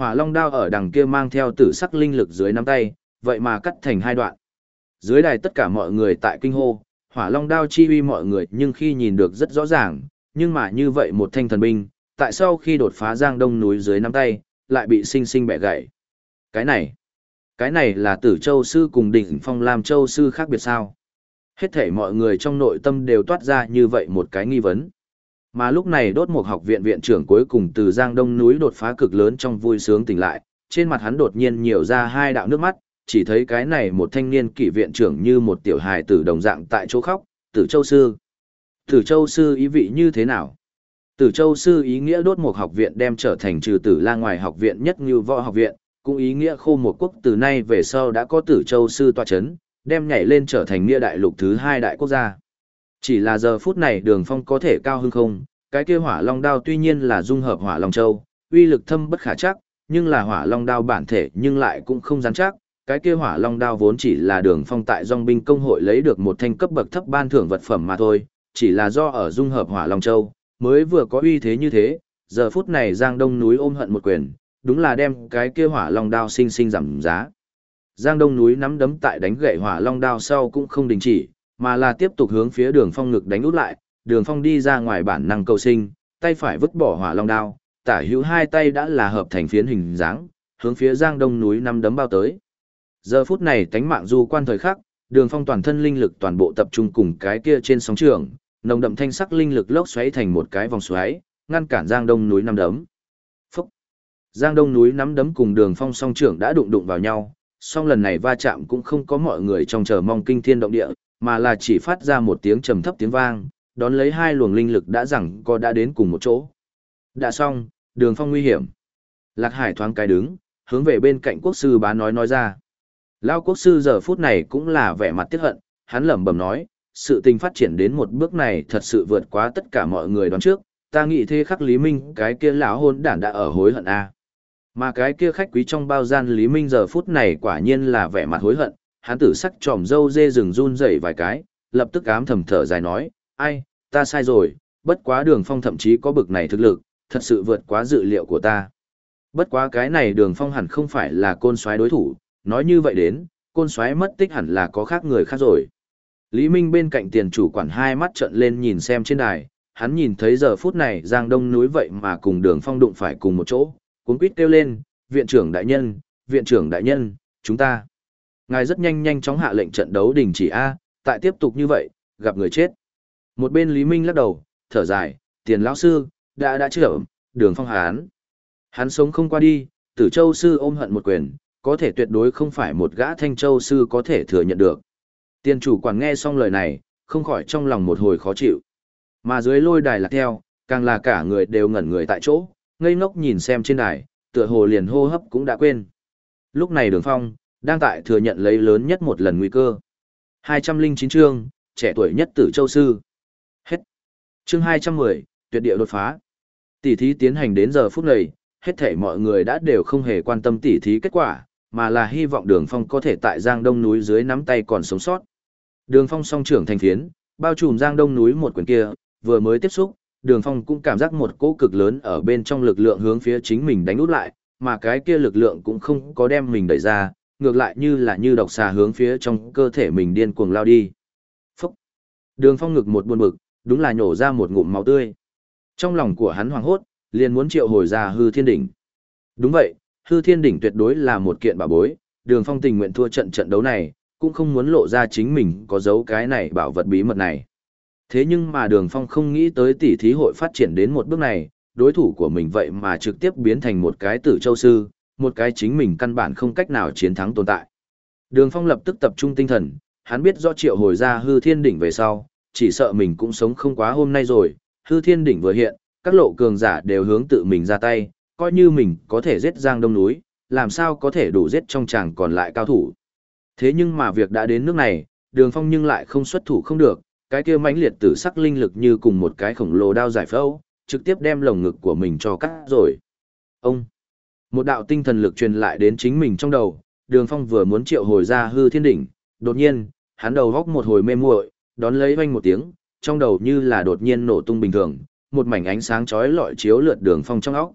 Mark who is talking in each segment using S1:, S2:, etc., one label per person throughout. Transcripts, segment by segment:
S1: Hỏa long đao ở đằng kia mang theo tử sắc linh lực dưới nắm tay, vậy mà cắt thành hai đoạn. Dưới đài tất cả mọi người tại kinh hô, hỏa long đao chi uy mọi người nhưng khi nhìn được rất rõ ràng, nhưng mà như vậy một thanh thần binh, tại sao khi đột phá giang đông núi dưới nắm tay, lại bị sinh sinh bẻ gãy. Cái này, cái này là tử châu sư cùng đỉnh phong làm châu sư khác biệt sao? Hết thể mọi người trong nội tâm đều toát ra như vậy một cái nghi vấn. Mà lúc này đốt một học viện viện trưởng cuối cùng từ giang đông núi đột phá cực lớn trong vui sướng tỉnh lại, trên mặt hắn đột nhiên nhiều ra hai đạo nước mắt, chỉ thấy cái này một thanh niên kỷ viện trưởng như một tiểu hài tử đồng dạng tại chỗ khóc, tử châu sư. Tử châu sư ý vị như thế nào? Tử châu sư ý nghĩa đốt một học viện đem trở thành trừ tử la ngoài học viện nhất như võ học viện, cũng ý nghĩa khô một quốc từ nay về sau đã có tử châu sư tòa chấn, đem nhảy lên trở thành nghĩa đại lục thứ hai đại quốc gia. Chỉ là giờ phút này đường phong có thể cao hơn không, cái kia hỏa long đao tuy nhiên là dung hợp hỏa long châu, uy lực thâm bất khả chắc, nhưng là hỏa long đao bản thể nhưng lại cũng không rắn chắc, cái kia hỏa long đao vốn chỉ là đường phong tại dòng binh công hội lấy được một thanh cấp bậc thấp ban thưởng vật phẩm mà thôi, chỉ là do ở dung hợp hỏa long châu, mới vừa có uy thế như thế, giờ phút này Giang Đông núi ôm hận một quyền, đúng là đem cái kia hỏa long đao sinh sinh giảm giá. Giang Đông núi nắm đấm tại đánh gậy hỏa long đao sau cũng không đình chỉ, mà là tiếp tục hướng phía đường phong ngực đánh út lại, đường phong đi ra ngoài bản năng cầu sinh, tay phải vứt bỏ hỏa long đao, tả hữu hai tay đã là hợp thành phiến hình dáng, hướng phía Giang Đông núi năm đấm bao tới. Giờ phút này tánh mạng du quan thời khắc, đường phong toàn thân linh lực toàn bộ tập trung cùng cái kia trên sóng trường, nồng đậm thanh sắc linh lực lốc xoáy thành một cái vòng xoáy, ngăn cản Giang Đông núi năm đấm. Phúc! Giang Đông núi nắm đấm cùng đường phong song trưởng đã đụng đụng vào nhau, song lần này va chạm cũng không có mọi người trong chờ mong kinh thiên động địa, mà là chỉ phát ra một tiếng trầm thấp tiếng vang, đón lấy hai luồng linh lực đã rằng có đã đến cùng một chỗ. Đã xong, đường phong nguy hiểm. Lạc Hải thoáng cái đứng, hướng về bên cạnh quốc sư bá nói nói ra. Lao quốc sư giờ phút này cũng là vẻ mặt tiếc hận, hắn lẩm bẩm nói, sự tình phát triển đến một bước này thật sự vượt quá tất cả mọi người đoán trước, ta nghĩ thế khắc Lý Minh cái kia lão hôn đản đã ở hối hận a. Mà cái kia khách quý trong bao gian Lý Minh giờ phút này quả nhiên là vẻ mặt hối hận, hắn tử sắc tròm dâu dê rừng run rẩy vài cái, lập tức ám thầm thở dài nói, ai, ta sai rồi, bất quá đường phong thậm chí có bực này thực lực, thật sự vượt quá dự liệu của ta. Bất quá cái này đường phong hẳn không phải là côn soái đối thủ, nói như vậy đến, côn xoáy mất tích hẳn là có khác người khác rồi. Lý Minh bên cạnh tiền chủ quản hai mắt trợn lên nhìn xem trên đài, hắn nhìn thấy giờ phút này Giang Đông núi vậy mà cùng đường phong đụng phải cùng một chỗ, cuốn quýt kêu lên, viện trưởng đại nhân, viện trưởng đại nhân, chúng ta. Ngài rất nhanh nhanh chóng hạ lệnh trận đấu đình chỉ A, tại tiếp tục như vậy, gặp người chết. Một bên Lý Minh lắc đầu, thở dài, tiền lão sư, đã đã chữa đường phong hán. Hắn sống không qua đi, tử châu sư ôm hận một quyền, có thể tuyệt đối không phải một gã thanh châu sư có thể thừa nhận được. tiền chủ quản nghe xong lời này, không khỏi trong lòng một hồi khó chịu. Mà dưới lôi đài lạc theo, càng là cả người đều ngẩn người tại chỗ, ngây ngốc nhìn xem trên đài, tựa hồ liền hô hấp cũng đã quên. Lúc này đường phong, đang tại thừa nhận lấy lớn nhất một lần nguy cơ. 209 chương, trẻ tuổi nhất tử châu sư. Hết. Chương 210, tuyệt địa đột phá. Tỷ thí tiến hành đến giờ phút này, hết thể mọi người đã đều không hề quan tâm tỷ thí kết quả, mà là hy vọng đường phong có thể tại giang đông núi dưới nắm tay còn sống sót đường phong song trưởng thành phiến bao trùm giang đông núi một quyền kia vừa mới tiếp xúc đường phong cũng cảm giác một cỗ cực lớn ở bên trong lực lượng hướng phía chính mình đánh út lại mà cái kia lực lượng cũng không có đem mình đẩy ra ngược lại như là như độc xà hướng phía trong cơ thể mình điên cuồng lao đi. Phúc. Đường phong ngực một buồn bực đúng là nhổ ra một ngụm máu tươi. Trong lòng của hắn hoảng hốt liền muốn triệu hồi ra hư thiên đỉnh. Đúng vậy hư thiên đỉnh tuyệt đối là một kiện bảo bối, đường phong tình nguyện thua trận trận đấu này, cũng không muốn lộ ra chính mình có dấu cái này bảo vật bí mật này. Thế nhưng mà đường phong không nghĩ tới tỷ thí hội phát triển đến một bước này, đối thủ của mình vậy mà trực tiếp biến thành một cái tử châu sư, một cái chính mình căn bản không cách nào chiến thắng tồn tại. Đường phong lập tức tập trung tinh thần, hắn biết do triệu hồi ra hư thiên đỉnh về sau, chỉ sợ mình cũng sống không quá hôm nay rồi, hư thiên đỉnh vừa hiện, các lộ cường giả đều hướng tự mình ra tay, coi như mình có thể giết Giang Đông núi, làm sao có thể đủ giết trong chàng còn lại cao thủ. Thế nhưng mà việc đã đến nước này, đường phong nhưng lại không xuất thủ không được, cái kia mãnh liệt tử sắc linh lực như cùng một cái khổng lồ đao giải phẫu, trực tiếp đem lồng ngực của mình cho cắt rồi. Ông! Một đạo tinh thần lực truyền lại đến chính mình trong đầu, đường phong vừa muốn triệu hồi ra hư thiên đỉnh, đột nhiên, hắn đầu góc một hồi mê muội, đón lấy vang một tiếng, trong đầu như là đột nhiên nổ tung bình thường, một mảnh ánh sáng chói lọi chiếu lượt đường phong trong óc.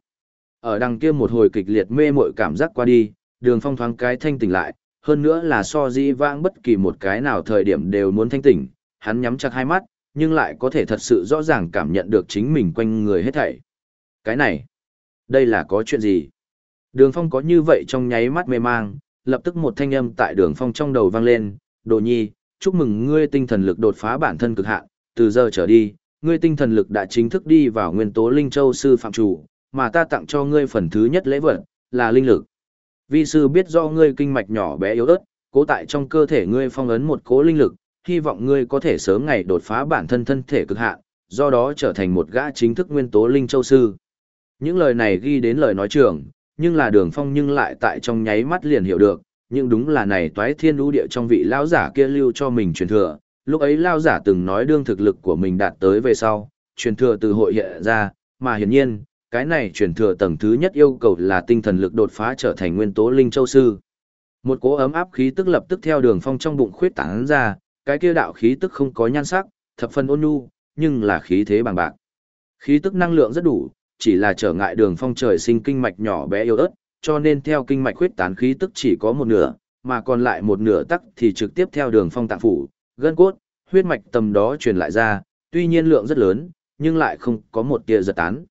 S1: Ở đằng kia một hồi kịch liệt mê muội cảm giác qua đi, đường phong thoáng cái thanh tỉnh lại, hơn nữa là so di vãng bất kỳ một cái nào thời điểm đều muốn thanh tỉnh, hắn nhắm chặt hai mắt, nhưng lại có thể thật sự rõ ràng cảm nhận được chính mình quanh người hết thảy. Cái này, đây là có chuyện gì? Đường phong có như vậy trong nháy mắt mê mang, lập tức một thanh âm tại đường phong trong đầu vang lên, đồ nhi, chúc mừng ngươi tinh thần lực đột phá bản thân cực hạn, từ giờ trở đi, ngươi tinh thần lực đã chính thức đi vào nguyên tố linh châu sư phạm chủ, mà ta tặng cho ngươi phần thứ nhất lễ vật là linh lực. Vi sư biết do ngươi kinh mạch nhỏ bé yếu ớt, cố tại trong cơ thể ngươi phong ấn một cố linh lực, hy vọng ngươi có thể sớm ngày đột phá bản thân thân thể cực hạn, do đó trở thành một gã chính thức nguyên tố linh châu sư. Những lời này ghi đến lời nói trưởng nhưng là đường phong nhưng lại tại trong nháy mắt liền hiểu được, nhưng đúng là này toái thiên lũ địa trong vị lão giả kia lưu cho mình truyền thừa. Lúc ấy lão giả từng nói đương thực lực của mình đạt tới về sau, truyền thừa từ hội hiện ra, mà hiển nhiên, cái này truyền thừa tầng thứ nhất yêu cầu là tinh thần lực đột phá trở thành nguyên tố linh châu sư. Một cỗ ấm áp khí tức lập tức theo đường phong trong bụng khuyết tán ra, cái kia đạo khí tức không có nhan sắc, thập phần ôn nhu, nhưng là khí thế bằng bạc. Khí tức năng lượng rất đủ, chỉ là trở ngại đường phong trời sinh kinh mạch nhỏ bé yếu ớt, cho nên theo kinh mạch khuyết tán khí tức chỉ có một nửa, mà còn lại một nửa tắc thì trực tiếp theo đường phong tạng phủ, gân cốt, huyết mạch tầm đó truyền lại ra, tuy nhiên lượng rất lớn, nhưng lại không có một tia giật tán.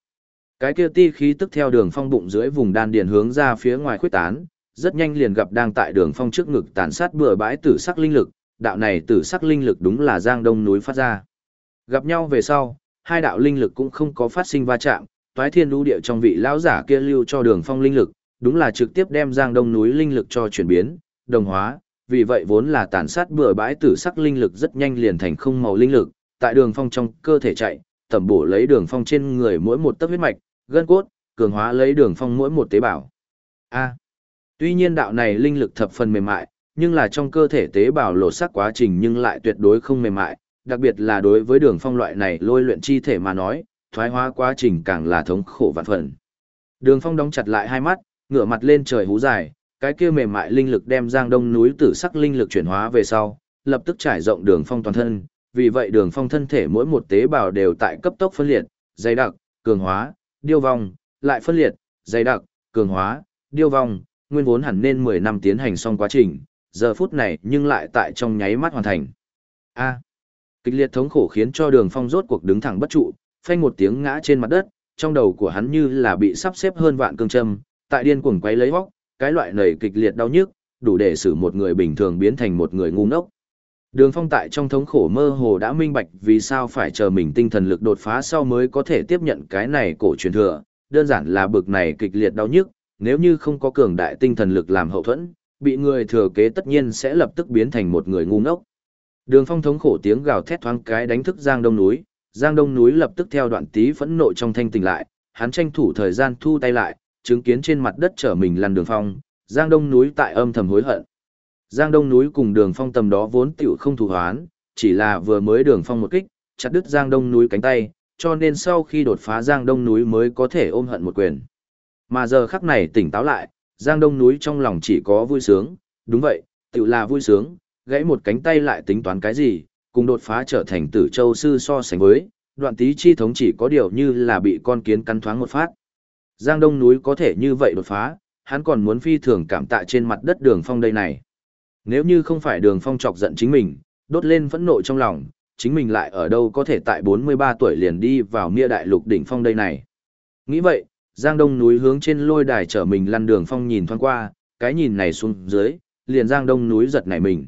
S1: Cái kia ti khí tức theo đường phong bụng dưới vùng đan điền hướng ra phía ngoài khuyết tán, rất nhanh liền gặp đang tại đường phong trước ngực tàn sát bừa bãi tử sắc linh lực, đạo này tử sắc linh lực đúng là giang đông núi phát ra. Gặp nhau về sau, hai đạo linh lực cũng không có phát sinh va chạm, toái thiên lũ địa trong vị lão giả kia lưu cho đường phong linh lực, đúng là trực tiếp đem giang đông núi linh lực cho chuyển biến, đồng hóa, vì vậy vốn là tàn sát bừa bãi tử sắc linh lực rất nhanh liền thành không màu linh lực, tại đường phong trong cơ thể chạy, tẩm bổ lấy đường phong trên người mỗi một tấc huyết mạch, gân cốt, cường hóa lấy đường phong mỗi một tế bào. A. tuy nhiên đạo này linh lực thập phần mềm mại, nhưng là trong cơ thể tế bào lột sắc quá trình nhưng lại tuyệt đối không mềm mại, đặc biệt là đối với đường phong loại này lôi luyện chi thể mà nói, thoái hóa quá trình càng là thống khổ vạn phần. Đường phong đóng chặt lại hai mắt, ngửa mặt lên trời hú dài, cái kia mềm mại linh lực đem giang đông núi tử sắc linh lực chuyển hóa về sau, lập tức trải rộng đường phong toàn thân, vì vậy đường phong thân thể mỗi một tế bào đều tại cấp tốc phân liệt, dày đặc, cường hóa, điêu vong, lại phân liệt, dày đặc, cường hóa, điêu vong, nguyên vốn hẳn nên 10 năm tiến hành xong quá trình, giờ phút này nhưng lại tại trong nháy mắt hoàn thành. A. kịch liệt thống khổ khiến cho đường phong rốt cuộc đứng thẳng bất trụ, phanh một tiếng ngã trên mặt đất, trong đầu của hắn như là bị sắp xếp hơn vạn cương châm, tại điên cuồng quấy lấy hóc, cái loại nảy kịch liệt đau nhức, đủ để xử một người bình thường biến thành một người ngu ngốc. Đường phong tại trong thống khổ mơ hồ đã minh bạch vì sao phải chờ mình tinh thần lực đột phá sau mới có thể tiếp nhận cái này cổ truyền thừa, đơn giản là bực này kịch liệt đau nhức, nếu như không có cường đại tinh thần lực làm hậu thuẫn, bị người thừa kế tất nhiên sẽ lập tức biến thành một người ngu ngốc. Đường phong thống khổ tiếng gào thét thoáng cái đánh thức Giang Đông núi, Giang Đông núi lập tức theo đoạn tí phẫn nộ trong thanh tỉnh lại, hắn tranh thủ thời gian thu tay lại, chứng kiến trên mặt đất trở mình lăn đường phong, Giang Đông núi tại âm thầm hối hận. Giang Đông núi cùng đường phong tầm đó vốn tiểu không thù hoán, chỉ là vừa mới đường phong một kích, chặt đứt Giang Đông núi cánh tay, cho nên sau khi đột phá Giang Đông núi mới có thể ôm hận một quyền. Mà giờ khắc này tỉnh táo lại, Giang Đông núi trong lòng chỉ có vui sướng, đúng vậy, tiểu là vui sướng, gãy một cánh tay lại tính toán cái gì, cùng đột phá trở thành tử châu sư so sánh với, đoạn tí chi thống chỉ có điều như là bị con kiến cắn thoáng một phát. Giang Đông núi có thể như vậy đột phá, hắn còn muốn phi thường cảm tạ trên mặt đất đường phong đây này. Nếu như không phải đường phong chọc giận chính mình, đốt lên phẫn nộ trong lòng, chính mình lại ở đâu có thể tại 43 tuổi liền đi vào nia đại lục đỉnh phong đây này. Nghĩ vậy, Giang Đông núi hướng trên lôi đài trở mình lăn đường phong nhìn thoáng qua, cái nhìn này xuống dưới, liền Giang Đông núi giật nảy mình.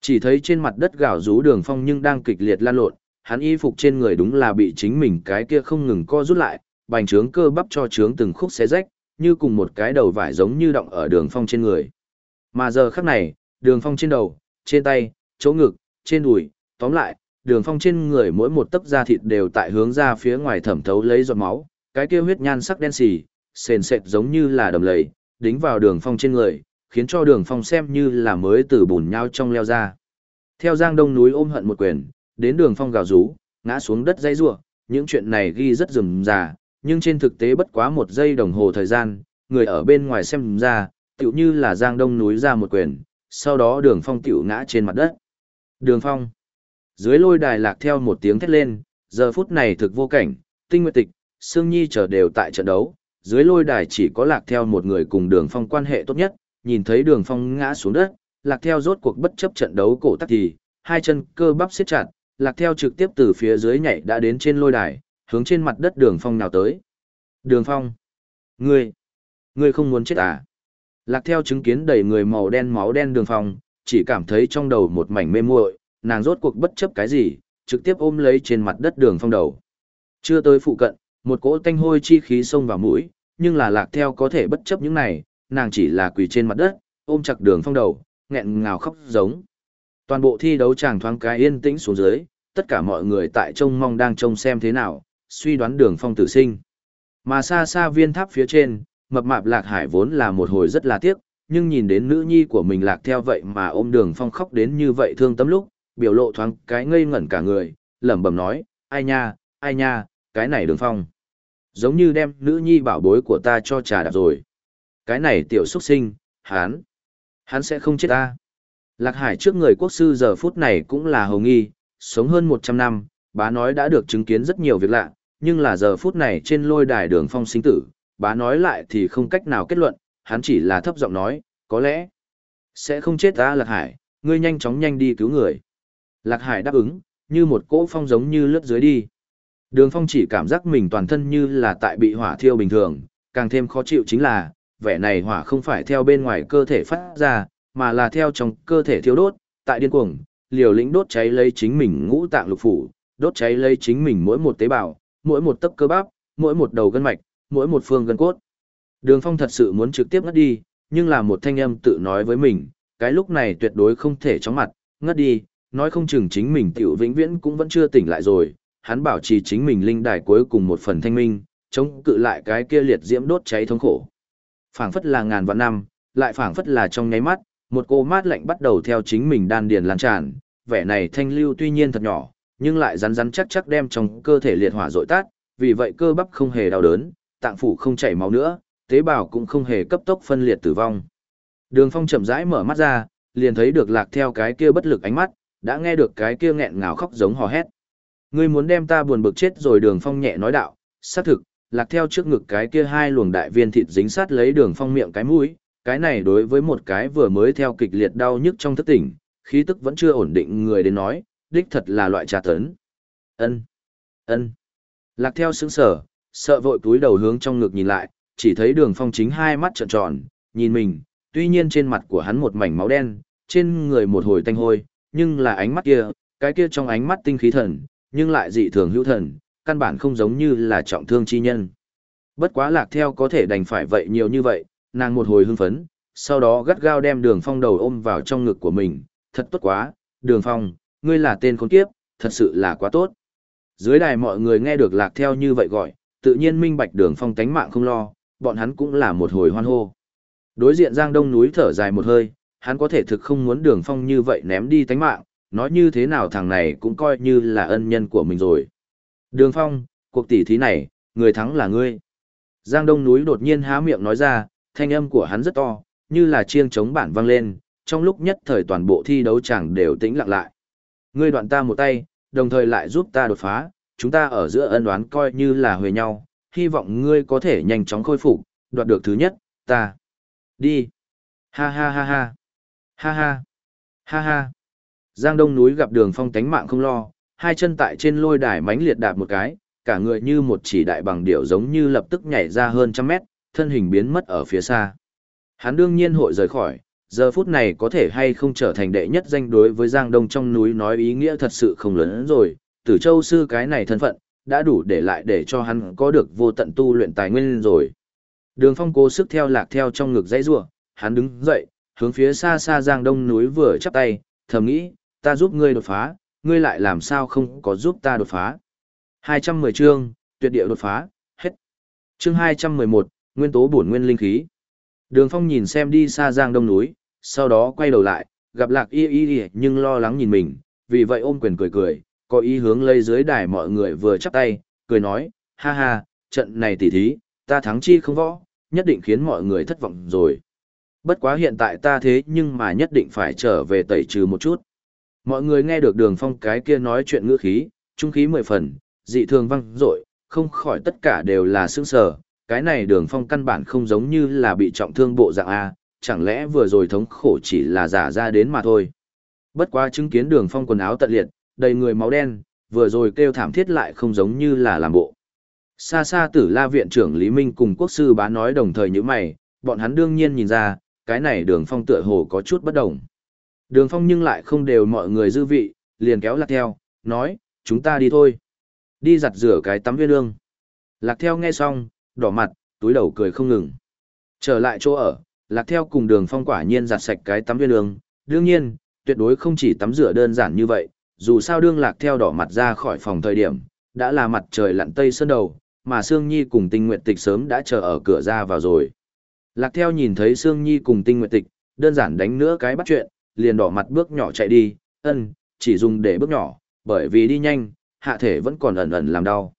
S1: Chỉ thấy trên mặt đất gạo rú đường phong nhưng đang kịch liệt lan lộn, hắn y phục trên người đúng là bị chính mình cái kia không ngừng co rút lại, bành trướng cơ bắp cho trướng từng khúc xé rách, như cùng một cái đầu vải giống như động ở đường phong trên người. Mà giờ khắc này, đường phong trên đầu, trên tay, chỗ ngực, trên đùi, tóm lại, đường phong trên người mỗi một tấc da thịt đều tại hướng ra phía ngoài thẩm thấu lấy giọt máu, cái kia huyết nhan sắc đen xì, sền sệt giống như là đầm lầy, đính vào đường phong trên người, khiến cho đường phong xem như là mới từ bùn nhau trong leo ra. Theo giang đông núi ôm hận một quyền, đến đường phong gào rú, ngã xuống đất dây rua, những chuyện này ghi rất rườm rà, nhưng trên thực tế bất quá một giây đồng hồ thời gian, người ở bên ngoài xem ra, tựu như là giang đông núi ra một quyền, sau đó đường phong tựu ngã trên mặt đất. Đường phong. Dưới lôi đài lạc theo một tiếng thét lên, giờ phút này thực vô cảnh, tinh nguyệt tịch, Sương Nhi chờ đều tại trận đấu, dưới lôi đài chỉ có lạc theo một người cùng đường phong quan hệ tốt nhất, nhìn thấy đường phong ngã xuống đất, lạc theo rốt cuộc bất chấp trận đấu cổ tắc thì, hai chân cơ bắp siết chặt, lạc theo trực tiếp từ phía dưới nhảy đã đến trên lôi đài, hướng trên mặt đất đường phong nào tới. Đường phong, ngươi, ngươi không muốn chết à? Lạc theo chứng kiến đầy người màu đen máu đen đường phong, chỉ cảm thấy trong đầu một mảnh mê muội, nàng rốt cuộc bất chấp cái gì, trực tiếp ôm lấy trên mặt đất đường phong đầu. Chưa tới phụ cận, một cỗ tanh hôi chi khí xông vào mũi, nhưng là lạc theo có thể bất chấp những này, nàng chỉ là quỳ trên mặt đất, ôm chặt đường phong đầu, nghẹn ngào khóc giống. Toàn bộ thi đấu chàng thoáng cái yên tĩnh xuống dưới, tất cả mọi người tại trông mong đang trông xem thế nào, suy đoán đường phong tử sinh. Mà xa xa viên tháp phía trên, mập mạp lạc hải vốn là một hồi rất là tiếc, nhưng nhìn đến nữ nhi của mình lạc theo vậy mà ôm đường phong khóc đến như vậy thương tâm lúc, biểu lộ thoáng cái ngây ngẩn cả người, lẩm bẩm nói, ai nha, ai nha, cái này đường phong. Giống như đem nữ nhi bảo bối của ta cho trà đạp rồi. Cái này tiểu xuất sinh, hắn, hắn sẽ không chết ta. Lạc Hải trước người quốc sư giờ phút này cũng là hầu nghi, sống hơn 100 năm, bá nói đã được chứng kiến rất nhiều việc lạ, nhưng là giờ phút này trên lôi đài đường phong sinh tử, bá nói lại thì không cách nào kết luận, hắn chỉ là thấp giọng nói, có lẽ sẽ không chết ta Lạc Hải, ngươi nhanh chóng nhanh đi cứu người. Lạc Hải đáp ứng, như một cỗ phong giống như lướt dưới đi. Đường phong chỉ cảm giác mình toàn thân như là tại bị hỏa thiêu bình thường, càng thêm khó chịu chính là, vẻ này hỏa không phải theo bên ngoài cơ thể phát ra, mà là theo trong cơ thể thiếu đốt, tại điên cuồng, liều lĩnh đốt cháy lấy chính mình ngũ tạng lục phủ, đốt cháy lấy chính mình mỗi một tế bào, mỗi một tấc cơ bắp, mỗi một đầu gân mạch, mỗi một phương gân cốt. Đường Phong thật sự muốn trực tiếp ngất đi, nhưng là một thanh âm tự nói với mình, cái lúc này tuyệt đối không thể chóng mặt, ngất đi, nói không chừng chính mình tiểu vĩnh viễn cũng vẫn chưa tỉnh lại rồi, hắn bảo trì chính mình linh đài cuối cùng một phần thanh minh, chống cự lại cái kia liệt diễm đốt cháy thống khổ. Phảng phất là ngàn vạn năm, lại phảng phất là trong nháy mắt, một cô mát lạnh bắt đầu theo chính mình đan điền lan tràn, vẻ này thanh lưu tuy nhiên thật nhỏ, nhưng lại rắn rắn chắc chắc đem trong cơ thể liệt hỏa dội tát, vì vậy cơ bắp không hề đau đớn, tạng phủ không chảy máu nữa, tế bào cũng không hề cấp tốc phân liệt tử vong. Đường Phong chậm rãi mở mắt ra, liền thấy được lạc theo cái kia bất lực ánh mắt, đã nghe được cái kia nghẹn ngào khóc giống hò hét. Ngươi muốn đem ta buồn bực chết rồi Đường Phong nhẹ nói đạo, xác thực, lạc theo trước ngực cái kia hai luồng đại viên thịt dính sát lấy Đường Phong miệng cái mũi, cái này đối với một cái vừa mới theo kịch liệt đau nhức trong thất tỉnh, khí tức vẫn chưa ổn định người đến nói, đích thật là loại trà tấn. Ân, ân. Lạc theo sững sở, sợ vội túi đầu hướng trong ngực nhìn lại, chỉ thấy đường phong chính hai mắt trợn tròn, nhìn mình, tuy nhiên trên mặt của hắn một mảnh máu đen, trên người một hồi tanh hôi, nhưng là ánh mắt kia, cái kia trong ánh mắt tinh khí thần, nhưng lại dị thường hữu thần, căn bản không giống như là trọng thương chi nhân. Bất quá lạc theo có thể đành phải vậy nhiều như vậy, nàng một hồi hưng phấn, sau đó gắt gao đem đường phong đầu ôm vào trong ngực của mình, thật tốt quá, đường phong, ngươi là tên khốn kiếp, thật sự là quá tốt. Dưới đài mọi người nghe được lạc theo như vậy gọi, tự nhiên minh bạch đường phong tánh mạng không lo, bọn hắn cũng là một hồi hoan hô. Đối diện Giang Đông núi thở dài một hơi, hắn có thể thực không muốn đường phong như vậy ném đi tánh mạng, nói như thế nào thằng này cũng coi như là ân nhân của mình rồi. Đường phong, cuộc tỷ thí này, người thắng là ngươi. Giang Đông núi đột nhiên há miệng nói ra, thanh âm của hắn rất to, như là chiêng chống bản vang lên, trong lúc nhất thời toàn bộ thi đấu chẳng đều tĩnh lặng lại. Ngươi đoạn ta một tay, đồng thời lại giúp ta đột phá, chúng ta ở giữa ân đoán coi như là huề nhau, hy vọng ngươi có thể nhanh chóng khôi phục, đoạt được thứ nhất, ta. Đi. Ha ha ha ha. Ha ha. Ha ha. Giang Đông núi gặp đường phong tánh mạng không lo, hai chân tại trên lôi đài mánh liệt đạp một cái, cả người như một chỉ đại bằng điểu giống như lập tức nhảy ra hơn trăm mét, thân hình biến mất ở phía xa. Hắn đương nhiên hội rời khỏi, giờ phút này có thể hay không trở thành đệ nhất danh đối với Giang Đông trong núi nói ý nghĩa thật sự không lớn rồi, tử châu sư cái này thân phận, đã đủ để lại để cho hắn có được vô tận tu luyện tài nguyên rồi. Đường phong cố sức theo lạc theo trong ngực dãy rua, hắn đứng dậy, hướng phía xa xa Giang Đông núi vừa chắp tay, thầm nghĩ, ta giúp ngươi đột phá, ngươi lại làm sao không có giúp ta đột phá. 210 chương, tuyệt địa đột phá, hết. Chương 211, nguyên tố bổn nguyên linh khí. Đường Phong nhìn xem đi xa Giang Đông núi, sau đó quay đầu lại, gặp Lạc Y Y nhưng lo lắng nhìn mình, vì vậy ôm quyền cười cười, có ý hướng lây dưới đài mọi người vừa chắp tay, cười nói, ha ha, trận này tỉ thí, ta thắng chi không võ, nhất định khiến mọi người thất vọng rồi. Bất quá hiện tại ta thế nhưng mà nhất định phải trở về tẩy trừ một chút. Mọi người nghe được đường phong cái kia nói chuyện ngữ khí, trung khí mười phần, dị thường văng dội không khỏi tất cả đều là sững sờ, cái này đường phong căn bản không giống như là bị trọng thương bộ dạng A, chẳng lẽ vừa rồi thống khổ chỉ là giả ra đến mà thôi. Bất quá chứng kiến đường phong quần áo tận liệt, đầy người máu đen, vừa rồi kêu thảm thiết lại không giống như là làm bộ. Xa xa tử la viện trưởng Lý Minh cùng quốc sư bá nói đồng thời như mày, bọn hắn đương nhiên nhìn ra, cái này đường phong tựa hồ có chút bất đồng. Đường phong nhưng lại không đều mọi người dư vị, liền kéo lạc theo, nói, chúng ta đi thôi. Đi giặt rửa cái tắm viên lương. Lạc theo nghe xong, đỏ mặt, túi đầu cười không ngừng. Trở lại chỗ ở, lạc theo cùng đường phong quả nhiên giặt sạch cái tắm viên đường. Đương nhiên, tuyệt đối không chỉ tắm rửa đơn giản như vậy, dù sao đương lạc theo đỏ mặt ra khỏi phòng thời điểm, đã là mặt trời lặn tây sơn đầu, mà Sương Nhi cùng Tinh Nguyệt Tịch sớm đã chờ ở cửa ra vào rồi. Lạc theo nhìn thấy Sương Nhi cùng Tinh Nguyệt Tịch, đơn giản đánh nữa cái bắt chuyện, liền đỏ mặt bước nhỏ chạy đi, ân, chỉ dùng để bước nhỏ, bởi vì đi nhanh, hạ thể vẫn còn ẩn ẩn làm đau.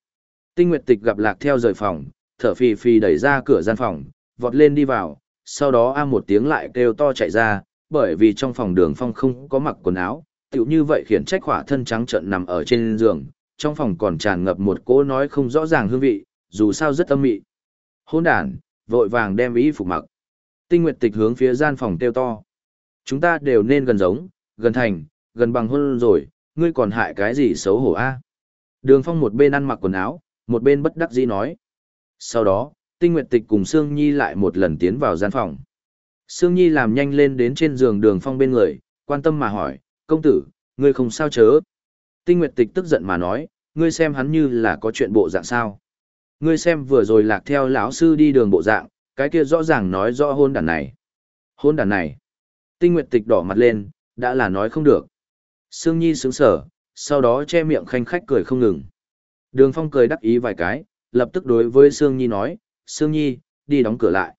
S1: Tinh Nguyệt Tịch gặp Lạc theo rời phòng, thở phì phì đẩy ra cửa gian phòng, vọt lên đi vào, sau đó a một tiếng lại kêu to chạy ra, bởi vì trong phòng đường phong không có mặc quần áo, tựu như vậy khiển trách khỏa thân trắng trợn nằm ở trên giường, trong phòng còn tràn ngập một cỗ nói không rõ ràng hương vị, dù sao rất âm mị. Hôn đàn, vội vàng đem ý phục mặc. Tinh Nguyệt Tịch hướng phía gian phòng kêu to. Chúng ta đều nên gần giống, gần thành, gần bằng hôn rồi, ngươi còn hại cái gì xấu hổ a? Đường Phong một bên ăn mặc quần áo, một bên bất đắc dĩ nói. Sau đó, Tinh Nguyệt Tịch cùng Sương Nhi lại một lần tiến vào gian phòng. Sương Nhi làm nhanh lên đến trên giường Đường Phong bên người, quan tâm mà hỏi, công tử, ngươi không sao chớ. Tinh Nguyệt Tịch tức giận mà nói, ngươi xem hắn như là có chuyện bộ dạng sao. Ngươi xem vừa rồi lạc theo lão sư đi đường bộ dạng, cái kia rõ ràng nói rõ hôn đàn này. Hôn đàn này. Tinh Nguyệt Tịch đỏ mặt lên, đã là nói không được. Sương Nhi sướng sở, sau đó che miệng khanh khách cười không ngừng. Đường Phong cười đắc ý vài cái, lập tức đối với Sương Nhi nói, Sương Nhi, đi đóng cửa lại.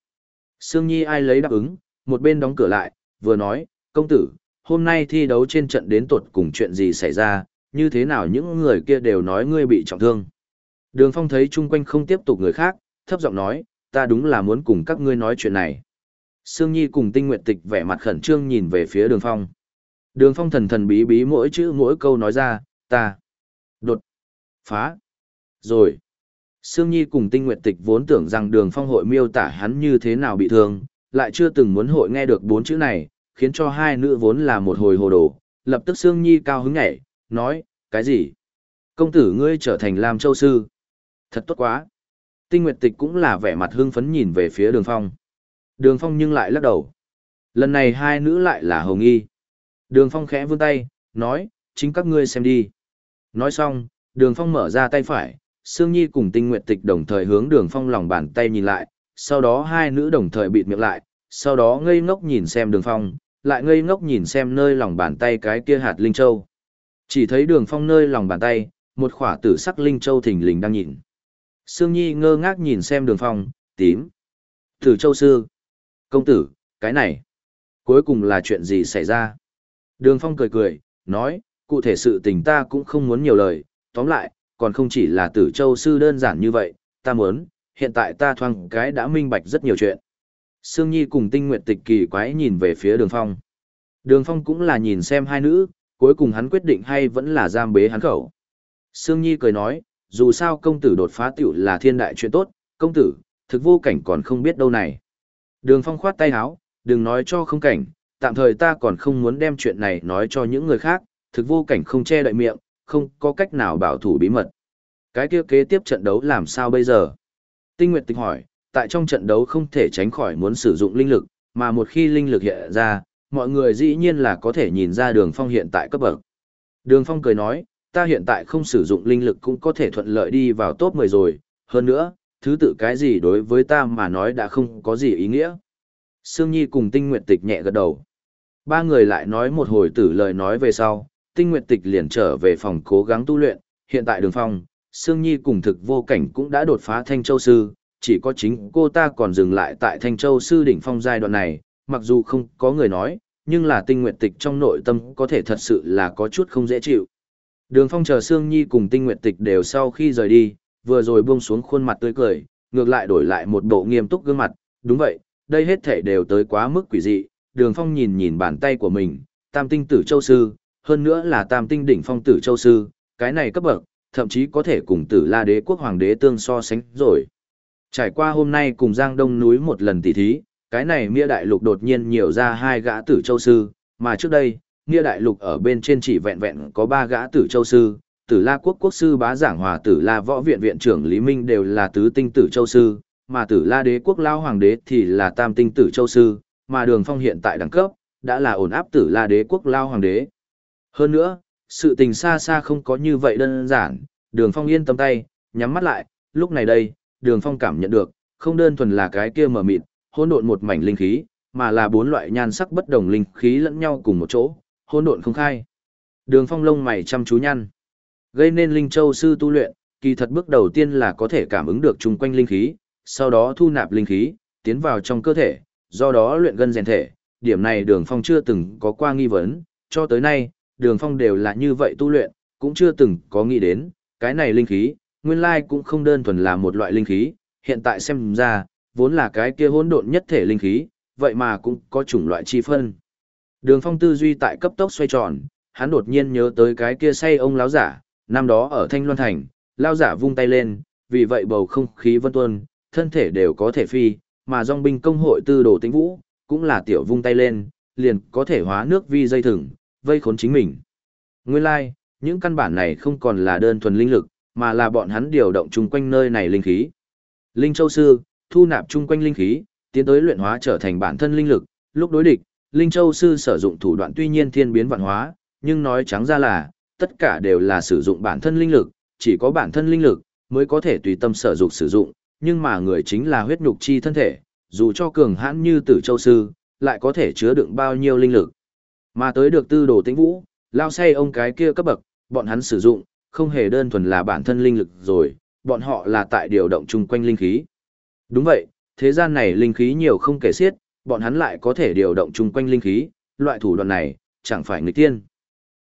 S1: Sương Nhi ai lấy đáp ứng, một bên đóng cửa lại, vừa nói, công tử, hôm nay thi đấu trên trận đến tột cùng chuyện gì xảy ra, như thế nào những người kia đều nói ngươi bị trọng thương. Đường Phong thấy chung quanh không tiếp tục người khác, thấp giọng nói, ta đúng là muốn cùng các ngươi nói chuyện này. Sương Nhi cùng Tinh Nguyệt Tịch vẻ mặt khẩn trương nhìn về phía Đường Phong. Đường Phong thần thần bí bí mỗi chữ mỗi câu nói ra, ta, đột, phá, rồi. Sương Nhi cùng Tinh Nguyệt Tịch vốn tưởng rằng Đường Phong hội miêu tả hắn như thế nào bị thương, lại chưa từng muốn hội nghe được bốn chữ này, khiến cho hai nữ vốn là một hồi hồ đồ. Lập tức Sương Nhi cao hứng nhảy, nói, cái gì? Công tử ngươi trở thành Lam Châu Sư. Thật tốt quá. Tinh Nguyệt Tịch cũng là vẻ mặt hưng phấn nhìn về phía đường phong. Đường phong nhưng lại lắc đầu. Lần này hai nữ lại là hồng y. Đường phong khẽ vươn tay, nói, chính các ngươi xem đi. Nói xong, đường phong mở ra tay phải, Sương Nhi cùng Tinh Nguyệt Tịch đồng thời hướng đường phong lòng bàn tay nhìn lại, sau đó hai nữ đồng thời bịt miệng lại, sau đó ngây ngốc nhìn xem đường phong, lại ngây ngốc nhìn xem nơi lòng bàn tay cái kia hạt linh châu. Chỉ thấy đường phong nơi lòng bàn tay, một khỏa tử sắc linh châu thình lình đang nhìn. Sương Nhi ngơ ngác nhìn xem đường phong, tím. Tử châu sư. Công tử, cái này. Cuối cùng là chuyện gì xảy ra? Đường phong cười cười, nói, cụ thể sự tình ta cũng không muốn nhiều lời, tóm lại, còn không chỉ là tử châu sư đơn giản như vậy, ta muốn, hiện tại ta thoang cái đã minh bạch rất nhiều chuyện. Sương Nhi cùng tinh nguyện tịch kỳ quái nhìn về phía đường phong. Đường phong cũng là nhìn xem hai nữ, cuối cùng hắn quyết định hay vẫn là giam bế hắn khẩu. Sương Nhi cười nói, dù sao công tử đột phá tiểu là thiên đại chuyện tốt, công tử, thực vô cảnh còn không biết đâu này. Đường phong khoát tay háo, đừng nói cho không cảnh, tạm thời ta còn không muốn đem chuyện này nói cho những người khác, thực vô cảnh không che đậy miệng, không có cách nào bảo thủ bí mật. Cái kia kế tiếp trận đấu làm sao bây giờ? Tinh Nguyệt Tịch hỏi, tại trong trận đấu không thể tránh khỏi muốn sử dụng linh lực, mà một khi linh lực hiện ra, mọi người dĩ nhiên là có thể nhìn ra đường phong hiện tại cấp bậc. Đường phong cười nói, ta hiện tại không sử dụng linh lực cũng có thể thuận lợi đi vào top 10 rồi, hơn nữa, thứ tự cái gì đối với ta mà nói đã không có gì ý nghĩa. Sương Nhi cùng Tinh Nguyệt Tịch nhẹ gật đầu. Ba người lại nói một hồi tử lời nói về sau, Tinh Nguyệt Tịch liền trở về phòng cố gắng tu luyện, hiện tại đường phong, Sương Nhi cùng thực vô cảnh cũng đã đột phá Thanh Châu Sư, chỉ có chính cô ta còn dừng lại tại Thanh Châu Sư đỉnh phong giai đoạn này, mặc dù không có người nói, nhưng là tinh nguyệt tịch trong nội tâm có thể thật sự là có chút không dễ chịu. Đường phong chờ Sương Nhi cùng tinh nguyệt tịch đều sau khi rời đi, vừa rồi buông xuống khuôn mặt tươi cười, ngược lại đổi lại một bộ nghiêm túc gương mặt, đúng vậy, đây hết thể đều tới quá mức quỷ dị, đường phong nhìn nhìn bàn tay của mình, tam tinh tử châu sư, hơn nữa là tam tinh đỉnh phong tử châu sư, cái này cấp bậc, thậm chí có thể cùng tử la đế quốc hoàng đế tương so sánh rồi. Trải qua hôm nay cùng Giang Đông núi một lần tỉ thí, cái này Mia Đại Lục đột nhiên nhiều ra hai gã tử châu sư, mà trước đây, Mia Đại Lục ở bên trên chỉ vẹn vẹn có ba gã tử châu sư, tử la quốc quốc sư bá giảng hòa tử la võ viện viện trưởng Lý Minh đều là tứ tinh tử châu sư, mà tử la đế quốc lao hoàng đế thì là tam tinh tử châu sư, mà đường phong hiện tại đẳng cấp, đã là ổn áp tử la đế quốc lao hoàng đế. Hơn nữa, sự tình xa xa không có như vậy đơn giản, đường phong yên tâm tay, nhắm mắt lại, lúc này đây, đường phong cảm nhận được, không đơn thuần là cái kia mở mịt, hỗn độn một mảnh linh khí, mà là bốn loại nhan sắc bất đồng linh khí lẫn nhau cùng một chỗ, hỗn độn không khai. Đường phong lông mày chăm chú nhăn. Gây nên linh châu sư tu luyện, kỳ thật bước đầu tiên là có thể cảm ứng được chung quanh linh khí, sau đó thu nạp linh khí, tiến vào trong cơ thể, do đó luyện gân rèn thể. Điểm này đường phong chưa từng có qua nghi vấn, cho tới nay, đường phong đều là như vậy tu luyện, cũng chưa từng có nghĩ đến, cái này linh khí, nguyên lai cũng không đơn thuần là một loại linh khí, hiện tại xem ra, vốn là cái kia hỗn độn nhất thể linh khí, vậy mà cũng có chủng loại chi phân. Đường phong tư duy tại cấp tốc xoay tròn, hắn đột nhiên nhớ tới cái kia say ông láo giả, năm đó ở Thanh Loan Thành, lao giả vung tay lên, vì vậy bầu không khí vân tuân, thân thể đều có thể phi, mà dòng binh công hội tư đồ tĩnh vũ, cũng là tiểu vung tay lên, liền có thể hóa nước vi dây thừng, vây khốn chính mình. Nguyên lai, like, những căn bản này không còn là đơn thuần linh lực, mà là bọn hắn điều động chung quanh nơi này linh khí. Linh Châu Sư, thu nạp chung quanh linh khí, tiến tới luyện hóa trở thành bản thân linh lực, lúc đối địch, Linh Châu Sư sử dụng thủ đoạn tuy nhiên thiên biến vạn hóa, nhưng nói trắng ra là, tất cả đều là sử dụng bản thân linh lực, chỉ có bản thân linh lực mới có thể tùy tâm sở dụng sử dụng, nhưng mà người chính là huyết nhục chi thân thể, dù cho cường hãn như Tử Châu sư, lại có thể chứa đựng bao nhiêu linh lực. Mà tới được tư đồ tĩnh vũ, lao say ông cái kia cấp bậc, bọn hắn sử dụng, không hề đơn thuần là bản thân linh lực rồi, bọn họ là tại điều động chung quanh linh khí. Đúng vậy, thế gian này linh khí nhiều không kể xiết, bọn hắn lại có thể điều động chung quanh linh khí, loại thủ đoạn này, chẳng phải người tiên.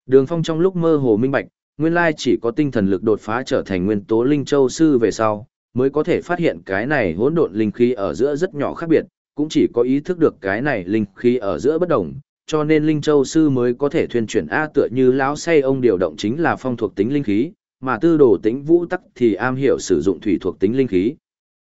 S1: Đường Phong trong lúc mơ hồ minh bạch, nguyên lai chỉ có tinh thần lực đột phá trở thành nguyên tố linh châu sư về sau, mới có thể phát hiện cái này hỗn độn linh khí ở giữa rất nhỏ khác biệt, cũng chỉ có ý thức được cái này linh khí ở giữa bất đồng, cho nên linh châu sư mới có thể thuyên chuyển a tựa như lão say ông điều động chính là phong thuộc tính linh khí, mà tư đồ tính vũ tắc thì am hiểu sử dụng thủy thuộc tính linh khí.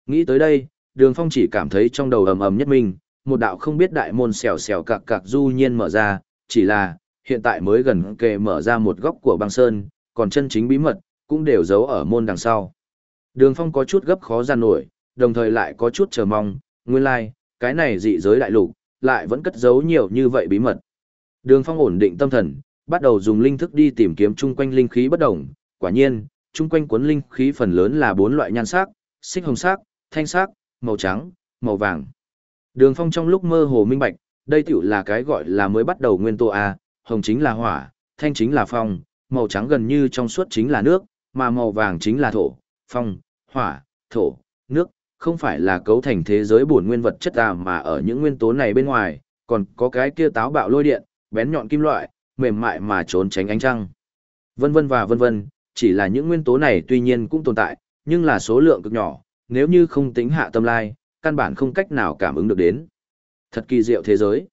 S1: Nghĩ tới đây, Đường Phong chỉ cảm thấy trong đầu ầm ầm nhất minh, một đạo không biết đại môn xèo xèo cạc cạc du nhiên mở ra, chỉ là hiện tại mới gần kề mở ra một góc của băng sơn, còn chân chính bí mật, cũng đều giấu ở môn đằng sau. Đường phong có chút gấp khó gian nổi, đồng thời lại có chút chờ mong, nguyên lai, like, cái này dị giới đại lục, lại vẫn cất giấu nhiều như vậy bí mật. Đường phong ổn định tâm thần, bắt đầu dùng linh thức đi tìm kiếm chung quanh linh khí bất đồng, quả nhiên, chung quanh cuốn linh khí phần lớn là bốn loại nhan sắc, xích hồng sắc, thanh sắc, màu trắng, màu vàng. Đường phong trong lúc mơ hồ minh bạch, đây tiểu là cái gọi là mới bắt đầu nguyên tố A, hồng chính là hỏa, thanh chính là phong, màu trắng gần như trong suốt chính là nước, mà màu vàng chính là thổ, phong, hỏa, thổ, nước, không phải là cấu thành thế giới bổn nguyên vật chất à mà ở những nguyên tố này bên ngoài, còn có cái kia táo bạo lôi điện, bén nhọn kim loại, mềm mại mà trốn tránh ánh trăng. Vân vân và vân vân, chỉ là những nguyên tố này tuy nhiên cũng tồn tại, nhưng là số lượng cực nhỏ, nếu như không tính hạ tâm lai, căn bản không cách nào cảm ứng được đến. Thật kỳ diệu thế giới.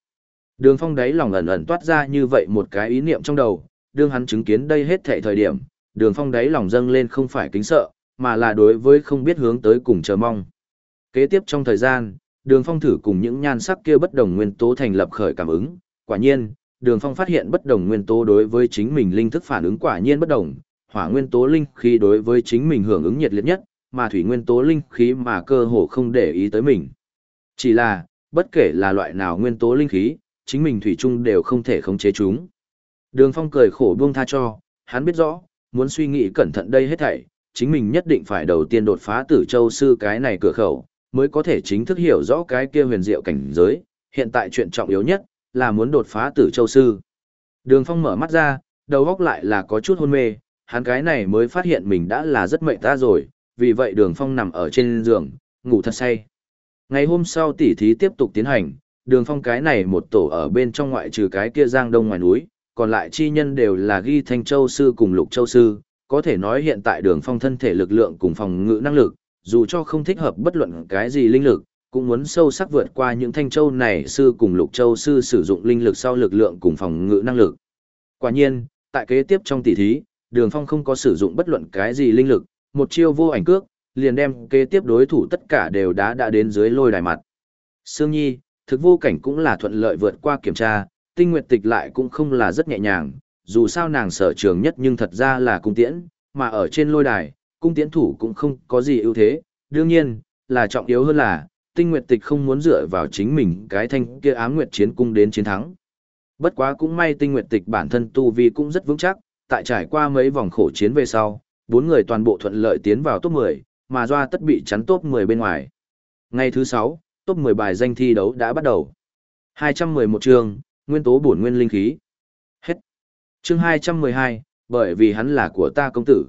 S1: Đường phong đáy lòng ẩn ẩn toát ra như vậy một cái ý niệm trong đầu, đương hắn chứng kiến đây hết thệ thời điểm, đường phong đáy lòng dâng lên không phải kính sợ, mà là đối với không biết hướng tới cùng chờ mong. Kế tiếp trong thời gian, đường phong thử cùng những nhan sắc kia bất đồng nguyên tố thành lập khởi cảm ứng, quả nhiên, đường phong phát hiện bất đồng nguyên tố đối với chính mình linh thức phản ứng quả nhiên bất đồng, hỏa nguyên tố linh khí đối với chính mình hưởng ứng nhiệt liệt nhất, mà thủy nguyên tố linh khí mà cơ hồ không để ý tới mình. Chỉ là, bất kể là loại nào nguyên tố linh khí, chính mình thủy chung đều không thể khống chế chúng. Đường Phong cười khổ buông tha cho, hắn biết rõ, muốn suy nghĩ cẩn thận đây hết thảy, chính mình nhất định phải đầu tiên đột phá Tử Châu sư cái này cửa khẩu, mới có thể chính thức hiểu rõ cái kia huyền diệu cảnh giới, hiện tại chuyện trọng yếu nhất là muốn đột phá Tử Châu sư. Đường Phong mở mắt ra, đầu óc lại là có chút hôn mê, hắn cái này mới phát hiện mình đã là rất mệt ta rồi, vì vậy Đường Phong nằm ở trên giường, ngủ thật say. Ngày hôm sau tỉ thí tiếp tục tiến hành, đường phong cái này một tổ ở bên trong ngoại trừ cái kia giang đông ngoài núi, còn lại chi nhân đều là ghi thanh châu sư cùng lục châu sư, có thể nói hiện tại đường phong thân thể lực lượng cùng phòng ngự năng lực, dù cho không thích hợp bất luận cái gì linh lực, cũng muốn sâu sắc vượt qua những thanh châu này sư cùng lục châu sư sử dụng linh lực sau lực lượng cùng phòng ngự năng lực. Quả nhiên, tại kế tiếp trong tỷ thí, đường phong không có sử dụng bất luận cái gì linh lực, một chiêu vô ảnh cước, liền đem kế tiếp đối thủ tất cả đều đã đã đến dưới lôi đài mặt. Sương Nhi, thực vô cảnh cũng là thuận lợi vượt qua kiểm tra, tinh nguyệt tịch lại cũng không là rất nhẹ nhàng, dù sao nàng sở trường nhất nhưng thật ra là cung tiễn, mà ở trên lôi đài, cung tiến thủ cũng không có gì ưu thế, đương nhiên, là trọng yếu hơn là, tinh nguyệt tịch không muốn dựa vào chính mình cái thanh kia ám nguyệt chiến cung đến chiến thắng. Bất quá cũng may tinh nguyệt tịch bản thân tu vi cũng rất vững chắc, tại trải qua mấy vòng khổ chiến về sau, bốn người toàn bộ thuận lợi tiến vào top 10, mà Doa tất bị chắn top 10 bên ngoài. Ngày thứ 6, top 10 bài danh thi đấu đã bắt đầu. 211 chương, nguyên tố bổn nguyên linh khí. Hết. Chương 212, bởi vì hắn là của ta công tử.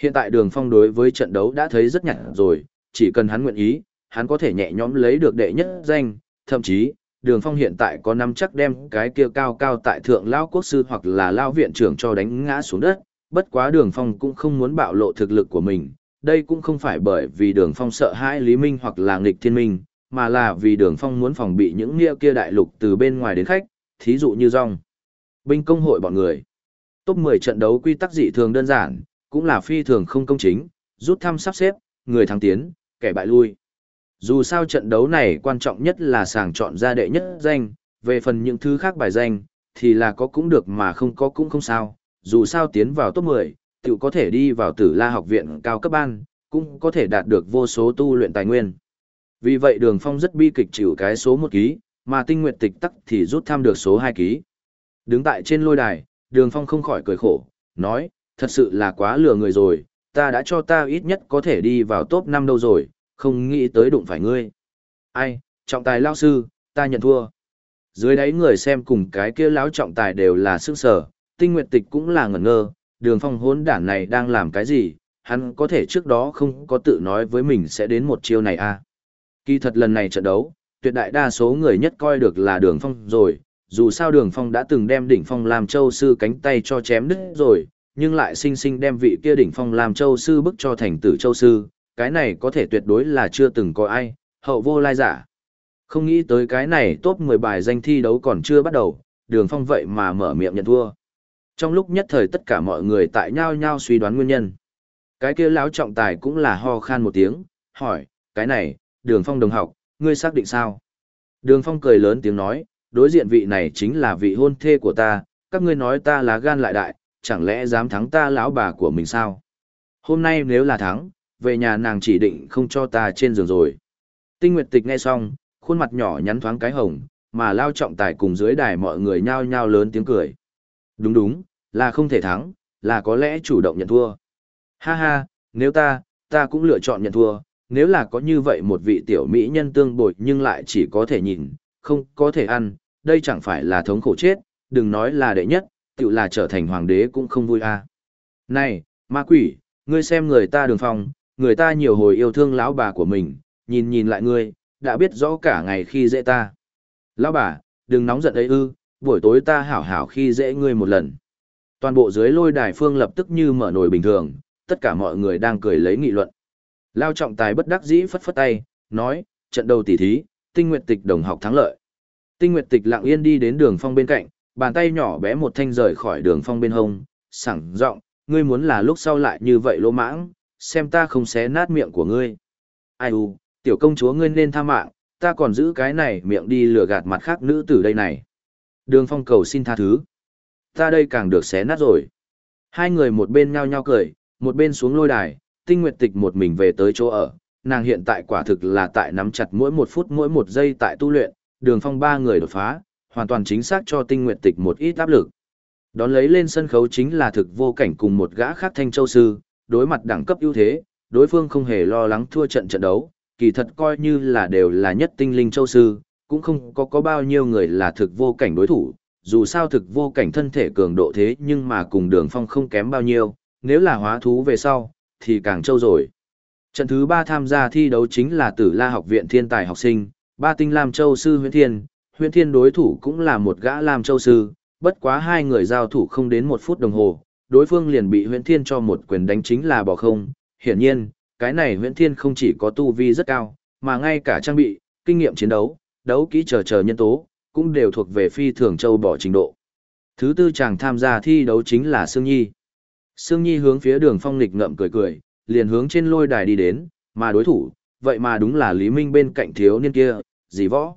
S1: Hiện tại đường phong đối với trận đấu đã thấy rất nhạt rồi, chỉ cần hắn nguyện ý, hắn có thể nhẹ nhõm lấy được đệ nhất danh, thậm chí, đường phong hiện tại có năm chắc đem cái kia cao cao tại thượng lao quốc sư hoặc là lao viện trưởng cho đánh ngã xuống đất, bất quá đường phong cũng không muốn bạo lộ thực lực của mình, đây cũng không phải bởi vì đường phong sợ hãi Lý Minh hoặc là nghịch thiên minh, mà là vì đường phong muốn phòng bị những nghĩa kia đại lục từ bên ngoài đến khách, thí dụ như rong. Binh công hội bọn người. Top 10 trận đấu quy tắc dị thường đơn giản, cũng là phi thường không công chính, rút thăm sắp xếp, người thắng tiến, kẻ bại lui. Dù sao trận đấu này quan trọng nhất là sàng chọn ra đệ nhất danh, về phần những thứ khác bài danh, thì là có cũng được mà không có cũng không sao, dù sao tiến vào top 10, tự có thể đi vào tử la học viện cao cấp ban, cũng có thể đạt được vô số tu luyện tài nguyên. Vì vậy đường phong rất bi kịch chịu cái số 1 ký, mà tinh nguyện tịch tắc thì rút thăm được số 2 ký. Đứng tại trên lôi đài, đường phong không khỏi cười khổ, nói, thật sự là quá lừa người rồi, ta đã cho ta ít nhất có thể đi vào top 5 đâu rồi, không nghĩ tới đụng phải ngươi. Ai, trọng tài lao sư, ta nhận thua. Dưới đáy người xem cùng cái kia lão trọng tài đều là sức sở, tinh nguyệt tịch cũng là ngẩn ngơ, đường phong hốn đản này đang làm cái gì, hắn có thể trước đó không có tự nói với mình sẽ đến một chiêu này à. Kỳ thật lần này trận đấu, tuyệt đại đa số người nhất coi được là đường phong rồi, dù sao đường phong đã từng đem đỉnh phong làm châu sư cánh tay cho chém đứt rồi, nhưng lại sinh sinh đem vị kia đỉnh phong làm châu sư bức cho thành tử châu sư, cái này có thể tuyệt đối là chưa từng có ai, hậu vô lai giả. Không nghĩ tới cái này top 10 bài danh thi đấu còn chưa bắt đầu, đường phong vậy mà mở miệng nhận thua. Trong lúc nhất thời tất cả mọi người tại nhau nhau suy đoán nguyên nhân. Cái kia lão trọng tài cũng là ho khan một tiếng, hỏi, cái này, đường phong đồng học, ngươi xác định sao? Đường phong cười lớn tiếng nói, đối diện vị này chính là vị hôn thê của ta, các ngươi nói ta là gan lại đại, chẳng lẽ dám thắng ta lão bà của mình sao? Hôm nay nếu là thắng, về nhà nàng chỉ định không cho ta trên giường rồi. Tinh Nguyệt Tịch nghe xong, khuôn mặt nhỏ nhắn thoáng cái hồng, mà lao trọng tài cùng dưới đài mọi người nhao nhao lớn tiếng cười. Đúng đúng, là không thể thắng, là có lẽ chủ động nhận thua. Ha ha, nếu ta, ta cũng lựa chọn nhận thua, nếu là có như vậy một vị tiểu mỹ nhân tương bội nhưng lại chỉ có thể nhìn, không có thể ăn, đây chẳng phải là thống khổ chết, đừng nói là đệ nhất, tự là trở thành hoàng đế cũng không vui à. Này, ma quỷ, ngươi xem người ta đường phong, người ta nhiều hồi yêu thương lão bà của mình, nhìn nhìn lại ngươi, đã biết rõ cả ngày khi dễ ta. Lão bà, đừng nóng giận ấy ư, buổi tối ta hảo hảo khi dễ ngươi một lần. Toàn bộ dưới lôi đài phương lập tức như mở nồi bình thường, tất cả mọi người đang cười lấy nghị luận. Lao trọng tài bất đắc dĩ phất phất tay, nói, trận đầu tỉ thí, tinh nguyệt tịch đồng học thắng lợi. Tinh nguyệt tịch lặng yên đi đến đường phong bên cạnh, bàn tay nhỏ bé một thanh rời khỏi đường phong bên hông, sẳng giọng ngươi muốn là lúc sau lại như vậy lỗ mãng, xem ta không xé nát miệng của ngươi. Ai u, tiểu công chúa ngươi nên tha mạng, ta còn giữ cái này miệng đi lừa gạt mặt khác nữ tử đây này. Đường phong cầu xin tha thứ. Ta đây càng được xé nát rồi. Hai người một bên nhao nhao cười, một bên xuống lôi đài, tinh nguyệt tịch một mình về tới chỗ ở. Nàng hiện tại quả thực là tại nắm chặt mỗi một phút mỗi một giây tại tu luyện, đường phong ba người đột phá, hoàn toàn chính xác cho tinh nguyện tịch một ít áp lực. Đón lấy lên sân khấu chính là thực vô cảnh cùng một gã khác thanh châu sư, đối mặt đẳng cấp ưu thế, đối phương không hề lo lắng thua trận trận đấu, kỳ thật coi như là đều là nhất tinh linh châu sư, cũng không có có bao nhiêu người là thực vô cảnh đối thủ, dù sao thực vô cảnh thân thể cường độ thế nhưng mà cùng đường phong không kém bao nhiêu, nếu là hóa thú về sau, thì càng châu rồi. Trận thứ ba tham gia thi đấu chính là tử la học viện thiên tài học sinh, ba tinh Lam Châu sư huyễn thiên, huyện thiên đối thủ cũng là một gã làm Châu sư, bất quá hai người giao thủ không đến một phút đồng hồ, đối phương liền bị huyện thiên cho một quyền đánh chính là bỏ không. Hiển nhiên, cái này huyện thiên không chỉ có tu vi rất cao, mà ngay cả trang bị, kinh nghiệm chiến đấu, đấu kỹ chờ chờ nhân tố, cũng đều thuộc về phi thường châu bỏ trình độ. Thứ tư chàng tham gia thi đấu chính là Sương Nhi. Sương Nhi hướng phía đường phong lịch ngậm cười cười, liền hướng trên lôi đài đi đến, mà đối thủ, vậy mà đúng là Lý Minh bên cạnh thiếu niên kia, dì võ.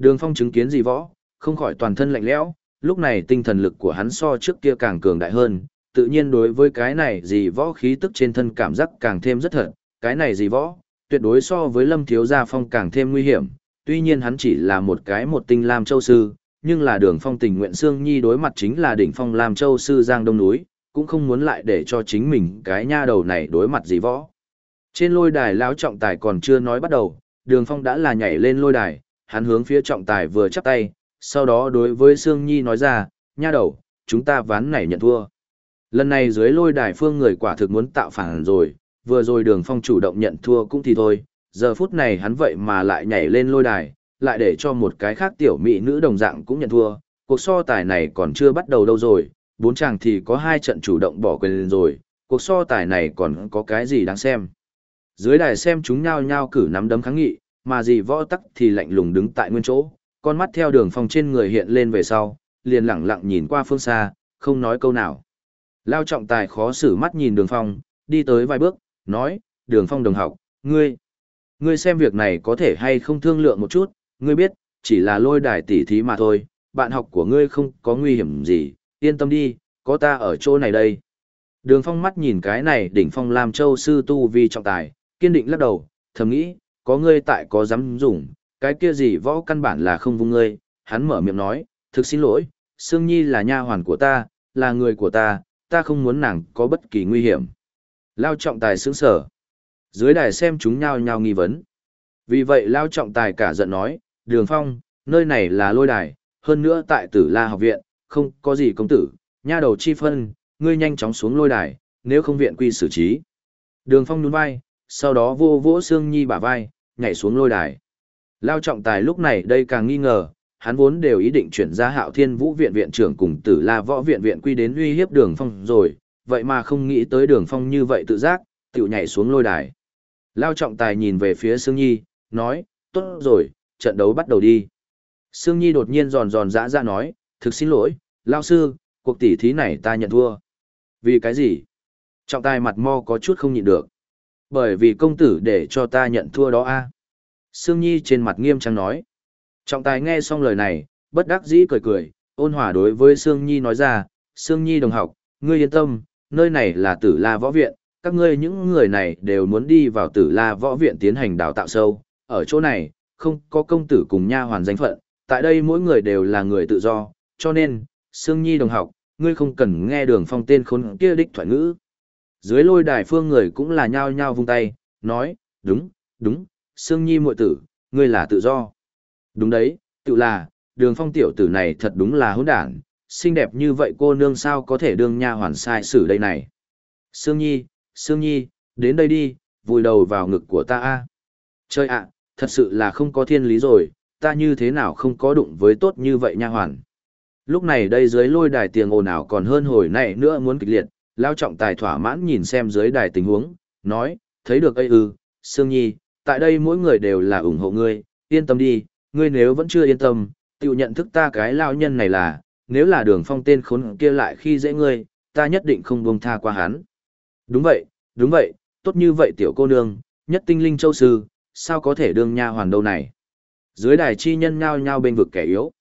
S1: Đường phong chứng kiến gì võ, không khỏi toàn thân lạnh lẽo, lúc này tinh thần lực của hắn so trước kia càng cường đại hơn, tự nhiên đối với cái này gì võ khí tức trên thân cảm giác càng thêm rất thật, cái này gì võ, tuyệt đối so với lâm thiếu gia phong càng thêm nguy hiểm, tuy nhiên hắn chỉ là một cái một tinh lam châu sư, nhưng là đường phong tình nguyện sương nhi đối mặt chính là đỉnh phong lam châu sư giang đông núi, cũng không muốn lại để cho chính mình cái nha đầu này đối mặt gì võ. Trên lôi đài lão trọng tài còn chưa nói bắt đầu, đường phong đã là nhảy lên lôi đài, hắn hướng phía trọng tài vừa chắp tay, sau đó đối với Sương Nhi nói ra, nha đầu, chúng ta ván này nhận thua. Lần này dưới lôi đài phương người quả thực muốn tạo phản rồi, vừa rồi đường phong chủ động nhận thua cũng thì thôi, giờ phút này hắn vậy mà lại nhảy lên lôi đài, lại để cho một cái khác tiểu mỹ nữ đồng dạng cũng nhận thua, cuộc so tài này còn chưa bắt đầu đâu rồi, bốn chàng thì có hai trận chủ động bỏ quyền rồi, cuộc so tài này còn có cái gì đáng xem. Dưới đài xem chúng nhao nhao cử nắm đấm kháng nghị, mà gì võ tắc thì lạnh lùng đứng tại nguyên chỗ, con mắt theo đường phong trên người hiện lên về sau, liền lẳng lặng nhìn qua phương xa, không nói câu nào. Lao trọng tài khó xử mắt nhìn đường phong, đi tới vài bước, nói, đường phong đồng học, ngươi, ngươi xem việc này có thể hay không thương lượng một chút, ngươi biết, chỉ là lôi đài tỉ thí mà thôi, bạn học của ngươi không có nguy hiểm gì, yên tâm đi, có ta ở chỗ này đây. Đường phong mắt nhìn cái này đỉnh phong làm châu sư tu vi trọng tài, kiên định lắc đầu, thầm nghĩ, có ngươi tại có dám dùng, cái kia gì võ căn bản là không vung ngươi, hắn mở miệng nói, thực xin lỗi, Sương Nhi là nha hoàn của ta, là người của ta, ta không muốn nàng có bất kỳ nguy hiểm. Lao trọng tài sướng sở. Dưới đài xem chúng nhao nhao nghi vấn. Vì vậy Lao trọng tài cả giận nói, Đường Phong, nơi này là lôi đài, hơn nữa tại tử la học viện, không có gì công tử, nha đầu chi phân, ngươi nhanh chóng xuống lôi đài, nếu không viện quy xử trí. Đường Phong nhún vai, sau đó vô vỗ Sương Nhi bả vai, nhảy xuống lôi đài. Lao trọng tài lúc này đây càng nghi ngờ, hắn vốn đều ý định chuyển ra hạo thiên vũ viện viện trưởng cùng tử la võ viện viện quy đến uy hiếp đường phong rồi, vậy mà không nghĩ tới đường phong như vậy tự giác, tự nhảy xuống lôi đài. Lao trọng tài nhìn về phía Sương Nhi, nói, tốt rồi, trận đấu bắt đầu đi. Sương Nhi đột nhiên giòn giòn dã ra nói, thực xin lỗi, Lao sư, cuộc tỷ thí này ta nhận thua. Vì cái gì? Trọng tài mặt mo có chút không nhịn được. Bởi vì công tử để cho ta nhận thua đó a. Sương Nhi trên mặt nghiêm trang nói. Trọng tài nghe xong lời này, bất đắc dĩ cười cười, ôn hòa đối với Sương Nhi nói ra, Sương Nhi đồng học, ngươi yên tâm, nơi này là tử la võ viện, các ngươi những người này đều muốn đi vào tử la võ viện tiến hành đào tạo sâu, ở chỗ này, không có công tử cùng nha hoàn danh phận, tại đây mỗi người đều là người tự do, cho nên, Sương Nhi đồng học, ngươi không cần nghe đường phong tên khốn kia đích thoại ngữ. Dưới lôi đài phương người cũng là nhao nhao vung tay, nói, đúng, đúng, Sương Nhi muội tử, ngươi là tự do. Đúng đấy, tự là, đường phong tiểu tử này thật đúng là hỗn đản, xinh đẹp như vậy cô nương sao có thể đương nha hoàn sai xử đây này. Sương Nhi, Sương Nhi, đến đây đi, vùi đầu vào ngực của ta a. Chơi ạ, thật sự là không có thiên lý rồi, ta như thế nào không có đụng với tốt như vậy nha hoàn. Lúc này đây dưới lôi đài tiền ồn ào còn hơn hồi này nữa muốn kịch liệt, lao trọng tài thỏa mãn nhìn xem dưới đài tình huống, nói, thấy được ây ư, Sương Nhi, tại đây mỗi người đều là ủng hộ ngươi, yên tâm đi, ngươi nếu vẫn chưa yên tâm, tự nhận thức ta cái lao nhân này là, nếu là đường phong tên khốn kia lại khi dễ ngươi, ta nhất định không buông tha qua hắn. Đúng vậy, đúng vậy, tốt như vậy tiểu cô nương, nhất tinh linh châu sư, sao có thể đương nha hoàn đâu này. Dưới đài chi nhân nhao nhao bên vực kẻ yếu.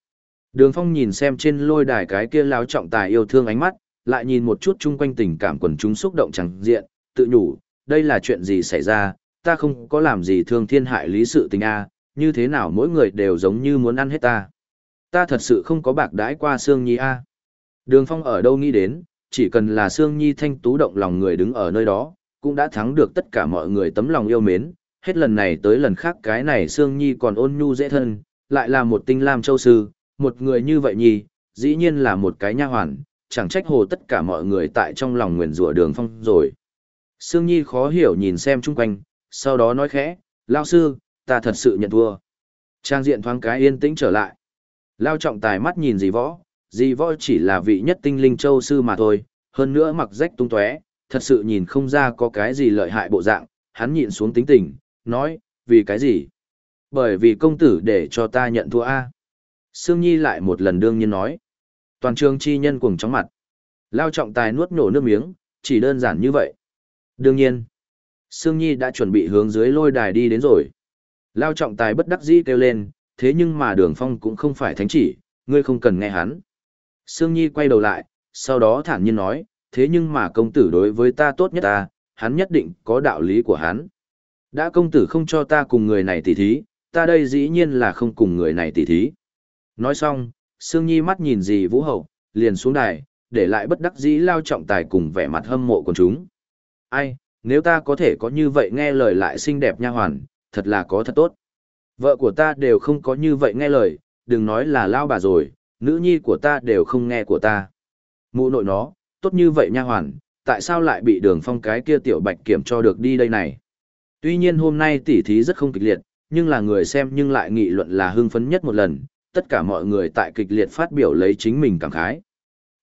S1: Đường phong nhìn xem trên lôi đài cái kia lao trọng tài yêu thương ánh mắt, lại nhìn một chút chung quanh tình cảm quần chúng xúc động chẳng diện, tự nhủ, đây là chuyện gì xảy ra, ta không có làm gì thương thiên hại lý sự tình a, như thế nào mỗi người đều giống như muốn ăn hết ta. Ta thật sự không có bạc đãi qua Sương Nhi a. Đường Phong ở đâu nghĩ đến, chỉ cần là Sương Nhi thanh tú động lòng người đứng ở nơi đó, cũng đã thắng được tất cả mọi người tấm lòng yêu mến, hết lần này tới lần khác cái này Sương Nhi còn ôn nhu dễ thân, lại là một tinh lam châu sư, một người như vậy nhi, dĩ nhiên là một cái nha hoàn, chẳng trách hồ tất cả mọi người tại trong lòng nguyền rủa đường phong rồi. Sương Nhi khó hiểu nhìn xem chung quanh, sau đó nói khẽ, lao sư, ta thật sự nhận thua. Trang diện thoáng cái yên tĩnh trở lại. Lao trọng tài mắt nhìn dì võ, dì võ chỉ là vị nhất tinh linh châu sư mà thôi, hơn nữa mặc rách tung tóe, thật sự nhìn không ra có cái gì lợi hại bộ dạng, hắn nhịn xuống tính tình, nói, vì cái gì? Bởi vì công tử để cho ta nhận thua A. Sương Nhi lại một lần đương nhiên nói. Toàn trường chi nhân cuồng chóng mặt. Lao trọng tài nuốt nổ nước miếng, chỉ đơn giản như vậy. Đương nhiên, Sương Nhi đã chuẩn bị hướng dưới lôi đài đi đến rồi. Lao trọng tài bất đắc dĩ kêu lên, thế nhưng mà đường phong cũng không phải thánh chỉ, ngươi không cần nghe hắn. Sương Nhi quay đầu lại, sau đó thản nhiên nói, thế nhưng mà công tử đối với ta tốt nhất ta, hắn nhất định có đạo lý của hắn. Đã công tử không cho ta cùng người này tỉ thí, ta đây dĩ nhiên là không cùng người này tỉ thí. Nói xong, Sương Nhi mắt nhìn gì Vũ Hậu, liền xuống đài, để lại bất đắc dĩ lao trọng tài cùng vẻ mặt hâm mộ của chúng. Ai, nếu ta có thể có như vậy nghe lời lại xinh đẹp nha hoàn, thật là có thật tốt. Vợ của ta đều không có như vậy nghe lời, đừng nói là lao bà rồi, nữ nhi của ta đều không nghe của ta. Mụ nội nó, tốt như vậy nha hoàn, tại sao lại bị đường phong cái kia tiểu bạch kiểm cho được đi đây này? Tuy nhiên hôm nay tỉ thí rất không kịch liệt, nhưng là người xem nhưng lại nghị luận là hưng phấn nhất một lần, tất cả mọi người tại kịch liệt phát biểu lấy chính mình cảm khái.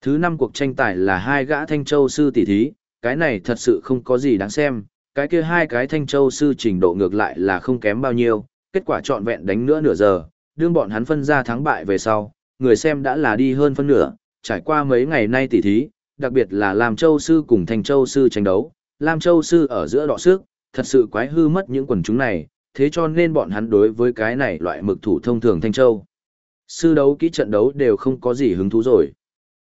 S1: Thứ năm cuộc tranh tài là hai gã thanh châu sư tỷ thí, cái này thật sự không có gì đáng xem, cái kia hai cái thanh châu sư trình độ ngược lại là không kém bao nhiêu, kết quả trọn vẹn đánh nữa nửa giờ, đương bọn hắn phân ra thắng bại về sau, người xem đã là đi hơn phân nửa, trải qua mấy ngày nay tỷ thí, đặc biệt là Lam Châu sư cùng Thanh Châu sư tranh đấu, Lam Châu sư ở giữa đọ sức, thật sự quái hư mất những quần chúng này, thế cho nên bọn hắn đối với cái này loại mực thủ thông thường Thanh Châu. Sư đấu kỹ trận đấu đều không có gì hứng thú rồi.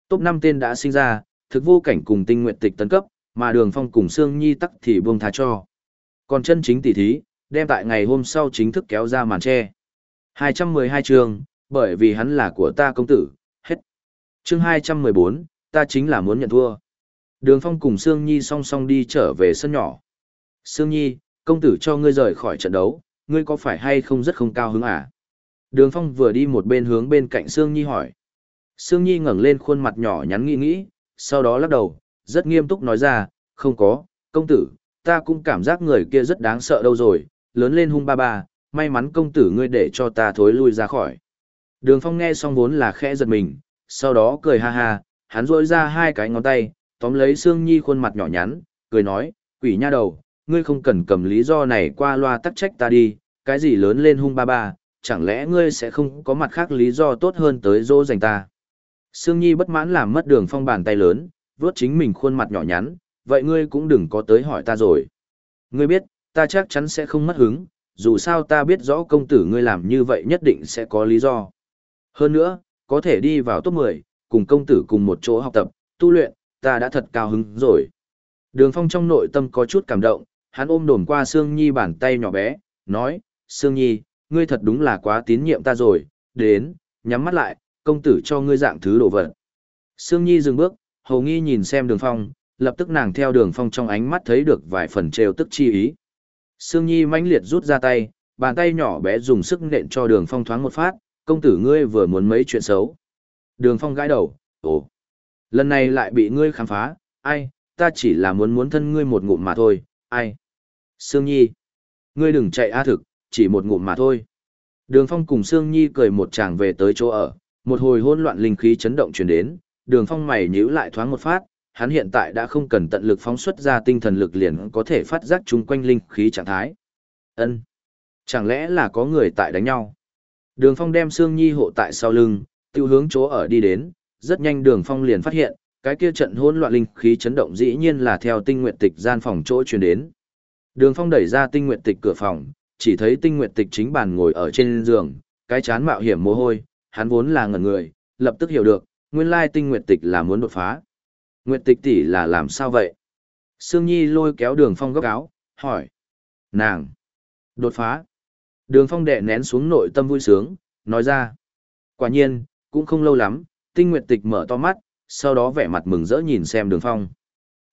S1: Top năm tên đã sinh ra, thực vô cảnh cùng tinh nguyện tịch tấn cấp, mà đường phong cùng Sương Nhi tắc thì buông tha cho. Còn chân chính tỷ thí, đem tại ngày hôm sau chính thức kéo ra màn tre. 212 chương, bởi vì hắn là của ta công tử, hết. Chương 214, ta chính là muốn nhận thua. Đường phong cùng Sương Nhi song song đi trở về sân nhỏ. Sương Nhi, công tử cho ngươi rời khỏi trận đấu, ngươi có phải hay không rất không cao hứng à? Đường phong vừa đi một bên hướng bên cạnh Sương Nhi hỏi. Sương Nhi ngẩng lên khuôn mặt nhỏ nhắn nghĩ nghĩ, sau đó lắc đầu, rất nghiêm túc nói ra, không có, công tử, ta cũng cảm giác người kia rất đáng sợ đâu rồi, lớn lên hung ba ba, may mắn công tử ngươi để cho ta thối lui ra khỏi. Đường phong nghe xong vốn là khẽ giật mình, sau đó cười ha ha, hắn rôi ra hai cái ngón tay, tóm lấy Sương Nhi khuôn mặt nhỏ nhắn, cười nói, quỷ nha đầu, ngươi không cần cầm lý do này qua loa tắc trách ta đi, cái gì lớn lên hung ba ba, chẳng lẽ ngươi sẽ không có mặt khác lý do tốt hơn tới dỗ dành ta. Sương Nhi bất mãn làm mất đường phong bàn tay lớn, vuốt chính mình khuôn mặt nhỏ nhắn, vậy ngươi cũng đừng có tới hỏi ta rồi. Ngươi biết, ta chắc chắn sẽ không mất hứng, dù sao ta biết rõ công tử ngươi làm như vậy nhất định sẽ có lý do. Hơn nữa, có thể đi vào top 10, cùng công tử cùng một chỗ học tập, tu luyện, ta đã thật cao hứng rồi. Đường phong trong nội tâm có chút cảm động, hắn ôm đồn qua Sương Nhi bàn tay nhỏ bé, nói, Sương Nhi, ngươi thật đúng là quá tín nhiệm ta rồi, đến, nhắm mắt lại, công tử cho ngươi dạng thứ đồ vật. Sương Nhi dừng bước, hầu nghi nhìn xem đường phong, lập tức nàng theo đường phong trong ánh mắt thấy được vài phần trêu tức chi ý. Sương Nhi mãnh liệt rút ra tay, bàn tay nhỏ bé dùng sức nện cho đường phong thoáng một phát, công tử ngươi vừa muốn mấy chuyện xấu. Đường phong gãi đầu, ồ, lần này lại bị ngươi khám phá, ai, ta chỉ là muốn muốn thân ngươi một ngụm mà thôi, ai. Sương Nhi, ngươi đừng chạy a thực, chỉ một ngụm mà thôi. Đường phong cùng Sương Nhi cười một chàng về tới chỗ ở, một hồi hỗn loạn linh khí chấn động truyền đến, đường phong mày nhíu lại thoáng một phát, hắn hiện tại đã không cần tận lực phóng xuất ra tinh thần lực liền có thể phát giác chung quanh linh khí trạng thái. Ân, Chẳng lẽ là có người tại đánh nhau? Đường phong đem Sương Nhi hộ tại sau lưng, tiêu hướng chỗ ở đi đến, rất nhanh đường phong liền phát hiện, cái kia trận hỗn loạn linh khí chấn động dĩ nhiên là theo tinh nguyện tịch gian phòng chỗ truyền đến. Đường phong đẩy ra tinh nguyện tịch cửa phòng, chỉ thấy tinh nguyện tịch chính bàn ngồi ở trên giường, cái chán mạo hiểm mồ hôi, hắn vốn là ngẩn người, lập tức hiểu được, nguyên lai tinh nguyệt tịch là muốn đột phá. Nguyệt tịch tỷ là làm sao vậy? Sương Nhi lôi kéo đường phong góc áo, hỏi. Nàng! Đột phá! Đường phong đệ nén xuống nội tâm vui sướng, nói ra. Quả nhiên, cũng không lâu lắm, tinh nguyệt tịch mở to mắt, sau đó vẻ mặt mừng rỡ nhìn xem đường phong.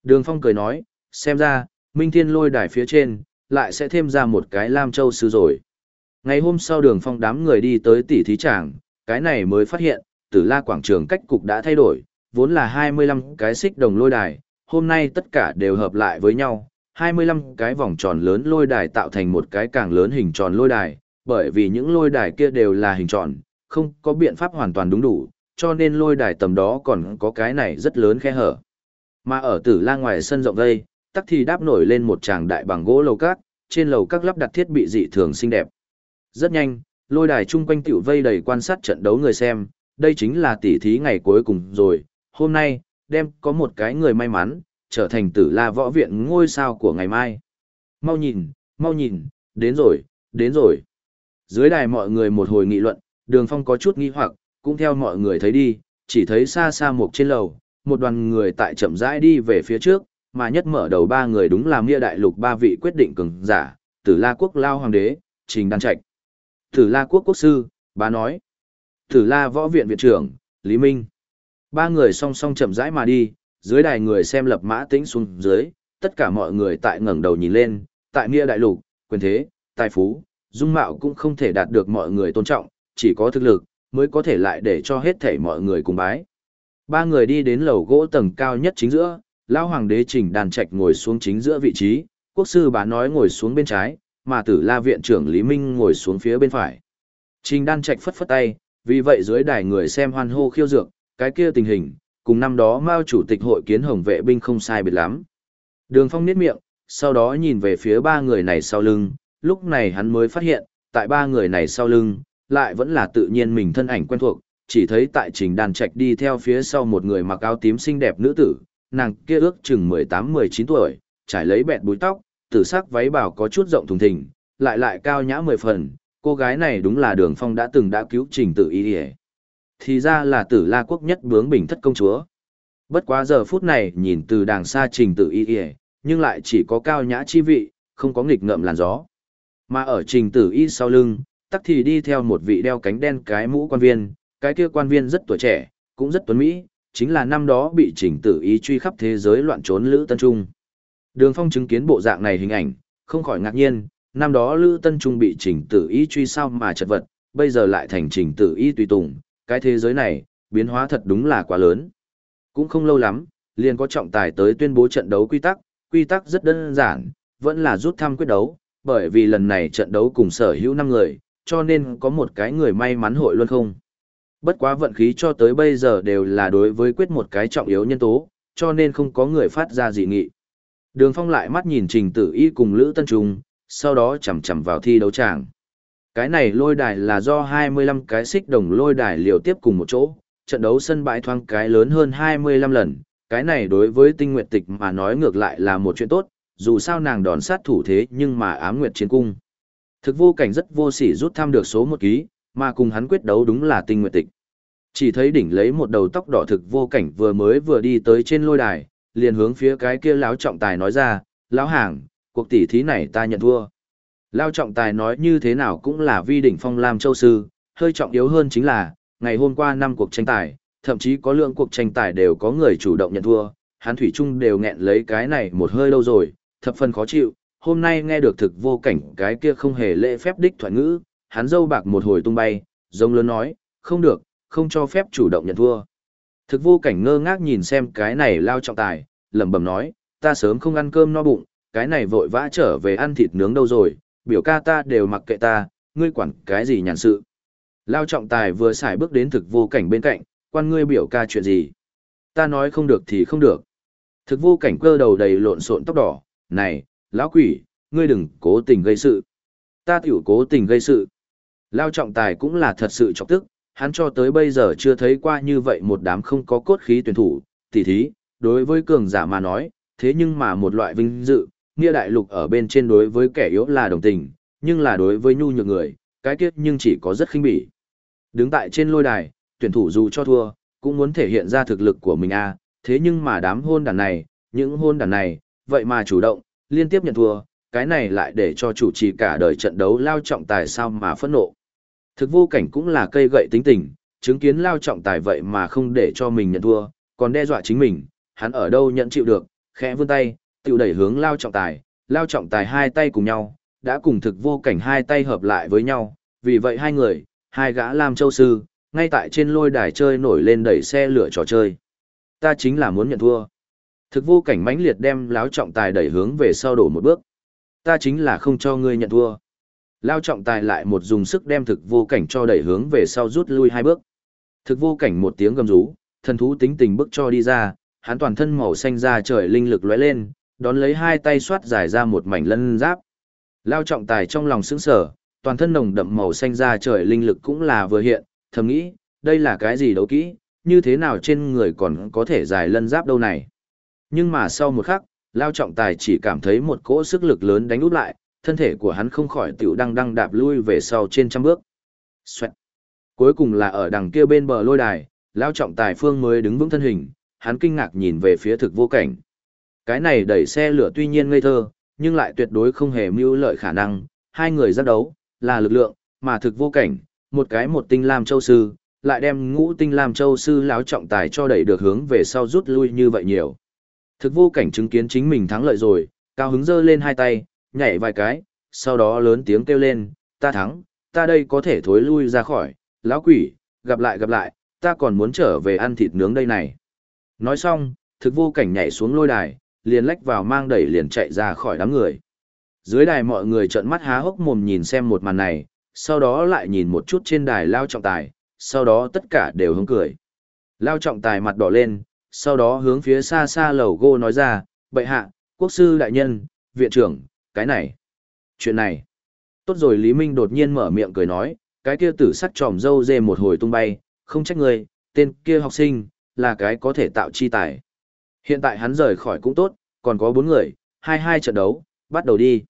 S1: Đường phong cười nói, xem ra, Minh Thiên lôi đài phía trên, lại sẽ thêm ra một cái Lam Châu sư rồi. Ngày hôm sau đường phong đám người đi tới tỷ thí tràng, cái này mới phát hiện, tử la quảng trường cách cục đã thay đổi, vốn là 25 cái xích đồng lôi đài, hôm nay tất cả đều hợp lại với nhau, 25 cái vòng tròn lớn lôi đài tạo thành một cái càng lớn hình tròn lôi đài, bởi vì những lôi đài kia đều là hình tròn, không có biện pháp hoàn toàn đúng đủ, cho nên lôi đài tầm đó còn có cái này rất lớn khe hở. Mà ở tử la ngoài sân rộng đây, tắc thì đáp nổi lên một tràng đại bằng gỗ lầu cát, trên lầu các lắp đặt thiết bị dị thường xinh đẹp. Rất nhanh, lôi đài chung quanh tiểu vây đầy quan sát trận đấu người xem, đây chính là tỷ thí ngày cuối cùng rồi, hôm nay, đem có một cái người may mắn, trở thành tử la võ viện ngôi sao của ngày mai. Mau nhìn, mau nhìn, đến rồi, đến rồi. Dưới đài mọi người một hồi nghị luận, đường phong có chút nghi hoặc, cũng theo mọi người thấy đi, chỉ thấy xa xa một trên lầu, một đoàn người tại chậm rãi đi về phía trước, mà nhất mở đầu ba người đúng là Mia Đại Lục ba vị quyết định cường giả, Tử La Quốc Lao Hoàng đế, Trình Đan Trạch. Tử La Quốc Quốc sư, bá nói. Tử La Võ Viện Viện trưởng, Lý Minh. Ba người song song chậm rãi mà đi, dưới đài người xem lập mã tĩnh xuống dưới, tất cả mọi người tại ngẩng đầu nhìn lên, tại Mia Đại Lục, quyền thế, tài phú, dung mạo cũng không thể đạt được mọi người tôn trọng, chỉ có thực lực, mới có thể lại để cho hết thảy mọi người cùng bái. Ba người đi đến lầu gỗ tầng cao nhất chính giữa, lão hoàng đế Trình Đàn Trạch ngồi xuống chính giữa vị trí, quốc sư bá nói ngồi xuống bên trái, mà Tử La viện trưởng Lý Minh ngồi xuống phía bên phải. Trình Đan Trạch phất phất tay, vì vậy dưới đài người xem hoan hô khiêu dược, cái kia tình hình, cùng năm đó Mao chủ tịch hội kiến hồng vệ binh không sai biệt lắm. Đường Phong niết miệng, sau đó nhìn về phía ba người này sau lưng, lúc này hắn mới phát hiện, tại ba người này sau lưng, lại vẫn là tự nhiên mình thân ảnh quen thuộc, chỉ thấy tại trình đàn trạch đi theo phía sau một người mặc áo tím xinh đẹp nữ tử, nàng kia ước chừng 18-19 tuổi, trải lấy bẹt búi tóc, tử sắc váy bảo có chút rộng thùng thình, lại lại cao nhã mười phần, cô gái này đúng là đường phong đã từng đã cứu trình tự y ỉa thì ra là tử la quốc nhất bướng bình thất công chúa. Bất quá giờ phút này nhìn từ đàng xa trình tự y ỉa nhưng lại chỉ có cao nhã chi vị không có nghịch ngợm làn gió. Mà ở trình tử y sau lưng tắc thì đi theo một vị đeo cánh đen cái mũ quan viên cái kia quan viên rất tuổi trẻ cũng rất tuấn mỹ chính là năm đó bị chỉnh tử ý truy khắp thế giới loạn trốn lữ tân trung đường phong chứng kiến bộ dạng này hình ảnh không khỏi ngạc nhiên năm đó Lữ Tân Trung bị chỉnh tử ý truy sao mà chật vật, bây giờ lại thành chỉnh tử ý tùy tùng, cái thế giới này, biến hóa thật đúng là quá lớn. Cũng không lâu lắm, liền có trọng tài tới tuyên bố trận đấu quy tắc, quy tắc rất đơn giản, vẫn là rút thăm quyết đấu, bởi vì lần này trận đấu cùng sở hữu 5 người, cho nên có một cái người may mắn hội luôn không. Bất quá vận khí cho tới bây giờ đều là đối với quyết một cái trọng yếu nhân tố, cho nên không có người phát ra dị nghị. Đường Phong lại mắt nhìn Trình Tử Y cùng Lữ Tân Trung, sau đó chầm chầm vào thi đấu tràng. Cái này lôi đài là do 25 cái xích đồng lôi đài liều tiếp cùng một chỗ, trận đấu sân bãi thoáng cái lớn hơn 25 lần, cái này đối với tinh nguyệt tịch mà nói ngược lại là một chuyện tốt, dù sao nàng đòn sát thủ thế nhưng mà ám nguyệt chiến cung. Thực vô cảnh rất vô sỉ rút thăm được số một ký, mà cùng hắn quyết đấu đúng là tinh nguyệt tịch. Chỉ thấy đỉnh lấy một đầu tóc đỏ thực vô cảnh vừa mới vừa đi tới trên lôi đài, liền hướng phía cái kia lão trọng tài nói ra, lão hàng, cuộc tỷ thí này ta nhận thua. lão trọng tài nói như thế nào cũng là vi đỉnh phong Lam Châu Sư, hơi trọng yếu hơn chính là, ngày hôm qua năm cuộc tranh tài, thậm chí có lượng cuộc tranh tài đều có người chủ động nhận thua, hắn thủy chung đều nghẹn lấy cái này một hơi lâu rồi, thập phần khó chịu, hôm nay nghe được thực vô cảnh cái kia không hề lễ phép đích thoại ngữ, hắn dâu bạc một hồi tung bay, giống lớn nói, không được, không cho phép chủ động nhận thua. Thực vô cảnh ngơ ngác nhìn xem cái này lao trọng tài, lẩm bẩm nói, ta sớm không ăn cơm no bụng, cái này vội vã trở về ăn thịt nướng đâu rồi, biểu ca ta đều mặc kệ ta, ngươi quản cái gì nhàn sự. Lao trọng tài vừa xài bước đến thực vô cảnh bên cạnh, quan ngươi biểu ca chuyện gì. Ta nói không được thì không được. Thực vô cảnh cơ đầu đầy lộn xộn tóc đỏ, này, lão quỷ, ngươi đừng cố tình gây sự. Ta tiểu cố tình gây sự. Lao trọng tài cũng là thật sự chọc tức, hắn cho tới bây giờ chưa thấy qua như vậy một đám không có cốt khí tuyển thủ, tỉ thí, đối với cường giả mà nói, thế nhưng mà một loại vinh dự, nghĩa đại lục ở bên trên đối với kẻ yếu là đồng tình, nhưng là đối với nhu nhược người, cái kiếp nhưng chỉ có rất khinh bỉ. Đứng tại trên lôi đài, tuyển thủ dù cho thua, cũng muốn thể hiện ra thực lực của mình a à, thế nhưng mà đám hôn đàn này, những hôn đàn này, vậy mà chủ động, liên tiếp nhận thua, cái này lại để cho chủ trì cả đời trận đấu lao trọng tài sao mà phẫn nộ. Thực vô cảnh cũng là cây gậy tính tình, chứng kiến lao trọng tài vậy mà không để cho mình nhận thua, còn đe dọa chính mình, hắn ở đâu nhận chịu được, khẽ vươn tay, tự đẩy hướng lao trọng tài, lao trọng tài hai tay cùng nhau, đã cùng thực vô cảnh hai tay hợp lại với nhau, vì vậy hai người, hai gã làm Châu Sư, ngay tại trên lôi đài chơi nổi lên đẩy xe lửa trò chơi. Ta chính là muốn nhận thua. Thực vô cảnh mãnh liệt đem lao trọng tài đẩy hướng về sau đổ một bước. Ta chính là không cho ngươi nhận thua. Lao trọng tài lại một dùng sức đem thực vô cảnh cho đẩy hướng về sau rút lui hai bước. Thực vô cảnh một tiếng gầm rú, thần thú tính tình bước cho đi ra, hắn toàn thân màu xanh ra trời linh lực lóe lên, đón lấy hai tay xoát giải ra một mảnh lân giáp. Lao trọng tài trong lòng sững sở, toàn thân nồng đậm màu xanh ra trời linh lực cũng là vừa hiện, thầm nghĩ, đây là cái gì đấu kỹ, như thế nào trên người còn có thể giải lân giáp đâu này. Nhưng mà sau một khắc, Lao trọng tài chỉ cảm thấy một cỗ sức lực lớn đánh úp lại, thân thể của hắn không khỏi tiểu đăng đăng đạp lui về sau trên trăm bước. Xoẹt. Cuối cùng là ở đằng kia bên bờ lôi đài, Lao trọng tài phương mới đứng vững thân hình, hắn kinh ngạc nhìn về phía thực vô cảnh. Cái này đẩy xe lửa tuy nhiên ngây thơ, nhưng lại tuyệt đối không hề mưu lợi khả năng, hai người giác đấu, là lực lượng, mà thực vô cảnh, một cái một tinh lam châu sư, lại đem ngũ tinh lam châu sư lão trọng tài cho đẩy được hướng về sau rút lui như vậy nhiều. Thực vô cảnh chứng kiến chính mình thắng lợi rồi, cao hứng giơ lên hai tay, nhảy vài cái, sau đó lớn tiếng kêu lên, ta thắng, ta đây có thể thối lui ra khỏi, lão quỷ, gặp lại gặp lại, ta còn muốn trở về ăn thịt nướng đây này. Nói xong, thực vô cảnh nhảy xuống lôi đài, liền lách vào mang đẩy liền chạy ra khỏi đám người. Dưới đài mọi người trợn mắt há hốc mồm nhìn xem một màn này, sau đó lại nhìn một chút trên đài lao trọng tài, sau đó tất cả đều hướng cười. Lao trọng tài mặt đỏ lên, sau đó hướng phía xa xa lầu gô nói ra, bệ hạ, quốc sư đại nhân, viện trưởng, cái này, chuyện này. Tốt rồi Lý Minh đột nhiên mở miệng cười nói, cái kia tử sắc tròm dâu dê một hồi tung bay, không trách người, tên kia học sinh, là cái có thể tạo chi tài. Hiện tại hắn rời khỏi cũng tốt, còn có bốn người, hai hai trận đấu, bắt đầu đi.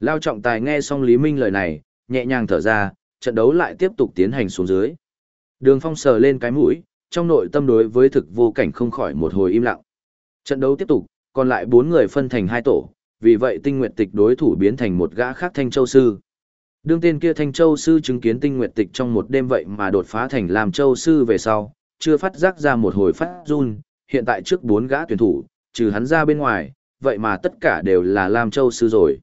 S1: Lao trọng tài nghe xong Lý Minh lời này, nhẹ nhàng thở ra, trận đấu lại tiếp tục tiến hành xuống dưới. Đường phong sờ lên cái mũi, trong nội tâm đối với thực vô cảnh không khỏi một hồi im lặng. Trận đấu tiếp tục, còn lại bốn người phân thành hai tổ, vì vậy tinh nguyệt tịch đối thủ biến thành một gã khác thanh châu sư. Đương tên kia thanh châu sư chứng kiến tinh nguyệt tịch trong một đêm vậy mà đột phá thành làm châu sư về sau, chưa phát giác ra một hồi phát run, hiện tại trước bốn gã tuyển thủ, trừ hắn ra bên ngoài, vậy mà tất cả đều là Lam Châu sư rồi.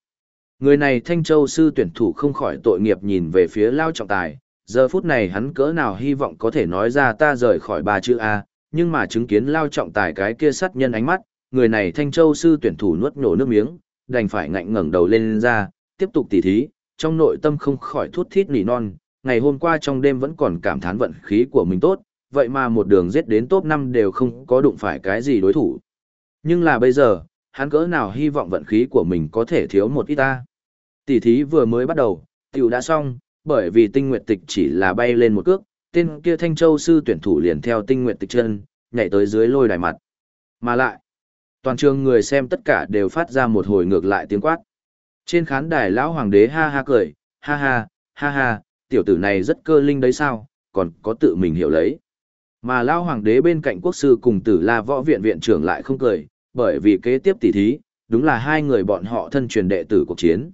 S1: Người này Thanh Châu sư tuyển thủ không khỏi tội nghiệp nhìn về phía Lao Trọng Tài, giờ phút này hắn cỡ nào hy vọng có thể nói ra ta rời khỏi ba chữ A, nhưng mà chứng kiến Lao Trọng Tài cái kia sát nhân ánh mắt, người này Thanh Châu sư tuyển thủ nuốt nhổ nước miếng, đành phải ngạnh ngẩng đầu lên ra, tiếp tục tỉ thí, trong nội tâm không khỏi thút thít nỉ non, ngày hôm qua trong đêm vẫn còn cảm thán vận khí của mình tốt, vậy mà một đường giết đến top 5 đều không có đụng phải cái gì đối thủ. Nhưng là bây giờ, hắn cỡ nào hy vọng vận khí của mình có thể thiếu một ít ta. Tỷ thí vừa mới bắt đầu, tiểu đã xong, bởi vì tinh nguyệt tịch chỉ là bay lên một cước, tên kia thanh châu sư tuyển thủ liền theo tinh nguyệt tịch chân, nhảy tới dưới lôi đài mặt. Mà lại, toàn trường người xem tất cả đều phát ra một hồi ngược lại tiếng quát. Trên khán đài lão hoàng đế ha ha cười, ha ha, ha ha, tiểu tử này rất cơ linh đấy sao, còn có tự mình hiểu lấy. Mà lao hoàng đế bên cạnh quốc sư cùng tử la võ viện viện trưởng lại không cười, bởi vì kế tiếp tỉ thí, đúng là hai người bọn họ thân truyền đệ tử cuộc chiến.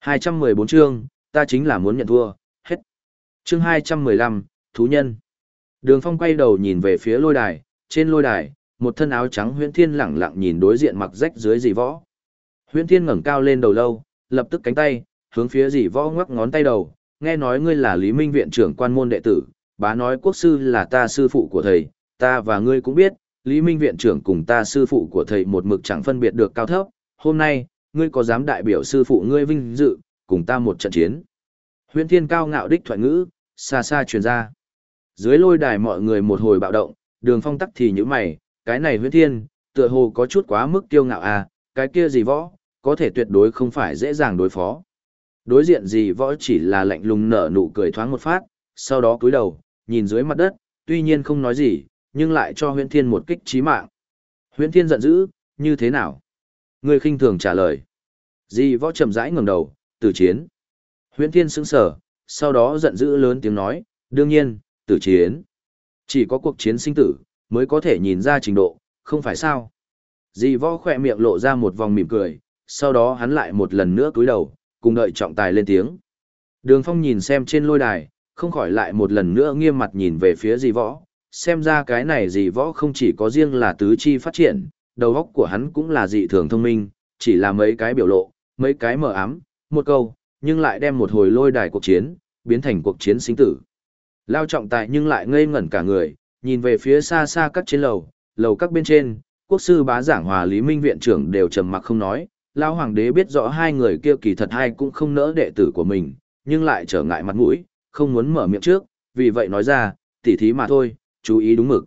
S1: 214 chương, ta chính là muốn nhận thua, hết. Chương 215, Thú Nhân. Đường phong quay đầu nhìn về phía lôi đài, trên lôi đài, một thân áo trắng huyễn thiên lẳng lặng nhìn đối diện mặc rách dưới dì võ. Huyễn thiên ngẩng cao lên đầu lâu, lập tức cánh tay, hướng phía dì võ ngoắc ngón tay đầu, nghe nói ngươi là Lý Minh viện trưởng quan môn đệ tử, bá nói quốc sư là ta sư phụ của thầy, ta và ngươi cũng biết, Lý Minh viện trưởng cùng ta sư phụ của thầy một mực chẳng phân biệt được cao thấp, hôm nay, ngươi có dám đại biểu sư phụ ngươi vinh dự, cùng ta một trận chiến. Huyễn thiên cao ngạo đích thoại ngữ, xa xa truyền ra. Dưới lôi đài mọi người một hồi bạo động, đường phong tắc thì như mày, cái này huyễn thiên, tựa hồ có chút quá mức kiêu ngạo à, cái kia gì võ, có thể tuyệt đối không phải dễ dàng đối phó. Đối diện gì võ chỉ là lạnh lùng nở nụ cười thoáng một phát, sau đó cúi đầu, nhìn dưới mặt đất, tuy nhiên không nói gì, nhưng lại cho huyễn thiên một kích chí mạng. Huyễn thiên giận dữ, như thế nào? Người khinh thường trả lời. Di võ chậm rãi ngẩng đầu, tử chiến. Huyễn thiên sững sờ, sau đó giận dữ lớn tiếng nói, đương nhiên, tử chiến. Chỉ có cuộc chiến sinh tử, mới có thể nhìn ra trình độ, không phải sao? Dì võ khỏe miệng lộ ra một vòng mỉm cười, sau đó hắn lại một lần nữa cúi đầu, cùng đợi trọng tài lên tiếng. Đường phong nhìn xem trên lôi đài, không khỏi lại một lần nữa nghiêm mặt nhìn về phía dì võ. Xem ra cái này dì võ không chỉ có riêng là tứ chi phát triển, đầu óc của hắn cũng là dị thường thông minh, chỉ là mấy cái biểu lộ, mấy cái mờ ám, một câu, nhưng lại đem một hồi lôi đài cuộc chiến, biến thành cuộc chiến sinh tử. Lao trọng tài nhưng lại ngây ngẩn cả người, nhìn về phía xa xa các trên lầu, lầu các bên trên, quốc sư bá giảng hòa lý minh viện trưởng đều trầm mặc không nói, Lao hoàng đế biết rõ hai người kia kỳ thật hai cũng không nỡ đệ tử của mình, nhưng lại trở ngại mặt mũi, không muốn mở miệng trước, vì vậy nói ra, tỉ thí mà thôi, chú ý đúng mực.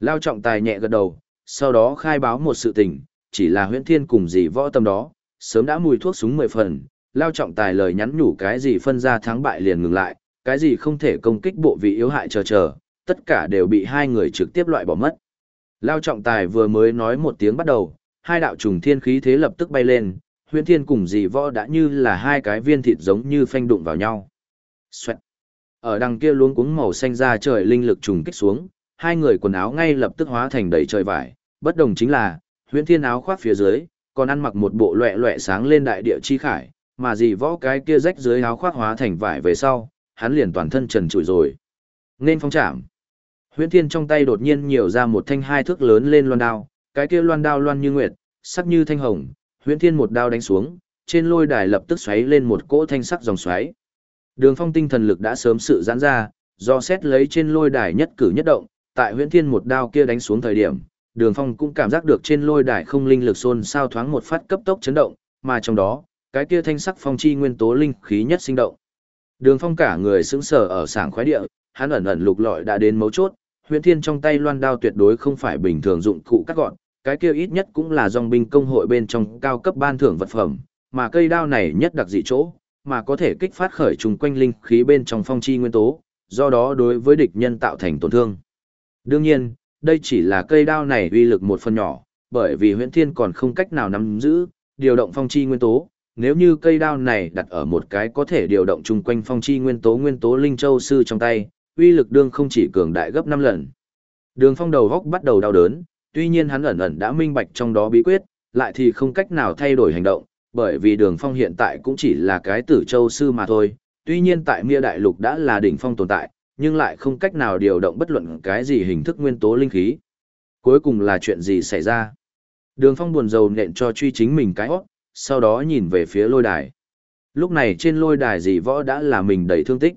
S1: Lao trọng tài nhẹ gật đầu, sau đó khai báo một sự tình, chỉ là huyễn thiên cùng gì võ tâm đó, sớm đã mùi thuốc súng mười phần, Lao trọng tài lời nhắn nhủ cái gì phân ra thắng bại liền ngừng lại, cái gì không thể công kích bộ vị yếu hại chờ chờ, tất cả đều bị hai người trực tiếp loại bỏ mất. Lao trọng tài vừa mới nói một tiếng bắt đầu, hai đạo trùng thiên khí thế lập tức bay lên, huyễn thiên cùng dì võ đã như là hai cái viên thịt giống như phanh đụng vào nhau. Xoẹt. Ở đằng kia luống cuống màu xanh ra trời linh lực trùng kích xuống, hai người quần áo ngay lập tức hóa thành đầy trời vải, bất đồng chính là, huyễn thiên áo khoác phía dưới, còn ăn mặc một bộ loẹ loẹ sáng lên đại địa chi khải, mà dì võ cái kia rách dưới áo khoác hóa thành vải về sau, hắn liền toàn thân trần trụi rồi. Nên phong chạm. Huyễn thiên trong tay đột nhiên nhiều ra một thanh hai thước lớn lên loan đao, cái kia loan đao loan như nguyệt, sắc như thanh hồng, huyễn thiên một đao đánh xuống, trên lôi đài lập tức xoáy lên một cỗ thanh sắc dòng xoáy. Đường phong tinh thần lực đã sớm sự giãn ra, do xét lấy trên lôi đài nhất cử nhất động, tại huyễn thiên một đao kia đánh xuống thời điểm, đường phong cũng cảm giác được trên lôi đài không linh lực xôn sao thoáng một phát cấp tốc chấn động, mà trong đó, cái kia thanh sắc phong chi nguyên tố linh khí nhất sinh động. Đường phong cả người sững sờ ở sảng khoái địa, hắn ẩn ẩn lục lọi đã đến mấu chốt, huyễn thiên trong tay loan đao tuyệt đối không phải bình thường dụng cụ cắt gọn, cái kia ít nhất cũng là dòng binh công hội bên trong cao cấp ban thưởng vật phẩm, mà cây đao này nhất đặc dị chỗ, mà có thể kích phát khởi trùng quanh linh khí bên trong phong chi nguyên tố, do đó đối với địch nhân tạo thành tổn thương. Đương nhiên, đây chỉ là cây đao này uy lực một phần nhỏ, bởi vì huyễn thiên còn không cách nào nắm giữ, điều động phong chi nguyên tố. Nếu như cây đao này đặt ở một cái có thể điều động chung quanh phong chi nguyên tố nguyên tố linh châu sư trong tay, uy lực đương không chỉ cường đại gấp 5 lần. Đường phong đầu góc bắt đầu đau đớn, tuy nhiên hắn ẩn ẩn đã minh bạch trong đó bí quyết, lại thì không cách nào thay đổi hành động, bởi vì đường phong hiện tại cũng chỉ là cái tử châu sư mà thôi, tuy nhiên tại Mia Đại Lục đã là đỉnh phong tồn tại, nhưng lại không cách nào điều động bất luận cái gì hình thức nguyên tố linh khí. Cuối cùng là chuyện gì xảy ra? Đường phong buồn rầu nện cho truy chính mình cái hót, sau đó nhìn về phía lôi đài. Lúc này trên lôi đài dì võ đã là mình đầy thương tích.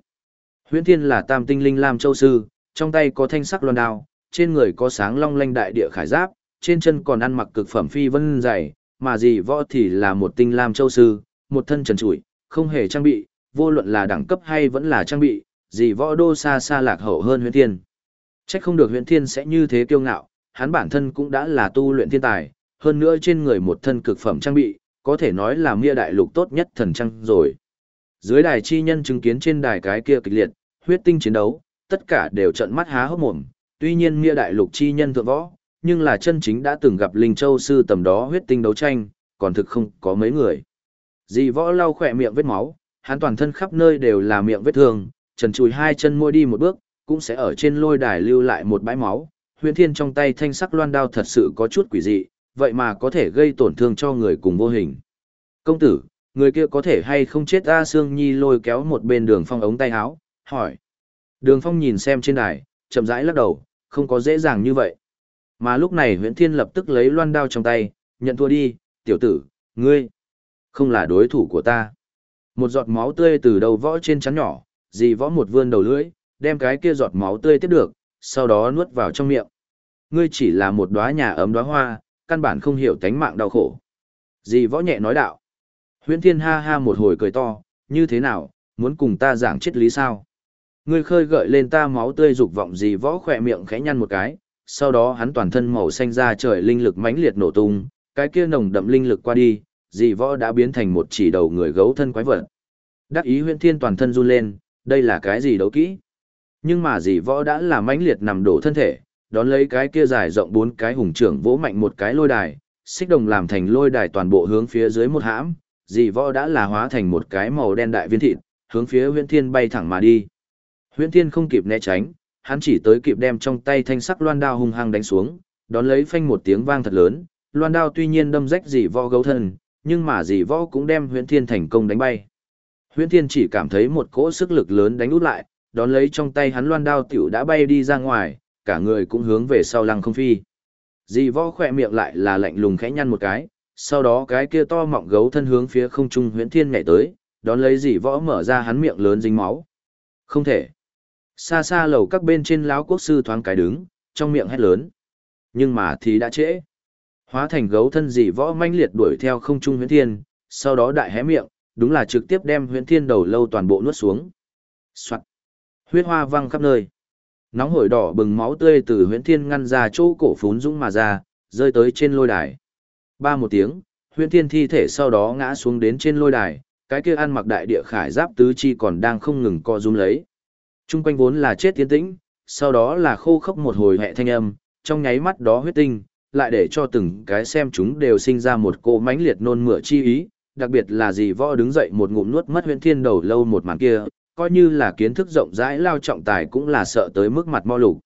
S1: Huyễn Thiên là tam tinh linh lam châu sư, trong tay có thanh sắc loan đao, trên người có sáng long lanh đại địa khải giáp, trên chân còn ăn mặc cực phẩm phi vân dày, mà dì võ thì là một tinh lam châu sư, một thân trần trụi, không hề trang bị, vô luận là đẳng cấp hay vẫn là trang bị, dì võ đô xa xa lạc hậu hơn huyễn thiên. Chắc không được huyễn thiên sẽ như thế kiêu ngạo, hắn bản thân cũng đã là tu luyện thiên tài, hơn nữa trên người một thân cực phẩm trang bị, có thể nói là mia đại lục tốt nhất thần trang rồi. Dưới đài chi nhân chứng kiến trên đài cái kia kịch liệt, huyết tinh chiến đấu, tất cả đều trợn mắt há hốc mồm, tuy nhiên mia đại lục chi nhân thượng võ, nhưng là chân chính đã từng gặp Linh Châu sư tầm đó huyết tinh đấu tranh, còn thực không có mấy người. Dì võ lau khỏe miệng vết máu, hắn toàn thân khắp nơi đều là miệng vết thương, trần chùi hai chân môi đi một bước, cũng sẽ ở trên lôi đài lưu lại một bãi máu. Huyền Thiên trong tay thanh sắc loan đao thật sự có chút quỷ dị, vậy mà có thể gây tổn thương cho người cùng vô hình. Công tử, người kia có thể hay không chết A Sương Nhi lôi kéo một bên đường phong ống tay áo, hỏi. Đường phong nhìn xem trên đài, chậm rãi lắc đầu, không có dễ dàng như vậy. Mà lúc này Huyễn Thiên lập tức lấy loan đao trong tay, nhận thua đi, tiểu tử, ngươi, không là đối thủ của ta. Một giọt máu tươi từ đầu võ trên chắn nhỏ, dì võ một vươn đầu lưỡi, đem cái kia giọt máu tươi tiếp được, sau đó nuốt vào trong miệng. Ngươi chỉ là một đóa nhà ấm đóa hoa, căn bản không hiểu tánh mạng đau khổ. Dì võ nhẹ nói đạo. Huyễn Thiên ha ha một hồi cười to, như thế nào, muốn cùng ta giảng triết lý sao? Ngươi khơi gợi lên ta máu tươi dục vọng dì võ khỏe miệng khẽ nhăn một cái, sau đó hắn toàn thân màu xanh ra trời linh lực mãnh liệt nổ tung, cái kia nồng đậm linh lực qua đi, dì võ đã biến thành một chỉ đầu người gấu thân quái vật. Đắc ý huyễn thiên toàn thân run lên, đây là cái gì đấu kỹ? Nhưng mà dì võ đã là mãnh liệt nằm đổ thân thể, đón lấy cái kia dài rộng bốn cái hùng trưởng vỗ mạnh một cái lôi đài, xích đồng làm thành lôi đài toàn bộ hướng phía dưới một hãm, dì võ đã là hóa thành một cái màu đen đại viên thịt, hướng phía huyễn thiên bay thẳng mà đi. Huyễn thiên không kịp né tránh, hắn chỉ tới kịp đem trong tay thanh sắc loan đao hung hăng đánh xuống, đón lấy phanh một tiếng vang thật lớn, loan đao tuy nhiên đâm rách dì võ gấu thân, nhưng mà dì võ cũng đem huyễn thiên thành công đánh bay. Huyễn thiên chỉ cảm thấy một cỗ sức lực lớn đánh út lại, đón lấy trong tay hắn loan đao tiểu đã bay đi ra ngoài, cả người cũng hướng về sau lăng không phi. Dì võ khỏe miệng lại là lạnh lùng khẽ nhăn một cái, sau đó cái kia to mọng gấu thân hướng phía không trung huyễn thiên nhảy tới, đón lấy dì võ mở ra hắn miệng lớn dính máu. Không thể. Xa xa lầu các bên trên láo quốc sư thoáng cái đứng, trong miệng hét lớn. Nhưng mà thì đã trễ. Hóa thành gấu thân dì võ manh liệt đuổi theo không trung huyễn thiên, sau đó đại hé miệng, đúng là trực tiếp đem huyễn thiên đầu lâu toàn bộ nuốt xuống. Soạn. Huyết hoa văng khắp nơi. Nóng hổi đỏ bừng máu tươi từ huyễn thiên ngăn ra chỗ cổ phún dũng mà ra, rơi tới trên lôi đài. Ba một tiếng, huyễn thiên thi thể sau đó ngã xuống đến trên lôi đài, cái kia ăn mặc đại địa khải giáp tứ chi còn đang không ngừng co rúm lấy. Trung quanh vốn là chết tiến tĩnh, sau đó là khô khốc một hồi hệ thanh âm, trong nháy mắt đó huyết tinh, lại để cho từng cái xem chúng đều sinh ra một cô mãnh liệt nôn mửa chi ý, đặc biệt là gì võ đứng dậy một ngụm nuốt mất huyễn thiên đầu lâu một màn kia, coi như là kiến thức rộng rãi lao trọng tài cũng là sợ tới mức mặt mo lục.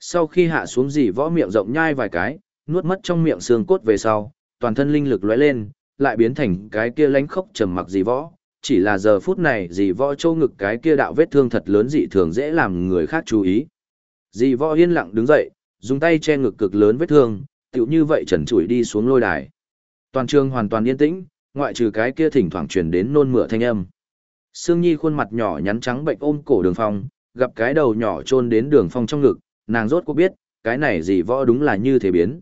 S1: Sau khi hạ xuống dì võ miệng rộng nhai vài cái, nuốt mất trong miệng xương cốt về sau, toàn thân linh lực lóe lên, lại biến thành cái kia lánh khốc trầm mặc dì võ. Chỉ là giờ phút này dì võ châu ngực cái kia đạo vết thương thật lớn dị thường dễ làm người khác chú ý. Dì võ yên lặng đứng dậy, dùng tay che ngực cực lớn vết thương, tựu như vậy trần trụi đi xuống lôi đài. Toàn trường hoàn toàn yên tĩnh, ngoại trừ cái kia thỉnh thoảng truyền đến nôn mửa thanh âm. Sương Nhi khuôn mặt nhỏ nhắn trắng bệnh ôm cổ Đường Phong, gặp cái đầu nhỏ chôn đến Đường Phong trong ngực, nàng rốt cuộc biết, cái này gì võ đúng là như thế biến.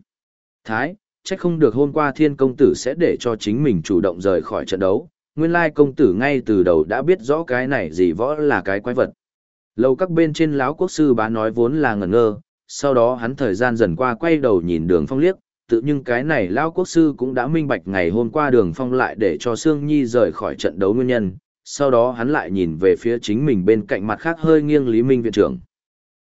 S1: Thái, chắc không được hôm qua Thiên công tử sẽ để cho chính mình chủ động rời khỏi trận đấu, nguyên lai công tử ngay từ đầu đã biết rõ cái này gì võ là cái quái vật. Lâu các bên trên lão quốc sư bá nói vốn là ngẩn ngơ, sau đó hắn thời gian dần qua quay đầu nhìn Đường Phong liếc, tự nhưng cái này lão quốc sư cũng đã minh bạch ngày hôm qua Đường Phong lại để cho Sương Nhi rời khỏi trận đấu nguyên nhân, sau đó hắn lại nhìn về phía chính mình bên cạnh mặt khác hơi nghiêng Lý Minh viện trưởng.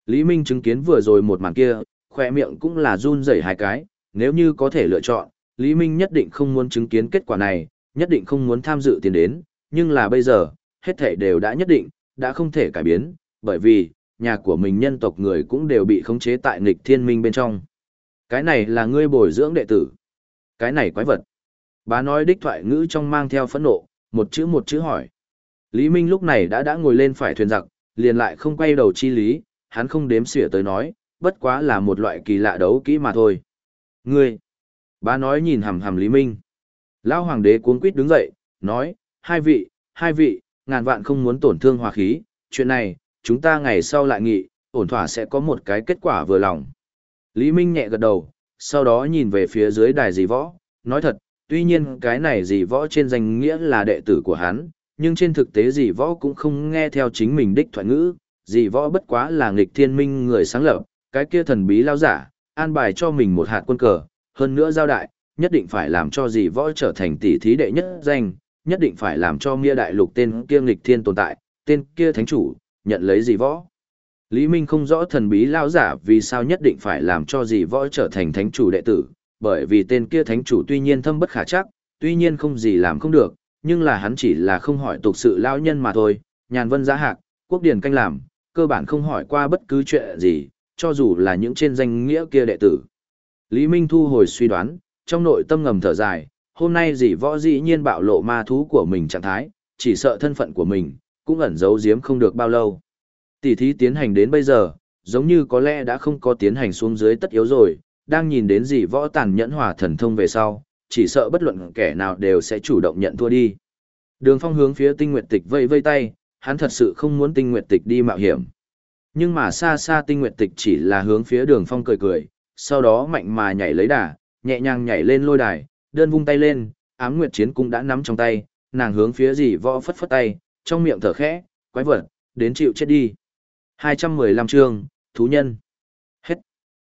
S1: Lý Minh chứng kiến vừa rồi một màn kia, khỏe miệng cũng là run rẩy hai cái, nếu như có thể lựa chọn, Lý Minh nhất định không muốn chứng kiến kết quả này, nhất định không muốn tham dự tiền đến, nhưng là bây giờ, hết thảy đều đã nhất định, đã không thể cải biến, bởi vì, nhà của mình nhân tộc người cũng đều bị khống chế tại nghịch thiên minh bên trong. Cái này là ngươi bồi dưỡng đệ tử. Cái này quái vật. Bá nói đích thoại ngữ trong mang theo phẫn nộ, một chữ một chữ hỏi. Lý Minh lúc này đã đã ngồi lên phải thuyền giặc, liền lại không quay đầu chi lý, hắn không đếm xỉa tới nói, bất quá là một loại kỳ lạ đấu kỹ mà thôi. Ngươi! Bá nói nhìn hầm hầm Lý Minh. Lão hoàng đế cuống quýt đứng dậy, nói, hai vị, hai vị, ngàn vạn không muốn tổn thương hòa khí, chuyện này, chúng ta ngày sau lại nghị, ổn thỏa sẽ có một cái kết quả vừa lòng. Lý Minh nhẹ gật đầu, sau đó nhìn về phía dưới đài dì võ, nói thật, tuy nhiên cái này dì võ trên danh nghĩa là đệ tử của hắn, nhưng trên thực tế dì võ cũng không nghe theo chính mình đích thoại ngữ, dì võ bất quá là nghịch thiên minh người sáng lập, cái kia thần bí lao giả, an bài cho mình một hạt quân cờ, hơn nữa giao đại, nhất định phải làm cho dì võ trở thành tỷ thí đệ nhất danh, nhất định phải làm cho Mia đại lục tên kia nghịch thiên tồn tại, tên kia thánh chủ, nhận lấy dì võ. Lý Minh không rõ thần bí lao giả vì sao nhất định phải làm cho dì võ trở thành thánh chủ đệ tử, bởi vì tên kia thánh chủ tuy nhiên thâm bất khả chắc, tuy nhiên không gì làm không được, nhưng là hắn chỉ là không hỏi tục sự lao nhân mà thôi, nhàn vân giá hạc, quốc điển canh làm, cơ bản không hỏi qua bất cứ chuyện gì, cho dù là những trên danh nghĩa kia đệ tử. Lý Minh thu hồi suy đoán, trong nội tâm ngầm thở dài, hôm nay dì võ dĩ nhiên bạo lộ ma thú của mình trạng thái, chỉ sợ thân phận của mình, cũng ẩn giấu giếm không được bao lâu. Tỷ thí tiến hành đến bây giờ, giống như có lẽ đã không có tiến hành xuống dưới tất yếu rồi, đang nhìn đến dì võ tàn nhẫn hòa thần thông về sau, chỉ sợ bất luận kẻ nào đều sẽ chủ động nhận thua đi. Đường phong hướng phía tinh nguyệt tịch vây vây tay, hắn thật sự không muốn tinh nguyệt tịch đi mạo hiểm. Nhưng mà xa xa tinh nguyệt tịch chỉ là hướng phía đường phong cười cười, sau đó mạnh mà nhảy lấy đà, nhẹ nhàng nhảy lên lôi đài, đơn vung tay lên, ám nguyệt chiến cũng đã nắm trong tay, nàng hướng phía dì võ phất phất tay, trong miệng thở khẽ, quái vật, đến chịu chết đi. 215 chương, thú nhân. Hết.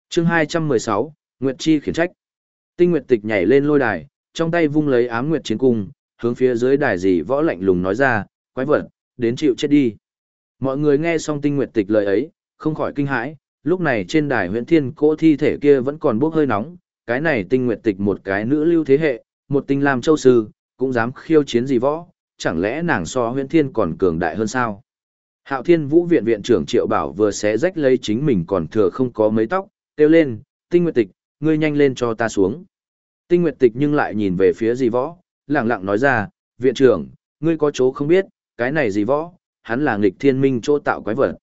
S1: Chương 216, Nguyệt Chi khiển trách. Tinh Nguyệt Tịch nhảy lên lôi đài, trong tay vung lấy ám nguyệt chiến cung, hướng phía dưới đài dì võ lạnh lùng nói ra, quái vật, đến chịu chết đi. Mọi người nghe xong Tinh Nguyệt Tịch lời ấy, không khỏi kinh hãi, lúc này trên đài huyện thiên cỗ thi thể kia vẫn còn bốc hơi nóng, cái này Tinh Nguyệt Tịch một cái nữ lưu thế hệ, một tinh làm châu sư, cũng dám khiêu chiến dì võ, chẳng lẽ nàng so huyện thiên còn cường đại hơn sao? Hạo Thiên Vũ viện viện trưởng Triệu Bảo vừa xé rách lấy chính mình còn thừa không có mấy tóc, kêu lên, Tinh Nguyệt Tịch, ngươi nhanh lên cho ta xuống. Tinh Nguyệt Tịch nhưng lại nhìn về phía dì võ, lặng lặng nói ra, viện trưởng, ngươi có chỗ không biết, cái này dì võ, hắn là nghịch thiên minh chỗ tạo quái vật.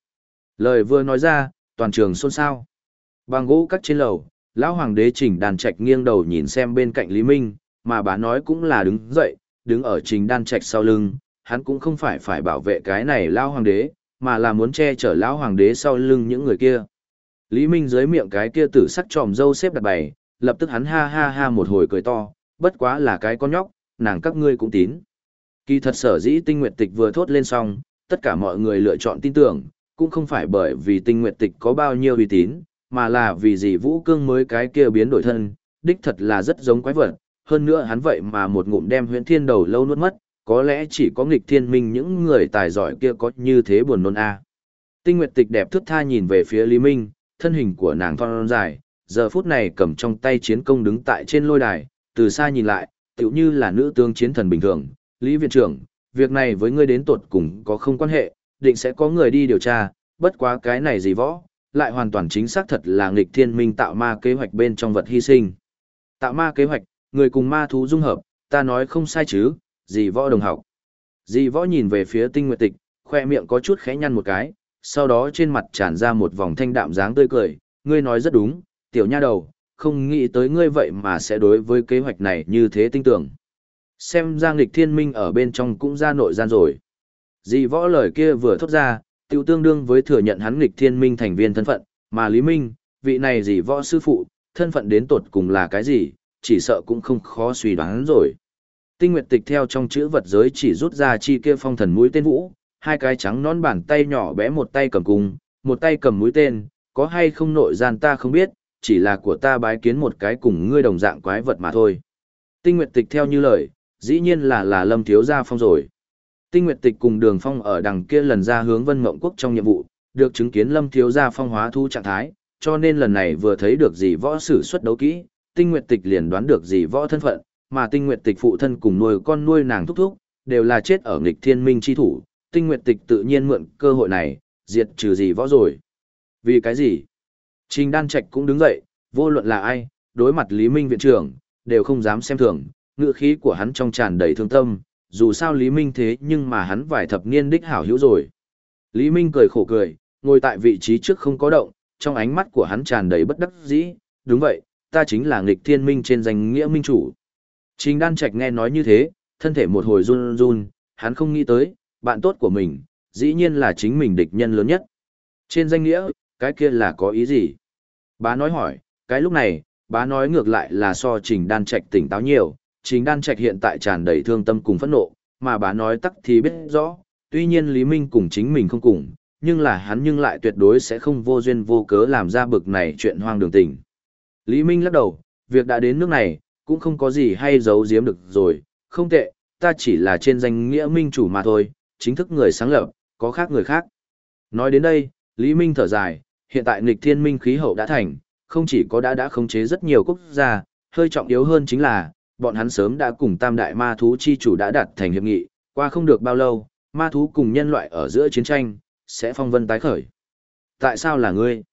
S1: Lời vừa nói ra, toàn trường xôn xao. Bằng gỗ cắt trên lầu, lão hoàng đế trình đàn trạch nghiêng đầu nhìn xem bên cạnh Lý Minh, mà bà nói cũng là đứng dậy, đứng ở trình đan trạch sau lưng, hắn cũng không phải phải bảo vệ cái này lão hoàng đế, mà là muốn che chở lão hoàng đế sau lưng những người kia. Lý Minh dưới miệng cái kia tử sắc tròm dâu xếp đặt bày, lập tức hắn ha ha ha một hồi cười to, bất quá là cái con nhóc, nàng các ngươi cũng tín. Kỳ thật sở dĩ tinh nguyệt tịch vừa thốt lên xong, tất cả mọi người lựa chọn tin tưởng, cũng không phải bởi vì tinh nguyệt tịch có bao nhiêu uy tín, mà là vì gì vũ cương mới cái kia biến đổi thân, đích thật là rất giống quái vật, hơn nữa hắn vậy mà một ngụm đem huyễn thiên đầu lâu nuốt mất, có lẽ chỉ có nghịch thiên minh những người tài giỏi kia có như thế buồn nôn a. Tinh Nguyệt Tịch đẹp thức tha nhìn về phía Lý Minh, thân hình của nàng thon dài, giờ phút này cầm trong tay chiến công đứng tại trên lôi đài, từ xa nhìn lại, tựu như là nữ tướng chiến thần bình thường. Lý viện trưởng, việc này với ngươi đến tột cùng có không quan hệ, định sẽ có người đi điều tra, bất quá cái này gì võ, lại hoàn toàn chính xác thật là nghịch thiên minh tạo ma kế hoạch bên trong vật hy sinh. Tạo ma kế hoạch, người cùng ma thú dung hợp, ta nói không sai chứ, gì võ đồng học. Dì võ nhìn về phía tinh nguyệt tịch, khoe miệng có chút khẽ nhăn một cái, sau đó trên mặt tràn ra một vòng thanh đạm dáng tươi cười, ngươi nói rất đúng, tiểu nha đầu, không nghĩ tới ngươi vậy mà sẽ đối với kế hoạch này như thế tinh tưởng. Xem Giang Lịch Thiên Minh ở bên trong cũng ra nội gian rồi. Dì võ lời kia vừa thốt ra, tiêu tương đương với thừa nhận hắn Lịch Thiên Minh thành viên thân phận, mà Lý Minh, vị này dì võ sư phụ, thân phận đến tột cùng là cái gì, chỉ sợ cũng không khó suy đoán rồi. Tinh Nguyệt Tịch theo trong chữ vật giới chỉ rút ra chi kia phong thần mũi tên vũ, hai cái trắng nón bàn tay nhỏ bé một tay cầm cung, một tay cầm mũi tên, có hay không nội gian ta không biết, chỉ là của ta bái kiến một cái cùng ngươi đồng dạng quái vật mà thôi. Tinh Nguyệt Tịch theo như lời, dĩ nhiên là là Lâm Thiếu Gia Phong rồi. Tinh Nguyệt Tịch cùng Đường Phong ở đằng kia lần ra hướng Vân Mộng Quốc trong nhiệm vụ, được chứng kiến Lâm Thiếu Gia Phong hóa thu trạng thái, cho nên lần này vừa thấy được gì võ sử xuất đấu kỹ, Tinh Nguyệt Tịch liền đoán được gì võ thân phận, mà Tinh Nguyệt Tịch phụ thân cùng nuôi con nuôi nàng thúc thúc, đều là chết ở nghịch thiên minh chi thủ, Tinh Nguyệt Tịch tự nhiên mượn cơ hội này, diệt trừ gì võ rồi. Vì cái gì? Trình Đan Trạch cũng đứng dậy, vô luận là ai, đối mặt Lý Minh viện trưởng, đều không dám xem thường, ngựa khí của hắn trong tràn đầy thương tâm, dù sao Lý Minh thế nhưng mà hắn vài thập niên đích hảo hữu rồi. Lý Minh cười khổ cười, ngồi tại vị trí trước không có động, trong ánh mắt của hắn tràn đầy bất đắc dĩ, đúng vậy, ta chính là nghịch thiên minh trên danh nghĩa minh chủ. Trình Đan Trạch nghe nói như thế, thân thể một hồi run run, hắn không nghĩ tới, bạn tốt của mình, dĩ nhiên là chính mình địch nhân lớn nhất. Trên danh nghĩa, cái kia là có ý gì? Bá nói hỏi, cái lúc này, bá nói ngược lại là so Trình Đan Trạch tỉnh táo nhiều, Trình Đan Trạch hiện tại tràn đầy thương tâm cùng phẫn nộ, mà bá nói tắc thì biết rõ, tuy nhiên Lý Minh cùng chính mình không cùng, nhưng là hắn nhưng lại tuyệt đối sẽ không vô duyên vô cớ làm ra bực này chuyện hoang đường tình. Lý Minh lắc đầu, việc đã đến nước này, cũng không có gì hay giấu giếm được rồi, không tệ, ta chỉ là trên danh nghĩa minh chủ mà thôi, chính thức người sáng lập, có khác người khác. Nói đến đây, Lý Minh thở dài, hiện tại nghịch thiên minh khí hậu đã thành, không chỉ có đã đã khống chế rất nhiều quốc gia, hơi trọng yếu hơn chính là, bọn hắn sớm đã cùng tam đại ma thú chi chủ đã đạt thành hiệp nghị, qua không được bao lâu, ma thú cùng nhân loại ở giữa chiến tranh, sẽ phong vân tái khởi. Tại sao là ngươi?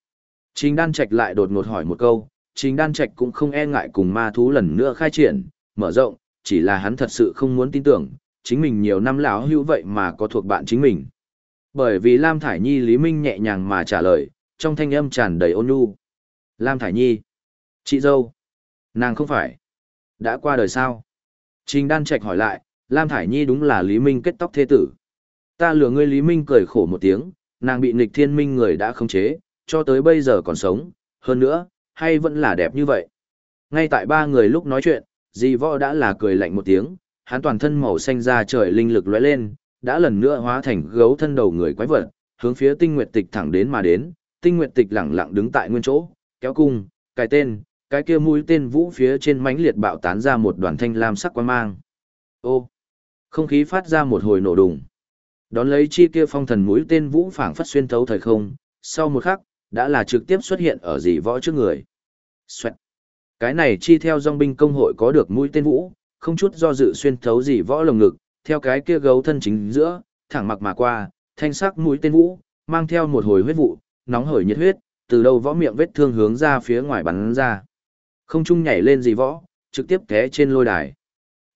S1: Trình Đan Trạch lại đột ngột hỏi một câu, Trình Đan Trạch cũng không e ngại cùng ma thú lần nữa khai triển, mở rộng, chỉ là hắn thật sự không muốn tin tưởng, chính mình nhiều năm lão hữu vậy mà có thuộc bạn chính mình. Bởi vì Lam Thải Nhi Lý Minh nhẹ nhàng mà trả lời, trong thanh âm tràn đầy ôn nhu. Lam Thải Nhi. Chị dâu. Nàng không phải. Đã qua đời sao? Trình Đan Trạch hỏi lại, Lam Thải Nhi đúng là Lý Minh kết tóc thế tử. Ta lừa ngươi Lý Minh cười khổ một tiếng, nàng bị nghịch thiên minh người đã khống chế, cho tới bây giờ còn sống, hơn nữa, hay vẫn là đẹp như vậy. Ngay tại ba người lúc nói chuyện, dì võ đã là cười lạnh một tiếng, hắn toàn thân màu xanh ra trời linh lực lóe lên, đã lần nữa hóa thành gấu thân đầu người quái vật, hướng phía tinh nguyệt tịch thẳng đến mà đến, tinh nguyệt tịch lẳng lặng đứng tại nguyên chỗ, kéo cung, cài tên, cái kia mũi tên vũ phía trên mãnh liệt bạo tán ra một đoàn thanh lam sắc quang mang. Ô! Không khí phát ra một hồi nổ đùng. Đón lấy chi kia phong thần mũi tên vũ phảng phất xuyên thấu thời không, sau một khắc, đã là trực tiếp xuất hiện ở dì võ trước người. Xoẹt. Cái này chi theo dòng binh công hội có được mũi tên vũ, không chút do dự xuyên thấu dì võ lồng ngực, theo cái kia gấu thân chính giữa, thẳng mặc mà qua, thanh sắc mũi tên vũ, mang theo một hồi huyết vụ, nóng hởi nhiệt huyết, từ đầu võ miệng vết thương hướng ra phía ngoài bắn ra. Không trung nhảy lên dì võ, trực tiếp té trên lôi đài.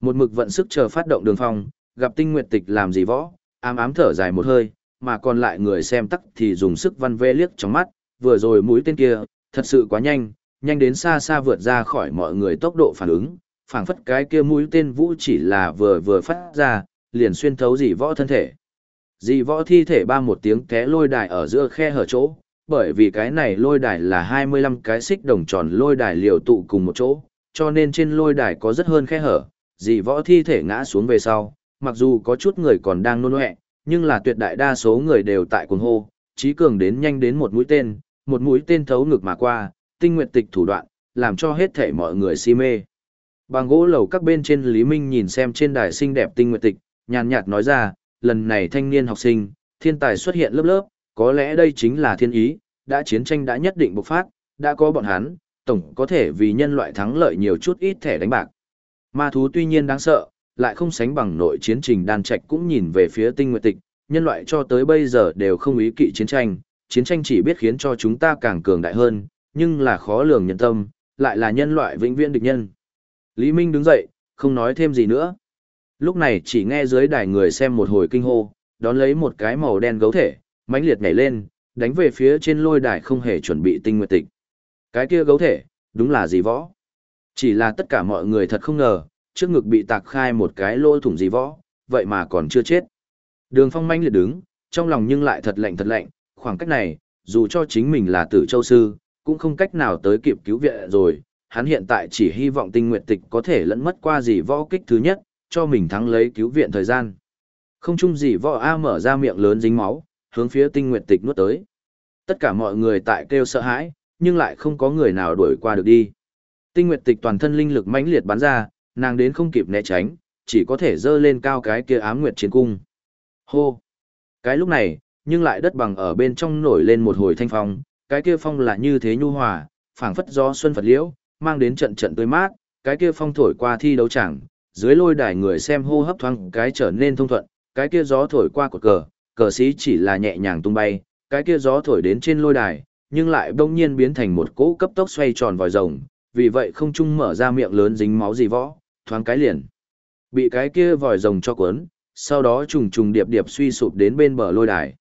S1: Một mực vận sức chờ phát động đường phong, gặp tinh nguyệt tịch làm gì võ, ám ám thở dài một hơi, mà còn lại người xem tắc thì dùng sức văn vê liếc trong mắt, vừa rồi mũi tên kia, thật sự quá nhanh, nhanh đến xa xa vượt ra khỏi mọi người tốc độ phản ứng, phảng phất cái kia mũi tên vũ chỉ là vừa vừa phát ra, liền xuyên thấu dì võ thân thể. Dì võ thi thể ba một tiếng té lôi đài ở giữa khe hở chỗ, bởi vì cái này lôi đài là 25 cái xích đồng tròn lôi đài liều tụ cùng một chỗ, cho nên trên lôi đài có rất hơn khe hở, dì võ thi thể ngã xuống về sau, mặc dù có chút người còn đang nôn ọe, nhưng là tuyệt đại đa số người đều tại cuồng hô, trí cường đến nhanh đến một mũi tên, một mũi tên thấu ngực mà qua, tinh nguyện tịch thủ đoạn, làm cho hết thể mọi người si mê. Bằng gỗ lầu các bên trên Lý Minh nhìn xem trên đài xinh đẹp tinh nguyện tịch, nhàn nhạt nói ra, lần này thanh niên học sinh, thiên tài xuất hiện lớp lớp, có lẽ đây chính là thiên ý, đã chiến tranh đã nhất định bộc phát, đã có bọn hắn, tổng có thể vì nhân loại thắng lợi nhiều chút ít thẻ đánh bạc. Ma thú tuy nhiên đáng sợ, lại không sánh bằng nội chiến trình đan trạch cũng nhìn về phía tinh nguyệt tịch, nhân loại cho tới bây giờ đều không ý kỵ chiến tranh, chiến tranh chỉ biết khiến cho chúng ta càng cường đại hơn, nhưng là khó lường nhân tâm, lại là nhân loại vĩnh viễn địch nhân. Lý Minh đứng dậy, không nói thêm gì nữa. Lúc này chỉ nghe dưới đài người xem một hồi kinh hô, đón lấy một cái màu đen gấu thể, mãnh liệt nhảy lên, đánh về phía trên lôi đài không hề chuẩn bị tinh nguyệt tịch. Cái kia gấu thể, đúng là gì võ. Chỉ là tất cả mọi người thật không ngờ, trước ngực bị tạc khai một cái lỗ thủng gì võ, vậy mà còn chưa chết. Đường phong manh liệt đứng, trong lòng nhưng lại thật lạnh thật lạnh, khoảng cách này, dù cho chính mình là tử châu sư, cũng không cách nào tới kịp cứu viện rồi, hắn hiện tại chỉ hy vọng tinh nguyện tịch có thể lẫn mất qua gì võ kích thứ nhất, cho mình thắng lấy cứu viện thời gian. Không chung gì võ A mở ra miệng lớn dính máu, hướng phía tinh nguyện tịch nuốt tới. Tất cả mọi người tại kêu sợ hãi, nhưng lại không có người nào đuổi qua được đi. Tinh nguyện tịch toàn thân linh lực mãnh liệt bắn ra, nàng đến không kịp né tránh, chỉ có thể dơ lên cao cái kia ám nguyệt chiến cung. Hô! Cái lúc này, nhưng lại đất bằng ở bên trong nổi lên một hồi thanh phong, cái kia phong là như thế nhu hòa, phảng phất do xuân phật liễu, mang đến trận trận tươi mát, cái kia phong thổi qua thi đấu chẳng, dưới lôi đài người xem hô hấp thoáng cái trở nên thông thuận, cái kia gió thổi qua cột cờ, cờ sĩ chỉ là nhẹ nhàng tung bay, cái kia gió thổi đến trên lôi đài, nhưng lại bỗng nhiên biến thành một cỗ cấp tốc xoay tròn vòi rồng, vì vậy không trung mở ra miệng lớn dính máu gì võ, thoáng cái liền. Bị cái kia vòi rồng cho cuốn, sau đó trùng trùng điệp điệp suy sụp đến bên bờ lôi đài.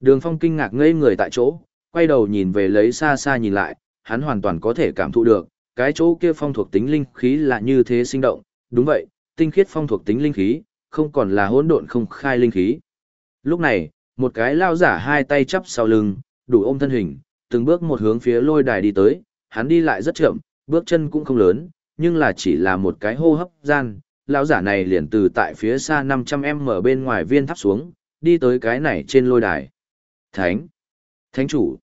S1: Đường Phong kinh ngạc ngây người tại chỗ, quay đầu nhìn về lấy xa xa nhìn lại, hắn hoàn toàn có thể cảm thụ được, cái chỗ kia phong thuộc tính linh khí là như thế sinh động, đúng vậy, tinh khiết phong thuộc tính linh khí, không còn là hỗn độn không khai linh khí. Lúc này, một cái lao giả hai tay chắp sau lưng, đủ ôm thân hình, từng bước một hướng phía lôi đài đi tới, hắn đi lại rất chậm, bước chân cũng không lớn, nhưng là chỉ là một cái hô hấp gian, lão giả này liền từ tại phía xa 500m bên ngoài viên tháp xuống, đi tới cái này trên lôi đài. Thánh! Thánh chủ!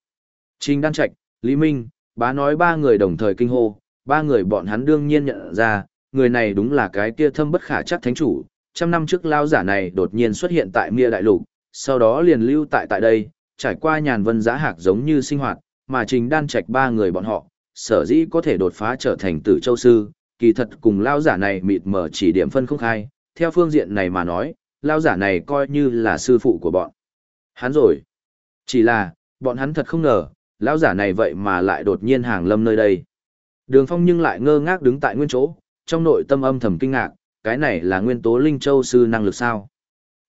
S1: Trình Đan Trạch, Lý Minh, bá nói ba người đồng thời kinh hô, ba người bọn hắn đương nhiên nhận ra, người này đúng là cái kia thâm bất khả chắc thánh chủ. Trăm năm trước lao giả này đột nhiên xuất hiện tại Mia Đại Lục, sau đó liền lưu tại tại đây, trải qua nhàn vân giá hạc giống như sinh hoạt, mà Trình Đan Trạch ba người bọn họ, sở dĩ có thể đột phá trở thành tử châu sư, kỳ thật cùng lao giả này mịt mở chỉ điểm phân không khai, theo phương diện này mà nói, lao giả này coi như là sư phụ của bọn. Hắn rồi. Chỉ là, bọn hắn thật không ngờ, Lão giả này vậy mà lại đột nhiên hàng lâm nơi đây. Đường phong nhưng lại ngơ ngác đứng tại nguyên chỗ, trong nội tâm âm thầm kinh ngạc, cái này là nguyên tố linh châu sư năng lực sao.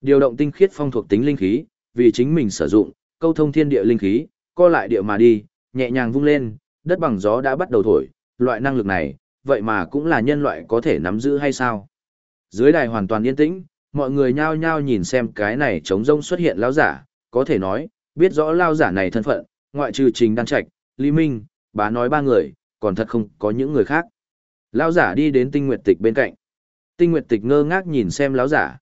S1: Điều động tinh khiết phong thuộc tính linh khí, vì chính mình sử dụng, câu thông thiên địa linh khí, co lại địa mà đi, nhẹ nhàng vung lên, đất bằng gió đã bắt đầu thổi, loại năng lực này, vậy mà cũng là nhân loại có thể nắm giữ hay sao? Dưới đài hoàn toàn yên tĩnh, mọi người nhao nhao nhìn xem cái này trống rông xuất hiện lão giả, có thể nói, biết rõ lão giả này thân phận, ngoại trừ Trình Đan Trạch, Lý Minh, bá nói ba người, còn thật không có những người khác. Lão giả đi đến Tinh Nguyệt Tịch bên cạnh. Tinh Nguyệt Tịch ngơ ngác nhìn xem lão giả.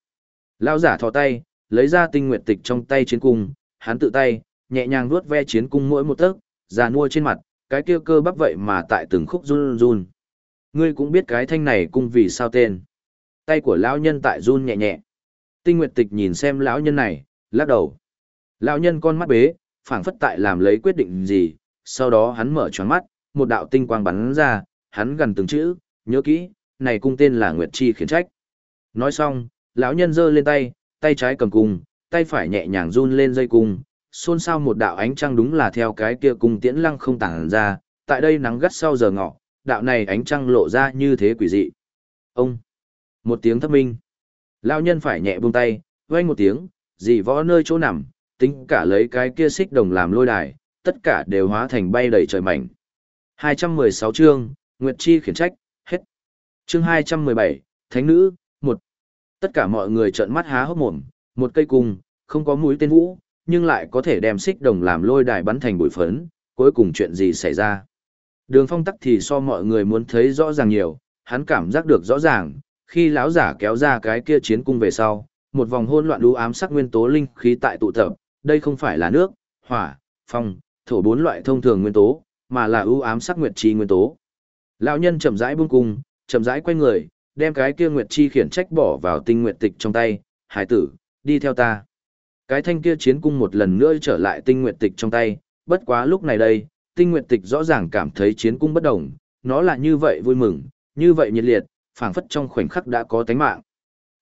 S1: Lão giả thò tay, lấy ra Tinh Nguyệt Tịch trong tay chiến cung, hắn tự tay, nhẹ nhàng vuốt ve chiến cung mỗi một tấc, già nua trên mặt, cái kia cơ bắp vậy mà tại từng khúc run run. Ngươi cũng biết cái thanh này cung vì sao tên. Tay của lão nhân tại run nhẹ nhẹ. Tinh Nguyệt Tịch nhìn xem lão nhân này, lắc đầu. Lão nhân con mắt bế, phảng phất tại làm lấy quyết định gì, sau đó hắn mở choáng mắt, một đạo tinh quang bắn ra, hắn gần từng chữ, nhớ kỹ, này cung tên là Nguyệt Chi khiển trách. Nói xong, lão nhân giơ lên tay, tay trái cầm cung, tay phải nhẹ nhàng run lên dây cung, xôn xao một đạo ánh trăng đúng là theo cái kia cung tiễn lăng không tản ra, tại đây nắng gắt sau giờ ngọ, đạo này ánh trăng lộ ra như thế quỷ dị. Ông! Một tiếng thấp minh. lão nhân phải nhẹ buông tay, vang một tiếng, dị võ nơi chỗ nằm, tính cả lấy cái kia xích đồng làm lôi đài, tất cả đều hóa thành bay đầy trời mảnh. 216 chương, Nguyệt Chi khiển trách, hết. Chương 217, Thánh Nữ, một Tất cả mọi người trợn mắt há hốc mồm, một cây cung, không có mũi tên vũ, nhưng lại có thể đem xích đồng làm lôi đài bắn thành bụi phấn, cuối cùng chuyện gì xảy ra. Đường phong tắc thì so mọi người muốn thấy rõ ràng nhiều, hắn cảm giác được rõ ràng, khi lão giả kéo ra cái kia chiến cung về sau, một vòng hỗn loạn đu ám sắc nguyên tố linh khí tại tụ tập, đây không phải là nước, hỏa, phong, thổ bốn loại thông thường nguyên tố, mà là ưu ám sắc nguyệt chi nguyên tố. Lão nhân chậm rãi buông cung, chậm rãi quay người, đem cái kia nguyệt chi khiển trách bỏ vào tinh nguyệt tịch trong tay, hải tử, đi theo ta. Cái thanh kia chiến cung một lần nữa trở lại tinh nguyệt tịch trong tay, bất quá lúc này đây, tinh nguyệt tịch rõ ràng cảm thấy chiến cung bất động. nó là như vậy vui mừng, như vậy nhiệt liệt, phảng phất trong khoảnh khắc đã có tánh mạng.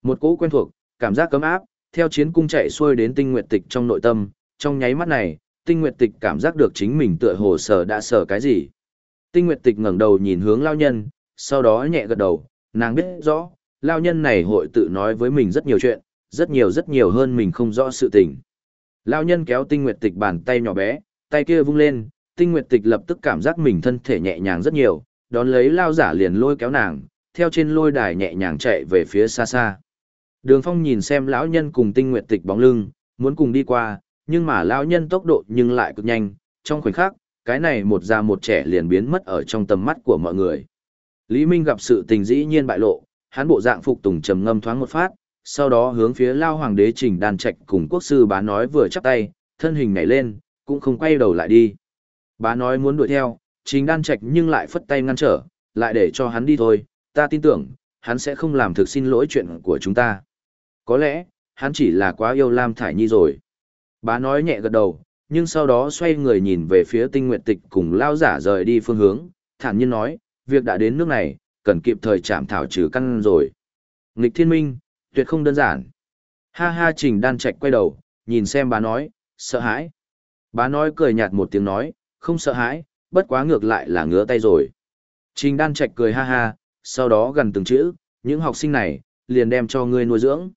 S1: Một cỗ quen thuộc, cảm giác cấm áp, theo chiến cung chạy xuôi đến tinh nguyệt tịch trong nội tâm, trong nháy mắt này, tinh nguyệt tịch cảm giác được chính mình tựa hồ sở đã sở cái gì. Tinh nguyệt tịch ngẩng đầu nhìn hướng lao nhân, sau đó nhẹ gật đầu, nàng biết rõ, lao nhân này hội tự nói với mình rất nhiều chuyện, rất nhiều rất nhiều hơn mình không rõ sự tình. Lao nhân kéo tinh nguyệt tịch bàn tay nhỏ bé, tay kia vung lên, tinh nguyệt tịch lập tức cảm giác mình thân thể nhẹ nhàng rất nhiều, đón lấy lao giả liền lôi kéo nàng, theo trên lôi đài nhẹ nhàng chạy về phía xa xa. Đường phong nhìn xem lão nhân cùng tinh nguyệt tịch bóng lưng, muốn cùng đi qua, nhưng mà lão nhân tốc độ nhưng lại cực nhanh, trong khoảnh khắc, cái này một già một trẻ liền biến mất ở trong tầm mắt của mọi người. Lý Minh gặp sự tình dĩ nhiên bại lộ, hắn bộ dạng phục tùng trầm ngâm thoáng một phát, sau đó hướng phía lao hoàng đế trình Đan trạch cùng quốc sư bá nói vừa chắp tay, thân hình nhảy lên, cũng không quay đầu lại đi. Bá nói muốn đuổi theo, trình đan trạch nhưng lại phất tay ngăn trở, lại để cho hắn đi thôi, ta tin tưởng, hắn sẽ không làm thực xin lỗi chuyện của chúng ta. Có lẽ, hắn chỉ là quá yêu Lam Thải Nhi rồi. Bá nói nhẹ gật đầu, nhưng sau đó xoay người nhìn về phía tinh nguyện tịch cùng lao giả rời đi phương hướng, thản nhiên nói, việc đã đến nước này, cần kịp thời chạm thảo trừ căn rồi. Nghịch thiên minh, tuyệt không đơn giản. Ha ha trình đan trạch quay đầu, nhìn xem bá nói, sợ hãi. Bá nói cười nhạt một tiếng nói, không sợ hãi, bất quá ngược lại là ngứa tay rồi. Trình đan trạch cười ha ha, sau đó gần từng chữ, những học sinh này, liền đem cho ngươi nuôi dưỡng.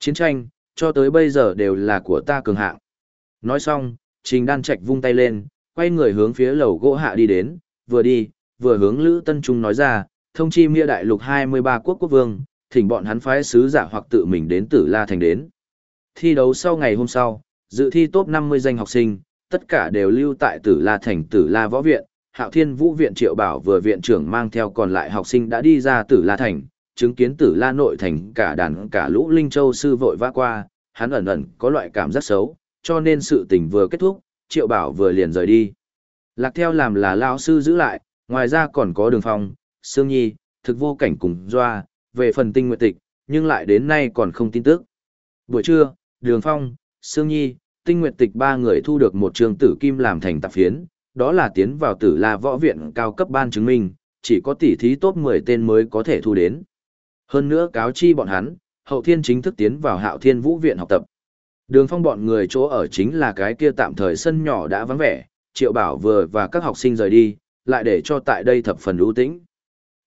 S1: Chiến tranh, cho tới bây giờ đều là của ta cường hạng. Nói xong, trình đan trạch vung tay lên, quay người hướng phía lầu gỗ hạ đi đến, vừa đi, vừa hướng Lữ Tân Trung nói ra, thông chi mia đại lục 23 quốc quốc vương, thỉnh bọn hắn phái sứ giả hoặc tự mình đến Tử La Thành đến. Thi đấu sau ngày hôm sau, dự thi top 50 danh học sinh, tất cả đều lưu tại Tử La Thành Tử La Võ Viện, Hạo Thiên Vũ Viện Triệu Bảo vừa viện trưởng mang theo còn lại học sinh đã đi ra Tử La Thành, chứng kiến Tử La nội thành cả đàn cả lũ Linh Châu sư vội vã qua, hắn ẩn ẩn có loại cảm giác xấu, cho nên sự tình vừa kết thúc, Triệu Bảo vừa liền rời đi. Lạc theo làm là lão sư giữ lại, ngoài ra còn có Đường Phong, Sương Nhi, Thực Vô Cảnh cùng Doa, về phần tinh nguyện tịch, nhưng lại đến nay còn không tin tức. Buổi trưa, Đường Phong, Sương Nhi, tinh nguyện tịch ba người thu được một trường tử kim làm thành tạp phiến, đó là tiến vào tử la võ viện cao cấp ban chứng minh, chỉ có tỷ thí top 10 tên mới có thể thu đến. Hơn nữa cáo chi bọn hắn, hậu thiên chính thức tiến vào hạo thiên vũ viện học tập. Đường phong bọn người chỗ ở chính là cái kia tạm thời sân nhỏ đã vắng vẻ, triệu bảo vừa và các học sinh rời đi, lại để cho tại đây thập phần ưu tĩnh.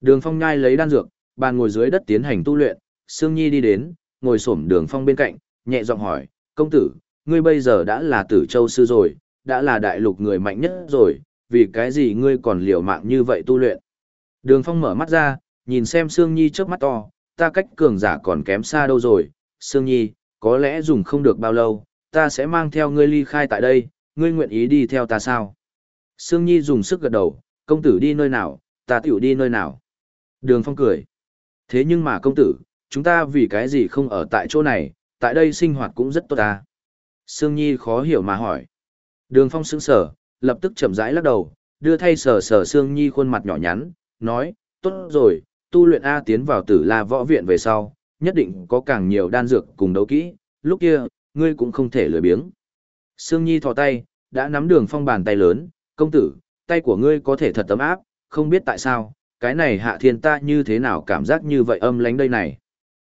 S1: Đường phong nhai lấy đan dược, bàn ngồi dưới đất tiến hành tu luyện, Sương Nhi đi đến, ngồi xổm đường phong bên cạnh, nhẹ giọng hỏi, công tử, ngươi bây giờ đã là tử châu sư rồi, đã là đại lục người mạnh nhất rồi, vì cái gì ngươi còn liều mạng như vậy tu luyện. Đường phong mở mắt ra, nhìn xem Sương Nhi trước mắt to, ta cách cường giả còn kém xa đâu rồi, Sương Nhi, có lẽ dùng không được bao lâu, ta sẽ mang theo ngươi ly khai tại đây, ngươi nguyện ý đi theo ta sao? Sương Nhi dùng sức gật đầu, công tử đi nơi nào, ta tiểu đi nơi nào. Đường Phong cười. Thế nhưng mà công tử, chúng ta vì cái gì không ở tại chỗ này, tại đây sinh hoạt cũng rất tốt ta. Sương Nhi khó hiểu mà hỏi. Đường Phong sững sờ, lập tức chậm rãi lắc đầu, đưa thay sờ sờ Sương Nhi khuôn mặt nhỏ nhắn, nói, tốt rồi, tu luyện A tiến vào tử la võ viện về sau, nhất định có càng nhiều đan dược cùng đấu kỹ, lúc kia, ngươi cũng không thể lười biếng. Sương Nhi thò tay, đã nắm đường phong bàn tay lớn, công tử, tay của ngươi có thể thật tấm áp, không biết tại sao, cái này hạ thiên ta như thế nào cảm giác như vậy âm lánh đây này.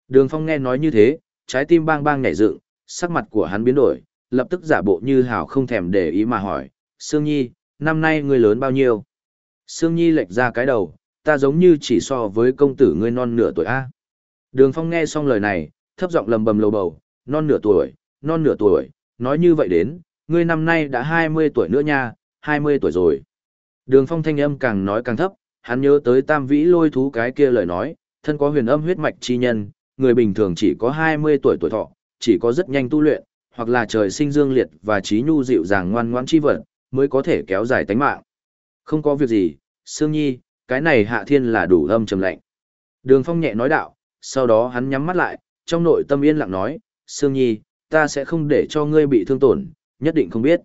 S1: Đường phong nghe nói như thế, trái tim bang bang nhảy dựng, sắc mặt của hắn biến đổi, lập tức giả bộ như hào không thèm để ý mà hỏi, Sương Nhi, năm nay ngươi lớn bao nhiêu? Sương Nhi lệch ra cái đầu, ta giống như chỉ so với công tử ngươi non nửa tuổi A. Đường Phong nghe xong lời này, thấp giọng lầm bầm lầu bầu, non nửa tuổi, non nửa tuổi, nói như vậy đến, ngươi năm nay đã 20 tuổi nữa nha, 20 tuổi rồi. Đường Phong thanh âm càng nói càng thấp, hắn nhớ tới tam vĩ lôi thú cái kia lời nói, thân có huyền âm huyết mạch chi nhân, người bình thường chỉ có 20 tuổi tuổi thọ, chỉ có rất nhanh tu luyện, hoặc là trời sinh dương liệt và trí nhu dịu dàng ngoan ngoãn chi vật, mới có thể kéo dài tánh mạng. Không có việc gì, Sương Nhi, cái này hạ thiên là đủ âm trầm lạnh. Đường Phong nhẹ nói đạo, sau đó hắn nhắm mắt lại, trong nội tâm yên lặng nói, Sương Nhi, ta sẽ không để cho ngươi bị thương tổn, nhất định không biết.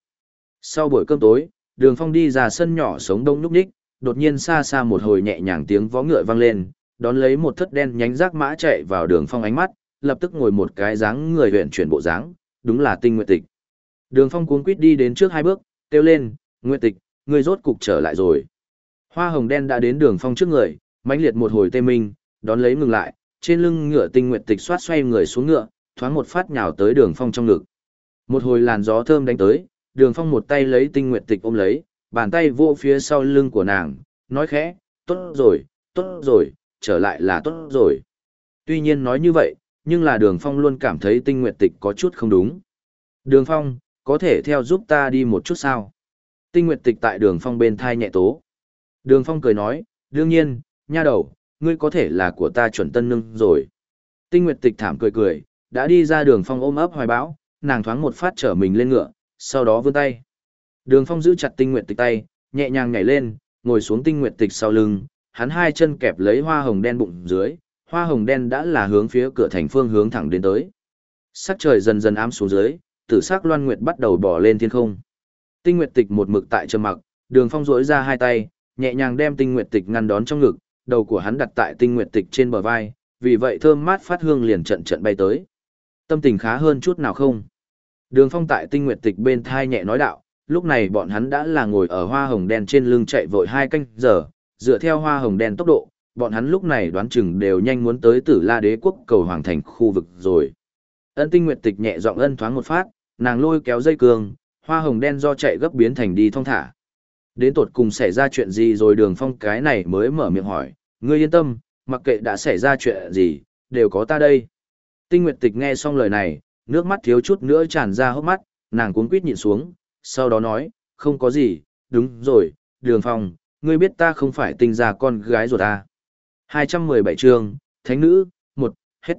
S1: Sau buổi cơm tối, đường phong đi ra sân nhỏ sống đông núp ních, đột nhiên xa xa một hồi nhẹ nhàng tiếng vó ngựa vang lên, đón lấy một thất đen nhánh rác mã chạy vào đường phong ánh mắt, lập tức ngồi một cái dáng người huyện chuyển bộ dáng, đúng là tinh nguyện tịch. Đường phong cuống quýt đi đến trước hai bước, kêu lên, nguyện tịch, ngươi rốt cục trở lại rồi. Hoa hồng đen đã đến đường phong trước người, mãnh liệt một hồi tê minh, đón lấy ngừng lại, trên lưng ngựa tinh nguyệt tịch xoát xoay người xuống ngựa, thoáng một phát nhào tới đường phong trong ngực. Một hồi làn gió thơm đánh tới, đường phong một tay lấy tinh nguyệt tịch ôm lấy, bàn tay vô phía sau lưng của nàng, nói khẽ, tốt rồi, tốt rồi, trở lại là tốt rồi. Tuy nhiên nói như vậy, nhưng là đường phong luôn cảm thấy tinh nguyệt tịch có chút không đúng. Đường phong, có thể theo giúp ta đi một chút sao? Tinh nguyệt tịch tại đường phong bên thai nhẹ tố. Đường phong cười nói, đương nhiên, nha đầu, ngươi có thể là của ta chuẩn tân nương rồi. Tinh nguyệt tịch thảm cười cười, đã đi ra đường phong ôm ấp hoài bão, nàng thoáng một phát trở mình lên ngựa, sau đó vươn tay. Đường phong giữ chặt tinh nguyệt tịch tay, nhẹ nhàng nhảy lên, ngồi xuống tinh nguyệt tịch sau lưng, hắn hai chân kẹp lấy hoa hồng đen bụng dưới, hoa hồng đen đã là hướng phía cửa thành phương hướng thẳng đến tới. Sắc trời dần dần ám xuống dưới, tử sắc loan nguyệt bắt đầu bỏ lên thiên không. Tinh nguyệt tịch một mực tại trầm mặc, đường phong duỗi ra hai tay, nhẹ nhàng đem tinh nguyệt tịch ngăn đón trong ngực, đầu của hắn đặt tại tinh nguyệt tịch trên bờ vai, vì vậy thơm mát phát hương liền trận trận bay tới. Tâm tình khá hơn chút nào không? Đường phong tại tinh nguyệt tịch bên thai nhẹ nói đạo, lúc này bọn hắn đã là ngồi ở hoa hồng đen trên lưng chạy vội hai canh giờ, dựa theo hoa hồng đen tốc độ, bọn hắn lúc này đoán chừng đều nhanh muốn tới tử la đế quốc cầu hoàng thành khu vực rồi. Ân tinh nguyệt tịch nhẹ giọng ân thoáng một phát, nàng lôi kéo dây cương, hoa hồng đen do chạy gấp biến thành đi thong thả. Đến tột cùng xảy ra chuyện gì rồi đường phong cái này mới mở miệng hỏi, ngươi yên tâm, mặc kệ đã xảy ra chuyện gì, đều có ta đây. Tinh Nguyệt Tịch nghe xong lời này, nước mắt thiếu chút nữa tràn ra hốc mắt, nàng cuốn quýt nhìn xuống, sau đó nói, không có gì, đúng rồi, đường phong, ngươi biết ta không phải tinh ra con gái rồi ta. 217 chương, Thánh Nữ, 1, hết.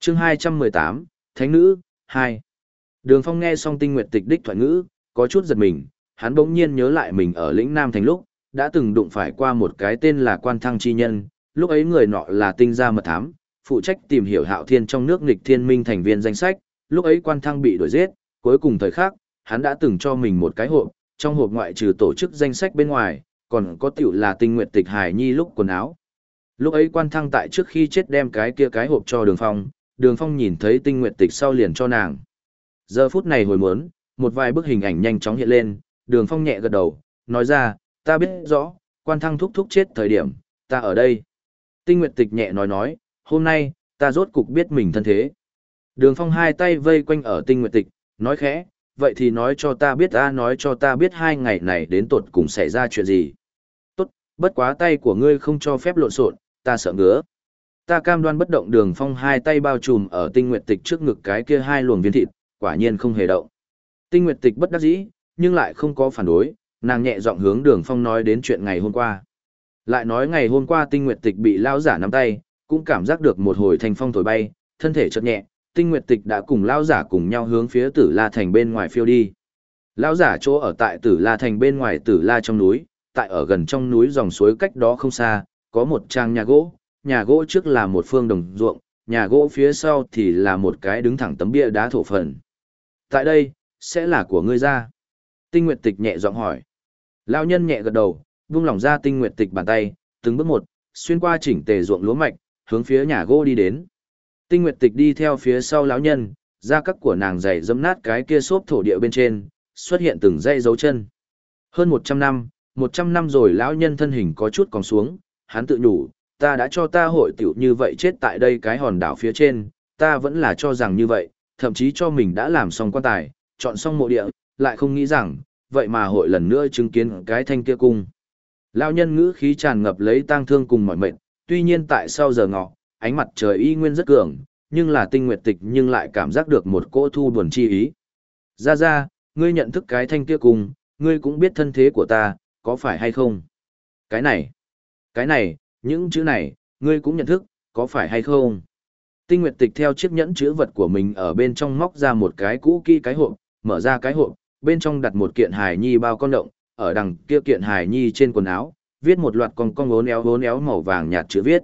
S1: Chương 218, Thánh Nữ, 2. Đường Phong nghe xong tinh nguyệt tịch đích thoại ngữ, có chút giật mình, hắn bỗng nhiên nhớ lại mình ở lĩnh Nam Thành lúc, đã từng đụng phải qua một cái tên là quan thăng chi nhân, lúc ấy người nọ là tinh gia mật thám, phụ trách tìm hiểu hạo thiên trong nước nghịch thiên minh thành viên danh sách, lúc ấy quan thăng bị đuổi giết, cuối cùng thời khắc, hắn đã từng cho mình một cái hộp, trong hộp ngoại trừ tổ chức danh sách bên ngoài, còn có tiểu là tinh nguyện tịch hài nhi lúc quần áo. Lúc ấy quan thăng tại trước khi chết đem cái kia cái hộp cho đường phong, đường phong nhìn thấy tinh nguyệt tịch sau liền cho nàng. Giờ phút này hồi muốn, một vài bức hình ảnh nhanh chóng hiện lên, đường phong nhẹ gật đầu, nói ra, ta biết rõ, quan thăng thúc thúc chết thời điểm, ta ở đây. Tinh Nguyệt Tịch nhẹ nói nói, hôm nay, ta rốt cục biết mình thân thế. Đường phong hai tay vây quanh ở Tinh Nguyệt Tịch, nói khẽ, vậy thì nói cho ta biết ta nói cho ta biết hai ngày này đến tột cùng xảy ra chuyện gì. Tốt, bất quá tay của ngươi không cho phép lộn xộn, ta sợ ngứa. Ta cam đoan bất động đường phong hai tay bao trùm ở tinh nguyệt tịch trước ngực cái kia hai luồng viên thịt, quả nhiên không hề động. Tinh Nguyệt Tịch bất đắc dĩ, nhưng lại không có phản đối, nàng nhẹ giọng hướng Đường Phong nói đến chuyện ngày hôm qua. Lại nói ngày hôm qua Tinh Nguyệt Tịch bị lao giả nắm tay, cũng cảm giác được một hồi thanh phong thổi bay, thân thể chợt nhẹ, Tinh Nguyệt Tịch đã cùng lao giả cùng nhau hướng phía Tử La Thành bên ngoài phiêu đi. Lao giả chỗ ở tại Tử La Thành bên ngoài Tử La trong núi, tại ở gần trong núi dòng suối cách đó không xa, có một trang nhà gỗ, nhà gỗ trước là một phương đồng ruộng, nhà gỗ phía sau thì là một cái đứng thẳng tấm bia đá thổ phần. Tại đây, sẽ là của ngươi ra. Tinh Nguyệt Tịch nhẹ giọng hỏi. Lão nhân nhẹ gật đầu, buông lỏng ra Tinh Nguyệt Tịch bàn tay, từng bước một, xuyên qua chỉnh tề ruộng lúa mạch, hướng phía nhà gỗ đi đến. Tinh Nguyệt Tịch đi theo phía sau lão nhân, da cắc của nàng dày dẫm nát cái kia xốp thổ địa bên trên, xuất hiện từng dây dấu chân. Hơn 100 năm, 100 năm rồi lão nhân thân hình có chút còn xuống, hắn tự nhủ, ta đã cho ta hội tiểu như vậy chết tại đây cái hòn đảo phía trên, ta vẫn là cho rằng như vậy, thậm chí cho mình đã làm xong quan tài, chọn xong mộ địa, lại không nghĩ rằng, vậy mà hội lần nữa chứng kiến cái thanh kia cung. Lão nhân ngữ khí tràn ngập lấy tang thương cùng mọi mệnh, tuy nhiên tại sau giờ ngọ, ánh mặt trời y nguyên rất cường, nhưng là tinh nguyệt tịch nhưng lại cảm giác được một cỗ thu buồn chi ý. Ra ra, ngươi nhận thức cái thanh kia cung, ngươi cũng biết thân thế của ta, có phải hay không? Cái này, cái này, những chữ này, ngươi cũng nhận thức, có phải hay không? Tinh Nguyệt Tịch theo chiếc nhẫn chữ vật của mình ở bên trong móc ra một cái cũ kỹ cái hộp, mở ra cái hộp, bên trong đặt một kiện hài nhi bao con động, ở đằng kia kiện hài nhi trên quần áo, viết một loạt con con ngốn éo ngốn éo màu vàng nhạt chữ viết.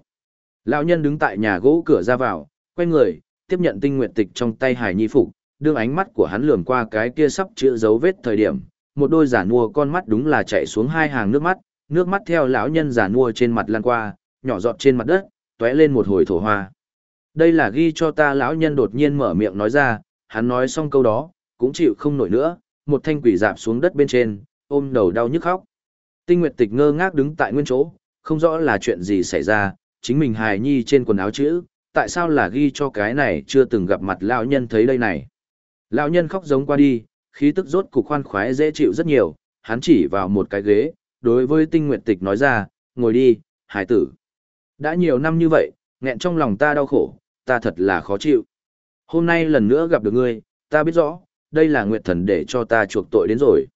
S1: Lão nhân đứng tại nhà gỗ cửa ra vào, quay người, tiếp nhận Tinh nguyện Tịch trong tay hài nhi phục, đương ánh mắt của hắn lườm qua cái kia sắp chữa dấu vết thời điểm, một đôi giả mua con mắt đúng là chạy xuống hai hàng nước mắt, nước mắt theo lão nhân giả mua trên mặt lan qua, nhỏ giọt trên mặt đất, tóe lên một hồi thổ hoa. Đây là ghi cho ta lão nhân đột nhiên mở miệng nói ra, hắn nói xong câu đó, cũng chịu không nổi nữa, một thanh quỷ dạp xuống đất bên trên, ôm đầu đau nhức khóc. Tinh Nguyệt Tịch ngơ ngác đứng tại nguyên chỗ, không rõ là chuyện gì xảy ra, chính mình hài nhi trên quần áo chữ, tại sao là ghi cho cái này chưa từng gặp mặt lão nhân thấy đây này. Lão nhân khóc giống qua đi, khí tức rốt cục khoan khoái dễ chịu rất nhiều, hắn chỉ vào một cái ghế, đối với Tinh Nguyệt Tịch nói ra, ngồi đi, hải tử. Đã nhiều năm như vậy, nghẹn trong lòng ta đau khổ, ta thật là khó chịu. Hôm nay lần nữa gặp được ngươi, ta biết rõ, đây là Nguyệt Thần để cho ta chuộc tội đến rồi.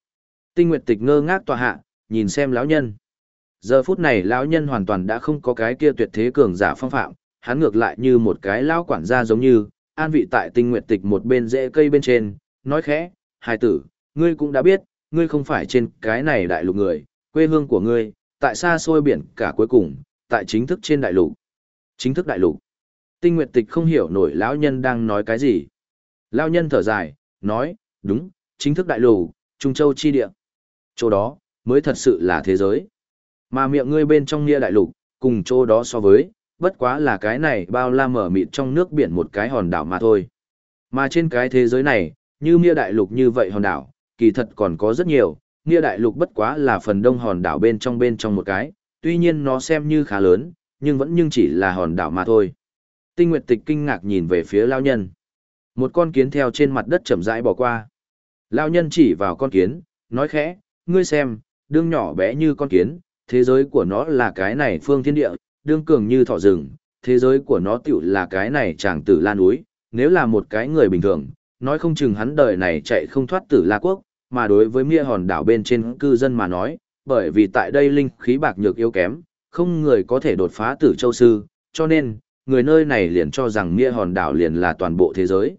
S1: Tinh Nguyệt Tịch ngơ ngác tòa hạ, nhìn xem lão nhân. Giờ phút này lão nhân hoàn toàn đã không có cái kia tuyệt thế cường giả phong phạm, hắn ngược lại như một cái lão quản gia giống như, an vị tại Tinh Nguyệt Tịch một bên rễ cây bên trên, nói khẽ, hài tử, ngươi cũng đã biết, ngươi không phải trên cái này đại lục người, quê hương của ngươi, tại xa xôi biển cả cuối cùng, tại chính thức trên đại lục. Chính thức đại lục. Tinh Nguyệt Tịch không hiểu nổi lão nhân đang nói cái gì. Lão nhân thở dài, nói, đúng, chính thức đại lục, Trung Châu chi địa. Chỗ đó, mới thật sự là thế giới. Mà miệng ngươi bên trong nghĩa đại lục, cùng chỗ đó so với, bất quá là cái này bao la mở mịt trong nước biển một cái hòn đảo mà thôi. Mà trên cái thế giới này, như nghĩa đại lục như vậy hòn đảo, kỳ thật còn có rất nhiều, nghĩa đại lục bất quá là phần đông hòn đảo bên trong bên trong một cái, tuy nhiên nó xem như khá lớn, nhưng vẫn nhưng chỉ là hòn đảo mà thôi. Tinh Nguyệt Tịch kinh ngạc nhìn về phía lao nhân. Một con kiến theo trên mặt đất chậm rãi bỏ qua. Lao nhân chỉ vào con kiến, nói khẽ, ngươi xem, đương nhỏ bé như con kiến, thế giới của nó là cái này phương thiên địa, đương cường như thọ rừng, thế giới của nó tiểu là cái này chàng tử lan núi, nếu là một cái người bình thường, nói không chừng hắn đời này chạy không thoát tử la quốc, mà đối với mia hòn đảo bên trên cư dân mà nói, bởi vì tại đây linh khí bạc nhược yếu kém, không người có thể đột phá tử châu sư, cho nên, người nơi này liền cho rằng mia hòn đảo liền là toàn bộ thế giới.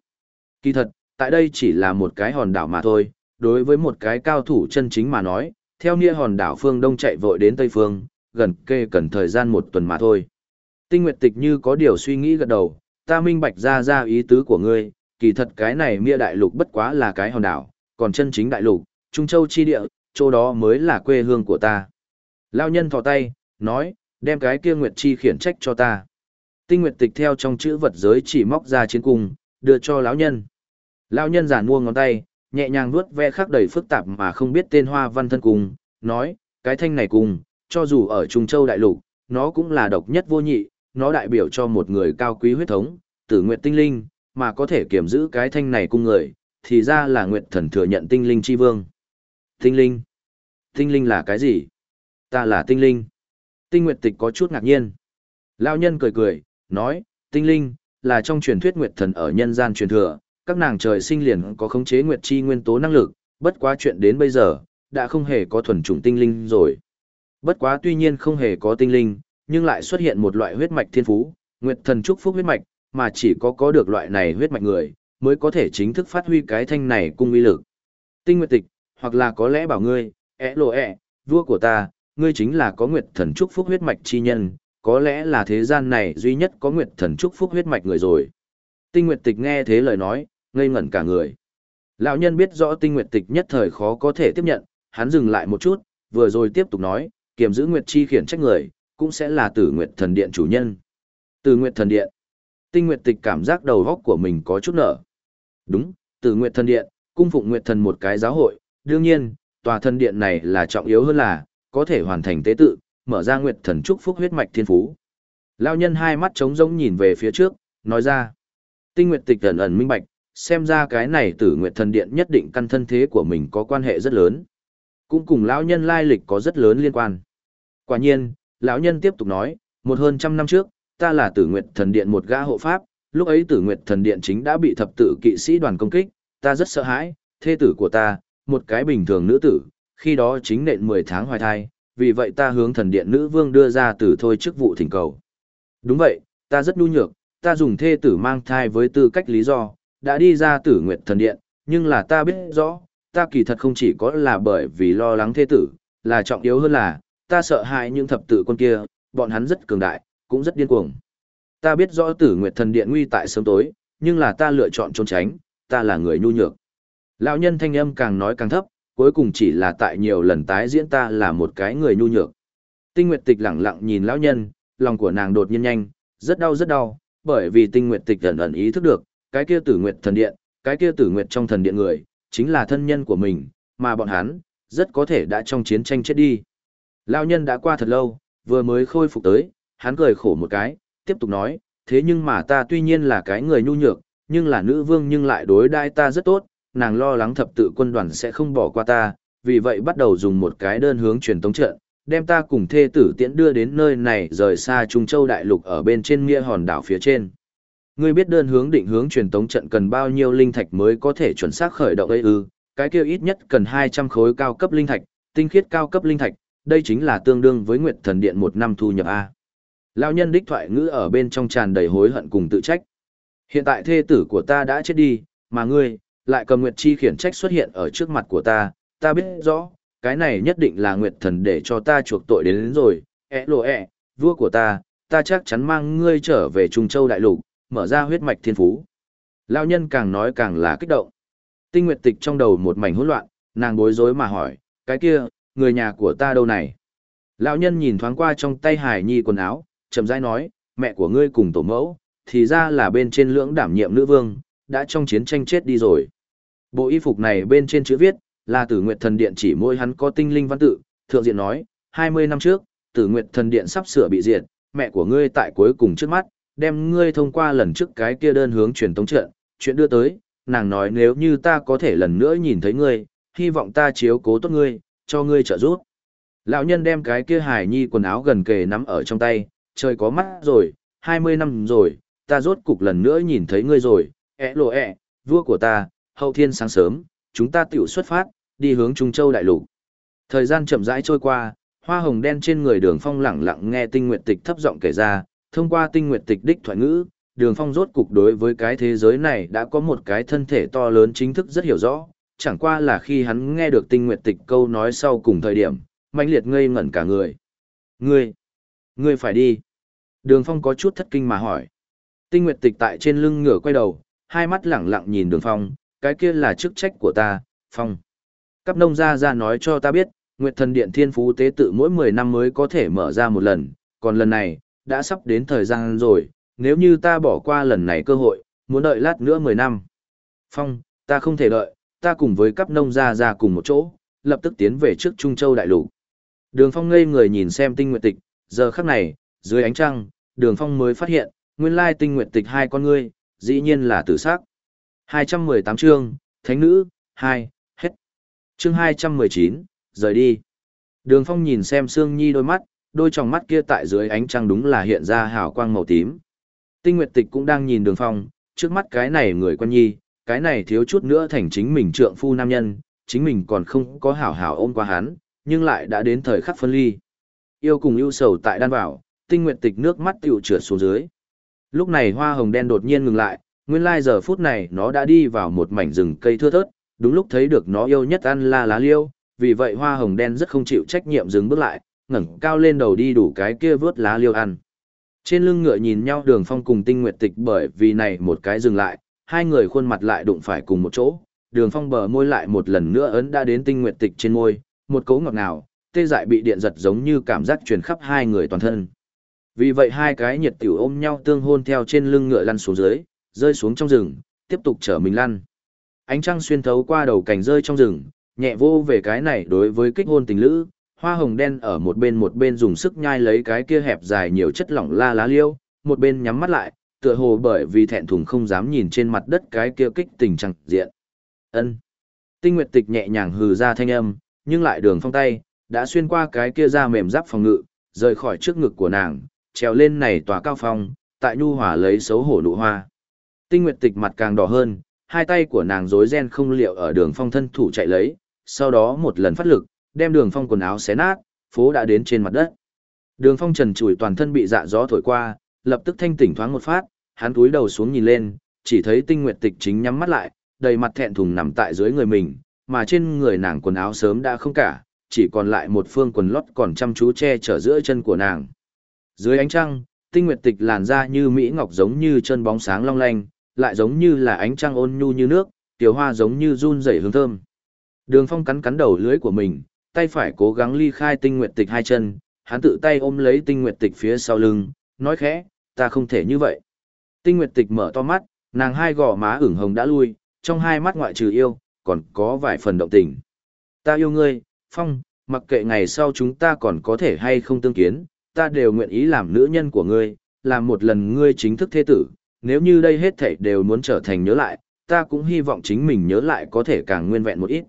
S1: Kỳ thật, tại đây chỉ là một cái hòn đảo mà thôi, đối với một cái cao thủ chân chính mà nói, theo nghĩa hòn đảo phương đông chạy vội đến tây phương, gần kê cần thời gian một tuần mà thôi. Tinh Nguyệt Tịch như có điều suy nghĩ gật đầu, ta minh bạch ra ra ý tứ của ngươi, kỳ thật cái này Mia đại lục bất quá là cái hòn đảo, còn chân chính đại lục, Trung Châu chi địa, chỗ đó mới là quê hương của ta. Lao nhân thò tay, nói, đem cái kia Nguyệt chi khiển trách cho ta. Tinh Nguyệt Tịch theo trong chữ vật giới chỉ móc ra chiến cung, đưa cho lão nhân. Lão nhân giản mua ngón tay, nhẹ nhàng vuốt ve khắc đầy phức tạp mà không biết tên hoa văn thân cung, nói, cái thanh này cung, cho dù ở Trung Châu Đại Lục, nó cũng là độc nhất vô nhị, nó đại biểu cho một người cao quý huyết thống, tử nguyện tinh linh, mà có thể kiểm giữ cái thanh này cung người, thì ra là nguyện thần thừa nhận tinh linh chi vương. Tinh linh? Tinh linh là cái gì? Ta là tinh linh. Tinh Nguyệt Tịch có chút ngạc nhiên. Lão nhân cười cười, nói, tinh linh, là trong truyền thuyết nguyệt thần ở nhân gian truyền thừa, các nàng trời sinh liền có khống chế nguyệt chi nguyên tố năng lực, bất quá chuyện đến bây giờ, đã không hề có thuần chủng tinh linh rồi. Bất quá tuy nhiên không hề có tinh linh, nhưng lại xuất hiện một loại huyết mạch thiên phú, nguyệt thần chúc phúc huyết mạch, mà chỉ có có được loại này huyết mạch người, mới có thể chính thức phát huy cái thanh này cung uy lực. Tinh nguyệt tịch, hoặc là có lẽ bảo ngươi, ẻ lộ ẻ, vua của ta, ngươi chính là có nguyệt thần chúc phúc huyết mạch chi nhân, có lẽ là thế gian này duy nhất có nguyệt thần chúc phúc huyết mạch người rồi. Tinh nguyệt tịch nghe thế lời nói, ngây ngẩn cả người. Lão nhân biết rõ tinh nguyệt tịch nhất thời khó có thể tiếp nhận, hắn dừng lại một chút, vừa rồi tiếp tục nói, kiềm giữ nguyệt chi khiển trách người, cũng sẽ là tử nguyệt thần điện chủ nhân. Tử nguyệt thần điện. Tinh nguyệt tịch cảm giác đầu góc của mình có chút nở. Đúng, tử nguyệt thần điện, cung phụng nguyệt thần một cái giáo hội, đương nhiên, tòa thần điện này là trọng yếu hơn là, có thể hoàn thành tế tự, mở ra nguyệt thần chúc phúc huyết mạch thiên phú. Lão nhân hai mắt trống rỗng nhìn về phía trước, nói ra. Tinh nguyệt tịch ẩn ẩn minh bạch, xem ra cái này tử nguyện thần điện nhất định căn thân thế của mình có quan hệ rất lớn. Cũng cùng lão nhân lai lịch có rất lớn liên quan. Quả nhiên, lão nhân tiếp tục nói, một hơn trăm năm trước, ta là tử nguyện thần điện một gã hộ pháp, lúc ấy tử nguyện thần điện chính đã bị thập tự kỵ sĩ đoàn công kích, ta rất sợ hãi, thê tử của ta, một cái bình thường nữ tử, khi đó chính nện 10 tháng hoài thai, vì vậy ta hướng thần điện nữ vương đưa ra từ thôi chức vụ thỉnh cầu. Đúng vậy, ta rất nhu nhược, ta dùng thê tử mang thai với tư cách lý do, đã đi ra tử nguyệt thần điện, nhưng là ta biết rõ, ta kỳ thật không chỉ có là bởi vì lo lắng thê tử, là trọng yếu hơn là, ta sợ hãi những thập tử quân kia, bọn hắn rất cường đại, cũng rất điên cuồng. Ta biết rõ tử nguyệt thần điện nguy tại sớm tối, nhưng là ta lựa chọn trốn tránh, ta là người nhu nhược. Lão nhân thanh âm càng nói càng thấp, cuối cùng chỉ là tại nhiều lần tái diễn ta là một cái người nhu nhược. Tinh Nguyệt Tịch lặng lặng nhìn lão nhân, lòng của nàng đột nhiên nhanh, rất đau rất đau, bởi vì Tinh Nguyệt Tịch ẩn ẩn ý thức được, cái kia Tử Nguyệt thần điện, cái kia Tử Nguyệt trong thần điện người, chính là thân nhân của mình, mà bọn hắn, rất có thể đã trong chiến tranh chết đi. Lão nhân đã qua thật lâu, vừa mới khôi phục tới, hắn cười khổ một cái, tiếp tục nói, thế nhưng mà ta tuy nhiên là cái người nhu nhược, nhưng là nữ vương nhưng lại đối đai ta rất tốt, nàng lo lắng thập tự quân đoàn sẽ không bỏ qua ta, vì vậy bắt đầu dùng một cái đơn hướng truyền tống trận, đem ta cùng thê tử tiễn đưa đến nơi này rời xa Trung Châu Đại Lục ở bên trên nghĩa hòn đảo phía trên. Ngươi biết đơn hướng định hướng truyền tống trận cần bao nhiêu linh thạch mới có thể chuẩn xác khởi động ấy ư, cái kia ít nhất cần 200 khối cao cấp linh thạch, tinh khiết cao cấp linh thạch, đây chính là tương đương với Nguyệt Thần Điện một năm thu nhập A. Lão nhân đích thoại ngữ ở bên trong tràn đầy hối hận cùng tự trách. Hiện tại thê tử của ta đã chết đi, mà ngươi, lại cầm Nguyệt Chi khiển trách xuất hiện ở trước mặt của ta, ta biết rõ, cái này nhất định là Nguyệt Thần để cho ta chuộc tội đến, đến rồi, ẹ lộ ẹ, vua của ta, ta chắc chắn mang ngươi trở về Trung Châu Đại Lục, mở ra huyết mạch thiên phú. Lão nhân càng nói càng là kích động. Tinh Nguyệt Tịch trong đầu một mảnh hỗn loạn, nàng bối rối mà hỏi, cái kia, người nhà của ta đâu này? Lão nhân nhìn thoáng qua trong tay Hải Nhi quần áo, chậm rãi nói, mẹ của ngươi cùng tổ mẫu, thì ra là bên trên lưỡng đảm nhiệm nữ vương, đã trong chiến tranh chết đi rồi. Bộ y phục này bên trên chữ viết, là tử nguyệt thần điện chỉ môi hắn có tinh linh văn tự, thượng diện nói, 20 năm trước, tử nguyệt thần điện sắp sửa bị diệt, mẹ của ngươi tại cuối cùng trước mắt, đem ngươi thông qua lần trước cái kia đơn hướng truyền tống trận, chuyện đưa tới, nàng nói nếu như ta có thể lần nữa nhìn thấy ngươi, hy vọng ta chiếu cố tốt ngươi, cho ngươi trợ giúp. Lão nhân đem cái kia hài nhi quần áo gần kề nắm ở trong tay, trời có mắt rồi, 20 năm rồi, ta rốt cục lần nữa nhìn thấy ngươi rồi, ẹ lộ ẹ, vua của ta, hậu thiên sáng sớm, chúng ta tiểu xuất phát, đi hướng Trung Châu Đại Lục. Thời gian chậm rãi trôi qua, hoa hồng đen trên người đường phong lẳng lặng nghe tinh nguyện tịch thấp giọng kể ra, thông qua tinh nguyệt tịch đích thoại ngữ, đường phong rốt cục đối với cái thế giới này đã có một cái thân thể to lớn chính thức rất hiểu rõ, chẳng qua là khi hắn nghe được tinh nguyệt tịch câu nói sau cùng thời điểm, mãnh liệt ngây ngẩn cả người. Ngươi, ngươi phải đi. Đường phong có chút thất kinh mà hỏi. Tinh Nguyệt tịch tại trên lưng ngửa quay đầu, hai mắt lẳng lặng nhìn đường phong, cái kia là chức trách của ta, phong. Cắp nông gia ra nói cho ta biết, Nguyệt Thần Điện Thiên Phú tế tự mỗi 10 năm mới có thể mở ra một lần, còn lần này, đã sắp đến thời gian rồi, nếu như ta bỏ qua lần này cơ hội, muốn đợi lát nữa 10 năm. Phong, ta không thể đợi, ta cùng với cấp nông gia ra cùng một chỗ, lập tức tiến về trước Trung Châu Đại Lục. Đường Phong ngây người nhìn xem tinh nguyệt tịch, giờ khắc này, dưới ánh trăng, Đường Phong mới phát hiện, nguyên lai tinh nguyệt tịch hai con ngươi, dĩ nhiên là tử sắc. 218 chương, Thánh Nữ, 2, hết. Chương 219, rời đi. Đường Phong nhìn xem Sương Nhi đôi mắt, đôi tròng mắt kia tại dưới ánh trăng đúng là hiện ra hào quang màu tím. Tinh Nguyệt Tịch cũng đang nhìn Đường Phong, trước mắt cái này người quan nhi, cái này thiếu chút nữa thành chính mình trượng phu nam nhân, chính mình còn không có hảo hảo ôm qua hắn, nhưng lại đã đến thời khắc phân ly. Yêu cùng yêu sầu tại đan bảo, Tinh Nguyệt Tịch nước mắt tiểu trượt xuống dưới. Lúc này hoa hồng đen đột nhiên ngừng lại, nguyên lai giờ phút này nó đã đi vào một mảnh rừng cây thưa thớt, đúng lúc thấy được nó yêu nhất ăn la lá liêu, vì vậy hoa hồng đen rất không chịu trách nhiệm dừng bước lại, ngẩng cao lên đầu đi đủ cái kia vớt lá liêu ăn. Trên lưng ngựa nhìn nhau đường phong cùng tinh nguyệt tịch bởi vì này một cái dừng lại, hai người khuôn mặt lại đụng phải cùng một chỗ, đường phong bờ môi lại một lần nữa ấn đã đến tinh nguyệt tịch trên môi, một cấu ngọt ngào, tê dại bị điện giật giống như cảm giác truyền khắp hai người toàn thân. Vì vậy hai cái nhiệt tiểu ôm nhau tương hôn theo trên lưng ngựa lăn xuống dưới, rơi xuống trong rừng, tiếp tục chở mình lăn. Ánh trăng xuyên thấu qua đầu cảnh rơi trong rừng, nhẹ vô về cái này đối với kích hôn tình lữ, hoa hồng đen ở một bên một bên dùng sức nhai lấy cái kia hẹp dài nhiều chất lỏng la lá liêu, một bên nhắm mắt lại, tựa hồ bởi vì thẹn thùng không dám nhìn trên mặt đất cái kia kích tình chẳng diện. Ân. Tinh Nguyệt Tịch nhẹ nhàng hừ ra thanh âm, nhưng lại đường phong tay, đã xuyên qua cái kia da mềm giáp phòng ngự, rời khỏi trước ngực của nàng, trèo lên này tòa cao phong, tại nhu hỏa lấy xấu hổ nụ hoa. Tinh Nguyệt Tịch mặt càng đỏ hơn, hai tay của nàng rối ren không liệu ở đường phong thân thủ chạy lấy, sau đó một lần phát lực, đem đường phong quần áo xé nát, phố đã đến trên mặt đất. Đường phong trần trụi toàn thân bị dạ gió thổi qua, lập tức thanh tỉnh thoáng một phát, hắn cúi đầu xuống nhìn lên, chỉ thấy Tinh Nguyệt Tịch chính nhắm mắt lại, đầy mặt thẹn thùng nằm tại dưới người mình, mà trên người nàng quần áo sớm đã không cả, chỉ còn lại một phương quần lót còn chăm chú che chở giữa chân của nàng. Dưới ánh trăng, tinh nguyệt tịch làn da như mỹ ngọc giống như chân bóng sáng long lanh, lại giống như là ánh trăng ôn nhu như nước, tiểu hoa giống như run rẩy hương thơm. Đường Phong cắn cắn đầu lưỡi của mình, tay phải cố gắng ly khai tinh nguyệt tịch hai chân, hắn tự tay ôm lấy tinh nguyệt tịch phía sau lưng, nói khẽ, ta không thể như vậy. Tinh nguyệt tịch mở to mắt, nàng hai gò má ửng hồng đã lui, trong hai mắt ngoại trừ yêu, còn có vài phần động tình. Ta yêu ngươi, Phong, mặc kệ ngày sau chúng ta còn có thể hay không tương kiến, ta đều nguyện ý làm nữ nhân của ngươi, làm một lần ngươi chính thức thế tử, nếu như đây hết thảy đều muốn trở thành nhớ lại, ta cũng hy vọng chính mình nhớ lại có thể càng nguyên vẹn một ít.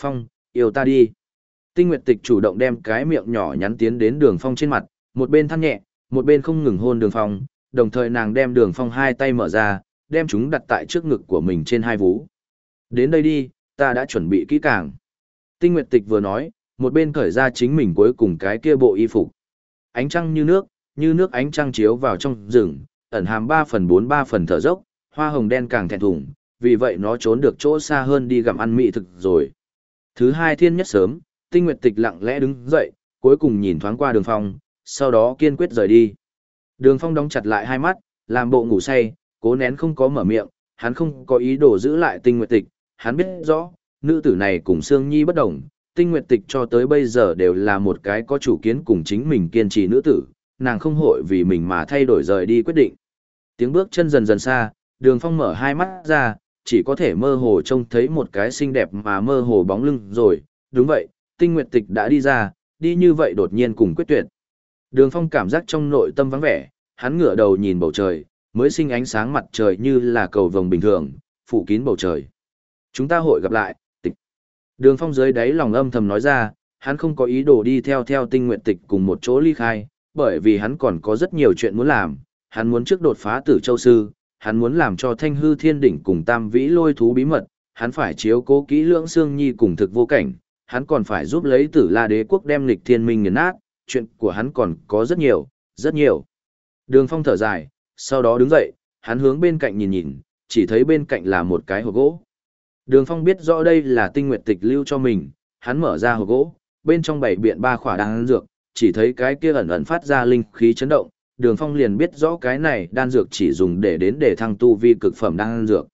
S1: Phong, yêu ta đi. Tinh Nguyệt Tịch chủ động đem cái miệng nhỏ nhắn tiến đến đường phong trên mặt, một bên than nhẹ, một bên không ngừng hôn đường phong, đồng thời nàng đem đường phong hai tay mở ra, đem chúng đặt tại trước ngực của mình trên hai vú. Đến đây đi, ta đã chuẩn bị kỹ càng. Tinh Nguyệt Tịch vừa nói, một bên cởi ra chính mình cuối cùng cái kia bộ y phục. Ánh trăng như nước, như nước ánh trăng chiếu vào trong rừng, ẩn hàm 3 phần 4 3 phần thở dốc, hoa hồng đen càng thẹn thùng, vì vậy nó trốn được chỗ xa hơn đi gặm ăn mỹ thực rồi. Thứ hai thiên nhất sớm, Tinh Nguyệt Tịch lặng lẽ đứng dậy, cuối cùng nhìn thoáng qua Đường Phong, sau đó kiên quyết rời đi. Đường Phong đóng chặt lại hai mắt, làm bộ ngủ say, cố nén không có mở miệng, hắn không có ý đồ giữ lại Tinh Nguyệt Tịch, hắn biết rõ, nữ tử này cùng Sương Nhi bất đồng, Tinh Nguyệt Tịch cho tới bây giờ đều là một cái có chủ kiến cùng chính mình kiên trì nữ tử, nàng không hội vì mình mà thay đổi rời đi quyết định. Tiếng bước chân dần dần xa, Đường Phong mở hai mắt ra, chỉ có thể mơ hồ trông thấy một cái xinh đẹp mà mơ hồ bóng lưng rồi, đúng vậy, Tinh Nguyệt Tịch đã đi ra, đi như vậy đột nhiên cùng quyết tuyệt. Đường Phong cảm giác trong nội tâm vắng vẻ, hắn ngửa đầu nhìn bầu trời, mới sinh ánh sáng mặt trời như là cầu vồng bình thường, phủ kín bầu trời. Chúng ta hội gặp lại, tịch. Đường Phong dưới đáy lòng âm thầm nói ra, hắn không có ý đồ đi theo theo tinh nguyện tịch cùng một chỗ ly khai, bởi vì hắn còn có rất nhiều chuyện muốn làm, hắn muốn trước đột phá tử châu sư, hắn muốn làm cho thanh hư thiên đỉnh cùng tam vĩ lôi thú bí mật, hắn phải chiếu cố kỹ lưỡng xương nhi cùng thực vô cảnh, hắn còn phải giúp lấy tử la đế quốc đem lịch thiên minh nghiền nát, chuyện của hắn còn có rất nhiều, rất nhiều. Đường phong thở dài, sau đó đứng dậy, hắn hướng bên cạnh nhìn nhìn, chỉ thấy bên cạnh là một cái hộp gỗ. Đường phong biết rõ đây là tinh nguyệt tịch lưu cho mình, hắn mở ra hộp gỗ, bên trong bảy biện ba khỏa đan dược, chỉ thấy cái kia ẩn ẩn phát ra linh khí chấn động, đường phong liền biết rõ cái này đan dược chỉ dùng để đến để thăng tu vi cực phẩm đan dược.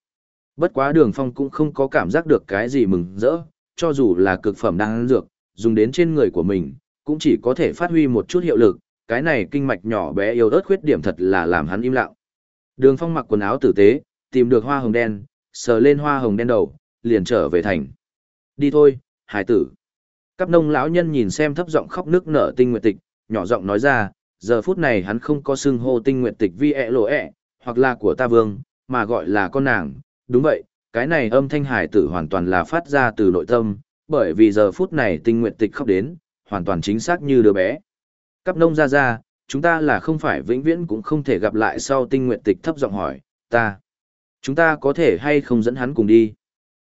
S1: Bất quá đường phong cũng không có cảm giác được cái gì mừng rỡ, cho dù là cực phẩm đan dược, dùng đến trên người của mình, cũng chỉ có thể phát huy một chút hiệu lực, cái này kinh mạch nhỏ bé yếu ớt khuyết điểm thật là làm hắn im lặng. Đường Phong mặc quần áo tử tế, tìm được hoa hồng đen, sờ lên hoa hồng đen đầu, liền trở về thành. Đi thôi, hải tử. Cắp nông lão nhân nhìn xem thấp giọng khóc nước nở tinh nguyệt tịch, nhỏ giọng nói ra, giờ phút này hắn không có xưng hô tinh nguyệt tịch vi ẹ lộ ẹ, hoặc là của ta vương, mà gọi là con nàng. Đúng vậy, cái này âm thanh hải tử hoàn toàn là phát ra từ nội tâm, bởi vì giờ phút này tinh nguyện tịch khóc đến, hoàn toàn chính xác như đứa bé. Cắp nông ra ra, chúng ta là không phải vĩnh viễn cũng không thể gặp lại sau tinh nguyện tịch thấp giọng hỏi, ta. Chúng ta có thể hay không dẫn hắn cùng đi?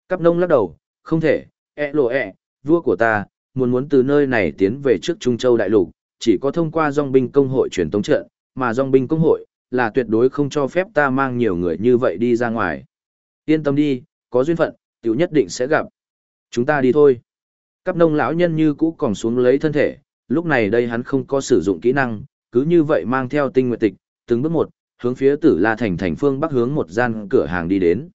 S1: Cắp nông lắc đầu, không thể, ẹ lộ ẹ, vua của ta, muốn muốn từ nơi này tiến về trước Trung Châu Đại Lục, chỉ có thông qua dòng binh công hội truyền tống trận, mà dòng binh công hội, là tuyệt đối không cho phép ta mang nhiều người như vậy đi ra ngoài. Yên tâm đi, có duyên phận, tiểu nhất định sẽ gặp. Chúng ta đi thôi. Cắp nông lão nhân như cũ còn xuống lấy thân thể, lúc này đây hắn không có sử dụng kỹ năng, cứ như vậy mang theo tinh nguyệt tịch, từng bước một, hướng phía tử la thành thành phương bắc hướng một gian cửa hàng đi đến.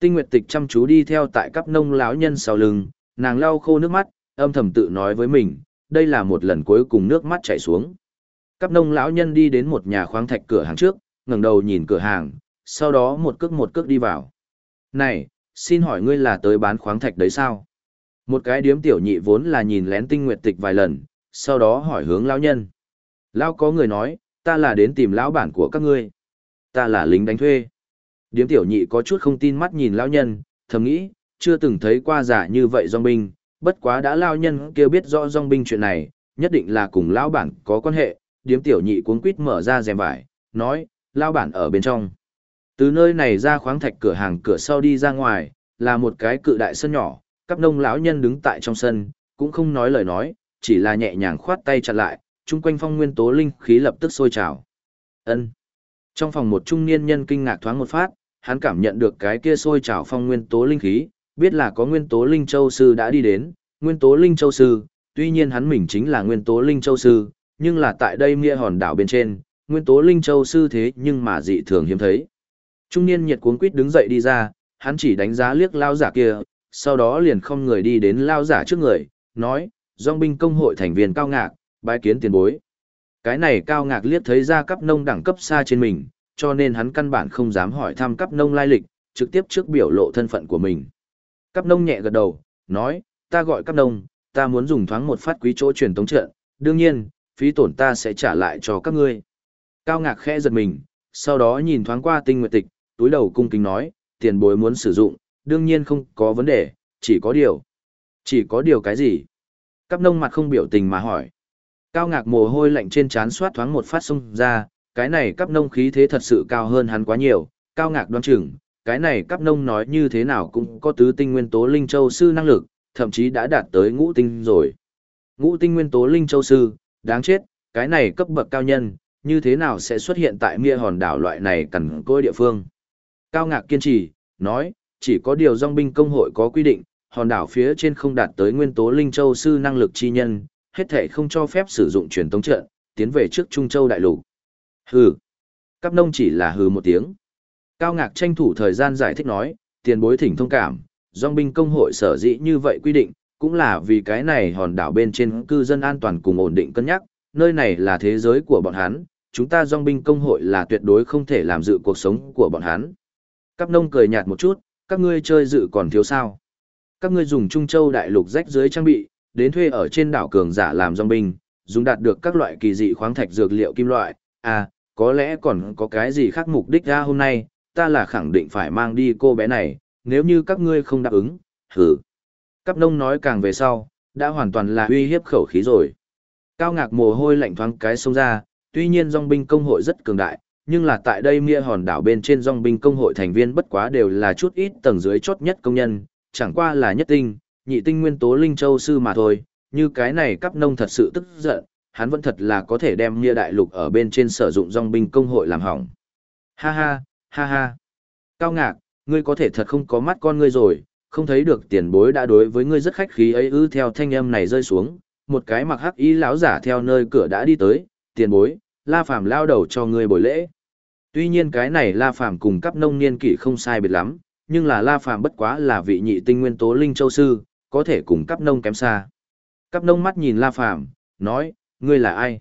S1: Tinh nguyệt tịch chăm chú đi theo tại cắp nông lão nhân sau lưng, nàng lau khô nước mắt, âm thầm tự nói với mình, đây là một lần cuối cùng nước mắt chảy xuống. Cắp nông lão nhân đi đến một nhà khoáng thạch cửa hàng trước, ngẩng đầu nhìn cửa hàng, sau đó một cước một cước đi vào. Này, xin hỏi ngươi là tới bán khoáng thạch đấy sao? Một cái điếm tiểu nhị vốn là nhìn lén tinh nguyệt tịch vài lần, sau đó hỏi hướng lão nhân. Lão có người nói, ta là đến tìm lão bản của các ngươi. Ta là lính đánh thuê. Điếm tiểu nhị có chút không tin mắt nhìn lão nhân, thầm nghĩ, chưa từng thấy qua giả như vậy dòng binh, bất quá đã lão nhân kêu biết rõ dòng binh chuyện này, nhất định là cùng lão bản có quan hệ. Điếm tiểu nhị cuống quýt mở ra rèm vải, nói, lão bản ở bên trong. Từ nơi này ra khoáng thạch cửa hàng cửa sau đi ra ngoài, là một cái cự đại sân nhỏ, các nông lão nhân đứng tại trong sân, cũng không nói lời nói, chỉ là nhẹ nhàng khoát tay chặt lại, chung quanh phong nguyên tố linh khí lập tức sôi trào. Ân. Trong phòng một trung niên nhân kinh ngạc thoáng một phát, hắn cảm nhận được cái kia sôi trào phong nguyên tố linh khí, biết là có nguyên tố linh châu sư đã đi đến, nguyên tố linh châu sư, tuy nhiên hắn mình chính là nguyên tố linh châu sư, nhưng là tại đây nghĩa hòn đảo bên trên, nguyên tố linh châu sư thế nhưng mà dị thường hiếm thấy. Trung niên nhiệt cuống quýt đứng dậy đi ra, hắn chỉ đánh giá liếc lao giả kia, sau đó liền không người đi đến lao giả trước người, nói, dòng binh công hội thành viên cao ngạc, bái kiến tiền bối. Cái này cao ngạc liếc thấy ra cấp nông đẳng cấp xa trên mình, cho nên hắn căn bản không dám hỏi thăm cấp nông lai lịch, trực tiếp trước biểu lộ thân phận của mình. Cấp nông nhẹ gật đầu, nói, ta gọi cấp nông, ta muốn dùng thoáng một phát quý chỗ truyền tống trận, đương nhiên, phí tổn ta sẽ trả lại cho các ngươi. Cao ngạc khẽ giật mình, sau đó nhìn thoáng qua tinh nguyệt tịch, túi đầu cung kính nói, tiền bối muốn sử dụng, đương nhiên không có vấn đề, chỉ có điều. Chỉ có điều cái gì? Cắp nông mặt không biểu tình mà hỏi. Cao ngạc mồ hôi lạnh trên trán soát thoáng một phát xông ra, cái này cắp nông khí thế thật sự cao hơn hắn quá nhiều, cao ngạc đoán chừng, cái này cắp nông nói như thế nào cũng có tứ tinh nguyên tố linh châu sư năng lực, thậm chí đã đạt tới ngũ tinh rồi. Ngũ tinh nguyên tố linh châu sư, đáng chết, cái này cấp bậc cao nhân, như thế nào sẽ xuất hiện tại mia hòn đảo loại này cằn côi địa phương. Cao ngạc kiên trì, nói, chỉ có điều dòng binh công hội có quy định, hòn đảo phía trên không đạt tới nguyên tố linh châu sư năng lực chi nhân, hết thể không cho phép sử dụng truyền tống trận, tiến về trước Trung Châu đại lục. Hừ. Cắp nông chỉ là hừ một tiếng. Cao ngạc tranh thủ thời gian giải thích nói, tiền bối thỉnh thông cảm, dòng binh công hội sở dĩ như vậy quy định, cũng là vì cái này hòn đảo bên trên cư dân an toàn cùng ổn định cân nhắc, nơi này là thế giới của bọn hắn, chúng ta dòng binh công hội là tuyệt đối không thể làm dự cuộc sống của bọn hắn. Các nông cười nhạt một chút, các ngươi chơi dự còn thiếu sao. Các ngươi dùng Trung Châu đại lục rách dưới trang bị, đến thuê ở trên đảo cường giả làm dòng binh, dùng đạt được các loại kỳ dị khoáng thạch dược liệu kim loại, à, có lẽ còn có cái gì khác mục đích ra hôm nay, ta là khẳng định phải mang đi cô bé này, nếu như các ngươi không đáp ứng, hử. Cắp nông nói càng về sau, đã hoàn toàn là uy hiếp khẩu khí rồi. Cao ngạc mồ hôi lạnh thoáng cái xông ra, tuy nhiên dòng binh công hội rất cường đại, nhưng là tại đây mia hòn đảo bên trên dòng binh công hội thành viên bất quá đều là chút ít tầng dưới chốt nhất công nhân, chẳng qua là nhất tinh, nhị tinh nguyên tố linh châu sư mà thôi, như cái này cắp nông thật sự tức giận, hắn vẫn thật là có thể đem mia đại lục ở bên trên sử dụng dòng binh công hội làm hỏng. Ha ha, ha ha. Cao ngạc, ngươi có thể thật không có mắt con ngươi rồi, không thấy được tiền bối đã đối với ngươi rất khách khí ấy ư theo thanh âm này rơi xuống, một cái mặc hắc y lão giả theo nơi cửa đã đi tới, tiền bối, la phàm lao đầu cho ngươi buổi lễ. Tuy nhiên cái này la phàm cùng cấp nông niên kỷ không sai biệt lắm, nhưng là la phàm bất quá là vị nhị tinh nguyên tố linh châu sư, có thể cùng cấp nông kém xa. Cấp nông mắt nhìn la phàm, nói, ngươi là ai?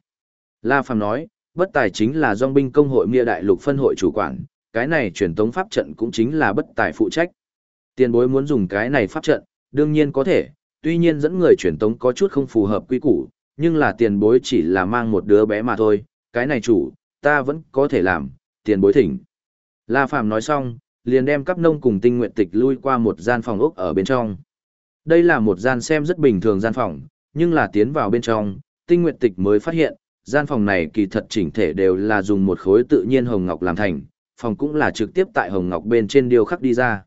S1: La phàm nói, bất tài chính là dòng binh công hội mia đại lục phân hội chủ quản, cái này truyền tống pháp trận cũng chính là bất tài phụ trách. Tiền bối muốn dùng cái này pháp trận, đương nhiên có thể, tuy nhiên dẫn người truyền tống có chút không phù hợp quy củ, nhưng là tiền bối chỉ là mang một đứa bé mà thôi, cái này chủ, ta vẫn có thể làm, tiền bối thỉnh. La Phàm nói xong, liền đem cấp nông cùng tinh nguyện tịch lui qua một gian phòng ốc ở bên trong. Đây là một gian xem rất bình thường gian phòng, nhưng là tiến vào bên trong, tinh nguyện tịch mới phát hiện, gian phòng này kỳ thật chỉnh thể đều là dùng một khối tự nhiên hồng ngọc làm thành, phòng cũng là trực tiếp tại hồng ngọc bên trên điêu khắc đi ra.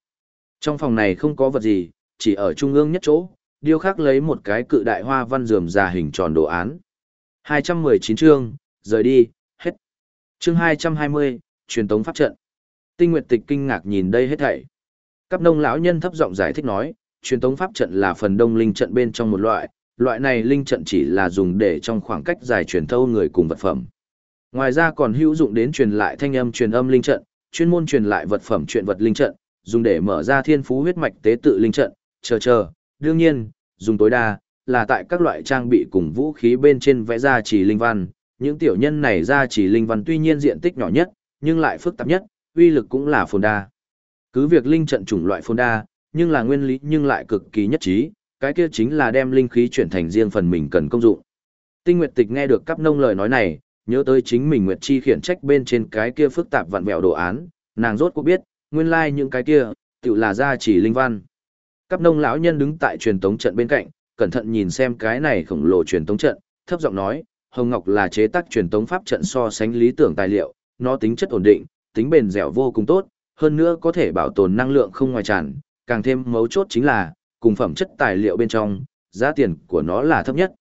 S1: Trong phòng này không có vật gì, chỉ ở trung ương nhất chỗ, điêu khắc lấy một cái cự đại hoa văn dườm già hình tròn đồ án. 219 chương, rời đi, hết. Chương 220, truyền tống pháp trận. Tinh Nguyệt Tịch kinh ngạc nhìn đây hết thảy. Cấp nông lão nhân thấp giọng giải thích nói, truyền tống pháp trận là phần đông linh trận bên trong một loại, loại này linh trận chỉ là dùng để trong khoảng cách dài truyền thâu người cùng vật phẩm. Ngoài ra còn hữu dụng đến truyền lại thanh âm truyền âm linh trận, chuyên môn truyền lại vật phẩm chuyện vật linh trận, dùng để mở ra thiên phú huyết mạch tế tự linh trận, chờ chờ, đương nhiên, dùng tối đa là tại các loại trang bị cùng vũ khí bên trên vẽ ra chỉ linh văn, những tiểu nhân này ra chỉ linh văn tuy nhiên diện tích nhỏ nhất, nhưng lại phức tạp nhất, uy lực cũng là phồn đa. Cứ việc linh trận chủng loại phồn đa, nhưng là nguyên lý nhưng lại cực kỳ nhất trí, cái kia chính là đem linh khí chuyển thành riêng phần mình cần công dụng. Tinh Nguyệt Tịch nghe được cấp nông lời nói này, nhớ tới chính mình Nguyệt Chi khiển trách bên trên cái kia phức tạp vặn vẹo đồ án, nàng rốt cuộc biết, nguyên lai like những cái kia, tự là gia chỉ linh văn. Cấp nông lão nhân đứng tại truyền tống trận bên cạnh, cẩn thận nhìn xem cái này khổng lồ truyền tống trận, thấp giọng nói, Hồng Ngọc là chế tác truyền tống pháp trận so sánh lý tưởng tài liệu, nó tính chất ổn định, tính bền dẻo vô cùng tốt, hơn nữa có thể bảo tồn năng lượng không ngoài tràn, càng thêm mấu chốt chính là, cùng phẩm chất tài liệu bên trong, giá tiền của nó là thấp nhất.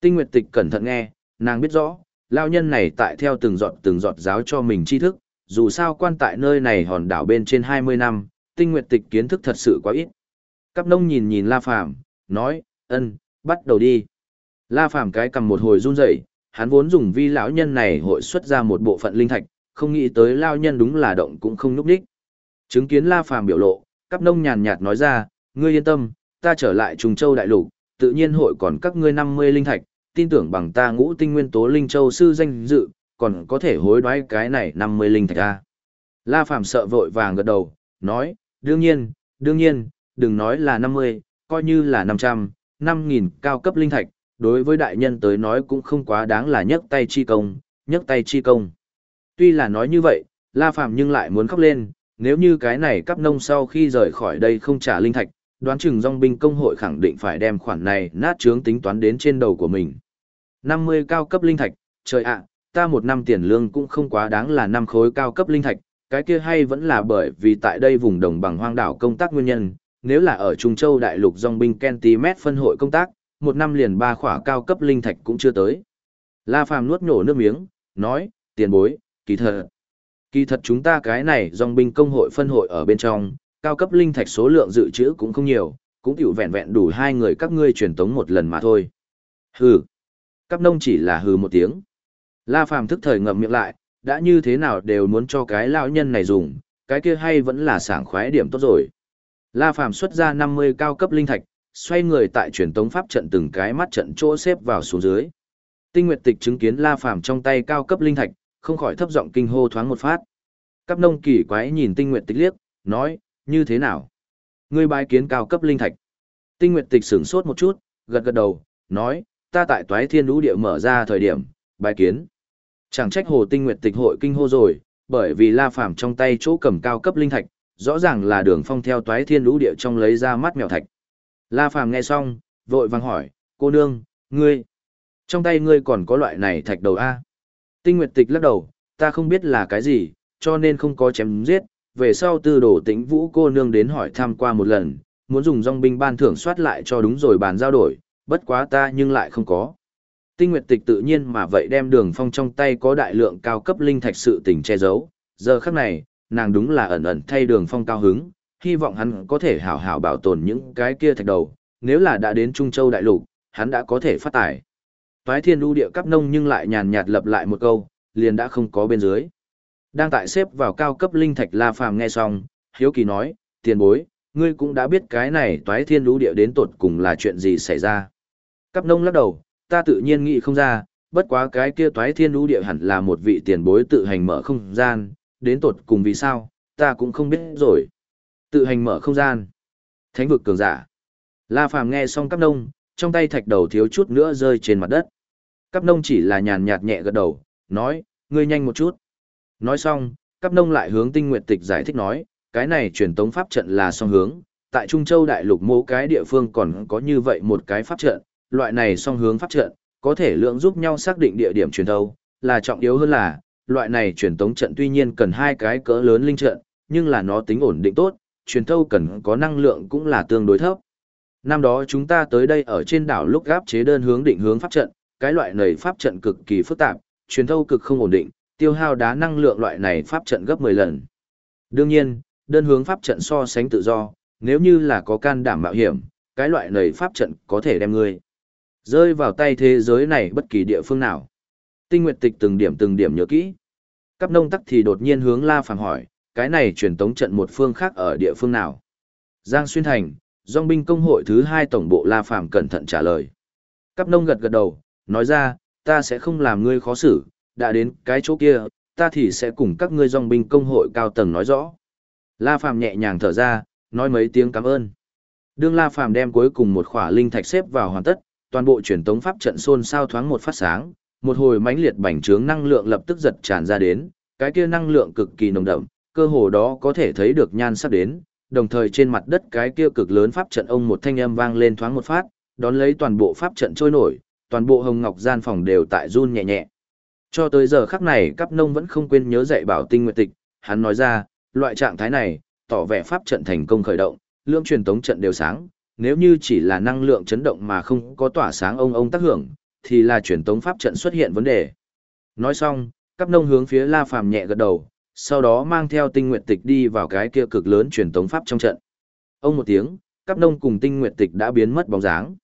S1: Tinh Nguyệt Tịch cẩn thận nghe, nàng biết rõ, lao nhân này tại theo từng giọt từng giọt giáo cho mình tri thức, dù sao quan tại nơi này hòn đảo bên trên 20 năm, Tinh Nguyệt Tịch kiến thức thật sự quá ít. Cắp nông nhìn nhìn La Phàm, nói, ân, bắt đầu đi. La Phàm cái cầm một hồi run rẩy, hắn vốn dùng vi lão nhân này hội xuất ra một bộ phận linh thạch, không nghĩ tới lão nhân đúng là động cũng không núp đích. Chứng kiến La Phàm biểu lộ, Cắp nông nhàn nhạt nói ra, ngươi yên tâm, ta trở lại Trùng Châu đại lục, tự nhiên hội còn các ngươi 50 linh thạch, tin tưởng bằng ta ngũ tinh nguyên tố linh châu sư danh dự, còn có thể hối đoái cái này 50 linh thạch a. La Phàm sợ vội vàng gật đầu, nói, đương nhiên, đương nhiên, đừng nói là 50, coi như là 500, 5.000 cao cấp linh thạch, đối với đại nhân tới nói cũng không quá đáng là nhấc tay chi công, nhấc tay chi công. Tuy là nói như vậy, La Phàm nhưng lại muốn khóc lên, nếu như cái này cấp nông sau khi rời khỏi đây không trả linh thạch, đoán chừng dòng binh công hội khẳng định phải đem khoản này nát trướng tính toán đến trên đầu của mình. 50 cao cấp linh thạch, trời ạ, ta một năm tiền lương cũng không quá đáng là năm khối cao cấp linh thạch, cái kia hay vẫn là bởi vì tại đây vùng đồng bằng hoang đảo công tác nguyên nhân, nếu là ở Trung Châu đại lục dòng binh Kentimet phân hội công tác, một năm liền ba khỏa cao cấp linh thạch cũng chưa tới. La Phàm nuốt nhổ nước miếng, nói, tiền bối, kỳ thật. Kỳ thật chúng ta cái này dòng binh công hội phân hội ở bên trong, cao cấp linh thạch số lượng dự trữ cũng không nhiều, cũng tiểu vẹn vẹn đủ hai người các ngươi truyền tống một lần mà thôi. Hừ. Cấp nông chỉ là hừ một tiếng. La Phàm thức thời ngậm miệng lại, đã như thế nào đều muốn cho cái lão nhân này dùng, cái kia hay vẫn là sảng khoái điểm tốt rồi. La Phàm xuất ra 50 cao cấp linh thạch, xoay người tại truyền tống pháp trận từng cái mắt trận chỗ xếp vào xuống dưới. Tinh Nguyệt Tịch chứng kiến La Phàm trong tay cao cấp linh thạch, không khỏi thấp giọng kinh hô thoáng một phát. Cấp nông kỳ quái nhìn Tinh Nguyệt Tịch liếc, nói, như thế nào? Ngươi bái kiến cao cấp linh thạch. Tinh Nguyệt Tịch sửng sốt một chút, gật gật đầu, nói, ta tại Toái Thiên Lũ Địa mở ra thời điểm, bái kiến. Chẳng trách Hồ Tinh Nguyệt Tịch hội kinh hô rồi, bởi vì La Phàm trong tay chỗ cầm cao cấp linh thạch, rõ ràng là Đường Phong theo Toái Thiên Lũ Địa trong lấy ra mắt mèo thạch. La Phàm nghe xong, vội vàng hỏi, cô nương, ngươi, trong tay ngươi còn có loại này thạch đầu A. Tinh Nguyệt Tịch lắc đầu, ta không biết là cái gì, cho nên không có chém giết, về sau tư đồ tĩnh vũ cô nương đến hỏi thăm qua một lần, muốn dùng dòng binh ban thưởng soát lại cho đúng rồi bàn giao đổi, bất quá ta nhưng lại không có. Tinh Nguyệt Tịch tự nhiên mà vậy đem đường phong trong tay có đại lượng cao cấp linh thạch sự tình che giấu, giờ khắc này, nàng đúng là ẩn ẩn thay đường phong cao hứng, hy vọng hắn có thể hảo hảo bảo tồn những cái kia thạch đầu, nếu là đã đến Trung Châu Đại Lục, hắn đã có thể phát tài. Toái thiên lưu địa cấp nông nhưng lại nhàn nhạt lập lại một câu, liền đã không có bên dưới. Đang tại xếp vào cao cấp linh thạch La Phàm nghe xong, hiếu kỳ nói, tiền bối, ngươi cũng đã biết cái này toái thiên lưu địa đến tột cùng là chuyện gì xảy ra. Cấp nông lắc đầu, ta tự nhiên nghĩ không ra, bất quá cái kia toái thiên lưu địa hẳn là một vị tiền bối tự hành mở không gian, đến tột cùng vì sao, ta cũng không biết rồi. Tự hành mở không gian. Thánh vực cường giả. La Phàm nghe xong cắp nông, trong tay thạch đầu thiếu chút nữa rơi trên mặt đất. Cắp nông chỉ là nhàn nhạt nhẹ gật đầu, nói, ngươi nhanh một chút. Nói xong, cắp nông lại hướng tinh nguyệt tịch giải thích nói, cái này truyền tống pháp trận là song hướng, tại Trung Châu đại lục mỗi cái địa phương còn có như vậy một cái pháp trận, loại này song hướng pháp trận, có thể lượng giúp nhau xác định địa điểm truyền thâu, là trọng yếu hơn là, loại này truyền tống trận tuy nhiên cần hai cái cỡ lớn linh trận, nhưng là nó tính ổn định tốt, truyền thâu cần có năng lượng cũng là tương đối thấp. Năm đó chúng ta tới đây ở trên đảo lúc gáp chế đơn hướng định hướng pháp trận, cái loại này pháp trận cực kỳ phức tạp, truyền thâu cực không ổn định, tiêu hao đá năng lượng loại này pháp trận gấp 10 lần. Đương nhiên, đơn hướng pháp trận so sánh tự do, nếu như là có can đảm mạo hiểm, cái loại này pháp trận có thể đem ngươi rơi vào tay thế giới này bất kỳ địa phương nào. Tinh Nguyệt Tịch từng điểm từng điểm nhớ kỹ. Cấp nông tắc thì đột nhiên hướng La Phàm hỏi, cái này truyền tống trận một phương khác ở địa phương nào? Giang Xuyên Thành, Dòng binh công hội thứ hai tổng bộ La Phàm cẩn thận trả lời. Cắp nông gật gật đầu, nói ra, ta sẽ không làm ngươi khó xử, đã đến cái chỗ kia, ta thì sẽ cùng các ngươi dòng binh công hội cao tầng nói rõ. La Phàm nhẹ nhàng thở ra, nói mấy tiếng cảm ơn. Đương La Phàm đem cuối cùng một khỏa linh thạch xếp vào hoàn tất, toàn bộ truyền tống pháp trận xôn xao thoáng một phát sáng, một hồi mãnh liệt bành trướng năng lượng lập tức giật tràn ra đến, cái kia năng lượng cực kỳ nồng đậm, cơ hồ đó có thể thấy được nhan sắc đến, đồng thời trên mặt đất cái kia cực lớn pháp trận ông một thanh âm vang lên thoáng một phát, đón lấy toàn bộ pháp trận trôi nổi, toàn bộ hồng ngọc gian phòng đều tại run nhẹ nhẹ. Cho tới giờ khắc này cấp nông vẫn không quên nhớ dạy bảo tinh nguyệt tịch, hắn nói ra, loại trạng thái này, tỏ vẻ pháp trận thành công khởi động, lượng truyền tống trận đều sáng, nếu như chỉ là năng lượng chấn động mà không có tỏa sáng ông ông tác hưởng, thì là truyền tống pháp trận xuất hiện vấn đề. Nói xong, cấp nông hướng phía La Phàm nhẹ gật đầu, sau đó mang theo tinh nguyệt tịch đi vào cái kia cực lớn truyền tống pháp trong trận. Ông một tiếng, các nông cùng tinh nguyệt tịch đã biến mất bóng dáng.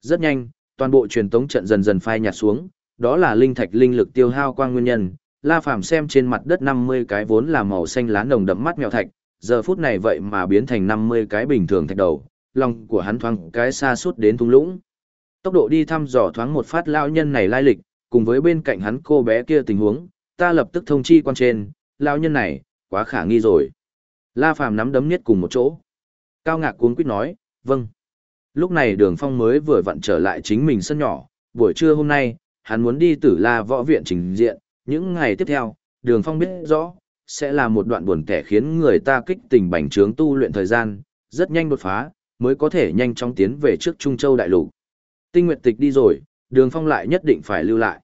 S1: Rất nhanh, toàn bộ truyền tống trận dần dần phai nhạt xuống, đó là linh thạch linh lực tiêu hao quang nguyên nhân. La Phàm xem trên mặt đất 50 cái vốn là màu xanh lá nồng đậm mắt mèo thạch, giờ phút này vậy mà biến thành 50 cái bình thường thạch đầu, lòng của hắn thoáng cái xa suốt đến thung lũng. Tốc độ đi thăm dò thoáng một phát lao nhân này lai lịch, cùng với bên cạnh hắn cô bé kia tình huống, ta lập tức thông chi quan trên, lao nhân này, quá khả nghi rồi. La Phàm nắm đấm nhất cùng một chỗ. Cao ngạc cuống quýt nói, vâng. Lúc này đường phong mới vừa vặn trở lại chính mình sân nhỏ, buổi trưa hôm nay, hắn muốn đi tử la võ viện trình diện, những ngày tiếp theo, đường phong biết rõ, sẽ là một đoạn buồn kẻ khiến người ta kích tình bành trướng tu luyện thời gian, rất nhanh đột phá, mới có thể nhanh chóng tiến về trước Trung Châu Đại Lục. Tinh Nguyệt Tịch đi rồi, đường phong lại nhất định phải lưu lại.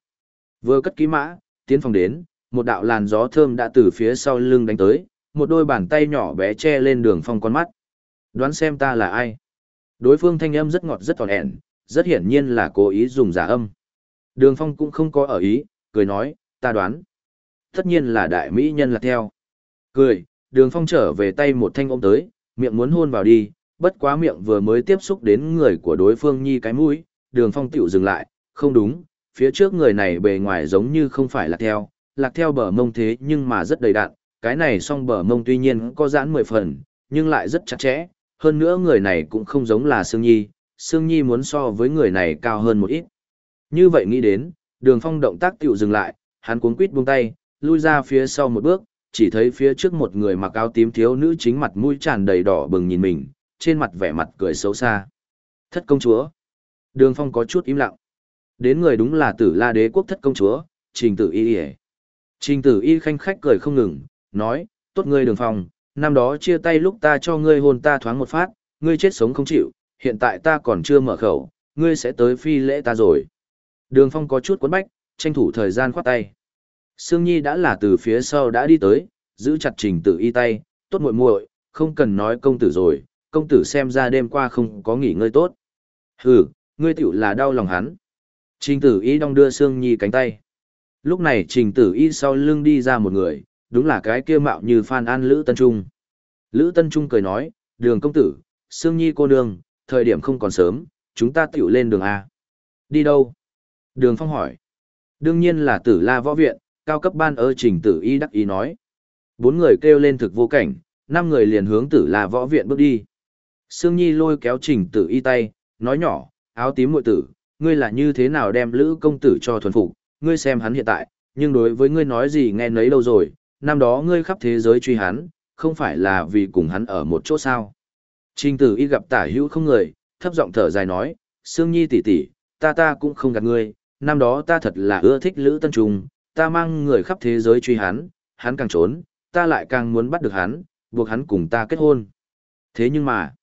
S1: Vừa cất ký mã, tiến phòng đến, một đạo làn gió thơm đã từ phía sau lưng đánh tới, một đôi bàn tay nhỏ bé che lên đường phong con mắt. Đoán xem ta là ai? Đối phương thanh âm rất ngọt rất tòn ẻn, rất hiển nhiên là cố ý dùng giả âm. Đường phong cũng không có ở ý, cười nói, ta đoán. Tất nhiên là đại mỹ nhân là theo. Cười, đường phong trở về tay một thanh ôm tới, miệng muốn hôn vào đi, bất quá miệng vừa mới tiếp xúc đến người của đối phương nhi cái mũi, đường phong tiểu dừng lại, không đúng, phía trước người này bề ngoài giống như không phải là theo, lạc theo bờ mông thế nhưng mà rất đầy đạn, cái này song bờ mông tuy nhiên có giãn mười phần, nhưng lại rất chặt chẽ, hơn nữa người này cũng không giống là Sương Nhi, Sương Nhi muốn so với người này cao hơn một ít. Như vậy nghĩ đến, đường phong động tác tiểu dừng lại, hắn cuống quít buông tay, lui ra phía sau một bước, chỉ thấy phía trước một người mặc áo tím thiếu nữ chính mặt mũi tràn đầy đỏ bừng nhìn mình, trên mặt vẻ mặt cười xấu xa. Thất công chúa. Đường phong có chút im lặng. Đến người đúng là tử la đế quốc thất công chúa, trình tử y y Trình tử y khanh khách cười không ngừng, nói, tốt ngươi đường phong, năm đó chia tay lúc ta cho ngươi hôn ta thoáng một phát, ngươi chết sống không chịu, hiện tại ta còn chưa mở khẩu, ngươi sẽ tới phi lễ ta rồi. Đường phong có chút cuốn bách, tranh thủ thời gian khoát tay. Sương Nhi đã là từ phía sau đã đi tới, giữ chặt trình tử y tay, tốt muội muội, không cần nói công tử rồi, công tử xem ra đêm qua không có nghỉ ngơi tốt. Hừ, ngươi tiểu là đau lòng hắn. Trình tử y đong đưa Sương Nhi cánh tay. Lúc này trình tử y sau lưng đi ra một người, đúng là cái kia mạo như Phan An Lữ Tân Trung. Lữ Tân Trung cười nói, đường công tử, Sương Nhi cô nương, thời điểm không còn sớm, chúng ta tiểu lên đường A. Đi đâu? Đường Phong hỏi. Đương nhiên là tử la võ viện, cao cấp ban ơ trình tử y đắc ý nói. Bốn người kêu lên thực vô cảnh, năm người liền hướng tử la võ viện bước đi. Sương Nhi lôi kéo trình tử y tay, nói nhỏ, áo tím muội tử, ngươi là như thế nào đem lữ công tử cho thuần phục, ngươi xem hắn hiện tại, nhưng đối với ngươi nói gì nghe nấy lâu rồi, năm đó ngươi khắp thế giới truy hắn, không phải là vì cùng hắn ở một chỗ sao. Trình tử y gặp tả hữu không người, thấp giọng thở dài nói, Sương Nhi tỷ tỷ, ta ta cũng không gạt ngươi, năm đó ta thật là ưa thích Lữ Tân Trung, ta mang người khắp thế giới truy hắn, hắn càng trốn, ta lại càng muốn bắt được hắn, buộc hắn cùng ta kết hôn. Thế nhưng mà,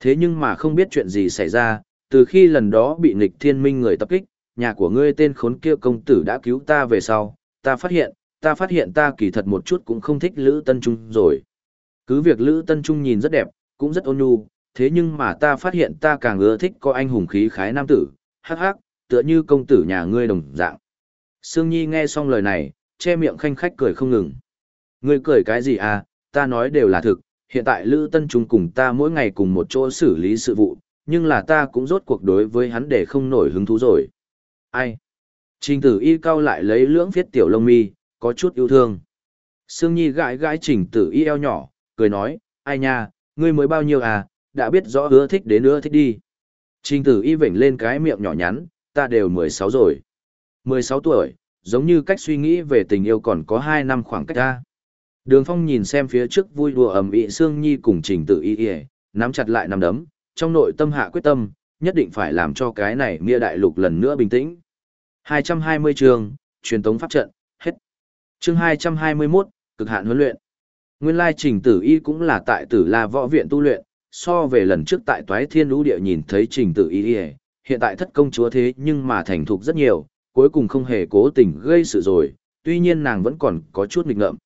S1: thế nhưng mà không biết chuyện gì xảy ra, từ khi lần đó bị nghịch thiên minh người tập kích, nhà của ngươi tên khốn kia công tử đã cứu ta về sau, ta phát hiện, ta phát hiện ta kỳ thật một chút cũng không thích Lữ Tân Trung rồi. Cứ việc Lữ Tân Trung nhìn rất đẹp, cũng rất ôn nhu, thế nhưng mà ta phát hiện ta càng ưa thích có anh hùng khí khái nam tử, hắc hắc, tựa như công tử nhà ngươi đồng dạng. Sương Nhi nghe xong lời này, che miệng khanh khách cười không ngừng. Ngươi cười cái gì à, ta nói đều là thực, hiện tại Lữ Tân Trung cùng ta mỗi ngày cùng một chỗ xử lý sự vụ, nhưng là ta cũng rốt cuộc đối với hắn để không nổi hứng thú rồi. Ai? Trình tử y cao lại lấy lưỡng viết tiểu lông mi, có chút yêu thương. Sương Nhi gãi gãi trình tử y eo nhỏ, cười nói, ai nha, ngươi mới bao nhiêu à, đã biết rõ hứa thích đến nữa thích đi. Trình tử y vểnh lên cái miệng nhỏ nhắn, ta đều 16 rồi. 16 tuổi, giống như cách suy nghĩ về tình yêu còn có 2 năm khoảng cách ta. Đường Phong nhìn xem phía trước vui đùa ầm ĩ Sương Nhi cùng Trình Tử Y Y, nắm chặt lại nắm đấm, trong nội tâm hạ quyết tâm, nhất định phải làm cho cái này Mia đại lục lần nữa bình tĩnh. 220 chương, truyền tống pháp trận, hết. Chương 221, cực hạn huấn luyện. Nguyên lai Trình Tử Y cũng là tại Tử La Võ viện tu luyện, so về lần trước tại Toái Thiên Lũ địa nhìn thấy Trình Tử Y, hiện tại thất công chúa thế nhưng mà thành thục rất nhiều, cuối cùng không hề cố tình gây sự rồi, tuy nhiên nàng vẫn còn có chút nghịch ngợm.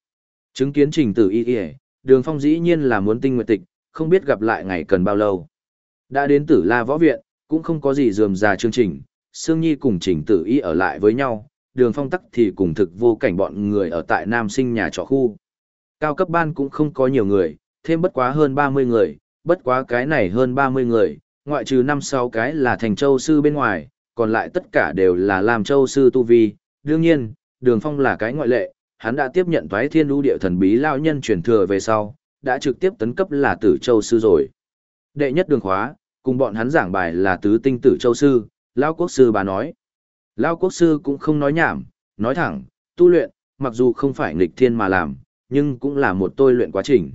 S1: Chứng kiến trình tử y y, đường phong dĩ nhiên là muốn tinh nguyện tịch, không biết gặp lại ngày cần bao lâu. Đã đến tử la võ viện, cũng không có gì dườm già chương trình, Sương Nhi cùng trình tử y ở lại với nhau, đường phong tắc thì cùng thực vô cảnh bọn người ở tại nam sinh nhà trọ khu. Cao cấp ban cũng không có nhiều người, thêm bất quá hơn 30 người, bất quá cái này hơn 30 người, ngoại trừ năm sáu cái là thành châu sư bên ngoài, còn lại tất cả đều là làm châu sư tu vi. Đương nhiên, đường phong là cái ngoại lệ, hắn đã tiếp nhận toái thiên lũ địa thần bí lao nhân truyền thừa về sau, đã trực tiếp tấn cấp là tử châu sư rồi. Đệ nhất đường khóa, cùng bọn hắn giảng bài là tứ tinh tử châu sư, lao quốc sư bà nói. Lao quốc sư cũng không nói nhảm, nói thẳng, tu luyện, mặc dù không phải nghịch thiên mà làm, nhưng cũng là một tôi luyện quá trình.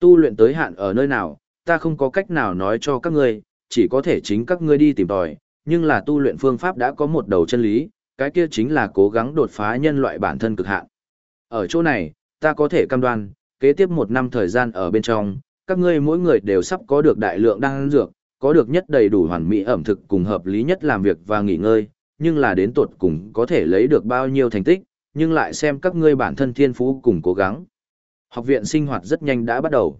S1: Tu luyện tới hạn ở nơi nào, ta không có cách nào nói cho các ngươi, chỉ có thể chính các ngươi đi tìm tòi, nhưng là tu luyện phương pháp đã có một đầu chân lý, cái kia chính là cố gắng đột phá nhân loại bản thân cực hạn. Ở chỗ này, ta có thể cam đoan, kế tiếp một năm thời gian ở bên trong, các ngươi mỗi người đều sắp có được đại lượng đan dược, có được nhất đầy đủ hoàn mỹ ẩm thực cùng hợp lý nhất làm việc và nghỉ ngơi, nhưng là đến tuột cùng có thể lấy được bao nhiêu thành tích, nhưng lại xem các ngươi bản thân thiên phú cùng cố gắng. Học viện sinh hoạt rất nhanh đã bắt đầu.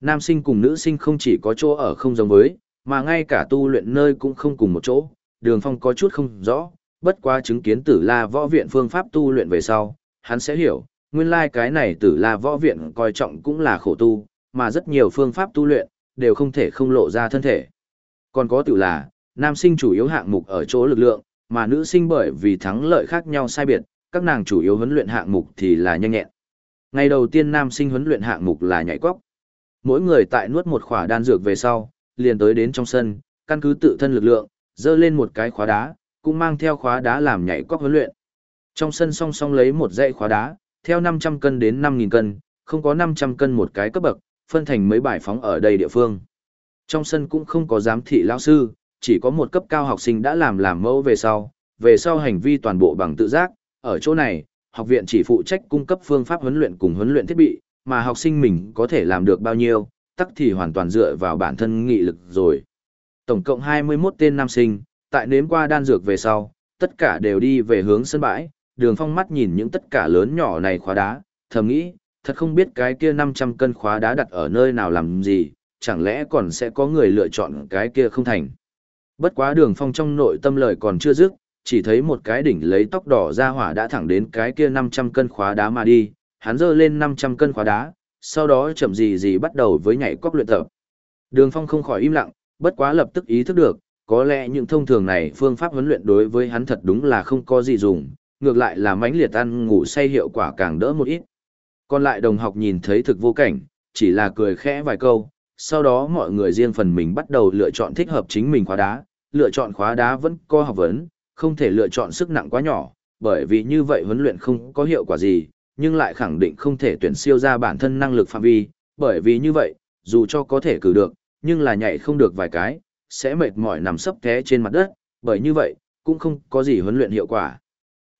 S1: Nam sinh cùng nữ sinh không chỉ có chỗ ở không giống với, mà ngay cả tu luyện nơi cũng không cùng một chỗ, đường phong có chút không rõ, bất quá chứng kiến tử la võ viện phương pháp tu luyện về sau, hắn sẽ hiểu, nguyên lai cái này tử la võ viện coi trọng cũng là khổ tu, mà rất nhiều phương pháp tu luyện, đều không thể không lộ ra thân thể. Còn có tự là, nam sinh chủ yếu hạng mục ở chỗ lực lượng, mà nữ sinh bởi vì thắng lợi khác nhau sai biệt, các nàng chủ yếu huấn luyện hạng mục thì là nhanh nhẹn. Ngày đầu tiên nam sinh huấn luyện hạng mục là nhảy cóc. Mỗi người tại nuốt một khỏa đan dược về sau, liền tới đến trong sân, căn cứ tự thân lực lượng, dơ lên một cái khóa đá, cũng mang theo khóa đá làm nhảy cóc huấn luyện. Trong sân song song lấy một dãy khóa đá, theo 500 cân đến 5.000 cân, không có 500 cân một cái cấp bậc, phân thành mấy bài phóng ở đây địa phương. Trong sân cũng không có giám thị lão sư, chỉ có một cấp cao học sinh đã làm làm mẫu về sau, về sau hành vi toàn bộ bằng tự giác, ở chỗ này, học viện chỉ phụ trách cung cấp phương pháp huấn luyện cùng huấn luyện thiết bị, mà học sinh mình có thể làm được bao nhiêu, tắc thì hoàn toàn dựa vào bản thân nghị lực rồi. Tổng cộng 21 tên nam sinh, tại nếm qua đan dược về sau, tất cả đều đi về hướng sân bãi, đường phong mắt nhìn những tất cả lớn nhỏ này khóa đá, thầm nghĩ, thật không biết cái kia 500 cân khóa đá đặt ở nơi nào làm gì, chẳng lẽ còn sẽ có người lựa chọn cái kia không thành. Bất quá đường phong trong nội tâm lời còn chưa dứt, chỉ thấy một cái đỉnh lấy tóc đỏ ra hỏa đã thẳng đến cái kia 500 cân khóa đá mà đi, hắn giơ lên 500 cân khóa đá, sau đó chậm gì gì bắt đầu với nhảy cóc luyện tập. Đường phong không khỏi im lặng, bất quá lập tức ý thức được, có lẽ những thông thường này phương pháp huấn luyện đối với hắn thật đúng là không có gì dùng, ngược lại là mãnh liệt ăn ngủ say hiệu quả càng đỡ một ít. Còn lại đồng học nhìn thấy thực vô cảnh, chỉ là cười khẽ vài câu, sau đó mọi người riêng phần mình bắt đầu lựa chọn thích hợp chính mình khóa đá, lựa chọn khóa đá vẫn có học vấn, không thể lựa chọn sức nặng quá nhỏ, bởi vì như vậy huấn luyện không có hiệu quả gì, nhưng lại khẳng định không thể tuyển siêu ra bản thân năng lực phạm vi, bởi vì như vậy, dù cho có thể cử được, nhưng là nhảy không được vài cái, sẽ mệt mỏi nằm sấp té trên mặt đất, bởi như vậy, cũng không có gì huấn luyện hiệu quả.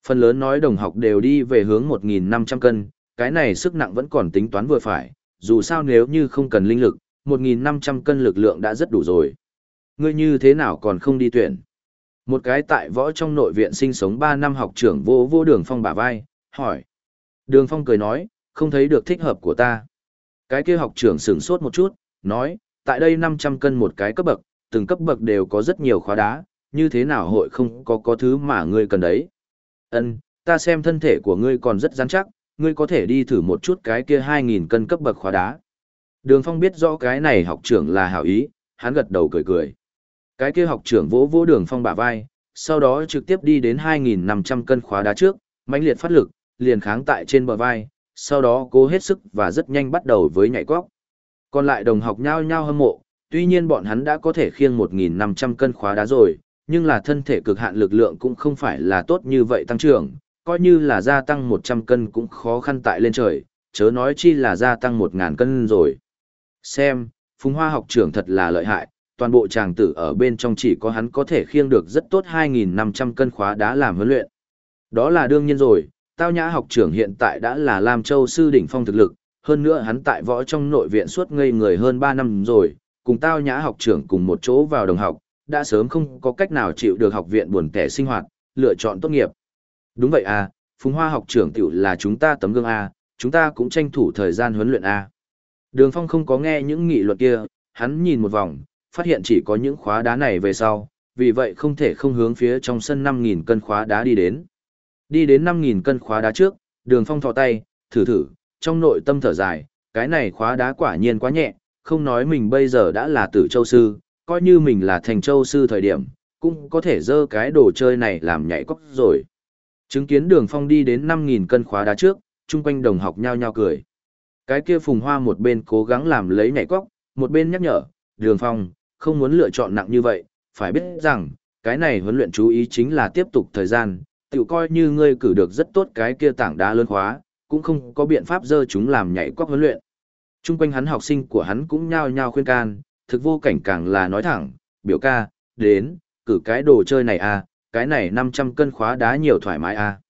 S1: Phần lớn nói đồng học đều đi về hướng 1.500 cân, cái này sức nặng vẫn còn tính toán vừa phải, dù sao nếu như không cần linh lực, 1.500 cân lực lượng đã rất đủ rồi. Ngươi như thế nào còn không đi tuyển? Một cái tại võ trong nội viện sinh sống 3 năm học trưởng vô vô đường phong bả vai, hỏi. Đường phong cười nói, không thấy được thích hợp của ta. Cái kia học trưởng sửng sốt một chút, nói, tại đây 500 cân một cái cấp bậc, từng cấp bậc đều có rất nhiều khóa đá, như thế nào hội không có có thứ mà ngươi cần đấy. Ân, ta xem thân thể của ngươi còn rất rắn chắc, ngươi có thể đi thử một chút cái kia 2.000 cân cấp bậc khóa đá. Đường Phong biết rõ cái này học trưởng là hảo ý, hắn gật đầu cười cười. Cái kia học trưởng vỗ vỗ Đường Phong bả vai, sau đó trực tiếp đi đến 2.500 cân khóa đá trước, mãnh liệt phát lực, liền kháng tại trên bờ vai, sau đó cố hết sức và rất nhanh bắt đầu với nhảy cóc. Còn lại đồng học nhao nhao hâm mộ, tuy nhiên bọn hắn đã có thể khiêng 1.500 cân khóa đá rồi, nhưng là thân thể cực hạn lực lượng cũng không phải là tốt như vậy tăng trưởng, coi như là gia tăng 100 cân cũng khó khăn tại lên trời, chớ nói chi là gia tăng 1.000 cân rồi. Xem, Phùng Hoa học trưởng thật là lợi hại, toàn bộ chàng tử ở bên trong chỉ có hắn có thể khiêng được rất tốt 2.500 cân khóa đá làm huấn luyện. Đó là đương nhiên rồi, Tao Nhã học trưởng hiện tại đã là Lam Châu sư đỉnh phong thực lực, hơn nữa hắn tại võ trong nội viện suốt ngây người hơn 3 năm rồi, cùng Tao Nhã học trưởng cùng một chỗ vào đồng học, đã sớm không có cách nào chịu được học viện buồn tẻ sinh hoạt, lựa chọn tốt nghiệp. Đúng vậy à, Phùng Hoa học trưởng tiểu là chúng ta tấm gương A, chúng ta cũng tranh thủ thời gian huấn luyện A. Đường Phong không có nghe những nghị luận kia, hắn nhìn một vòng, phát hiện chỉ có những khóa đá này về sau, vì vậy không thể không hướng phía trong sân 5.000 cân khóa đá đi đến. Đi đến 5.000 cân khóa đá trước, đường Phong thò tay, thử thử, trong nội tâm thở dài, cái này khóa đá quả nhiên quá nhẹ, không nói mình bây giờ đã là tử châu sư, coi như mình là thành châu sư thời điểm, cũng có thể dơ cái đồ chơi này làm nhảy cóc rồi. Chứng kiến đường phong đi đến 5.000 cân khóa đá trước, chung quanh đồng học nhao nhao cười. Cái kia phùng hoa một bên cố gắng làm lấy nhảy cóc, một bên nhắc nhở, đường phong, không muốn lựa chọn nặng như vậy, phải biết rằng, cái này huấn luyện chú ý chính là tiếp tục thời gian, tự coi như ngươi cử được rất tốt cái kia tảng đá lớn khóa, cũng không có biện pháp dơ chúng làm nhảy cóc huấn luyện. Trung quanh hắn học sinh của hắn cũng nhao nhao khuyên can, thực vô cảnh càng là nói thẳng, biểu ca, đến, cử cái đồ chơi này à, cái này 500 cân khóa đá nhiều thoải mái à.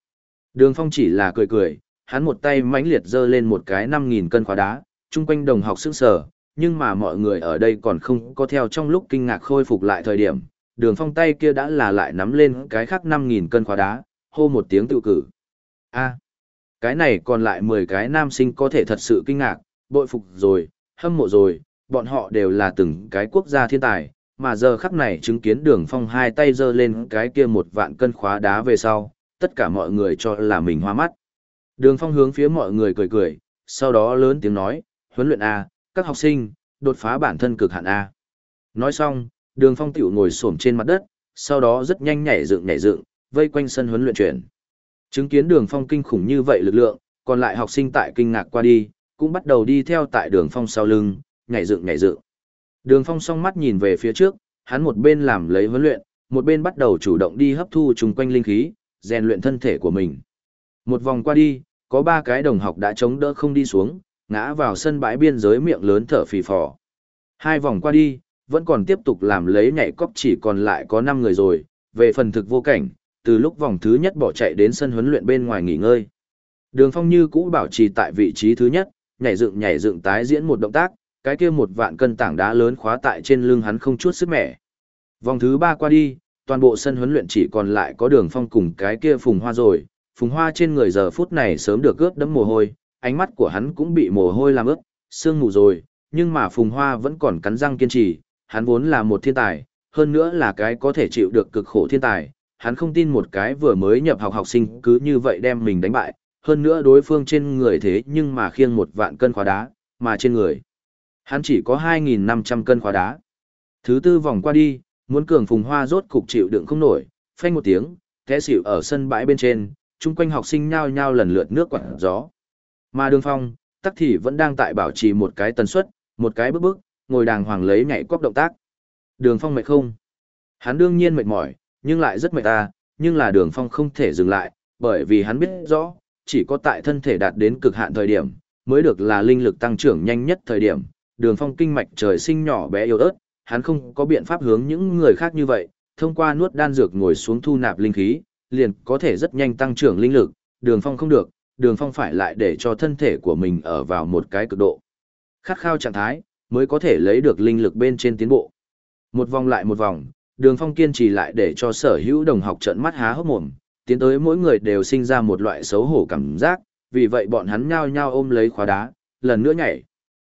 S1: Đường Phong chỉ là cười cười, hắn một tay mãnh liệt giơ lên một cái 5.000 cân khóa đá, chung quanh đồng học sững sờ, nhưng mà mọi người ở đây còn không có theo trong lúc kinh ngạc khôi phục lại thời điểm, đường phong tay kia đã là lại nắm lên cái khác 5.000 cân khóa đá, hô một tiếng tự cử. a cái này còn lại 10 cái nam sinh có thể thật sự kinh ngạc, bội phục rồi, hâm mộ rồi, bọn họ đều là từng cái quốc gia thiên tài, mà giờ khắc này chứng kiến đường phong hai tay giơ lên cái kia một vạn cân khóa đá về sau, tất cả mọi người cho là mình hoa mắt. Đường phong hướng phía mọi người cười cười, sau đó lớn tiếng nói, huấn luyện A, các học sinh, đột phá bản thân cực hạn A. Nói xong, đường phong tiểu ngồi xổm trên mặt đất, sau đó rất nhanh nhảy dựng nhảy dựng, vây quanh sân huấn luyện chuyển. Chứng kiến đường phong kinh khủng như vậy lực lượng, còn lại học sinh tại kinh ngạc qua đi, cũng bắt đầu đi theo tại đường phong sau lưng, nhảy dựng nhảy dựng. Đường phong song mắt nhìn về phía trước, hắn một bên làm lấy huấn luyện, một bên bắt đầu chủ động đi hấp thu chung quanh linh khí, rèn luyện thân thể của mình. Một vòng qua đi, có ba cái đồng học đã chống đỡ không đi xuống, ngã vào sân bãi biên giới miệng lớn thở phì phò. Hai vòng qua đi, vẫn còn tiếp tục làm lấy nhảy cóc chỉ còn lại có 5 người rồi, về phần thực vô cảnh, từ lúc vòng thứ nhất bỏ chạy đến sân huấn luyện bên ngoài nghỉ ngơi. Đường phong như cũ bảo trì tại vị trí thứ nhất, nhảy dựng nhảy dựng tái diễn một động tác, cái kia một vạn cân tảng đá lớn khóa tại trên lưng hắn không chút sức mẻ. Vòng thứ ba qua đi, toàn bộ sân huấn luyện chỉ còn lại có đường phong cùng cái kia phùng hoa rồi, phùng hoa trên người giờ phút này sớm được ướt đẫm mồ hôi, ánh mắt của hắn cũng bị mồ hôi làm ướt, sương mù rồi, nhưng mà phùng hoa vẫn còn cắn răng kiên trì, hắn vốn là một thiên tài, hơn nữa là cái có thể chịu được cực khổ thiên tài, hắn không tin một cái vừa mới nhập học học sinh cứ như vậy đem mình đánh bại, hơn nữa đối phương trên người thế nhưng mà khiêng một vạn cân khóa đá, mà trên người hắn chỉ có 2.500 cân khóa đá. Thứ tư vòng qua đi, muốn cường phùng hoa rốt cục chịu đựng không nổi, phanh một tiếng, té xỉu ở sân bãi bên trên, chung quanh học sinh nhao nhao lần lượt nước quạt gió. Mà đường phong, tắc thì vẫn đang tại bảo trì một cái tần suất, một cái bước bước, ngồi đàng hoàng lấy nhảy cóc động tác. Đường phong mệt không? Hắn đương nhiên mệt mỏi, nhưng lại rất mệt ta, nhưng là đường phong không thể dừng lại, bởi vì hắn biết rõ, chỉ có tại thân thể đạt đến cực hạn thời điểm, mới được là linh lực tăng trưởng nhanh nhất thời điểm. Đường phong kinh mạch trời sinh nhỏ bé yếu ớt, hắn không có biện pháp hướng những người khác như vậy, thông qua nuốt đan dược ngồi xuống thu nạp linh khí, liền có thể rất nhanh tăng trưởng linh lực, đường phong không được, đường phong phải lại để cho thân thể của mình ở vào một cái cực độ. Khát khao trạng thái, mới có thể lấy được linh lực bên trên tiến bộ. Một vòng lại một vòng, đường phong kiên trì lại để cho sở hữu đồng học trận mắt há hốc mồm, tiến tới mỗi người đều sinh ra một loại xấu hổ cảm giác, vì vậy bọn hắn nhao nhao ôm lấy khóa đá, lần nữa nhảy.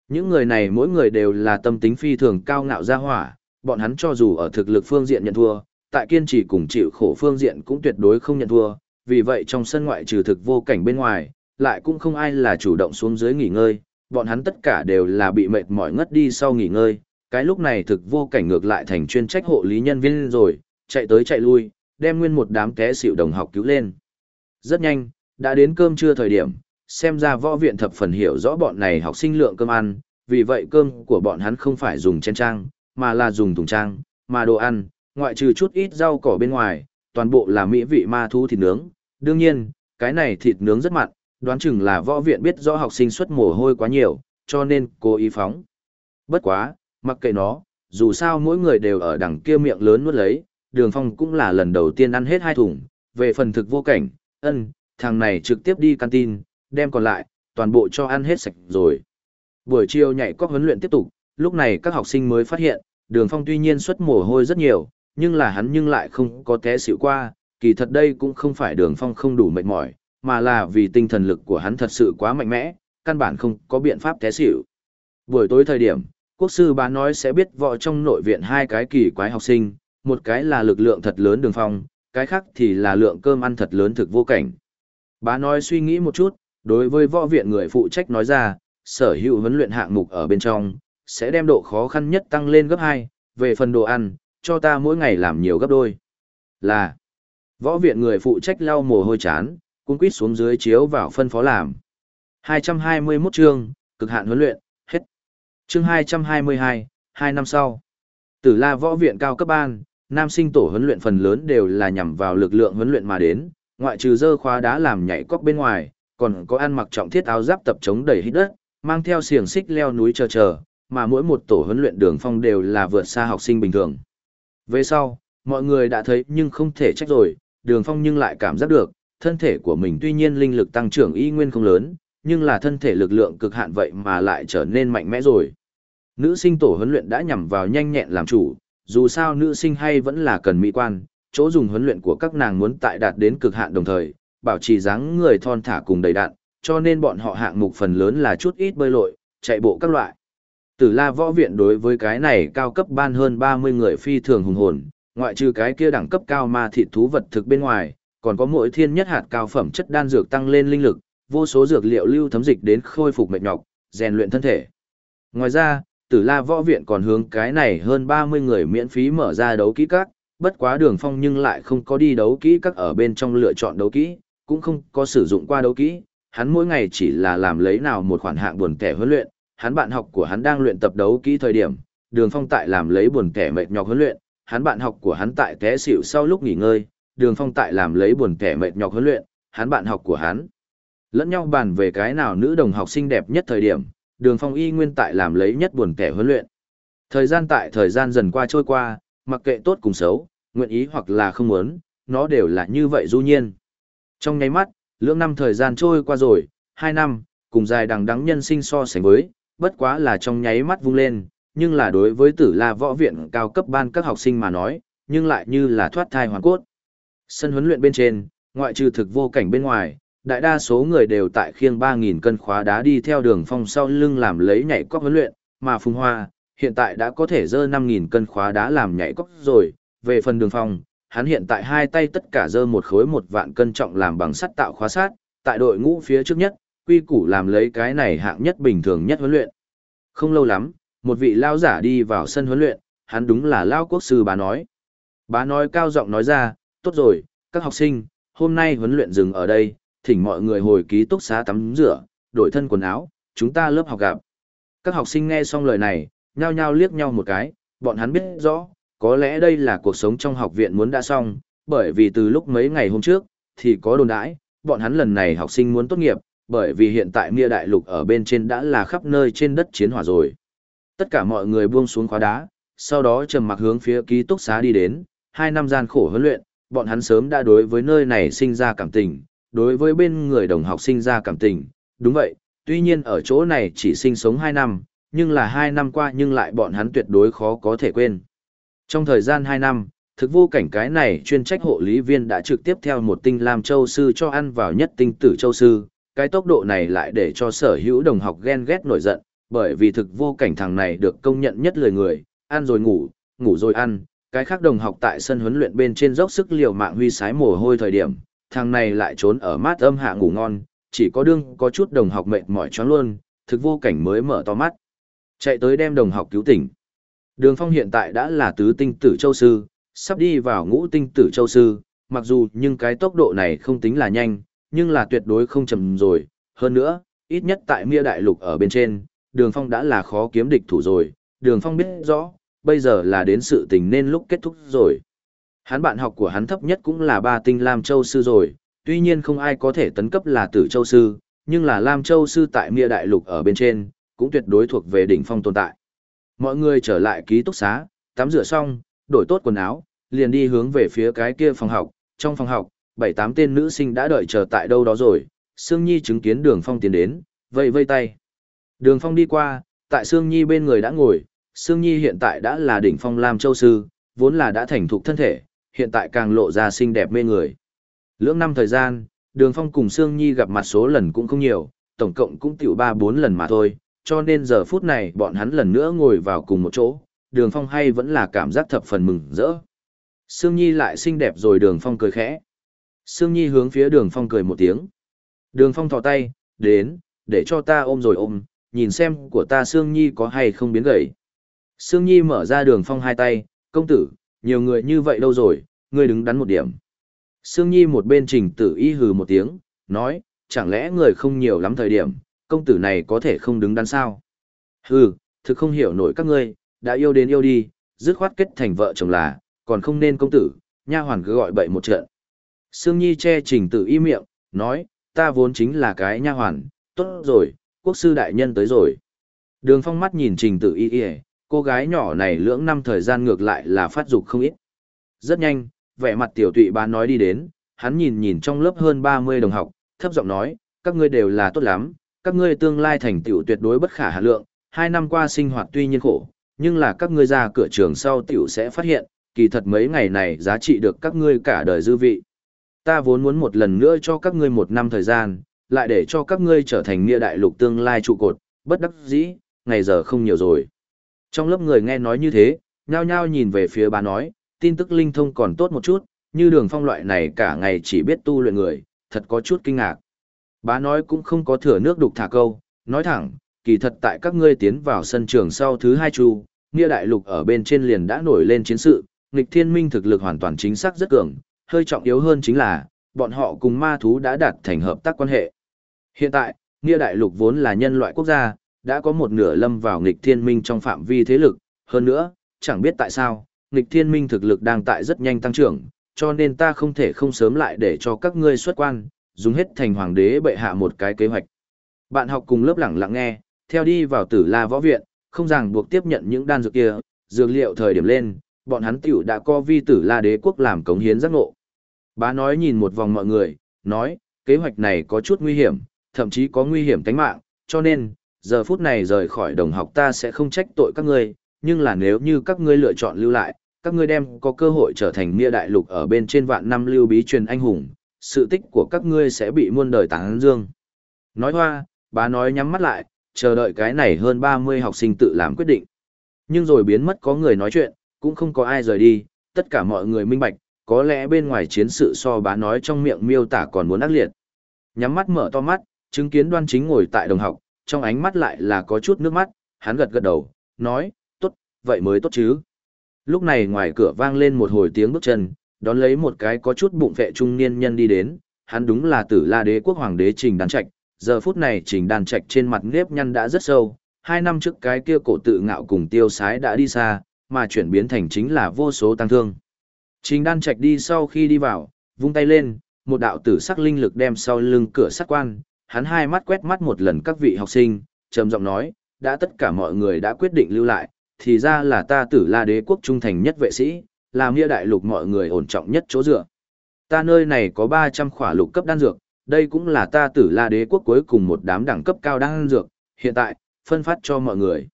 S1: Những người này mỗi người đều là tâm tính phi thường cao ngạo ra hỏa, bọn hắn cho dù ở thực lực phương diện nhận thua, tại kiên trì cùng chịu khổ phương diện cũng tuyệt đối không nhận thua, vì vậy trong sân ngoại trừ thực vô cảnh bên ngoài, lại cũng không ai là chủ động xuống dưới nghỉ ngơi, bọn hắn tất cả đều là bị mệt mỏi ngất đi sau nghỉ ngơi, cái lúc này thực vô cảnh ngược lại thành chuyên trách hộ lý nhân viên rồi, chạy tới chạy lui, đem nguyên một đám té xỉu đồng học cứu lên. Rất nhanh, đã đến cơm trưa thời điểm, xem ra võ viện thập phần hiểu rõ bọn này học sinh lượng cơm ăn, vì vậy cơm của bọn hắn không phải dùng chén trang, mà là dùng thùng trang, mà đồ ăn, ngoại trừ chút ít rau cỏ bên ngoài, toàn bộ là mỹ vị ma thu thịt nướng. Đương nhiên, cái này thịt nướng rất mặn, đoán chừng là võ viện biết rõ học sinh xuất mồ hôi quá nhiều, cho nên cố ý phóng. Bất quá, mặc kệ nó, dù sao mỗi người đều ở đằng kia miệng lớn nuốt lấy, đường phong cũng là lần đầu tiên ăn hết hai thùng, về phần thực vô cảnh, ân, thằng này trực tiếp đi canteen, đem còn lại, toàn bộ cho ăn hết sạch rồi. Buổi chiều nhảy cóc huấn luyện tiếp tục, lúc này các học sinh mới phát hiện, đường phong tuy nhiên xuất mồ hôi rất nhiều, nhưng là hắn nhưng lại không có té xịu qua, kỳ thật đây cũng không phải đường phong không đủ mệt mỏi, mà là vì tinh thần lực của hắn thật sự quá mạnh mẽ, căn bản không có biện pháp té xỉu. Buổi tối thời điểm, quốc sư bá nói sẽ biết võ trong nội viện hai cái kỳ quái học sinh, một cái là lực lượng thật lớn đường phong, cái khác thì là lượng cơm ăn thật lớn thực vô cảnh. Bá nói suy nghĩ một chút, đối với võ viện người phụ trách nói ra, sở hữu huấn luyện hạng mục ở bên trong, sẽ đem độ khó khăn nhất tăng lên gấp 2, về phần đồ ăn, cho ta mỗi ngày làm nhiều gấp đôi. Là, võ viện người phụ trách lau mồ hôi chán, cung quýt xuống dưới chiếu vào phân phó làm. 221 chương, cực hạn huấn luyện, hết. Chương 222, 2 năm sau. Tử la võ viện cao cấp ban, nam sinh tổ huấn luyện phần lớn đều là nhằm vào lực lượng huấn luyện mà đến, ngoại trừ dơ khóa đá làm nhảy cóc bên ngoài, còn có ăn mặc trọng thiết áo giáp tập chống đầy hít đất, mang theo xiềng xích leo núi chờ chờ, mà mỗi một tổ huấn luyện đường phong đều là vượt xa học sinh bình thường. Về sau, mọi người đã thấy nhưng không thể trách rồi, đường phong nhưng lại cảm giác được, thân thể của mình tuy nhiên linh lực tăng trưởng y nguyên không lớn, nhưng là thân thể lực lượng cực hạn vậy mà lại trở nên mạnh mẽ rồi. Nữ sinh tổ huấn luyện đã nhằm vào nhanh nhẹn làm chủ, dù sao nữ sinh hay vẫn là cần mỹ quan, chỗ dùng huấn luyện của các nàng muốn tại đạt đến cực hạn đồng thời, bảo trì dáng người thon thả cùng đầy đặn, cho nên bọn họ hạng mục phần lớn là chút ít bơi lội, chạy bộ các loại. Tử La Võ Viện đối với cái này cao cấp ban hơn 30 người phi thường hùng hồn, ngoại trừ cái kia đẳng cấp cao ma thịt thú vật thực bên ngoài, còn có mỗi thiên nhất hạt cao phẩm chất đan dược tăng lên linh lực, vô số dược liệu lưu thấm dịch đến khôi phục mệt nhọc, rèn luyện thân thể. Ngoài ra, Tử La Võ Viện còn hướng cái này hơn 30 người miễn phí mở ra đấu kỹ các, bất quá đường phong nhưng lại không có đi đấu kỹ các ở bên trong lựa chọn đấu kỹ, cũng không có sử dụng qua đấu kỹ, hắn mỗi ngày chỉ là làm lấy nào một khoản hạng buồn kẻ huấn luyện, hắn bạn học của hắn đang luyện tập đấu kỹ thời điểm, đường phong tại làm lấy buồn kẻ mệt nhọc huấn luyện, hắn bạn học của hắn tại té xỉu sau lúc nghỉ ngơi, đường phong tại làm lấy buồn kẻ mệt nhọc huấn luyện, hắn bạn học của hắn. Lẫn nhau bàn về cái nào nữ đồng học xinh đẹp nhất thời điểm, đường phong y nguyên tại làm lấy nhất buồn kẻ huấn luyện. Thời gian tại thời gian dần qua trôi qua, mặc kệ tốt cùng xấu, nguyện ý hoặc là không muốn, nó đều là như vậy du nhiên. Trong nháy mắt, lưỡng năm thời gian trôi qua rồi, hai năm, cùng dài đằng đắng nhân sinh so sánh với, bất quá là trong nháy mắt vung lên, nhưng là đối với tử la võ viện cao cấp ban các học sinh mà nói, nhưng lại như là thoát thai hoàn cốt. Sân huấn luyện bên trên, ngoại trừ thực vô cảnh bên ngoài, đại đa số người đều tại khiêng 3.000 cân khóa đá đi theo đường phong sau lưng làm lấy nhảy cóc huấn luyện, mà Phùng Hoa, hiện tại đã có thể dơ 5.000 cân khóa đá làm nhảy cóc rồi, về phần đường phong, hắn hiện tại hai tay tất cả dơ một khối một vạn cân trọng làm bằng sắt tạo khóa sát, tại đội ngũ phía trước nhất, quy củ làm lấy cái này hạng nhất bình thường nhất huấn luyện. Không lâu lắm, một vị lao giả đi vào sân huấn luyện, hắn đúng là lao quốc sư Bà nói. bà nói cao giọng nói ra, tốt rồi, các học sinh, hôm nay huấn luyện dừng ở đây, thỉnh mọi người hồi ký túc xá tắm rửa, đổi thân quần áo, chúng ta lớp học gặp. Các học sinh nghe xong lời này, nhao nhao liếc nhau một cái, bọn hắn biết rõ, có lẽ đây là cuộc sống trong học viện muốn đã xong, bởi vì từ lúc mấy ngày hôm trước, thì có đồn đãi, bọn hắn lần này học sinh muốn tốt nghiệp, bởi vì hiện tại Mia Đại Lục ở bên trên đã là khắp nơi trên đất chiến hỏa rồi. Tất cả mọi người buông xuống khóa đá, sau đó trầm mặc hướng phía ký túc xá đi đến, hai năm gian khổ huấn luyện, bọn hắn sớm đã đối với nơi này sinh ra cảm tình, đối với bên người đồng học sinh ra cảm tình, đúng vậy, tuy nhiên ở chỗ này chỉ sinh sống hai năm, nhưng là hai năm qua nhưng lại bọn hắn tuyệt đối khó có thể quên. Trong thời gian 2 năm, thực vô cảnh cái này chuyên trách hộ lý viên đã trực tiếp theo một tinh lam châu sư cho ăn vào nhất tinh tử châu sư, cái tốc độ này lại để cho sở hữu đồng học ghen ghét nổi giận, bởi vì thực vô cảnh thằng này được công nhận nhất lười người, ăn rồi ngủ, ngủ rồi ăn, cái khác đồng học tại sân huấn luyện bên trên dốc sức liều mạng huy sái mồ hôi thời điểm, thằng này lại trốn ở mát âm hạ ngủ ngon, chỉ có đương có chút đồng học mệt mỏi choáng luôn, thực vô cảnh mới mở to mắt. Chạy tới đem đồng học cứu tỉnh. Đường Phong hiện tại đã là tứ tinh tử châu sư, sắp đi vào ngũ tinh tử châu sư, mặc dù nhưng cái tốc độ này không tính là nhanh, nhưng là tuyệt đối không chậm rồi. Hơn nữa, ít nhất tại Mia Đại Lục ở bên trên, Đường Phong đã là khó kiếm địch thủ rồi. Đường Phong biết rõ, bây giờ là đến sự tình nên lúc kết thúc rồi. Hắn bạn học của hắn thấp nhất cũng là ba tinh Lam Châu sư rồi, tuy nhiên không ai có thể tấn cấp là tử châu sư, nhưng là Lam Châu sư tại Mia Đại Lục ở bên trên, cũng tuyệt đối thuộc về đỉnh phong tồn tại. Mọi người trở lại ký túc xá, tắm rửa xong, đổi tốt quần áo, liền đi hướng về phía cái kia phòng học. Trong phòng học, bảy tám tên nữ sinh đã đợi chờ tại đâu đó rồi. Sương Nhi chứng kiến Đường Phong tiến đến, vây vây tay. Đường Phong đi qua, tại Sương Nhi bên người đã ngồi. Sương Nhi hiện tại đã là đỉnh phong Lam Châu Sư, vốn là đã thành thục thân thể, hiện tại càng lộ ra xinh đẹp mê người. Lưỡng năm thời gian, Đường Phong cùng Sương Nhi gặp mặt số lần cũng không nhiều, tổng cộng cũng tiểu ba bốn lần mà thôi, cho nên giờ phút này bọn hắn lần nữa ngồi vào cùng một chỗ, đường phong hay vẫn là cảm giác thập phần mừng rỡ. Sương Nhi lại xinh đẹp rồi đường phong cười khẽ. Sương Nhi hướng phía đường phong cười một tiếng. Đường phong thò tay, đến, để cho ta ôm rồi ôm, nhìn xem của ta Sương Nhi có hay không biến gầy. Sương Nhi mở ra đường phong hai tay, công tử, nhiều người như vậy đâu rồi, ngươi đứng đắn một điểm. Sương Nhi một bên trình tử y hừ một tiếng, nói, chẳng lẽ người không nhiều lắm thời điểm, công tử này có thể không đứng đắn sao. Hừ, thực không hiểu nổi các ngươi, đã yêu đến yêu đi, dứt khoát kết thành vợ chồng là, còn không nên công tử, nha hoàn cứ gọi bậy một trận. Sương Nhi che trình tự y miệng, nói, ta vốn chính là cái nha hoàn, tốt rồi, quốc sư đại nhân tới rồi. Đường phong mắt nhìn trình tự y y, cô gái nhỏ này lưỡng năm thời gian ngược lại là phát dục không ít, Rất nhanh, vẻ mặt tiểu tụy bán nói đi đến, hắn nhìn nhìn trong lớp hơn 30 đồng học, thấp giọng nói, các ngươi đều là tốt lắm, các ngươi tương lai thành tựu tuyệt đối bất khả hà lượng, hai năm qua sinh hoạt tuy nhiên khổ, nhưng là các ngươi ra cửa trường sau tiểu sẽ phát hiện, kỳ thật mấy ngày này giá trị được các ngươi cả đời dư vị. Ta vốn muốn một lần nữa cho các ngươi một năm thời gian, lại để cho các ngươi trở thành nghĩa đại lục tương lai trụ cột, bất đắc dĩ, ngày giờ không nhiều rồi. Trong lớp người nghe nói như thế, nhao nhao nhìn về phía bà nói, tin tức linh thông còn tốt một chút, như đường phong loại này cả ngày chỉ biết tu luyện người, thật có chút kinh ngạc. Bá nói cũng không có thừa nước đục thả câu, nói thẳng, kỳ thật tại các ngươi tiến vào sân trường sau thứ hai chu, Nghĩa Đại Lục ở bên trên liền đã nổi lên chiến sự, nghịch thiên minh thực lực hoàn toàn chính xác rất cường, hơi trọng yếu hơn chính là, bọn họ cùng ma thú đã đạt thành hợp tác quan hệ. Hiện tại, Nghĩa Đại Lục vốn là nhân loại quốc gia, đã có một nửa lâm vào nghịch thiên minh trong phạm vi thế lực, hơn nữa, chẳng biết tại sao, nghịch thiên minh thực lực đang tại rất nhanh tăng trưởng, cho nên ta không thể không sớm lại để cho các ngươi xuất quan, dùng hết thành hoàng đế bệ hạ một cái kế hoạch. Bạn học cùng lớp lẳng lặng nghe, theo đi vào tử la võ viện, không ràng buộc tiếp nhận những đan dược kia, dược liệu thời điểm lên, bọn hắn tiểu đã co vi tử la đế quốc làm cống hiến giác ngộ. Bá nói nhìn một vòng mọi người, nói, kế hoạch này có chút nguy hiểm, thậm chí có nguy hiểm tính mạng, cho nên, giờ phút này rời khỏi đồng học ta sẽ không trách tội các ngươi, nhưng là nếu như các ngươi lựa chọn lưu lại, các ngươi đem có cơ hội trở thành Mia đại lục ở bên trên vạn năm lưu bí truyền anh hùng, sự tích của các ngươi sẽ bị muôn đời tán dương. Nói hoa, bà nói nhắm mắt lại, chờ đợi cái này hơn 30 học sinh tự làm quyết định. Nhưng rồi biến mất có người nói chuyện, cũng không có ai rời đi, tất cả mọi người minh bạch, có lẽ bên ngoài chiến sự so bá nói trong miệng miêu tả còn muốn ác liệt. Nhắm mắt mở to mắt, chứng kiến đoan chính ngồi tại đồng học, trong ánh mắt lại là có chút nước mắt, hắn gật gật đầu, nói, tốt, vậy mới tốt chứ. Lúc này ngoài cửa vang lên một hồi tiếng bước chân, đón lấy một cái có chút bụng vệ trung niên nhân đi đến, hắn đúng là tử la đế quốc hoàng đế Trình Đan Trạch, giờ phút này Trình Đan Trạch trên mặt nếp nhăn đã rất sâu, hai năm trước cái kia cổ tự ngạo cùng tiêu sái đã đi xa, mà chuyển biến thành chính là vô số tăng thương. Trình Đan Trạch đi sau khi đi vào, vung tay lên, một đạo tử sắc linh lực đem sau lưng cửa sắt quan, hắn hai mắt quét mắt một lần các vị học sinh, trầm giọng nói, đã tất cả mọi người đã quyết định lưu lại, thì ra là ta tử la đế quốc trung thành nhất vệ sĩ, làm nghĩa đại lục mọi người ổn trọng nhất chỗ dựa. Ta nơi này có 300 khỏa lục cấp đan dược, đây cũng là ta tử la đế quốc cuối cùng một đám đẳng cấp cao đan dược, hiện tại, phân phát cho mọi người.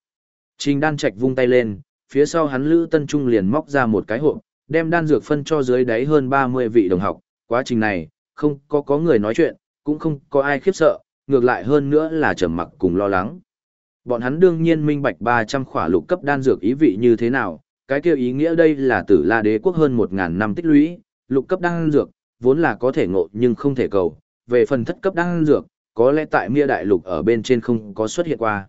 S1: Trình đan trạch vung tay lên, phía sau hắn Lữ Tân Trung liền móc ra một cái hộp, đem đan dược phân cho dưới đáy hơn 30 vị đồng học, quá trình này, không có có người nói chuyện, cũng không có ai khiếp sợ, ngược lại hơn nữa là trầm mặc cùng lo lắng. Bọn hắn đương nhiên minh bạch 300 khỏa lục cấp đan dược ý vị như thế nào, cái kia ý nghĩa đây là tử la đế quốc hơn một ngàn năm tích lũy, lục cấp đan dược, vốn là có thể ngộ nhưng không thể cầu, về phần thất cấp đan dược, có lẽ tại Mia đại lục ở bên trên không có xuất hiện qua.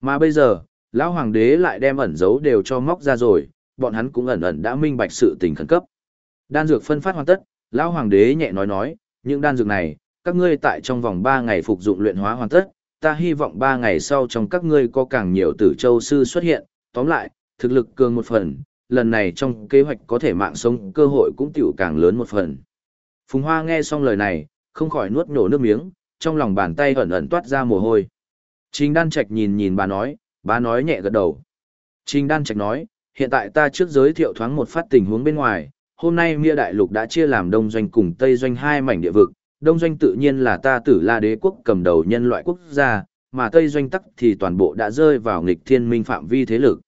S1: Mà bây giờ, lão hoàng đế lại đem ẩn dấu đều cho móc ra rồi, bọn hắn cũng ẩn ẩn đã minh bạch sự tình khẩn cấp. Đan dược phân phát hoàn tất, lão hoàng đế nhẹ nói nói, những đan dược này, các ngươi tại trong vòng 3 ngày phục dụng luyện hóa hoàn tất, ta hy vọng 3 ngày sau trong các ngươi có càng nhiều tử châu sư xuất hiện, tóm lại, thực lực cường một phần, lần này trong kế hoạch có thể mạng sống cơ hội cũng tiểu càng lớn một phần. Phùng Hoa nghe xong lời này, không khỏi nuốt nổ nước miếng, trong lòng bàn tay ẩn ẩn toát ra mồ hôi. Trình Đan Trạch nhìn nhìn bà nói, bà nói nhẹ gật đầu. Trình Đan Trạch nói, hiện tại ta trước giới thiệu thoáng một phát tình huống bên ngoài, hôm nay Mia Đại Lục đã chia làm Đông Doanh cùng Tây Doanh hai mảnh địa vực, Đông Doanh tự nhiên là ta tử la đế quốc cầm đầu nhân loại quốc gia, mà Tây Doanh tắc thì toàn bộ đã rơi vào nghịch thiên minh phạm vi thế lực.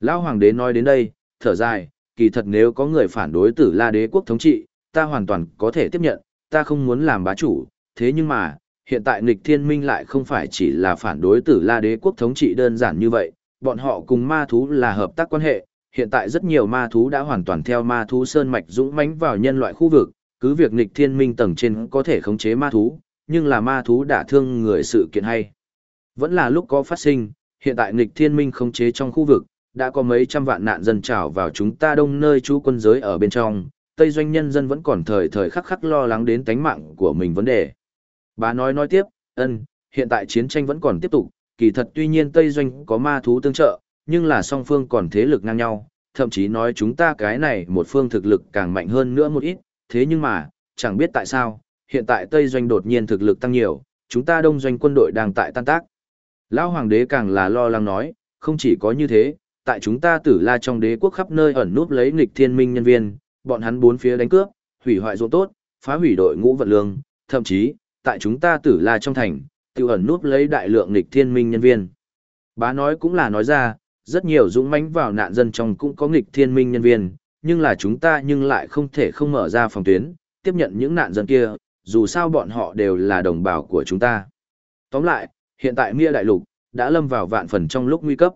S1: Lão Hoàng đế nói đến đây, thở dài, kỳ thật nếu có người phản đối tử la đế quốc thống trị, ta hoàn toàn có thể tiếp nhận, ta không muốn làm bá chủ, thế nhưng mà, hiện tại nghịch thiên minh lại không phải chỉ là phản đối tử la đế quốc thống trị đơn giản như vậy, bọn họ cùng ma thú là hợp tác quan hệ, hiện tại rất nhiều ma thú đã hoàn toàn theo ma thú sơn mạch dũng mãnh vào nhân loại khu vực, cứ việc nghịch thiên minh tầng trên có thể khống chế ma thú, nhưng là ma thú đả thương người sự kiện hay. Vẫn là lúc có phát sinh, hiện tại nghịch thiên minh khống chế trong khu vực, đã có mấy trăm vạn nạn dân trào vào chúng ta đông nơi chú quân giới ở bên trong, Tây doanh nhân dân vẫn còn thời thời khắc khắc lo lắng đến tánh mạng của mình vấn đề. Bà nói nói tiếp, ân, hiện tại chiến tranh vẫn còn tiếp tục, kỳ thật tuy nhiên Tây doanh có ma thú tương trợ, nhưng là song phương còn thế lực ngang nhau, thậm chí nói chúng ta cái này một phương thực lực càng mạnh hơn nữa một ít, thế nhưng mà, chẳng biết tại sao, hiện tại Tây doanh đột nhiên thực lực tăng nhiều, chúng ta đông doanh quân đội đang tại tan tác. Lão hoàng đế càng là lo lắng nói, không chỉ có như thế, tại chúng ta tử la trong đế quốc khắp nơi ẩn núp lấy nghịch thiên minh nhân viên, bọn hắn bốn phía đánh cướp, hủy hoại ruộng tốt, phá hủy đội ngũ vận lương, thậm chí, tại chúng ta tử la trong thành, tiêu ẩn núp lấy đại lượng nghịch thiên minh nhân viên. Bá nói cũng là nói ra, rất nhiều dũng mãnh vào nạn dân trong cũng có nghịch thiên minh nhân viên, nhưng là chúng ta nhưng lại không thể không mở ra phòng tuyến, tiếp nhận những nạn dân kia, dù sao bọn họ đều là đồng bào của chúng ta. Tóm lại, hiện tại Mia Đại Lục, đã lâm vào vạn phần trong lúc nguy cấp.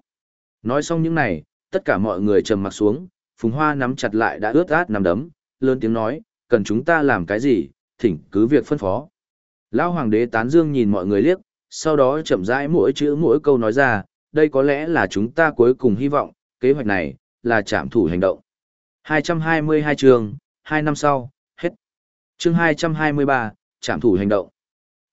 S1: Nói xong những này, tất cả mọi người trầm mặt xuống, Phùng Hoa nắm chặt lại đã ướt át nằm đấm, lớn tiếng nói, cần chúng ta làm cái gì, thỉnh cứ việc phân phó. Lão Hoàng đế tán dương nhìn mọi người liếc, sau đó chậm rãi mỗi chữ mỗi câu nói ra, đây có lẽ là chúng ta cuối cùng hy vọng, kế hoạch này, là trạm thủ hành động. 222 chương, 2 năm sau, hết. Chương 223, trạm thủ hành động.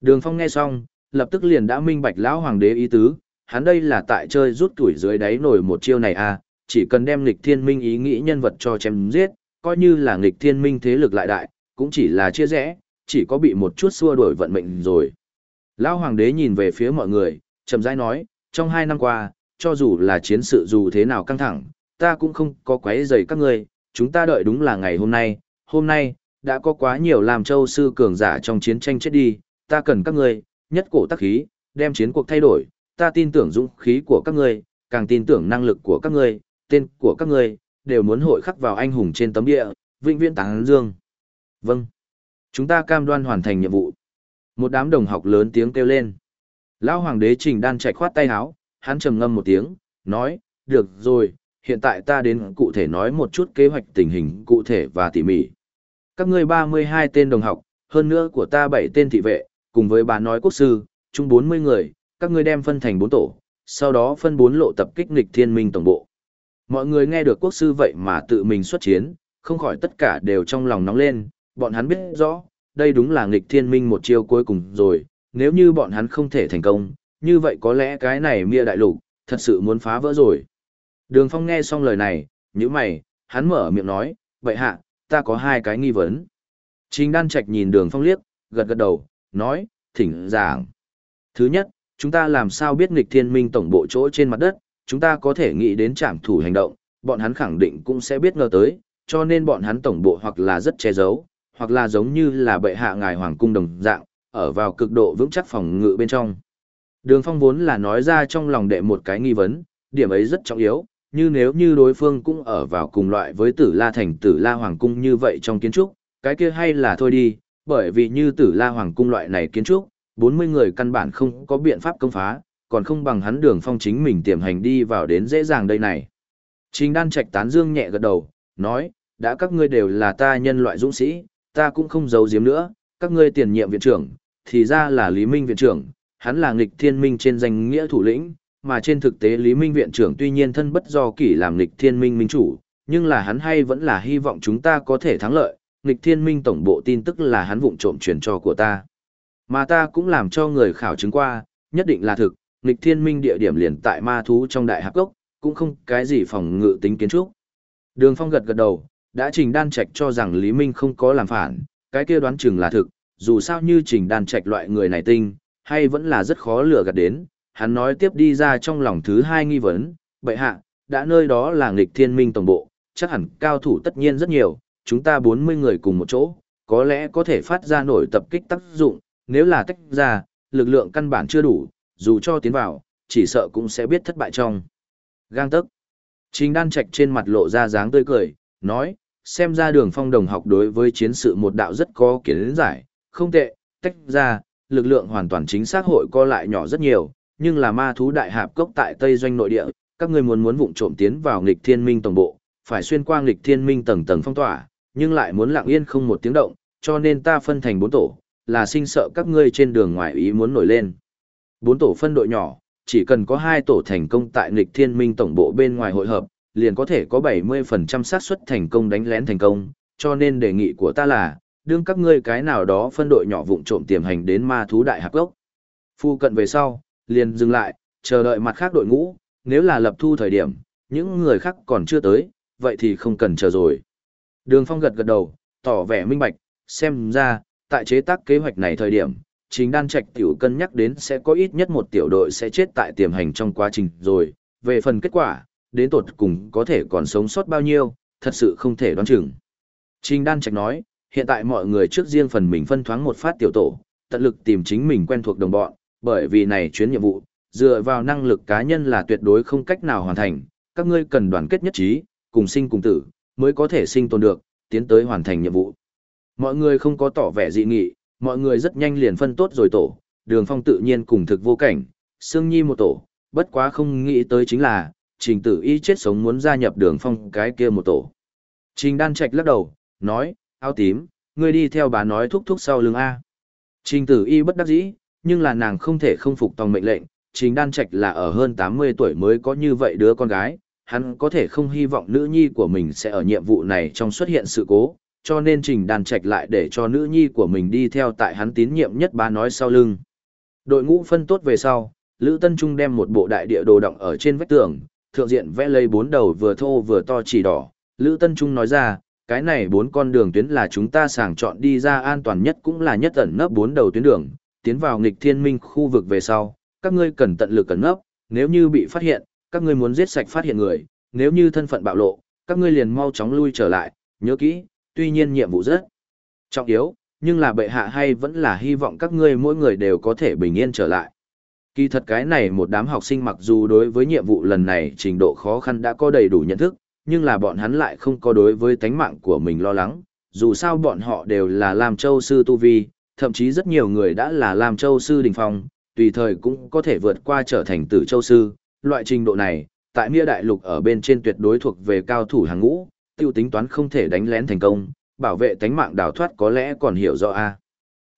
S1: Đường Phong nghe xong, lập tức liền đã minh bạch lão hoàng đế ý tứ, hắn đây là tại chơi rút tuổi dưới đáy nổi một chiêu này à, chỉ cần đem nghịch thiên minh ý nghĩ nhân vật cho chém giết, coi như là nghịch thiên minh thế lực lại đại, cũng chỉ là chia rẽ, chỉ có bị một chút xua đuổi vận mệnh rồi. Lão hoàng đế nhìn về phía mọi người, chậm rãi nói, trong hai năm qua, cho dù là chiến sự dù thế nào căng thẳng, ta cũng không có quấy rầy các ngươi, chúng ta đợi đúng là ngày hôm nay, hôm nay, đã có quá nhiều làm châu sư cường giả trong chiến tranh chết đi, ta cần các ngươi, nhất cổ tác khí, đem chiến cuộc thay đổi, ta tin tưởng dũng khí của các ngươi, càng tin tưởng năng lực của các ngươi, tên của các ngươi, đều muốn hội khắc vào anh hùng trên tấm địa, vĩnh viễn táng dương. Vâng. Chúng ta cam đoan hoàn thành nhiệm vụ. Một đám đồng học lớn tiếng kêu lên. Lão hoàng đế trình đan chạy khoát tay áo, hắn trầm ngâm một tiếng, nói, được rồi, hiện tại ta đến cụ thể nói một chút kế hoạch tình hình cụ thể và tỉ mỉ. Các ngươi 32 tên đồng học, hơn nữa của ta 7 tên thị vệ, cùng với bà nói quốc sư, chung 40 người, các ngươi đem phân thành bốn tổ, sau đó phân bốn lộ tập kích nghịch thiên minh tổng bộ. Mọi người nghe được quốc sư vậy mà tự mình xuất chiến, không khỏi tất cả đều trong lòng nóng lên, bọn hắn biết rõ, đây đúng là nghịch thiên minh một chiêu cuối cùng rồi, nếu như bọn hắn không thể thành công, như vậy có lẽ cái này mia đại lục, thật sự muốn phá vỡ rồi. Đường Phong nghe xong lời này, như mày, hắn mở miệng nói, vậy hạ, ta có hai cái nghi vấn. Trình đan trạch nhìn đường Phong liếc, gật gật đầu, nói, thỉnh giảng. Thứ nhất, chúng ta làm sao biết nghịch thiên minh tổng bộ chỗ trên mặt đất, chúng ta có thể nghĩ đến trảm thủ hành động, bọn hắn khẳng định cũng sẽ biết ngờ tới, cho nên bọn hắn tổng bộ hoặc là rất che giấu, hoặc là giống như là bệ hạ ngài hoàng cung đồng dạng, ở vào cực độ vững chắc phòng ngự bên trong. Đường Phong vốn là nói ra trong lòng đệ một cái nghi vấn, điểm ấy rất trọng yếu, như nếu như đối phương cũng ở vào cùng loại với Tử La thành Tử La hoàng cung như vậy trong kiến trúc, cái kia hay là thôi đi, bởi vì như Tử La hoàng cung loại này kiến trúc, 40 người căn bản không có biện pháp công phá, còn không bằng hắn Đường Phong chính mình tiềm hành đi vào đến dễ dàng đây này. Trình Đan Trạch tán dương nhẹ gật đầu, nói, đã các ngươi đều là ta nhân loại dũng sĩ, ta cũng không giấu giếm nữa, các ngươi tiền nhiệm viện trưởng, thì ra là Lý Minh viện trưởng, hắn là nghịch thiên minh trên danh nghĩa thủ lĩnh, mà trên thực tế Lý Minh viện trưởng tuy nhiên thân bất do kỷ làm nghịch thiên minh minh chủ, nhưng là hắn hay vẫn là hy vọng chúng ta có thể thắng lợi, nghịch thiên minh tổng bộ tin tức là hắn vụng trộm truyền cho của ta. Mà ta cũng làm cho người khảo chứng qua, nhất định là thực, nghịch thiên minh địa điểm liền tại ma thú trong đại hạp gốc, cũng không cái gì phòng ngự tính kiến trúc. Đường Phong gật gật đầu, đã trình đan trạch cho rằng Lý Minh không có làm phản, cái kia đoán chừng là thực, dù sao như trình đan trạch loại người này tinh, hay vẫn là rất khó lừa gạt đến, hắn nói tiếp đi ra trong lòng thứ hai nghi vấn, bệ hạ, đã nơi đó là nghịch thiên minh tổng bộ, chắc hẳn cao thủ tất nhiên rất nhiều, chúng ta 40 người cùng một chỗ, có lẽ có thể phát ra nổi tập kích tác dụng, nếu là tách ra, lực lượng căn bản chưa đủ, dù cho tiến vào, chỉ sợ cũng sẽ biết thất bại trong. Gang tấc. Trình đan trạch trên mặt lộ ra dáng tươi cười, nói, xem ra đường phong đồng học đối với chiến sự một đạo rất có kiến giải, không tệ, tách ra, lực lượng hoàn toàn chính xác hội co lại nhỏ rất nhiều, nhưng là ma thú đại hạp cốc tại Tây Doanh nội địa, các ngươi muốn muốn vụng trộm tiến vào nghịch thiên minh tổng bộ, phải xuyên qua nghịch thiên minh tầng tầng phong tỏa, nhưng lại muốn lặng yên không một tiếng động, cho nên ta phân thành bốn tổ, là sinh sợ các ngươi trên đường ngoài ý muốn nổi lên. Bốn tổ phân đội nhỏ, chỉ cần có hai tổ thành công tại nghịch thiên minh tổng bộ bên ngoài hội hợp, liền có thể có 70% xác suất thành công đánh lén thành công, cho nên đề nghị của ta là, đương các ngươi cái nào đó phân đội nhỏ vụng trộm tiềm hành đến ma thú đại hạp gốc. Phu cận về sau, liền dừng lại, chờ đợi mặt khác đội ngũ, nếu là lập thu thời điểm, những người khác còn chưa tới, vậy thì không cần chờ rồi. Đường Phong gật gật đầu, tỏ vẻ minh bạch, xem ra, tại chế tác kế hoạch này thời điểm, chính đan trạch tiểu cân nhắc đến sẽ có ít nhất một tiểu đội sẽ chết tại tiềm hành trong quá trình rồi, về phần kết quả, đến tột cùng có thể còn sống sót bao nhiêu, thật sự không thể đoán chừng. Trình Đan Trạch nói, hiện tại mọi người trước riêng phần mình phân thoáng một phát tiểu tổ, tận lực tìm chính mình quen thuộc đồng bọn, bởi vì này chuyến nhiệm vụ, dựa vào năng lực cá nhân là tuyệt đối không cách nào hoàn thành, các ngươi cần đoàn kết nhất trí, cùng sinh cùng tử, mới có thể sinh tồn được, tiến tới hoàn thành nhiệm vụ. Mọi người không có tỏ vẻ dị nghị, mọi người rất nhanh liền phân tốt rồi tổ, đường phong tự nhiên cùng thực vô cảnh, Sương Nhi một tổ, bất quá không nghĩ tới chính là, trình tử y chết sống muốn gia nhập đường phong cái kia một tổ. Trình đan trạch lắc đầu, nói, áo tím, ngươi đi theo bà nói thúc thúc sau lưng A. Trình tử y bất đắc dĩ, nhưng là nàng không thể không phục tòng mệnh lệnh, trình đan trạch là ở hơn 80 tuổi mới có như vậy đứa con gái, hắn có thể không hy vọng nữ nhi của mình sẽ ở nhiệm vụ này trong xuất hiện sự cố, cho nên trình đan trạch lại để cho nữ nhi của mình đi theo tại hắn tín nhiệm nhất bà nói sau lưng. Đội ngũ phân tốt về sau, Lữ Tân Trung đem một bộ đại địa đồ động ở trên vách tường, thượng diện vẽ lấy bốn đầu vừa thô vừa to chỉ đỏ. Lữ Tân Trung nói ra, cái này bốn con đường tuyến là chúng ta sàng chọn đi ra an toàn nhất cũng là nhất ẩn nấp bốn đầu tuyến đường, tiến vào nghịch thiên minh khu vực về sau, các ngươi cần tận lực ẩn nấp, nếu như bị phát hiện, các ngươi muốn giết sạch phát hiện người, nếu như thân phận bạo lộ, các ngươi liền mau chóng lui trở lại, nhớ kỹ, tuy nhiên nhiệm vụ rất trọng yếu, nhưng là bệ hạ hay vẫn là hy vọng các ngươi mỗi người đều có thể bình yên trở lại. Kỳ thật cái này một đám học sinh mặc dù đối với nhiệm vụ lần này trình độ khó khăn đã có đầy đủ nhận thức, nhưng là bọn hắn lại không có đối với tánh mạng của mình lo lắng, dù sao bọn họ đều là làm châu sư tu vi, thậm chí rất nhiều người đã là làm châu sư đình phong, tùy thời cũng có thể vượt qua trở thành tử châu sư, loại trình độ này, tại Mia Đại Lục ở bên trên tuyệt đối thuộc về cao thủ hàng ngũ, tiêu tính toán không thể đánh lén thành công, bảo vệ tánh mạng đào thoát có lẽ còn hiểu rõ a.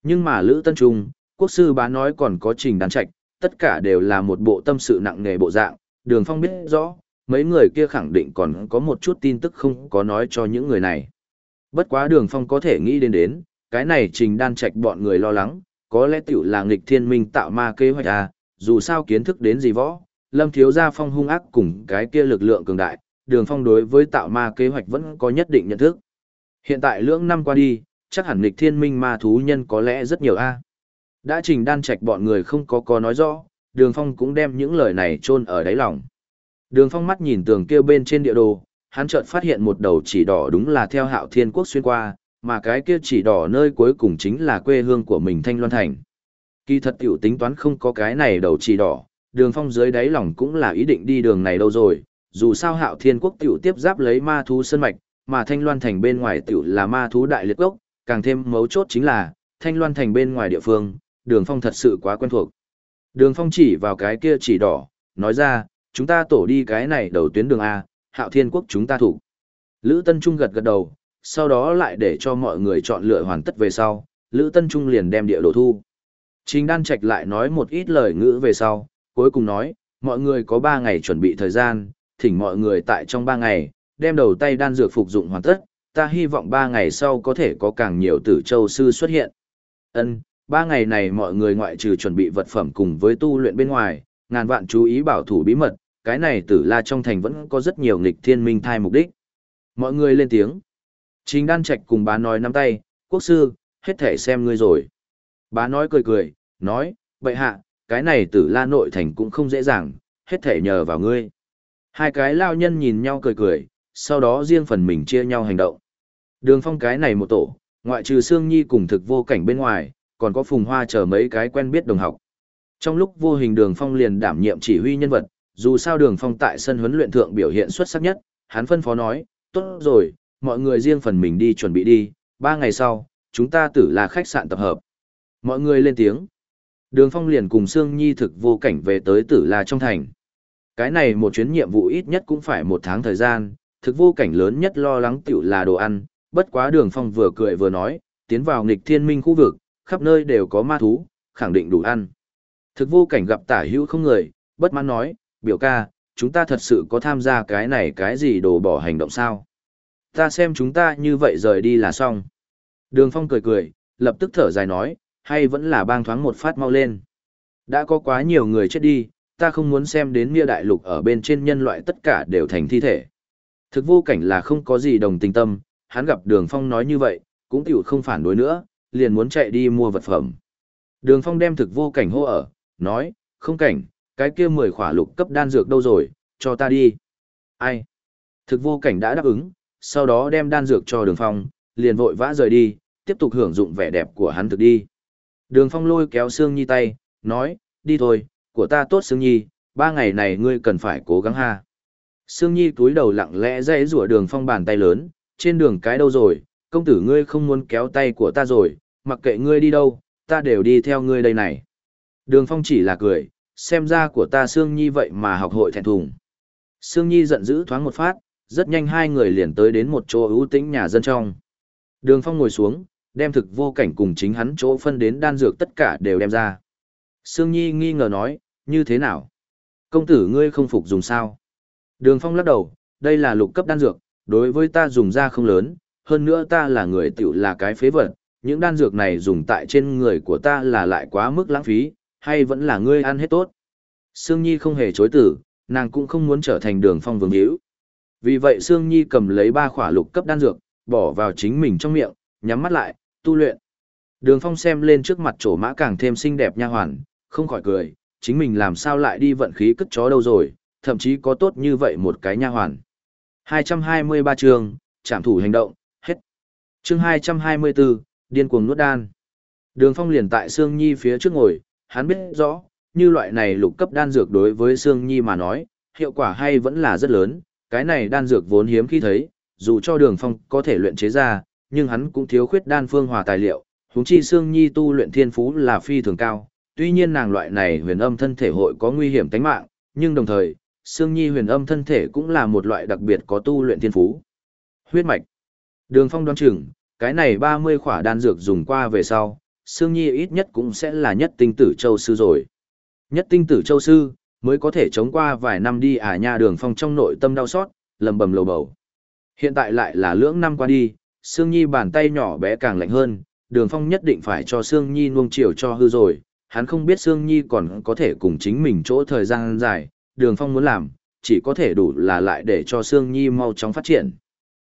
S1: Nhưng mà Lữ Tân Trung, quốc sư bá nói còn có trình đàn trạch, tất cả đều là một bộ tâm sự nặng nề bộ dạng, đường phong biết rõ, mấy người kia khẳng định còn có một chút tin tức không có nói cho những người này. Bất quá đường phong có thể nghĩ đến đến, cái này trình đan trạch bọn người lo lắng, có lẽ tiểu là nghịch thiên minh tạo ma kế hoạch à, dù sao kiến thức đến gì võ, lâm thiếu gia phong hung ác cùng cái kia lực lượng cường đại, đường phong đối với tạo ma kế hoạch vẫn có nhất định nhận thức. Hiện tại lưỡng năm qua đi, chắc hẳn nghịch thiên minh ma thú nhân có lẽ rất nhiều a. Đã trình đan trạch bọn người không có có nói rõ, đường phong cũng đem những lời này chôn ở đáy lòng. Đường phong mắt nhìn tường kia bên trên địa đồ, hắn chợt phát hiện một đầu chỉ đỏ đúng là theo hạo thiên quốc xuyên qua, mà cái kia chỉ đỏ nơi cuối cùng chính là quê hương của mình Thanh Loan Thành. Kỳ thật tiểu tính toán không có cái này đầu chỉ đỏ, đường phong dưới đáy lòng cũng là ý định đi đường này đâu rồi, dù sao hạo thiên quốc tiểu tiếp giáp lấy ma thú sân mạch, mà Thanh Loan Thành bên ngoài tiểu là ma thú đại liệt gốc, càng thêm mấu chốt chính là, Thanh Loan Thành bên ngoài địa phương, đường phong thật sự quá quen thuộc. Đường phong chỉ vào cái kia chỉ đỏ, nói ra, chúng ta tổ đi cái này đầu tuyến đường A, hạo thiên quốc chúng ta thủ. Lữ Tân Trung gật gật đầu, sau đó lại để cho mọi người chọn lựa hoàn tất về sau, Lữ Tân Trung liền đem địa đồ thu. Trình Đan Trạch lại nói một ít lời ngữ về sau, cuối cùng nói, mọi người có 3 ngày chuẩn bị thời gian, thỉnh mọi người tại trong 3 ngày, đem đầu tay đan dược phục dụng hoàn tất, ta hy vọng 3 ngày sau có thể có càng nhiều tử châu sư xuất hiện. Ân, 3 ngày này mọi người ngoại trừ chuẩn bị vật phẩm cùng với tu luyện bên ngoài, ngàn vạn chú ý bảo thủ bí mật, cái này tử la trong thành vẫn có rất nhiều nghịch thiên minh thai mục đích. Mọi người lên tiếng. chính đan trạch cùng bá nói nắm tay, quốc sư, hết thể xem ngươi rồi. Bá nói cười cười, nói, vậy hạ, cái này tử la nội thành cũng không dễ dàng, hết thể nhờ vào ngươi. Hai cái lao nhân nhìn nhau cười cười, sau đó riêng phần mình chia nhau hành động. Đường phong cái này một tổ, ngoại trừ Sương Nhi cùng thực vô cảnh bên ngoài, còn có phùng hoa chờ mấy cái quen biết đồng học. Trong lúc vô hình đường phong liền đảm nhiệm chỉ huy nhân vật, dù sao đường phong tại sân huấn luyện thượng biểu hiện xuất sắc nhất, hắn phân phó nói, tốt rồi, mọi người riêng phần mình đi chuẩn bị đi, ba ngày sau, chúng ta tử là khách sạn tập hợp. Mọi người lên tiếng. Đường phong liền cùng Sương Nhi thực vô cảnh về tới tử la trong thành. Cái này một chuyến nhiệm vụ ít nhất cũng phải một tháng thời gian, thực vô cảnh lớn nhất lo lắng tiểu là đồ ăn, bất quá đường phong vừa cười vừa nói, tiến vào nghịch thiên minh khu vực, khắp nơi đều có ma thú, khẳng định đủ ăn. Thực vô cảnh gặp tả hữu không người, bất mãn nói, biểu ca, chúng ta thật sự có tham gia cái này cái gì đồ bỏ hành động sao? Ta xem chúng ta như vậy rời đi là xong. Đường phong cười cười, lập tức thở dài nói, hay vẫn là bang thoáng một phát mau lên. Đã có quá nhiều người chết đi, ta không muốn xem đến Mia đại lục ở bên trên nhân loại tất cả đều thành thi thể. Thực vô cảnh là không có gì đồng tình tâm, hắn gặp đường phong nói như vậy, cũng tiểu không phản đối nữa, liền muốn chạy đi mua vật phẩm. Đường phong đem thực vô cảnh hô ở, nói, không cảnh, cái kia mười khỏa lục cấp đan dược đâu rồi, cho ta đi. Ai? Thực vô cảnh đã đáp ứng, sau đó đem đan dược cho đường phong, liền vội vã rời đi, tiếp tục hưởng dụng vẻ đẹp của hắn thực đi. Đường Phong lôi kéo xương Nhi tay, nói, đi thôi, của ta tốt Sương Nhi, ba ngày này ngươi cần phải cố gắng ha. Sương Nhi túi đầu lặng lẽ dãy rủa đường Phong bàn tay lớn, trên đường cái đâu rồi, công tử ngươi không muốn kéo tay của ta rồi, mặc kệ ngươi đi đâu, ta đều đi theo ngươi đây này. Đường Phong chỉ là cười, xem ra của ta Sương Nhi vậy mà học hội thẹn thùng. Sương Nhi giận dữ thoáng một phát, rất nhanh hai người liền tới đến một chỗ ưu tĩnh nhà dân trong. Đường Phong ngồi xuống, đem thực vô cảnh cùng chính hắn chỗ phân đến đan dược tất cả đều đem ra. Sương Nhi nghi ngờ nói, như thế nào? Công tử ngươi không phục dùng sao? Đường Phong lắc đầu, đây là lục cấp đan dược, đối với ta dùng ra không lớn, hơn nữa ta là người tiểu là cái phế vật, những đan dược này dùng tại trên người của ta là lại quá mức lãng phí, hay vẫn là ngươi ăn hết tốt. Sương Nhi không hề chối tử, nàng cũng không muốn trở thành đường phong vương hữu. Vì vậy Sương Nhi cầm lấy ba khỏa lục cấp đan dược, bỏ vào chính mình trong miệng, nhắm mắt lại, tu luyện. Đường phong xem lên trước mặt chỗ mã càng thêm xinh đẹp nha hoàn, không khỏi cười, chính mình làm sao lại đi vận khí cất chó đâu rồi, thậm chí có tốt như vậy một cái nha hoàn. 223 chương, trảm thủ hành động, hết. Chương 224, điên cuồng nuốt đan. Đường Phong liền tại Sương Nhi phía trước ngồi, hắn biết rõ, như loại này lục cấp đan dược đối với Sương Nhi mà nói, hiệu quả hay vẫn là rất lớn, cái này đan dược vốn hiếm khi thấy, dù cho Đường Phong có thể luyện chế ra, nhưng hắn cũng thiếu khuyết đan phương hòa tài liệu, huống chi Sương Nhi tu luyện thiên phú là phi thường cao, tuy nhiên nàng loại này huyền âm thân thể hội có nguy hiểm tính mạng, nhưng đồng thời, Sương Nhi huyền âm thân thể cũng là một loại đặc biệt có tu luyện thiên phú. Huyết mạch. Đường Phong đoán chừng, cái này 30 khỏa đan dược dùng qua về sau, Sương Nhi ít nhất cũng sẽ là nhất tinh tử châu sư rồi. Nhất tinh tử châu sư, mới có thể chống qua vài năm đi à nha đường phong trong nội tâm đau xót, lầm bầm lầu bầu. Hiện tại lại là lưỡng năm qua đi, Sương Nhi bàn tay nhỏ bé càng lạnh hơn, đường phong nhất định phải cho Sương Nhi nuông chiều cho hư rồi, hắn không biết Sương Nhi còn có thể cùng chính mình chỗ thời gian dài, đường phong muốn làm, chỉ có thể đủ là lại để cho Sương Nhi mau chóng phát triển.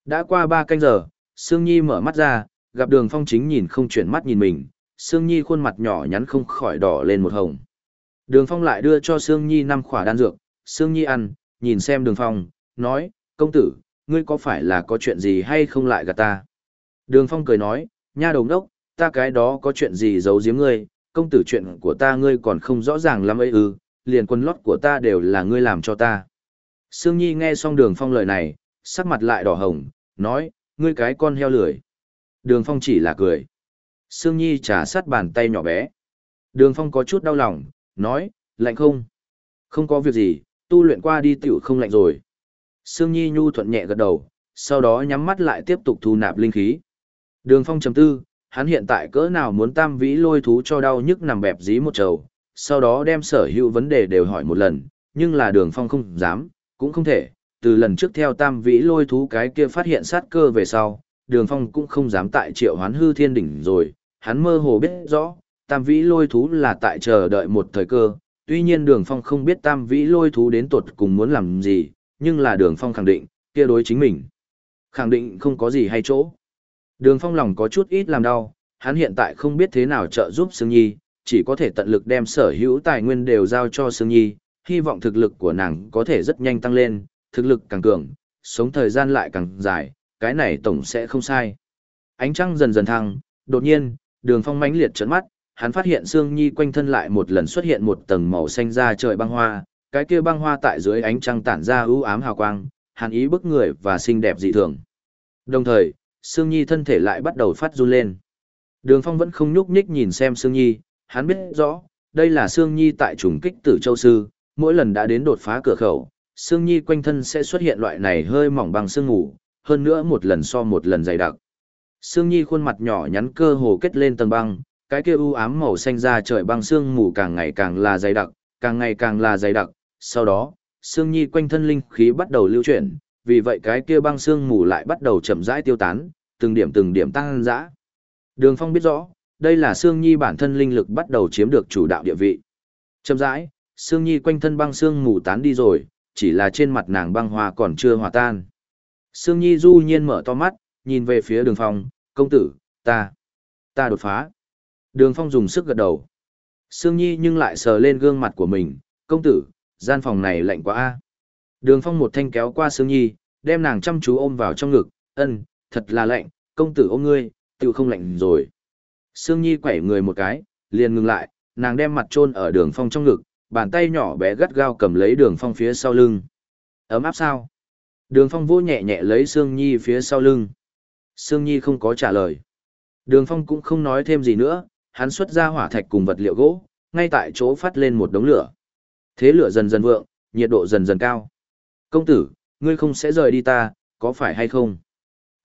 S1: Đã qua ba canh giờ, Sương Nhi mở mắt ra, gặp đường phong chính nhìn không chuyển mắt nhìn mình, Sương Nhi khuôn mặt nhỏ nhắn không khỏi đỏ lên một hồng. Đường phong lại đưa cho Sương Nhi năm khỏa đan dược, Sương Nhi ăn, nhìn xem đường phong, nói, công tử, ngươi có phải là có chuyện gì hay không lại gạt ta? Đường phong cười nói, nha đồng đốc, ta cái đó có chuyện gì giấu giếm ngươi, công tử chuyện của ta ngươi còn không rõ ràng lắm ấy ư, liền quân lót của ta đều là ngươi làm cho ta. Sương Nhi nghe xong đường phong lời này, sắc mặt lại đỏ hồng, nói, ngươi cái con heo lười. Đường phong chỉ là cười. Sương Nhi trả sát bàn tay nhỏ bé. Đường phong có chút đau lòng, nói, lạnh không? Không có việc gì, tu luyện qua đi tiểu không lạnh rồi. Sương Nhi nhu thuận nhẹ gật đầu, sau đó nhắm mắt lại tiếp tục thu nạp linh khí. Đường phong chấm tư, hắn hiện tại cỡ nào muốn tam vĩ lôi thú cho đau nhức nằm bẹp dí một trầu, sau đó đem sở hữu vấn đề đều hỏi một lần, nhưng là đường phong không dám, cũng không thể, từ lần trước theo tam vĩ lôi thú cái kia phát hiện sát cơ về sau, đường phong cũng không dám tại triệu hoán hư thiên đỉnh rồi, hắn mơ hồ biết rõ, tam vĩ lôi thú là tại chờ đợi một thời cơ, tuy nhiên đường phong không biết tam vĩ lôi thú đến tuột cùng muốn làm gì, nhưng là đường phong khẳng định, kia đối chính mình. Khẳng định không có gì hay chỗ. Đường phong lòng có chút ít làm đau, hắn hiện tại không biết thế nào trợ giúp Sương Nhi, chỉ có thể tận lực đem sở hữu tài nguyên đều giao cho Sương Nhi, hy vọng thực lực của nàng có thể rất nhanh tăng lên, thực lực càng cường, sống thời gian lại càng dài, cái này tổng sẽ không sai. Ánh trăng dần dần thăng, đột nhiên, đường phong mãnh liệt trấn mắt, hắn phát hiện Sương Nhi quanh thân lại một lần xuất hiện một tầng màu xanh da trời băng hoa, cái kia băng hoa tại dưới ánh trăng tản ra ưu ám hào quang, hàn ý bức người và xinh đẹp dị thường. Đồng thời, Sương Nhi thân thể lại bắt đầu phát run lên. Đường Phong vẫn không nhúc nhích nhìn xem Sương Nhi, hắn biết rõ, đây là Sương Nhi tại trùng kích tử châu sư, mỗi lần đã đến đột phá cửa khẩu, Sương Nhi quanh thân sẽ xuất hiện loại này hơi mỏng bằng sương ngủ, hơn nữa một lần so một lần dày đặc. Sương Nhi khuôn mặt nhỏ nhắn cơ hồ kết lên tầng băng, cái kia u ám màu xanh da trời băng sương mù càng ngày càng là dày đặc, càng ngày càng là dày đặc, sau đó, Sương Nhi quanh thân linh khí bắt đầu lưu chuyển, vì vậy cái kia băng xương mù lại bắt đầu chậm rãi tiêu tán, từng điểm từng điểm tăng dã. Đường Phong biết rõ, đây là Sương Nhi bản thân linh lực bắt đầu chiếm được chủ đạo địa vị. Chậm rãi, Sương Nhi quanh thân băng xương mù tán đi rồi, chỉ là trên mặt nàng băng hoa còn chưa hòa tan. Sương Nhi du nhiên mở to mắt, nhìn về phía đường phong, công tử, ta, ta đột phá. Đường phong dùng sức gật đầu. Sương Nhi nhưng lại sờ lên gương mặt của mình, công tử, gian phòng này lạnh quá a. Đường phong một thanh kéo qua Sương Nhi, đem nàng chăm chú ôm vào trong ngực, ân, thật là lạnh, công tử ôm ngươi, tự không lạnh rồi. Sương Nhi quẩy người một cái, liền ngừng lại, nàng đem mặt chôn ở đường phong trong ngực, bàn tay nhỏ bé gắt gao cầm lấy đường phong phía sau lưng. Ấm áp sao? Đường phong vô nhẹ nhẹ lấy Sương Nhi phía sau lưng. Sương Nhi không có trả lời. Đường phong cũng không nói thêm gì nữa, hắn xuất ra hỏa thạch cùng vật liệu gỗ, ngay tại chỗ phát lên một đống lửa. Thế lửa dần dần vượng, nhiệt độ dần dần cao. Công tử, ngươi không sẽ rời đi ta, có phải hay không?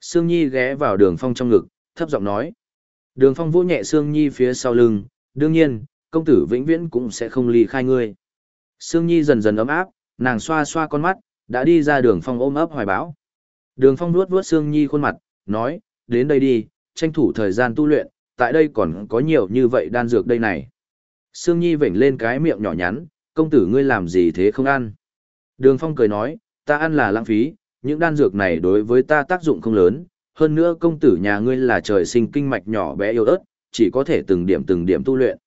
S1: Sương Nhi ghé vào đường phong trong ngực, thấp giọng nói. Đường phong vỗ nhẹ Sương Nhi phía sau lưng, đương nhiên, công tử vĩnh viễn cũng sẽ không ly khai ngươi. Sương Nhi dần dần ấm áp, nàng xoa xoa con mắt, đã đi ra đường phong ôm ấp hoài bão. Đường phong nuốt vuốt Sương Nhi khuôn mặt, nói, đến đây đi, tranh thủ thời gian tu luyện, tại đây còn có nhiều như vậy đan dược đây này. Sương Nhi vểnh lên cái miệng nhỏ nhắn, công tử ngươi làm gì thế không ăn. Đường phong cười nói, ta ăn là lãng phí, những đan dược này đối với ta tác dụng không lớn, hơn nữa công tử nhà ngươi là trời sinh kinh mạch nhỏ bé yếu ớt, chỉ có thể từng điểm từng điểm tu luyện.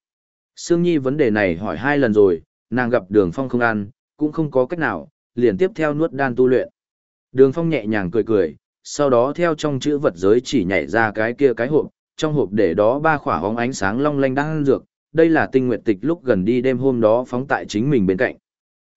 S1: Sương Nhi vấn đề này hỏi hai lần rồi, nàng gặp đường phong không ăn, cũng không có cách nào, liền tiếp theo nuốt đan tu luyện. Đường phong nhẹ nhàng cười cười, sau đó theo trong chữ vật giới chỉ nhảy ra cái kia cái hộp, trong hộp để đó ba khỏa hóng ánh sáng long lanh đan dược, đây là tinh nguyện tịch lúc gần đi đêm hôm đó phóng tại chính mình bên cạnh.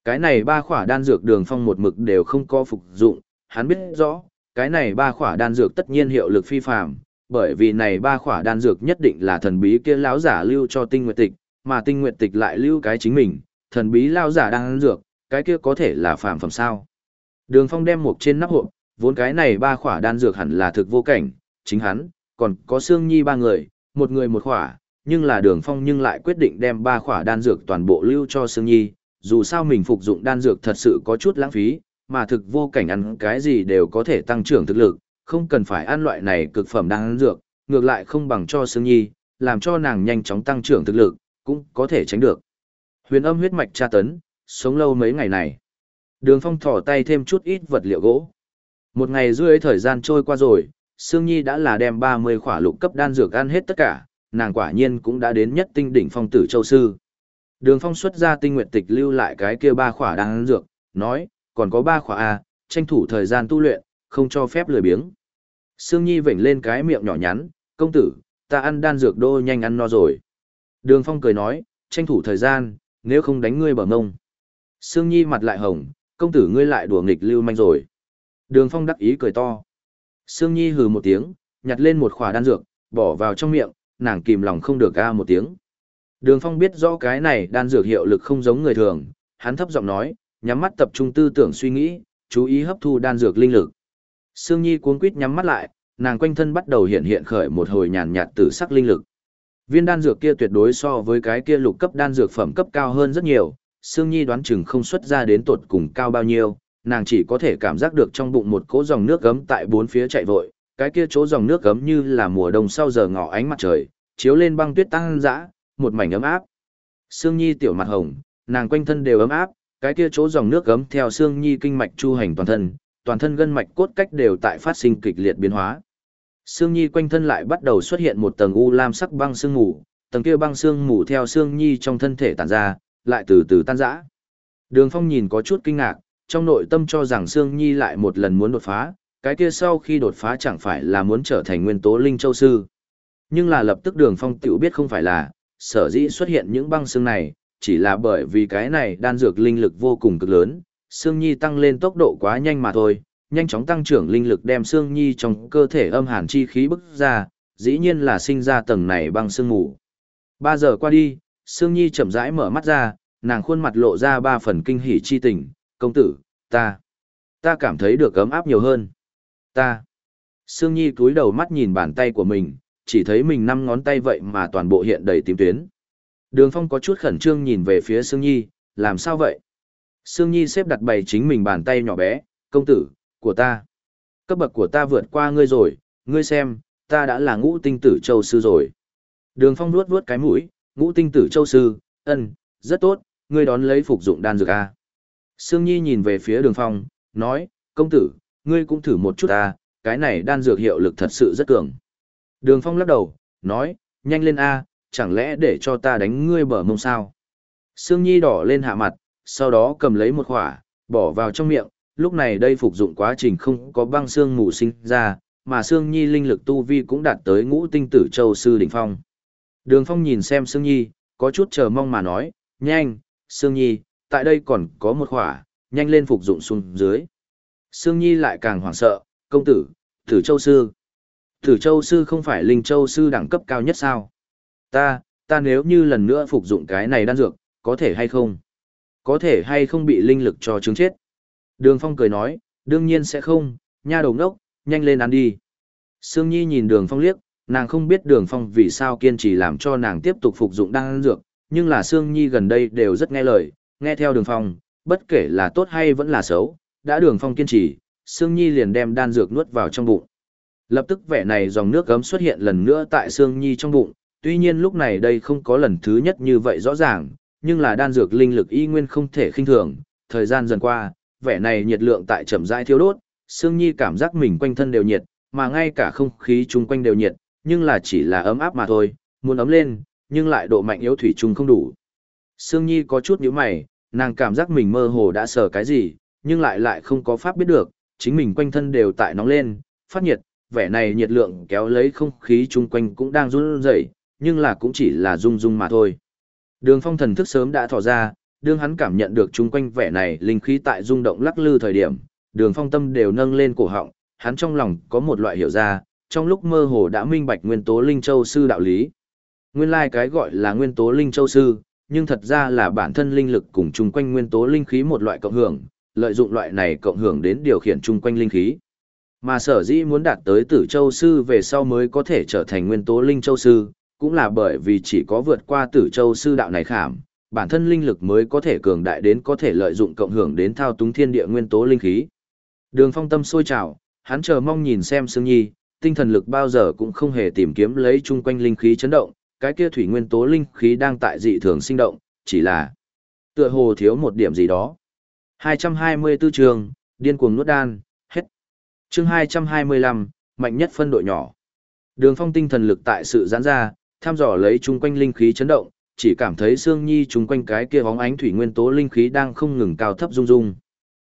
S1: Cái này ba khỏa đan dược đường phong một mực đều không có phục dụng, hắn biết rõ, cái này ba khỏa đan dược tất nhiên hiệu lực phi phàm, bởi vì này ba khỏa đan dược nhất định là thần bí kia lão giả lưu cho tinh nguyệt tịch, mà tinh nguyệt tịch lại lưu cái chính mình, thần bí lão giả đan dược, cái kia có thể là phàm phẩm sao? Đường Phong đem một trên nắp hộp, vốn cái này ba khỏa đan dược hẳn là thực vô cảnh, chính hắn, còn có xương Nhi ba người, một người một khỏa, nhưng là Đường Phong nhưng lại quyết định đem ba khỏa đan dược toàn bộ lưu cho Sương Nhi, dù sao mình phục dụng đan dược thật sự có chút lãng phí, mà thực vô cảnh ăn cái gì đều có thể tăng trưởng thực lực, không cần phải ăn loại này cực phẩm đan dược, ngược lại không bằng cho Sương Nhi, làm cho nàng nhanh chóng tăng trưởng thực lực, cũng có thể tránh được. Huyền âm huyết mạch tra tấn, sống lâu mấy ngày này. Đường Phong thỏ tay thêm chút ít vật liệu gỗ. Một ngày rưỡi thời gian trôi qua rồi, Sương Nhi đã là đem 30 khỏa lục cấp đan dược ăn hết tất cả, nàng quả nhiên cũng đã đến nhất tinh đỉnh phong tử châu sư. Đường Phong xuất ra tinh nguyện tịch lưu lại cái kia ba khỏa đan dược, nói, còn có ba khỏa A, tranh thủ thời gian tu luyện, không cho phép lười biếng. Sương Nhi vểnh lên cái miệng nhỏ nhắn, công tử, ta ăn đan dược đô nhanh ăn no rồi. Đường Phong cười nói, tranh thủ thời gian, nếu không đánh ngươi bờ ngông. Sương Nhi mặt lại hồng, công tử ngươi lại đùa nghịch lưu manh rồi. Đường Phong đắc ý cười to. Sương Nhi hừ một tiếng, nhặt lên một khỏa đan dược, bỏ vào trong miệng, nàng kìm lòng không được ca một tiếng. Đường Phong biết rõ cái này đan dược hiệu lực không giống người thường, hắn thấp giọng nói, nhắm mắt tập trung tư tưởng suy nghĩ, chú ý hấp thu đan dược linh lực. Sương Nhi cuống quýt nhắm mắt lại, nàng quanh thân bắt đầu hiện hiện khởi một hồi nhàn nhạt tử sắc linh lực. Viên đan dược kia tuyệt đối so với cái kia lục cấp đan dược phẩm cấp cao hơn rất nhiều, Sương Nhi đoán chừng không xuất ra đến tột cùng cao bao nhiêu, nàng chỉ có thể cảm giác được trong bụng một cỗ dòng nước gấm tại bốn phía chạy vội, cái kia chỗ dòng nước gấm như là mùa đông sau giờ ngọ ánh mặt trời, chiếu lên băng tuyết tăng dã, một mảnh ấm áp. Sương Nhi tiểu mặt hồng, nàng quanh thân đều ấm áp, cái kia chỗ dòng nước gấm theo Sương Nhi kinh mạch chu hành toàn thân, toàn thân gân mạch cốt cách đều tại phát sinh kịch liệt biến hóa. Sương Nhi quanh thân lại bắt đầu xuất hiện một tầng u lam sắc băng sương mù, tầng kia băng sương mù theo Sương Nhi trong thân thể tản ra, lại từ từ tan rã. Đường Phong nhìn có chút kinh ngạc, trong nội tâm cho rằng Sương Nhi lại một lần muốn đột phá, cái kia sau khi đột phá chẳng phải là muốn trở thành nguyên tố linh châu sư. Nhưng là lập tức Đường Phong tiểu biết không phải là, sở dĩ xuất hiện những băng xương này, chỉ là bởi vì cái này đan dược linh lực vô cùng cực lớn, xương Nhi tăng lên tốc độ quá nhanh mà thôi, nhanh chóng tăng trưởng linh lực đem xương Nhi trong cơ thể âm hàn chi khí bức ra, dĩ nhiên là sinh ra tầng này băng xương ngủ. Ba giờ qua đi, xương Nhi chậm rãi mở mắt ra, nàng khuôn mặt lộ ra ba phần kinh hỉ chi tình, công tử, ta, ta cảm thấy được ấm áp nhiều hơn. Ta. Sương Nhi cúi đầu mắt nhìn bàn tay của mình, chỉ thấy mình năm ngón tay vậy mà toàn bộ hiện đầy tím tuyến. Đường Phong có chút khẩn trương nhìn về phía Sương Nhi, làm sao vậy? Sương Nhi xếp đặt bày chính mình bàn tay nhỏ bé, công tử, của ta. Cấp bậc của ta vượt qua ngươi rồi, ngươi xem, ta đã là ngũ tinh tử châu sư rồi. Đường Phong nuốt vuốt cái mũi, ngũ tinh tử châu sư, ân, rất tốt, ngươi đón lấy phục dụng đan dược a. Sương Nhi nhìn về phía Đường Phong, nói, công tử, ngươi cũng thử một chút ta, cái này đan dược hiệu lực thật sự rất cường. Đường Phong lắc đầu, nói, nhanh lên a, chẳng lẽ để cho ta đánh ngươi bở mông sao? Sương Nhi đỏ lên hạ mặt, sau đó cầm lấy một khỏa, bỏ vào trong miệng, lúc này đây phục dụng quá trình không có băng xương mù sinh ra, mà Sương Nhi linh lực tu vi cũng đạt tới ngũ tinh tử châu sư đỉnh phong. Đường Phong nhìn xem Sương Nhi, có chút chờ mong mà nói, nhanh, Sương Nhi, tại đây còn có một khỏa, nhanh lên phục dụng xuống dưới. Sương Nhi lại càng hoảng sợ, công tử, Tử Châu Sư. Thử Châu Sư không phải Linh Châu Sư đẳng cấp cao nhất sao? Ta, ta nếu như lần nữa phục dụng cái này đan dược, có thể hay không? Có thể hay không bị linh lực cho chứng chết? Đường Phong cười nói, đương nhiên sẽ không, nha đầu ngốc, nhanh lên ăn đi. Sương Nhi nhìn đường Phong liếc, nàng không biết đường Phong vì sao kiên trì làm cho nàng tiếp tục phục dụng đan dược, nhưng là Sương Nhi gần đây đều rất nghe lời, nghe theo đường Phong, bất kể là tốt hay vẫn là xấu, đã đường Phong kiên trì, Sương Nhi liền đem đan dược nuốt vào trong bụng. Lập tức vẻ này dòng nước gấm xuất hiện lần nữa tại Sương Nhi trong bụng, tuy nhiên lúc này đây không có lần thứ nhất như vậy rõ ràng, nhưng là đan dược linh lực y nguyên không thể khinh thường, thời gian dần qua, vẻ này nhiệt lượng tại chậm rãi thiêu đốt, Sương Nhi cảm giác mình quanh thân đều nhiệt, mà ngay cả không khí chung quanh đều nhiệt, nhưng là chỉ là ấm áp mà thôi, muốn ấm lên, nhưng lại độ mạnh yếu thủy chung không đủ. Sương Nhi có chút nhíu mày, nàng cảm giác mình mơ hồ đã sờ cái gì, nhưng lại lại không có pháp biết được, chính mình quanh thân đều tại nóng lên, phát nhiệt, vẻ này nhiệt lượng kéo lấy không khí chung quanh cũng đang run rẩy, nhưng là cũng chỉ là rung rung mà thôi. Đường phong thần thức sớm đã thỏ ra, đương hắn cảm nhận được chung quanh vẻ này linh khí tại rung động lắc lư thời điểm, đường phong tâm đều nâng lên cổ họng, hắn trong lòng có một loại hiểu ra, trong lúc mơ hồ đã minh bạch nguyên tố linh châu sư đạo lý. Nguyên lai like cái gọi là nguyên tố linh châu sư, nhưng thật ra là bản thân linh lực cùng chung quanh nguyên tố linh khí một loại cộng hưởng, lợi dụng loại này cộng hưởng đến điều khiển chung quanh linh khí. Mà sở dĩ muốn đạt tới tử châu sư về sau mới có thể trở thành nguyên tố linh châu sư, cũng là bởi vì chỉ có vượt qua tử châu sư đạo này khảm, bản thân linh lực mới có thể cường đại đến có thể lợi dụng cộng hưởng đến thao túng thiên địa nguyên tố linh khí. Đường phong tâm sôi trào, hắn chờ mong nhìn xem Sương Nhi, tinh thần lực bao giờ cũng không hề tìm kiếm lấy chung quanh linh khí chấn động, cái kia thủy nguyên tố linh khí đang tại dị thường sinh động, chỉ là tựa hồ thiếu một điểm gì đó. 224 trường, điên cuồng nuốt đan. Chương 225, mạnh nhất phân đội nhỏ. Đường Phong tinh thần lực tại sự giãn ra, tham dò lấy chung quanh linh khí chấn động, chỉ cảm thấy xương nhi chung quanh cái kia bóng ánh thủy nguyên tố linh khí đang không ngừng cao thấp rung rung.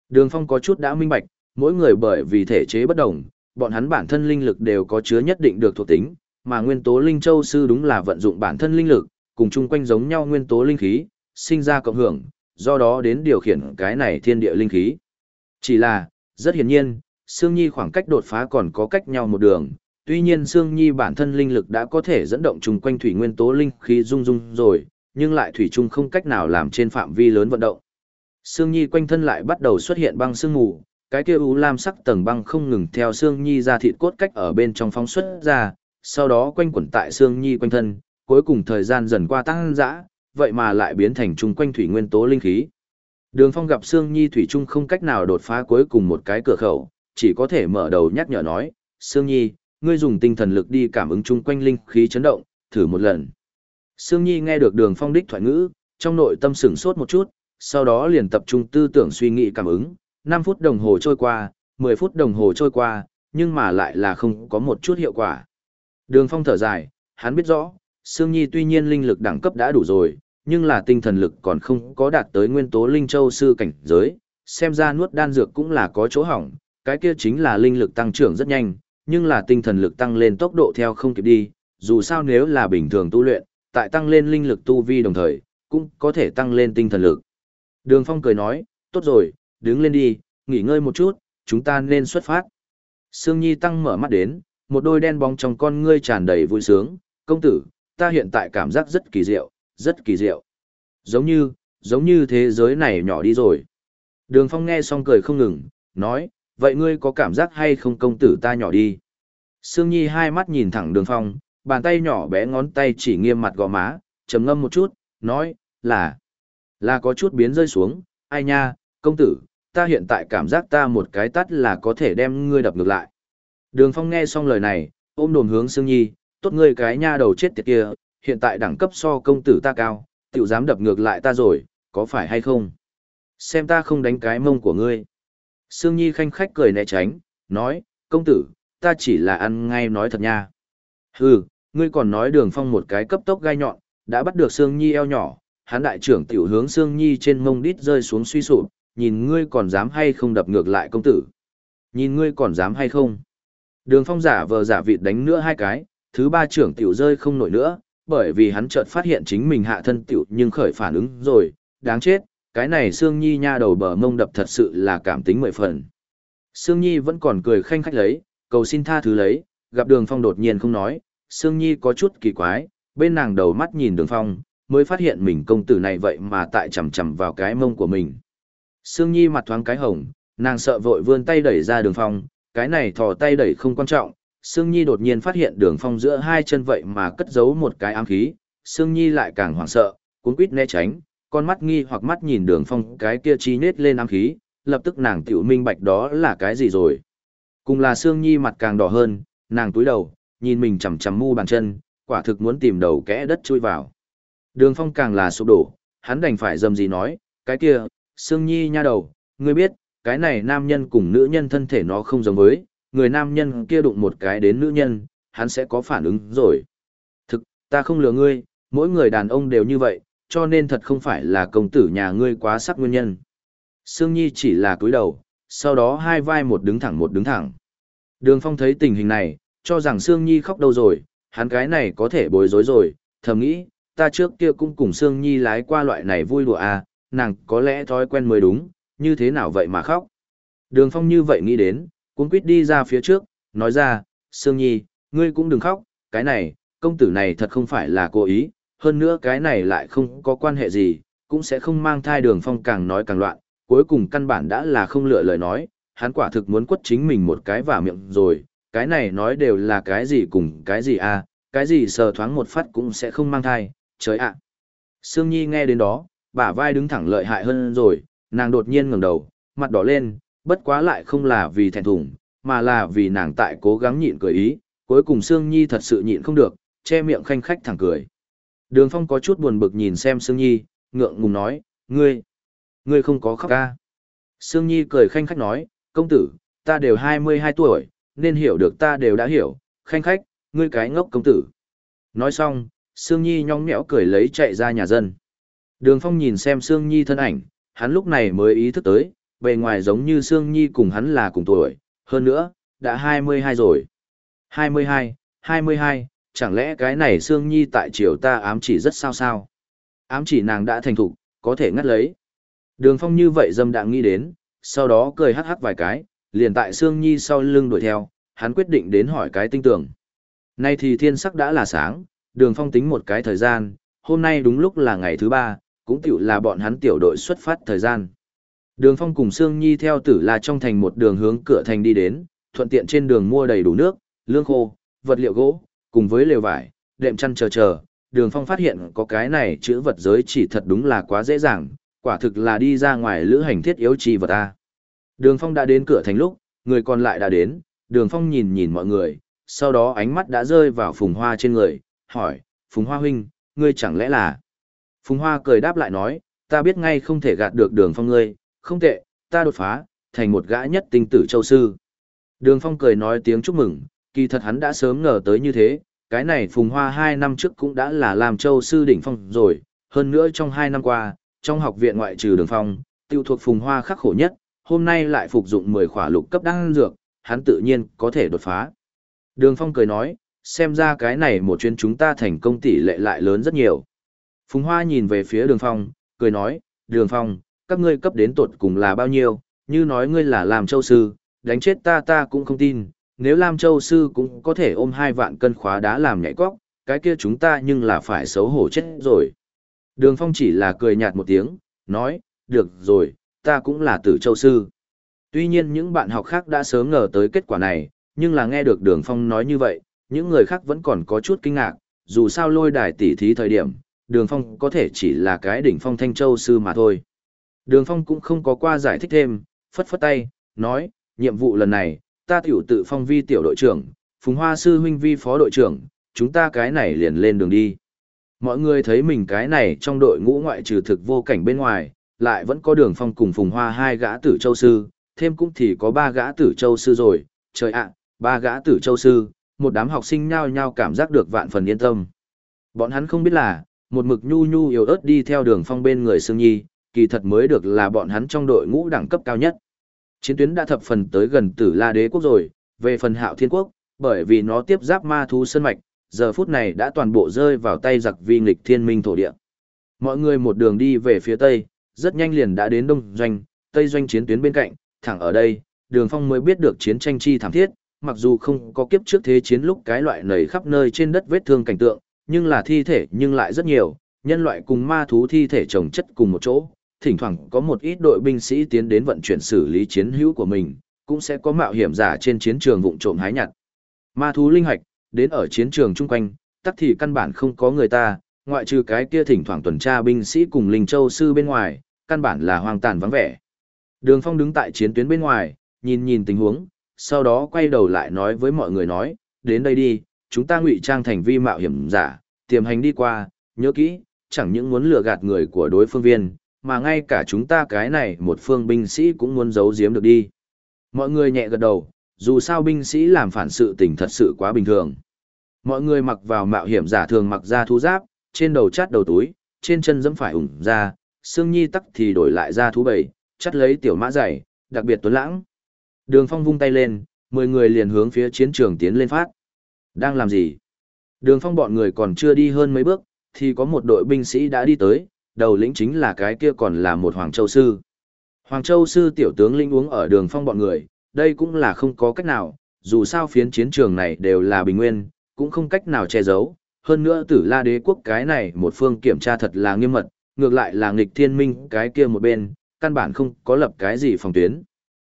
S1: Đường Phong có chút đã minh bạch, mỗi người bởi vì thể chế bất đồng, bọn hắn bản thân linh lực đều có chứa nhất định được thuộc tính, mà nguyên tố linh châu sư đúng là vận dụng bản thân linh lực, cùng chung quanh giống nhau nguyên tố linh khí, sinh ra cộng hưởng, do đó đến điều khiển cái này thiên địa linh khí. Chỉ là, rất hiển nhiên, Sương Nhi khoảng cách đột phá còn có cách nhau một đường, tuy nhiên Sương Nhi bản thân linh lực đã có thể dẫn động chung quanh thủy nguyên tố linh khí rung rung rồi, nhưng lại thủy chung không cách nào làm trên phạm vi lớn vận động. Sương Nhi quanh thân lại bắt đầu xuất hiện băng sương mù, cái kia u lam sắc tầng băng không ngừng theo Sương Nhi ra thịt cốt cách ở bên trong phóng xuất ra, sau đó quanh quẩn tại Sương Nhi quanh thân, cuối cùng thời gian dần qua tăng dã, vậy mà lại biến thành chung quanh thủy nguyên tố linh khí. Đường Phong gặp Sương Nhi thủy chung không cách nào đột phá cuối cùng một cái cửa khẩu, chỉ có thể mở đầu nhắc nhở nói, Sương Nhi, ngươi dùng tinh thần lực đi cảm ứng chung quanh linh khí chấn động, thử một lần. Sương Nhi nghe được Đường Phong đích thoại ngữ, trong nội tâm sửng sốt một chút, sau đó liền tập trung tư tưởng suy nghĩ cảm ứng, 5 phút đồng hồ trôi qua, 10 phút đồng hồ trôi qua, nhưng mà lại là không có một chút hiệu quả. Đường Phong thở dài, hắn biết rõ, Sương Nhi tuy nhiên linh lực đẳng cấp đã đủ rồi, nhưng là tinh thần lực còn không có đạt tới nguyên tố linh châu sư cảnh giới, xem ra nuốt đan dược cũng là có chỗ hỏng, cái kia chính là linh lực tăng trưởng rất nhanh, nhưng là tinh thần lực tăng lên tốc độ theo không kịp đi, dù sao nếu là bình thường tu luyện, tại tăng lên linh lực tu vi đồng thời, cũng có thể tăng lên tinh thần lực. Đường Phong cười nói, tốt rồi, đứng lên đi, nghỉ ngơi một chút, chúng ta nên xuất phát. Sương Nhi tăng mở mắt đến, một đôi đen bóng trong con ngươi tràn đầy vui sướng, công tử, ta hiện tại cảm giác rất kỳ diệu, rất kỳ diệu. Giống như, giống như thế giới này nhỏ đi rồi. Đường Phong nghe xong cười không ngừng, nói, vậy ngươi có cảm giác hay không công tử ta nhỏ đi? Sương Nhi hai mắt nhìn thẳng đường Phong, bàn tay nhỏ bé ngón tay chỉ nghiêm mặt gò má, trầm ngâm một chút, nói, là, là có chút biến rơi xuống, ai nha, công tử, ta hiện tại cảm giác ta một cái tắt là có thể đem ngươi đập ngược lại. Đường Phong nghe xong lời này, ôm đồn hướng Sương Nhi, tốt ngươi cái nha đầu chết tiệt kia, hiện tại đẳng cấp so công tử ta cao, tiểu dám đập ngược lại ta rồi, có phải hay không? Xem ta không đánh cái mông của ngươi. Sương Nhi khanh khách cười né tránh, nói, công tử, ta chỉ là ăn ngay nói thật nha. Hừ, ngươi còn nói đường phong một cái cấp tốc gai nhọn, đã bắt được Sương Nhi eo nhỏ, hắn đại trưởng tiểu hướng Sương Nhi trên mông đít rơi xuống suy sụp, nhìn ngươi còn dám hay không đập ngược lại công tử. Nhìn ngươi còn dám hay không. Đường phong giả vờ giả vịt đánh nữa hai cái, thứ ba trưởng tiểu rơi không nổi nữa, bởi vì hắn chợt phát hiện chính mình hạ thân tiểu nhưng khởi phản ứng rồi, đáng chết, cái này Sương Nhi nha đầu bờ mông đập thật sự là cảm tính mười phần. Sương Nhi vẫn còn cười khanh khách lấy, cầu xin tha thứ lấy, gặp đường phong đột nhiên không nói, Sương Nhi có chút kỳ quái, bên nàng đầu mắt nhìn đường phong, mới phát hiện mình công tử này vậy mà tại chầm chầm vào cái mông của mình. Sương Nhi mặt thoáng cái hồng, nàng sợ vội vươn tay đẩy ra đường phong, cái này thò tay đẩy không quan trọng. Sương Nhi đột nhiên phát hiện đường phong giữa hai chân vậy mà cất giấu một cái ám khí, Sương Nhi lại càng hoảng sợ, cuốn quýt né tránh, con mắt nghi hoặc mắt nhìn đường phong cái kia chi nết lên ám khí, lập tức nàng tiểu minh bạch đó là cái gì rồi. Cùng là Sương Nhi mặt càng đỏ hơn, nàng túi đầu, nhìn mình chằm chằm mu bàn chân, quả thực muốn tìm đầu kẽ đất chui vào. Đường phong càng là sụp đổ, hắn đành phải dầm gì nói, cái kia, Sương Nhi nha đầu, ngươi biết, cái này nam nhân cùng nữ nhân thân thể nó không giống với, người nam nhân kia đụng một cái đến nữ nhân, hắn sẽ có phản ứng rồi. Thực, ta không lừa ngươi, mỗi người đàn ông đều như vậy, cho nên thật không phải là công tử nhà ngươi quá sắc nguyên nhân. Sương Nhi chỉ là cúi đầu, sau đó hai vai một đứng thẳng một đứng thẳng. Đường Phong thấy tình hình này, cho rằng Sương Nhi khóc đâu rồi, hắn cái này có thể bối rối rồi, thầm nghĩ, ta trước kia cũng cùng Sương Nhi lái qua loại này vui đùa à, nàng có lẽ thói quen mới đúng, như thế nào vậy mà khóc. Đường Phong như vậy nghĩ đến, cuốn quýt đi ra phía trước, nói ra, Sương Nhi, ngươi cũng đừng khóc, cái này, công tử này thật không phải là cố ý, hơn nữa cái này lại không có quan hệ gì, cũng sẽ không mang thai đường Phong càng nói càng loạn, cuối cùng căn bản đã là không lựa lời nói, hắn quả thực muốn quất chính mình một cái vào miệng rồi, cái này nói đều là cái gì cùng cái gì à, cái gì sờ thoáng một phát cũng sẽ không mang thai, trời ạ. Sương Nhi nghe đến đó, bả vai đứng thẳng lợi hại hơn rồi, nàng đột nhiên ngẩng đầu, mặt đỏ lên, bất quá lại không là vì thẹn thùng, mà là vì nàng tại cố gắng nhịn cười ý, cuối cùng Sương Nhi thật sự nhịn không được, che miệng khanh khách thẳng cười. Đường Phong có chút buồn bực nhìn xem Sương Nhi, ngượng ngùng nói, ngươi, ngươi không có khóc ca. Sương Nhi cười khanh khách nói, công tử, ta đều 22 tuổi, nên hiểu được ta đều đã hiểu, khanh khách, ngươi cái ngốc công tử. Nói xong, Sương Nhi nhong nhẽo cười lấy chạy ra nhà dân. Đường Phong nhìn xem Sương Nhi thân ảnh, hắn lúc này mới ý thức tới, bề ngoài giống như Sương Nhi cùng hắn là cùng tuổi, hơn nữa, đã 22 rồi. 22, 22, chẳng lẽ cái này Sương Nhi tại triều ta ám chỉ rất sao sao? Ám chỉ nàng đã thành thục, có thể ngắt lấy. Đường Phong như vậy dâm đạm nghĩ đến, sau đó cười hắc hắc vài cái, liền tại Sương Nhi sau lưng đuổi theo, hắn quyết định đến hỏi cái tinh tưởng. Nay thì thiên sắc đã là sáng, đường phong tính một cái thời gian, hôm nay đúng lúc là ngày thứ ba, cũng tiểu là bọn hắn tiểu đội xuất phát thời gian. Đường phong cùng Sương Nhi theo tử là trong thành một đường hướng cửa thành đi đến, thuận tiện trên đường mua đầy đủ nước, lương khô, vật liệu gỗ, cùng với lều vải, đệm chăn chờ chờ. Đường phong phát hiện có cái này chữ vật giới chỉ thật đúng là quá dễ dàng, quả thực là đi ra ngoài lữ hành thiết yếu chi vật ta. Đường phong đã đến cửa thành lúc, người còn lại đã đến, đường phong nhìn nhìn mọi người, sau đó ánh mắt đã rơi vào phùng hoa trên người, hỏi, Phùng Hoa huynh, ngươi chẳng lẽ là... Phùng Hoa cười đáp lại nói, ta biết ngay không thể gạt được đường phong ngươi, không tệ, ta đột phá, thành một gã nhất tinh tử châu sư. Đường phong cười nói tiếng chúc mừng, kỳ thật hắn đã sớm ngờ tới như thế, cái này Phùng Hoa hai năm trước cũng đã là làm châu sư đỉnh phong rồi, hơn nữa trong hai năm qua, trong học viện ngoại trừ đường phong, tiêu thuộc Phùng Hoa khắc khổ nhất, hôm nay lại phục dụng 10 khỏa lục cấp đan dược, hắn tự nhiên có thể đột phá. Đường Phong cười nói, xem ra cái này một chuyến chúng ta thành công tỷ lệ lại lớn rất nhiều. Phùng Hoa nhìn về phía đường phong, cười nói, đường phong, các ngươi cấp đến tột cùng là bao nhiêu, như nói ngươi là làm châu sư, đánh chết ta ta cũng không tin, nếu Lam châu sư cũng có thể ôm hai vạn cân khóa đá làm nhảy cóc, cái kia chúng ta nhưng là phải xấu hổ chết rồi. Đường phong chỉ là cười nhạt một tiếng, nói, được rồi, ta cũng là tử châu sư. Tuy nhiên những bạn học khác đã sớm ngờ tới kết quả này, nhưng là nghe được đường phong nói như vậy, những người khác vẫn còn có chút kinh ngạc, dù sao lôi đài tỉ thí thời điểm, đường phong có thể chỉ là cái đỉnh phong thanh châu sư mà thôi. Đường phong cũng không có qua giải thích thêm, phất phất tay, nói, nhiệm vụ lần này, ta tiểu tự phong vi tiểu đội trưởng, phùng hoa sư huynh vi phó đội trưởng, chúng ta cái này liền lên đường đi. Mọi người thấy mình cái này trong đội ngũ ngoại trừ thực vô cảnh bên ngoài, lại vẫn có đường phong cùng phùng hoa hai gã tử châu sư, thêm cũng thì có ba gã tử châu sư rồi, trời ạ, ba gã tử châu sư, một đám học sinh nhao nhao cảm giác được vạn phần yên tâm. Bọn hắn không biết là, một mực nhu nhu yếu ớt đi theo đường phong bên người Sương Nhi, kỳ thật mới được là bọn hắn trong đội ngũ đẳng cấp cao nhất. Chiến tuyến đã thập phần tới gần tử la đế quốc rồi, về phần hạo thiên quốc, Bởi vì nó tiếp giáp ma thú sân mạch, giờ phút này đã toàn bộ rơi vào tay giặc vi nghịch thiên minh thổ địa. Mọi người một đường đi về phía tây, rất nhanh liền đã đến đông doanh, tây doanh chiến tuyến bên cạnh, thẳng ở đây, đường phong mới biết được chiến tranh chi thảm thiết, mặc dù không có kiếp trước thế chiến lúc cái loại nầy khắp nơi trên đất vết thương cảnh tượng, nhưng là thi thể nhưng lại rất nhiều, nhân loại cùng ma thú thi thể chồng chất cùng một chỗ, thỉnh thoảng có một ít đội binh sĩ tiến đến vận chuyển xử lý chiến hữu của mình, cũng sẽ có mạo hiểm giả trên chiến trường vụng trộm hái nhặt. Ma thú linh hạch, đến ở chiến trường chung quanh, tắc thì căn bản không có người ta, ngoại trừ cái kia thỉnh thoảng tuần tra binh sĩ cùng Linh Châu sư bên ngoài, căn bản là hoang tàn vắng vẻ. Đường Phong đứng tại chiến tuyến bên ngoài, nhìn nhìn tình huống, sau đó quay đầu lại nói với mọi người nói, đến đây đi, chúng ta ngụy trang thành vi mạo hiểm giả, tiềm hành đi qua, nhớ kỹ, chẳng những muốn lừa gạt người của đối phương viên, mà ngay cả chúng ta cái này một phương binh sĩ cũng muốn giấu giếm được đi. Mọi người nhẹ gật đầu, dù sao binh sĩ làm phản sự tình thật sự quá bình thường. Mọi người mặc vào mạo hiểm giả thường mặc ra thú giáp, trên đầu chát đầu túi, trên chân dẫm phải ủng ra, xương nhi tắc thì đổi lại ra thú bầy, chắt lấy tiểu mã dày, đặc biệt tuấn lãng. Đường phong vung tay lên, mười người liền hướng phía chiến trường tiến lên phát. Đang làm gì? Đường phong bọn người còn chưa đi hơn mấy bước, thì có một đội binh sĩ đã đi tới, đầu lĩnh chính là cái kia còn là một Hoàng Châu Sư. Hoàng Châu Sư tiểu tướng lĩnh uống ở đường phong bọn người, đây cũng là không có cách nào, dù sao phiến chiến trường này đều là bình nguyên, cũng không cách nào che giấu. Hơn nữa tử la đế quốc cái này một phương kiểm tra thật là nghiêm mật, ngược lại là nghịch thiên minh cái kia một bên, căn bản không có lập cái gì phòng tuyến.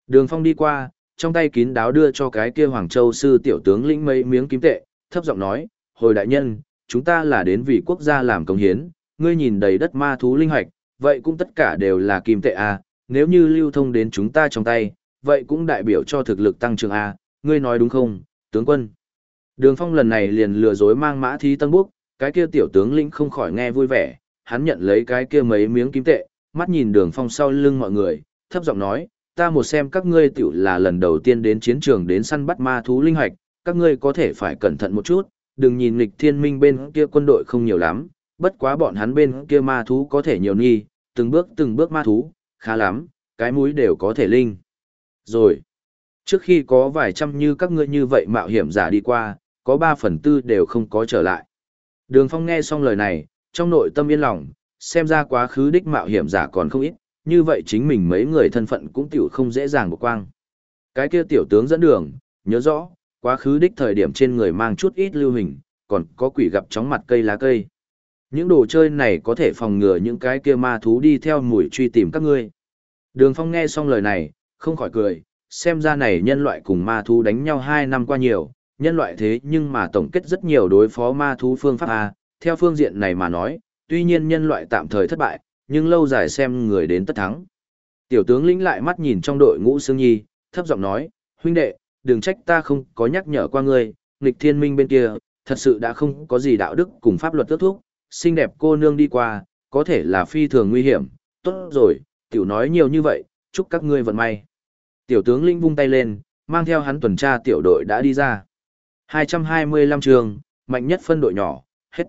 S1: Đường phong đi qua, trong tay kín đáo đưa cho cái kia Hoàng Châu sư tiểu tướng lĩnh mấy miếng kim tệ, thấp giọng nói, hồi đại nhân, chúng ta là đến vì quốc gia làm công hiến, ngươi nhìn đầy đất ma thú linh hoạch, vậy cũng tất cả đều là kim tệ à? nếu như lưu thông đến chúng ta trong tay, vậy cũng đại biểu cho thực lực tăng trưởng à? ngươi nói đúng không, tướng quân. Đường phong lần này liền lừa dối mang mã thí tân búc, cái kia tiểu tướng lĩnh không khỏi nghe vui vẻ, hắn nhận lấy cái kia mấy miếng kim tệ, mắt nhìn đường phong sau lưng mọi người, thấp giọng nói, ta một xem các ngươi tiểu là lần đầu tiên đến chiến trường đến săn bắt ma thú linh hoạch, các ngươi có thể phải cẩn thận một chút, đừng nhìn nghịch thiên minh bên kia quân đội không nhiều lắm, bất quá bọn hắn bên kia ma thú có thể nhiều nghi, từng bước từng bước ma thú, khá lắm, cái mũi đều có thể linh. Rồi, trước khi có vài trăm như các ngươi như vậy mạo hiểm giả đi qua, có ba phần tư đều không có trở lại. Đường Phong nghe xong lời này, trong nội tâm yên lòng, xem ra quá khứ đích mạo hiểm giả còn không ít, như vậy chính mình mấy người thân phận cũng tiểu không dễ dàng bộc quang. Cái kia tiểu tướng dẫn đường, nhớ rõ, quá khứ đích thời điểm trên người mang chút ít lưu hình, còn có quỷ gặp chóng mặt cây lá cây. Những đồ chơi này có thể phòng ngừa những cái kia ma thú đi theo mùi truy tìm các ngươi. Đường Phong nghe xong lời này, không khỏi cười, xem ra này nhân loại cùng ma thú đánh nhau hai năm qua nhiều, nhân loại thế nhưng mà tổng kết rất nhiều đối phó ma thú phương pháp A, theo phương diện này mà nói, tuy nhiên nhân loại tạm thời thất bại, nhưng lâu dài xem người đến tất thắng. Tiểu tướng lĩnh lại mắt nhìn trong đội ngũ Sương Nhi, thấp giọng nói, huynh đệ, đừng trách ta không có nhắc nhở qua ngươi, nghịch thiên minh bên kia, thật sự đã không có gì đạo đức cùng pháp luật tước thúc, xinh đẹp cô nương đi qua, có thể là phi thường nguy hiểm, tốt rồi, tiểu nói nhiều như vậy, chúc các ngươi vận may. Tiểu tướng lĩnh vung tay lên, mang theo hắn tuần tra tiểu đội đã đi ra. 225 trường, mạnh nhất phân đội nhỏ, hết.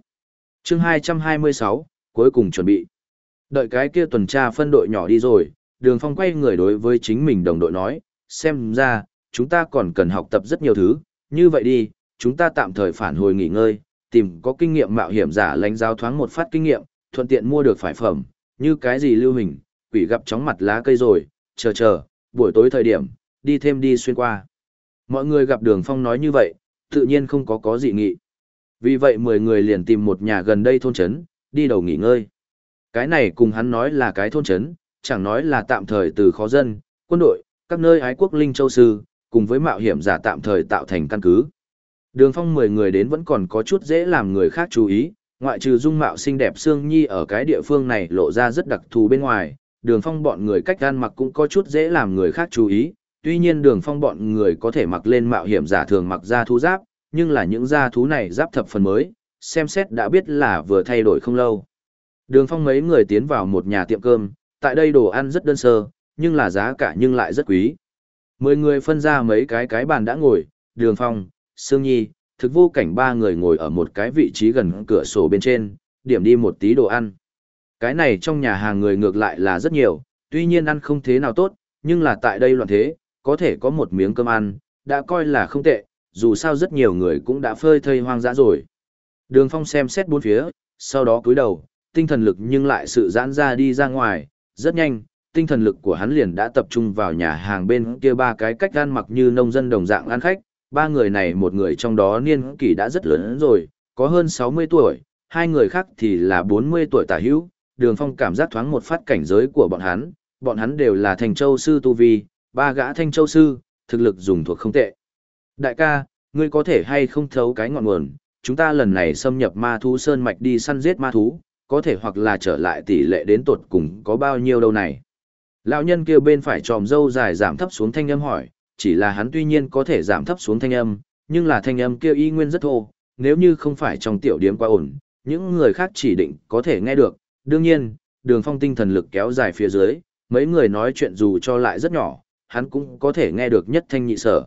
S1: chương 226, cuối cùng chuẩn bị. Đợi cái kia tuần tra phân đội nhỏ đi rồi, đường phong quay người đối với chính mình đồng đội nói, xem ra, chúng ta còn cần học tập rất nhiều thứ, như vậy đi, chúng ta tạm thời phản hồi nghỉ ngơi, tìm có kinh nghiệm mạo hiểm giả lãnh giáo thoáng một phát kinh nghiệm, thuận tiện mua được phải phẩm, như cái gì lưu hình, quỷ gặp chóng mặt lá cây rồi, chờ chờ, buổi tối thời điểm, đi thêm đi xuyên qua. Mọi người gặp đường phong nói như vậy, tự nhiên không có có gì nghị. Vì vậy 10 người liền tìm một nhà gần đây thôn trấn, đi đầu nghỉ ngơi. Cái này cùng hắn nói là cái thôn trấn, chẳng nói là tạm thời từ khó dân, quân đội, các nơi ái quốc linh châu sư, cùng với mạo hiểm giả tạm thời tạo thành căn cứ. Đường phong 10 người đến vẫn còn có chút dễ làm người khác chú ý, ngoại trừ dung mạo xinh đẹp Sương Nhi ở cái địa phương này lộ ra rất đặc thù bên ngoài, đường phong bọn người cách gan mặc cũng có chút dễ làm người khác chú ý, tuy nhiên đường phong bọn người có thể mặc lên mạo hiểm giả thường mặc ra thú giáp, nhưng là những da thú này giáp thập phần mới, xem xét đã biết là vừa thay đổi không lâu. Đường phong mấy người tiến vào một nhà tiệm cơm, tại đây đồ ăn rất đơn sơ, nhưng là giá cả nhưng lại rất quý. Mười người phân ra mấy cái cái bàn đã ngồi, đường phong, sương nhi, thực vô cảnh ba người ngồi ở một cái vị trí gần cửa sổ bên trên, điểm đi một tí đồ ăn. Cái này trong nhà hàng người ngược lại là rất nhiều, tuy nhiên ăn không thế nào tốt, nhưng là tại đây loạn thế, có thể có một miếng cơm ăn, đã coi là không tệ, dù sao rất nhiều người cũng đã phơi thây hoang dã rồi. Đường Phong xem xét bốn phía, sau đó cúi đầu, tinh thần lực nhưng lại sự giãn ra đi ra ngoài, rất nhanh, tinh thần lực của hắn liền đã tập trung vào nhà hàng bên kia ba cái cách ăn mặc như nông dân đồng dạng ăn khách, ba người này một người trong đó niên kỷ đã rất lớn rồi, có hơn 60 tuổi, hai người khác thì là 40 tuổi tả hữu, đường phong cảm giác thoáng một phát cảnh giới của bọn hắn, bọn hắn đều là thành châu sư tu vi, ba gã thanh châu sư, thực lực dùng thuộc không tệ. Đại ca, ngươi có thể hay không thấu cái ngọn nguồn, chúng ta lần này xâm nhập ma thú sơn mạch đi săn giết ma thú, có thể hoặc là trở lại tỷ lệ đến tột cùng có bao nhiêu đâu này. Lão nhân kia bên phải tròm dâu dài giảm thấp xuống thanh âm hỏi, chỉ là hắn tuy nhiên có thể giảm thấp xuống thanh âm, nhưng là thanh âm kia y nguyên rất thô, nếu như không phải trong tiểu điếm quá ổn, những người khác chỉ định có thể nghe được. Đương nhiên, đường phong tinh thần lực kéo dài phía dưới, mấy người nói chuyện dù cho lại rất nhỏ, hắn cũng có thể nghe được nhất thanh nhị sở.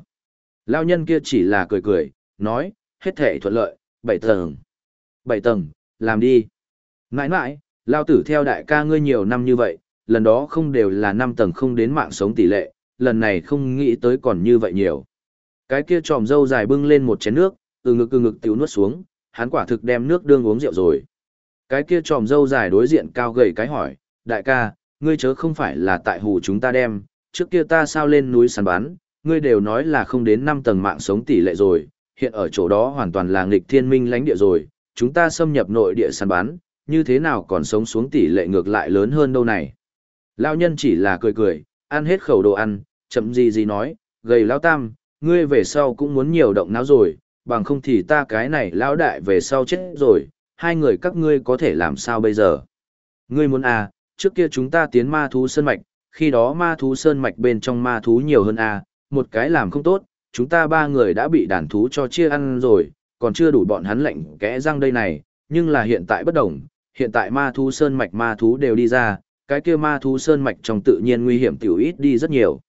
S1: Lão nhân kia chỉ là cười cười, nói, hết thể thuận lợi, bảy tầng. Bảy tầng, làm đi. Mãi mãi, lao tử theo đại ca ngươi nhiều năm như vậy, lần đó không đều là năm tầng không đến mạng sống tỷ lệ, lần này không nghĩ tới còn như vậy nhiều. Cái kia tròm dâu dài bưng lên một chén nước, từ ngực từ ngực tiểu nuốt xuống, hắn quả thực đem nước đương uống rượu rồi. Cái kia tròm dâu dài đối diện cao gầy cái hỏi, đại ca, ngươi chớ không phải là tại hù chúng ta đem, trước kia ta sao lên núi săn bắn, ngươi đều nói là không đến 5 tầng mạng sống tỷ lệ rồi, hiện ở chỗ đó hoàn toàn là nghịch thiên minh lãnh địa rồi, chúng ta xâm nhập nội địa săn bắn, như thế nào còn sống xuống tỷ lệ ngược lại lớn hơn đâu này. Lao nhân chỉ là cười cười, ăn hết khẩu đồ ăn, chậm gì gì nói, gầy lao tam, ngươi về sau cũng muốn nhiều động não rồi, bằng không thì ta cái này lão đại về sau chết rồi, hai người các ngươi có thể làm sao bây giờ. Ngươi muốn à, trước kia chúng ta tiến ma thú sơn mạch, khi đó ma thú sơn mạch bên trong ma thú nhiều hơn à, một cái làm không tốt, chúng ta ba người đã bị đàn thú cho chia ăn rồi, còn chưa đủ bọn hắn lệnh kẽ răng đây này, nhưng là hiện tại bất đồng, hiện tại ma thú sơn mạch ma thú đều đi ra, cái kia ma thú sơn mạch trong tự nhiên nguy hiểm tiểu ít đi rất nhiều.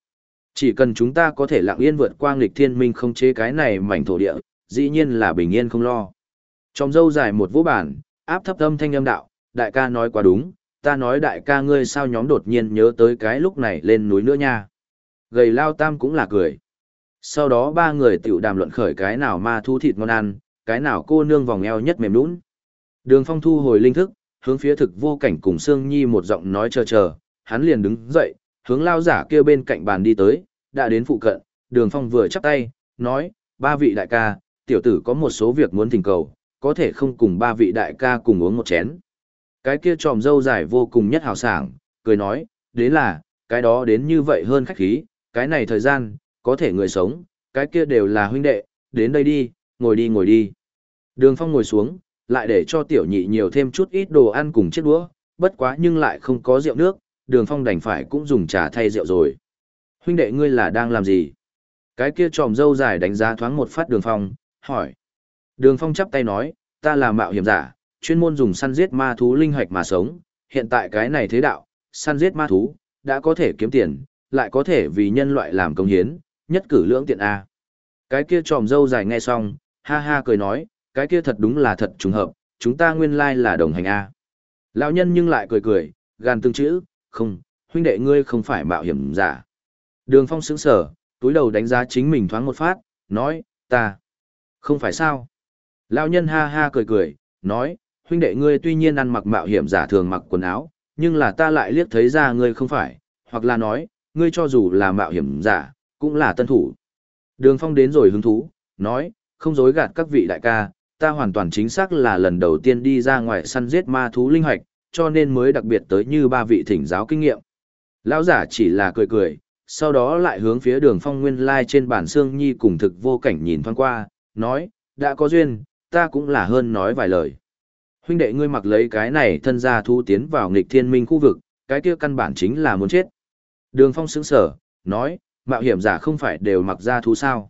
S1: Chỉ cần chúng ta có thể lặng yên vượt qua nghịch thiên minh không chế cái này mảnh thổ địa, dĩ nhiên là bình yên không lo. Trong dâu dài một vũ bản, áp thấp âm thanh âm đạo, đại ca nói quá đúng, ta nói đại ca ngươi sao nhóm đột nhiên nhớ tới cái lúc này lên núi nữa nha. Gầy lao tam cũng là cười. Sau đó ba người tiểu đàm luận khởi cái nào ma thú thịt ngon ăn, cái nào cô nương vòng eo nhất mềm nũng. Đường phong thu hồi linh thức, hướng phía thực vô cảnh cùng Sương Nhi một giọng nói chờ chờ, hắn liền đứng dậy, hướng lao giả kia bên cạnh bàn đi tới, đã đến phụ cận, đường phong vừa chắp tay, nói, ba vị đại ca, tiểu tử có một số việc muốn thỉnh cầu, có thể không cùng ba vị đại ca cùng uống một chén. Cái kia tròm dâu dài vô cùng nhất hào sảng, cười nói, đến là, cái đó đến như vậy hơn khách khí, cái này thời gian, có thể người sống, cái kia đều là huynh đệ, đến đây đi, ngồi đi ngồi đi. Đường phong ngồi xuống, lại để cho tiểu nhị nhiều thêm chút ít đồ ăn cùng chiếc đũa, bất quá nhưng lại không có rượu nước, đường phong đành phải cũng dùng trà thay rượu rồi. Huynh đệ ngươi là đang làm gì? Cái kia tròm dâu dài đánh giá thoáng một phát đường phong, hỏi. Đường phong chắp tay nói, ta là mạo hiểm giả, chuyên môn dùng săn giết ma thú linh hoạch mà sống, hiện tại cái này thế đạo, săn giết ma thú, đã có thể kiếm tiền, lại có thể vì nhân loại làm công hiến, nhất cử lưỡng tiện A. Cái kia tròm dâu dài nghe xong, ha ha cười nói, cái kia thật đúng là thật trùng hợp, chúng ta nguyên lai là đồng hành A. Lão nhân nhưng lại cười cười, gan từng chữ, không, huynh đệ ngươi không phải mạo hiểm giả. Đường phong sững sở, túi đầu đánh giá chính mình thoáng một phát, nói, ta, không phải sao. Lão nhân ha ha cười cười, nói, huynh đệ ngươi tuy nhiên ăn mặc mạo hiểm giả thường mặc quần áo, nhưng là ta lại liếc thấy ra ngươi không phải, hoặc là nói, ngươi cho dù là mạo hiểm giả, cũng là tân thủ. Đường phong đến rồi hứng thú, nói, không dối gạt các vị đại ca, ta hoàn toàn chính xác là lần đầu tiên đi ra ngoài săn giết ma thú linh hoạch, cho nên mới đặc biệt tới như ba vị thỉnh giáo kinh nghiệm. Lão giả chỉ là cười cười, sau đó lại hướng phía đường phong nguyên lai trên bản xương nhi cùng thực vô cảnh nhìn thoáng qua, nói, đã có duyên, ta cũng là hơn nói vài lời. Huynh đệ ngươi mặc lấy cái này thân ra thu tiến vào nghịch thiên minh khu vực, cái kia căn bản chính là muốn chết. Đường phong sững sở, nói, mạo hiểm giả không phải đều mặc ra thú sao.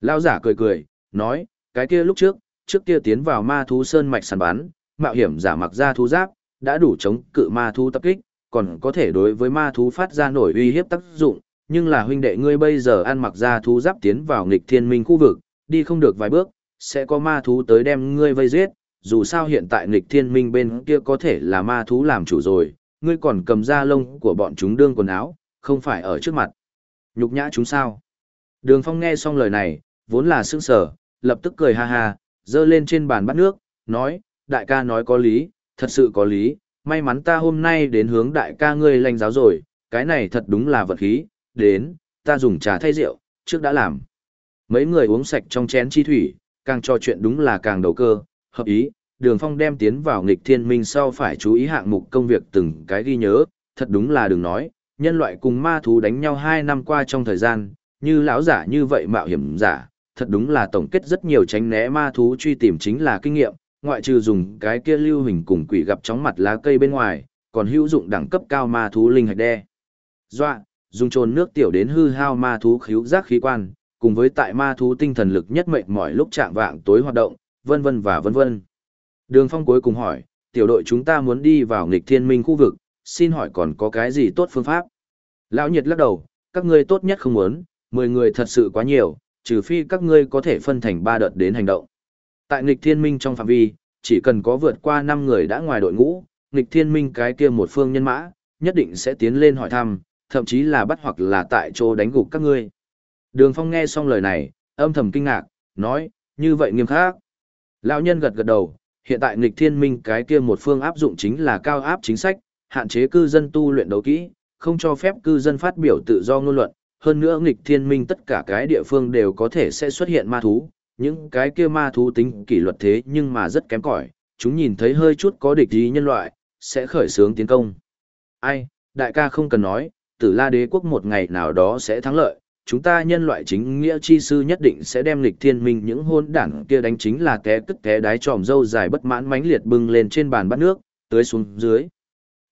S1: Lão giả cười cười, nói, cái kia lúc trước, trước kia tiến vào ma thú sơn mạch săn bắn, mạo hiểm giả mặc ra thú giáp, đã đủ chống cự ma thú tập kích, còn có thể đối với ma thú phát ra nổi uy hiếp tác dụng, nhưng là huynh đệ ngươi bây giờ ăn mặc ra thú giáp tiến vào nghịch thiên minh khu vực, đi không được vài bước, sẽ có ma thú tới đem ngươi vây giết, dù sao hiện tại nghịch thiên minh bên kia có thể là ma thú làm chủ rồi, ngươi còn cầm da lông của bọn chúng đương quần áo, không phải ở trước mặt. Nhục nhã chúng sao? Đường Phong nghe xong lời này, vốn là sững sờ, lập tức cười ha ha, dơ lên trên bàn bát nước, nói, đại ca nói có lý, thật sự có lý, may mắn ta hôm nay đến hướng đại ca ngươi lành giáo rồi, cái này thật đúng là vật khí, đến, ta dùng trà thay rượu, trước đã làm. Mấy người uống sạch trong chén chi thủy, càng trò chuyện đúng là càng đầu cơ, hợp ý, đường phong đem tiến vào nghịch thiên minh sau phải chú ý hạng mục công việc từng cái ghi nhớ, thật đúng là đừng nói, nhân loại cùng ma thú đánh nhau hai năm qua trong thời gian, như lão giả như vậy mạo hiểm giả, thật đúng là tổng kết rất nhiều tránh né ma thú truy tìm chính là kinh nghiệm, ngoại trừ dùng cái kia lưu hình cùng quỷ gặp chóng mặt lá cây bên ngoài, còn hữu dụng đẳng cấp cao ma thú linh hạch đe. Doa, dùng trồn nước tiểu đến hư hao ma thú khíu giác khí quan, cùng với tại ma thú tinh thần lực nhất mệnh mọi lúc trạng vạng tối hoạt động, vân vân và vân vân. Đường Phong cuối cùng hỏi, tiểu đội chúng ta muốn đi vào nghịch thiên minh khu vực, xin hỏi còn có cái gì tốt phương pháp? Lão nhiệt lắc đầu, các ngươi tốt nhất không muốn, 10 người thật sự quá nhiều, trừ phi các ngươi có thể phân thành ba đợt đến hành động. Tại nghịch thiên minh trong phạm vi, chỉ cần có vượt qua 5 người đã ngoài đội ngũ, nghịch thiên minh cái kia một phương nhân mã, nhất định sẽ tiến lên hỏi thăm, thậm chí là bắt hoặc là tại chỗ đánh gục các ngươi. Đường Phong nghe xong lời này, âm thầm kinh ngạc, nói, như vậy nghiêm khắc. Lão nhân gật gật đầu, hiện tại nghịch thiên minh cái kia một phương áp dụng chính là cao áp chính sách, hạn chế cư dân tu luyện đấu kỹ, không cho phép cư dân phát biểu tự do ngôn luận, hơn nữa nghịch thiên minh tất cả cái địa phương đều có thể sẽ xuất hiện ma thú, những cái kia ma thú tính kỷ luật thế nhưng mà rất kém cỏi, chúng nhìn thấy hơi chút có địch ý nhân loại, sẽ khởi xướng tiến công. Ai, đại ca không cần nói, tử la đế quốc một ngày nào đó sẽ thắng lợi, chúng ta nhân loại chính nghĩa chi sư nhất định sẽ đem lịch thiên minh những hôn đảng kia đánh chính là té tức té đái tròm dâu dài bất mãn mãnh liệt bưng lên trên bàn bắt nước, tưới xuống dưới.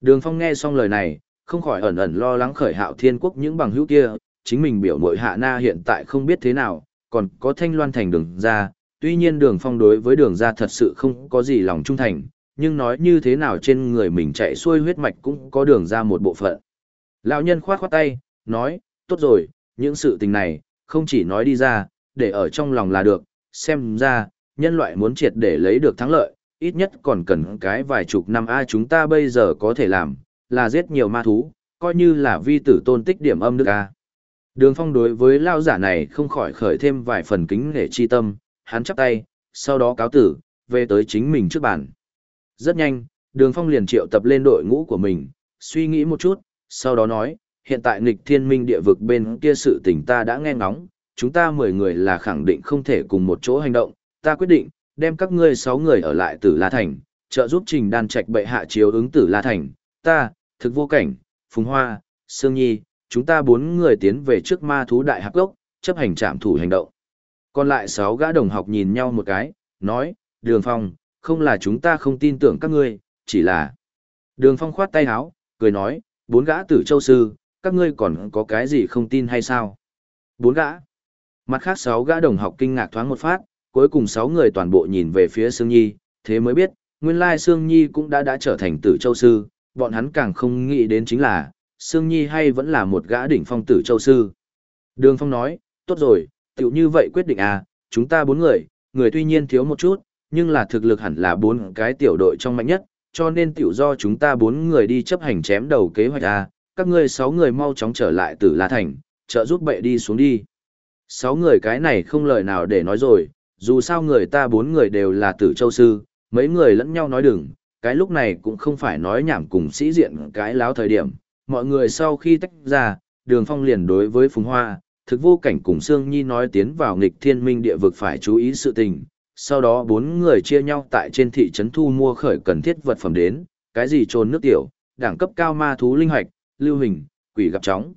S1: Đường Phong nghe xong lời này, không khỏi ẩn ẩn lo lắng khởi hạo thiên quốc những bằng hữu kia, chính mình biểu mội hạ na hiện tại không biết thế nào, còn có thanh loan thành đường ra, tuy nhiên đường Phong đối với đường ra thật sự không có gì lòng trung thành, nhưng nói như thế nào trên người mình chạy xuôi huyết mạch cũng có đường ra một bộ phận. Lão nhân khoát khoát tay, nói, tốt rồi, những sự tình này, không chỉ nói đi ra, để ở trong lòng là được, xem ra, nhân loại muốn triệt để lấy được thắng lợi, ít nhất còn cần cái vài chục năm a chúng ta bây giờ có thể làm, là giết nhiều ma thú, coi như là vi tử tôn tích điểm âm đức a. Đường phong đối với lao giả này không khỏi khởi thêm vài phần kính để chi tâm, hắn chắp tay, sau đó cáo tử, về tới chính mình trước bàn. Rất nhanh, đường phong liền triệu tập lên đội ngũ của mình, suy nghĩ một chút, sau đó nói, hiện tại nghịch thiên minh địa vực bên kia sự tình ta đã nghe ngóng, chúng ta 10 người là khẳng định không thể cùng một chỗ hành động, ta quyết định, đem các ngươi 6 người ở lại tử La Thành, trợ giúp trình đan trạch bệ hạ chiếu ứng tử La Thành, ta, thực vô cảnh, Phùng Hoa, Sương Nhi, chúng ta bốn người tiến về trước ma thú đại hạc gốc, chấp hành trạm thủ hành động. Còn lại sáu gã đồng học nhìn nhau một cái, nói, Đường Phong, không là chúng ta không tin tưởng các ngươi, chỉ là... Đường Phong khoát tay háo cười nói, bốn gã tử châu sư, các ngươi còn có cái gì không tin hay sao? Bốn gã. Mặt khác sáu gã đồng học kinh ngạc thoáng một phát, cuối cùng sáu người toàn bộ nhìn về phía Sương Nhi, thế mới biết, nguyên lai Sương Nhi cũng đã đã trở thành tử châu sư, bọn hắn càng không nghĩ đến chính là, Sương Nhi hay vẫn là một gã đỉnh phong tử châu sư. Đường Phong nói, tốt rồi, tiểu như vậy quyết định à, chúng ta bốn người, người tuy nhiên thiếu một chút, nhưng là thực lực hẳn là bốn cái tiểu đội trong mạnh nhất, cho nên tiểu do chúng ta bốn người đi chấp hành chém đầu kế hoạch à, các ngươi sáu người mau chóng trở lại tử La Thành, trợ giúp bệ đi xuống đi. Sáu người cái này không lời nào để nói rồi, dù sao người ta bốn người đều là tử châu sư, mấy người lẫn nhau nói đừng, cái lúc này cũng không phải nói nhảm cùng sĩ diện cái láo thời điểm. Mọi người sau khi tách ra, đường phong liền đối với Phùng Hoa, thực vô cảnh cùng Sương Nhi nói tiến vào nghịch thiên minh địa vực phải chú ý sự tình. Sau đó bốn người chia nhau tại trên thị trấn thu mua khởi cần thiết vật phẩm đến, cái gì trồn nước tiểu, đẳng cấp cao ma thú linh hoạch, lưu hình, quỷ gặp chóng.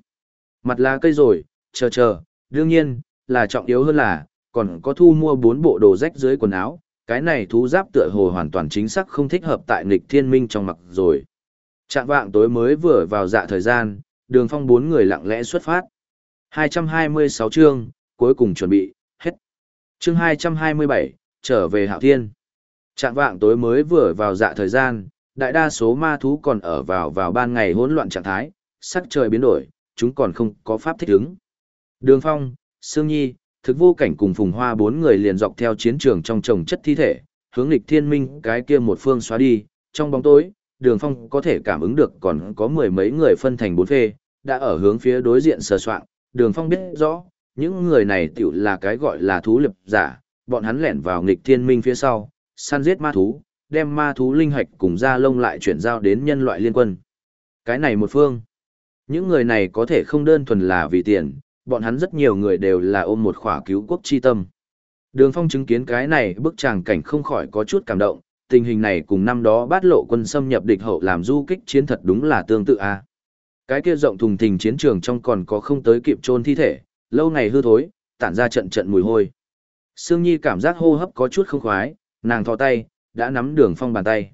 S1: Mặt là cây rồi, chờ chờ, đương nhiên, là trọng yếu hơn là, còn có thu mua bốn bộ đồ rách dưới quần áo, cái này thú giáp tựa hồ hoàn toàn chính xác không thích hợp tại nghịch thiên minh trong mặc rồi. Trạng vạng tối mới vừa vào dạ thời gian, đường phong bốn người lặng lẽ xuất phát. 226 chương, cuối cùng chuẩn bị, hết. Chương 227, trở về hạo thiên. Trạng vạng tối mới vừa vào dạ thời gian, đại đa số ma thú còn ở vào vào ban ngày hỗn loạn trạng thái, sắc trời biến đổi, chúng còn không có pháp thích ứng. Đường Phong, Sương Nhi, thực vô cảnh cùng Phùng Hoa bốn người liền dọc theo chiến trường trong trồng chất thi thể, hướng lịch thiên minh cái kia một phương xóa đi, trong bóng tối, Đường Phong có thể cảm ứng được còn có mười mấy người phân thành bốn phê, đã ở hướng phía đối diện sờ soạng. Đường Phong biết rõ, những người này tựu là cái gọi là thú lập giả, bọn hắn lẻn vào nghịch thiên minh phía sau, săn giết ma thú, đem ma thú linh hạch cùng da lông lại chuyển giao đến nhân loại liên quân. Cái này một phương. Những người này có thể không đơn thuần là vì tiền, bọn hắn rất nhiều người đều là ôm một khỏa cứu quốc chi tâm. Đường Phong chứng kiến cái này bức tràng cảnh không khỏi có chút cảm động, tình hình này cùng năm đó bát lộ quân xâm nhập địch hậu làm du kích chiến thật đúng là tương tự a. Cái kia rộng thùng thình chiến trường trong còn có không tới kịp chôn thi thể, lâu ngày hư thối, tản ra trận trận mùi hôi. Sương Nhi cảm giác hô hấp có chút không khoái, nàng thò tay, đã nắm Đường Phong bàn tay.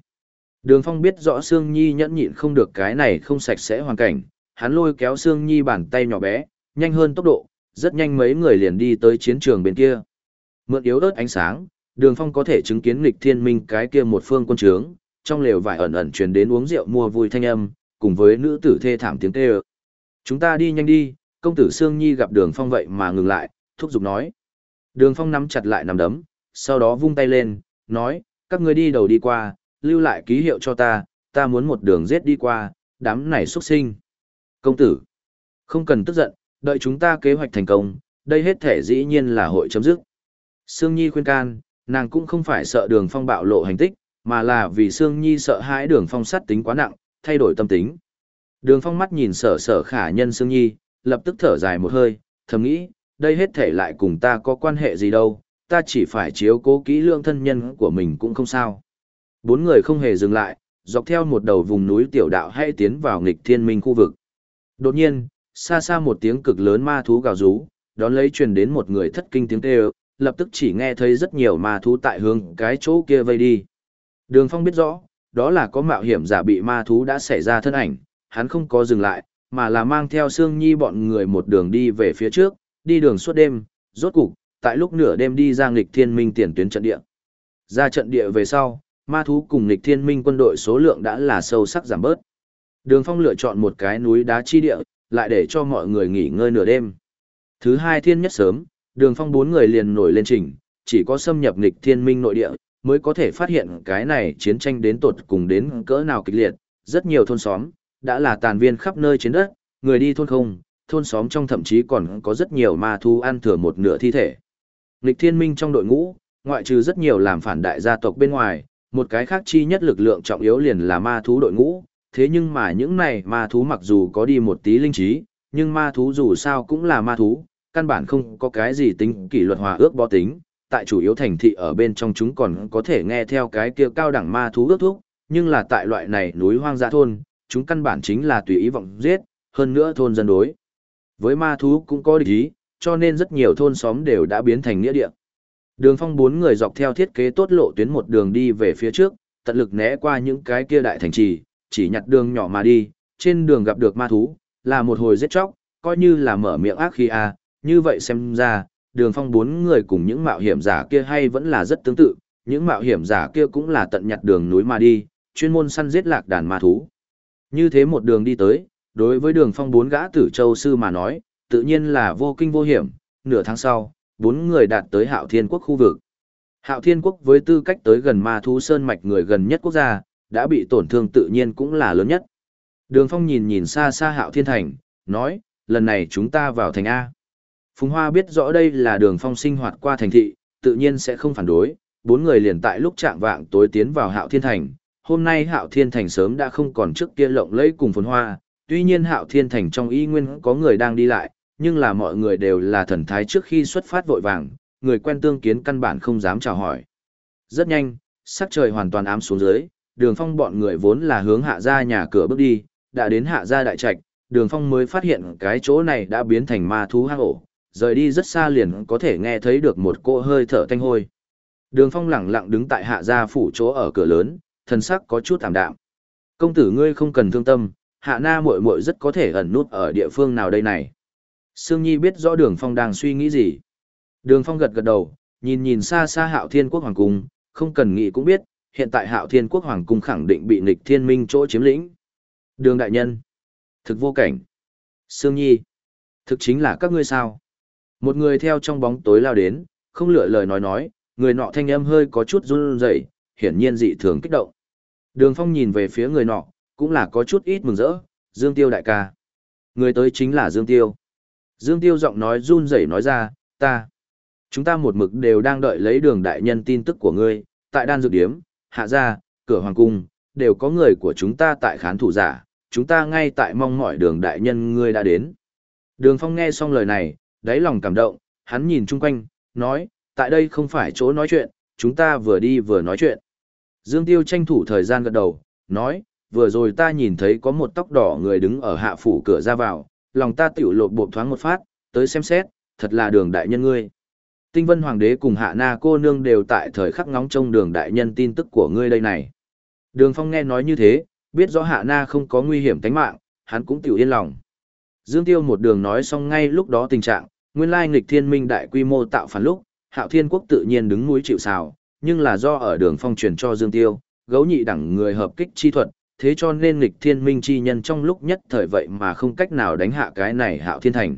S1: Đường Phong biết rõ Sương Nhi nhẫn nhịn không được cái này không sạch sẽ hoàn cảnh, hắn lôi kéo Sương Nhi bàn tay nhỏ bé, nhanh hơn tốc độ, rất nhanh mấy người liền đi tới chiến trường bên kia. Mượn yếu ớt ánh sáng, Đường Phong có thể chứng kiến nghịch thiên minh cái kia một phương quân trướng, trong lều vải ẩn ẩn truyền đến uống rượu mua vui thanh âm, cùng với nữ tử thê thảm tiếng kêu. Chúng ta đi nhanh đi, công tử Sương Nhi gặp Đường Phong vậy mà ngừng lại, thúc giục nói. Đường Phong nắm chặt lại nằm đấm, sau đó vung tay lên, nói, các ngươi đi đầu đi qua, lưu lại ký hiệu cho ta, ta muốn một đường giết đi qua, đám này xuất sinh. Công tử, không cần tức giận, đợi chúng ta kế hoạch thành công, đây hết thể dĩ nhiên là hội chấm dứt. Sương Nhi khuyên can, nàng cũng không phải sợ đường phong bạo lộ hành tích, mà là vì Sương Nhi sợ hãi đường phong sát tính quá nặng, thay đổi tâm tính. Đường phong mắt nhìn sở sở khả nhân Sương Nhi, lập tức thở dài một hơi, thầm nghĩ, đây hết thể lại cùng ta có quan hệ gì đâu, ta chỉ phải chiếu cố kỹ lương thân nhân của mình cũng không sao. Bốn người không hề dừng lại, dọc theo một đầu vùng núi tiểu đạo hay tiến vào nghịch thiên minh khu vực. Đột nhiên, xa xa một tiếng cực lớn ma thú gào rú, đón lấy truyền đến một người thất kinh tiếng kêu, lập tức chỉ nghe thấy rất nhiều ma thú tại hướng cái chỗ kia vây đi. Đường Phong biết rõ, đó là có mạo hiểm giả bị ma thú đã xảy ra thân ảnh, hắn không có dừng lại, mà là mang theo Sương Nhi bọn người một đường đi về phía trước, đi đường suốt đêm, rốt cục, tại lúc nửa đêm đi ra nghịch thiên minh tiền tuyến trận địa. Ra trận địa về sau, ma thú cùng nghịch thiên minh quân đội số lượng đã là sâu sắc giảm bớt. Đường Phong lựa chọn một cái núi đá chi địa, lại để cho mọi người nghỉ ngơi nửa đêm. Thứ hai thiên nhất sớm, đường phong bốn người liền nổi lên trình, chỉ có xâm nhập nghịch thiên minh nội địa, mới có thể phát hiện cái này chiến tranh đến tột cùng đến cỡ nào kịch liệt, rất nhiều thôn xóm, đã là tàn viên khắp nơi trên đất, người đi thôn không, thôn xóm trong thậm chí còn có rất nhiều ma thu ăn thừa một nửa thi thể. Nghịch thiên minh trong đội ngũ, ngoại trừ rất nhiều làm phản đại gia tộc bên ngoài, một cái khác chi nhất lực lượng trọng yếu liền là ma thú đội ngũ, thế nhưng mà những này ma thú mặc dù có đi một tí linh trí, nhưng ma thú dù sao cũng là ma thú, căn bản không có cái gì tính kỷ luật hòa ước bó tính, tại chủ yếu thành thị ở bên trong chúng còn có thể nghe theo cái kia cao đẳng ma thú ước thúc, nhưng là tại loại này núi hoang dã thôn, chúng căn bản chính là tùy ý vọng giết, hơn nữa thôn dân đối. Với ma thú cũng có địch ý, cho nên rất nhiều thôn xóm đều đã biến thành nghĩa địa. Đường phong bốn người dọc theo thiết kế tốt lộ tuyến một đường đi về phía trước, tận lực né qua những cái kia đại thành trì, chỉ nhặt đường nhỏ mà đi, trên đường gặp được ma thú, là một hồi giết chóc, coi như là mở miệng ác khi a, à, như vậy xem ra, đường phong bốn người cùng những mạo hiểm giả kia hay vẫn là rất tương tự, những mạo hiểm giả kia cũng là tận nhặt đường núi mà đi, chuyên môn săn giết lạc đàn ma thú. Như thế một đường đi tới, đối với đường phong bốn gã tử châu sư mà nói, tự nhiên là vô kinh vô hiểm, nửa tháng sau, bốn người đạt tới hạo thiên quốc khu vực. Hạo thiên quốc với tư cách tới gần ma thú sơn mạch người gần nhất quốc gia, đã bị tổn thương tự nhiên cũng là lớn nhất. Đường Phong nhìn nhìn xa xa Hạo Thiên Thành, nói, lần này chúng ta vào thành A. Phùng Hoa biết rõ đây là đường Phong sinh hoạt qua thành thị, tự nhiên sẽ không phản đối, bốn người liền tại lúc trạng vạng tối tiến vào Hạo Thiên Thành. Hôm nay Hạo Thiên Thành sớm đã không còn trước kia lộng lẫy cùng phồn hoa, tuy nhiên Hạo Thiên Thành trong y nguyên có người đang đi lại, nhưng là mọi người đều là thần thái trước khi xuất phát vội vàng, người quen tương kiến căn bản không dám chào hỏi. Rất nhanh, sắc trời hoàn toàn ám xuống dưới, đường phong bọn người vốn là hướng hạ ra nhà cửa bước đi, đã đến hạ gia đại trạch, đường phong mới phát hiện cái chỗ này đã biến thành ma thú hang ổ, rời đi rất xa liền có thể nghe thấy được một cỗ hơi thở thanh hôi. Đường phong lẳng lặng đứng tại hạ gia phủ chỗ ở cửa lớn, thần sắc có chút tạm đạm. Công tử ngươi không cần thương tâm, hạ na muội muội rất có thể ẩn nút ở địa phương nào đây này. Sương Nhi biết rõ đường phong đang suy nghĩ gì. Đường phong gật gật đầu, nhìn nhìn xa xa hạo thiên quốc hoàng cung, không cần nghĩ cũng biết, hiện tại hạo thiên quốc hoàng cung khẳng định bị nịch thiên minh chỗ chiếm lĩnh. Đường đại nhân. Thực vô cảnh. Sương Nhi. Thực chính là các ngươi sao. Một người theo trong bóng tối lao đến, không lựa lời nói nói, người nọ thanh âm hơi có chút run rẩy, hiển nhiên dị thường kích động. Đường Phong nhìn về phía người nọ, cũng là có chút ít mừng rỡ, Dương Tiêu đại ca. Người tới chính là Dương Tiêu. Dương Tiêu giọng nói run rẩy nói ra, ta. Chúng ta một mực đều đang đợi lấy đường đại nhân tin tức của ngươi, tại đan dược điếm, hạ gia, cửa hoàng cung, đều có người của chúng ta tại khán thủ giả, chúng ta ngay tại mong mỏi đường đại nhân ngươi đã đến. Đường Phong nghe xong lời này, đáy lòng cảm động, hắn nhìn chung quanh, nói, tại đây không phải chỗ nói chuyện, chúng ta vừa đi vừa nói chuyện. Dương Tiêu tranh thủ thời gian gật đầu, nói, vừa rồi ta nhìn thấy có một tóc đỏ người đứng ở hạ phủ cửa ra vào, lòng ta tiểu lột bộ thoáng một phát, tới xem xét, thật là đường đại nhân ngươi. Tinh vân hoàng đế cùng hạ na cô nương đều tại thời khắc ngóng trông đường đại nhân tin tức của ngươi đây này. Đường phong nghe nói như thế, biết rõ hạ na không có nguy hiểm tính mạng, hắn cũng tiểu yên lòng. Dương Tiêu một đường nói xong ngay lúc đó tình trạng, nguyên lai nghịch thiên minh đại quy mô tạo phản lúc, hạo thiên quốc tự nhiên đứng núi chịu sào, nhưng là do ở đường phong truyền cho Dương Tiêu, gấu nhị đẳng người hợp kích chi thuật, thế cho nên nghịch thiên minh chi nhân trong lúc nhất thời vậy mà không cách nào đánh hạ cái này hạo thiên thành.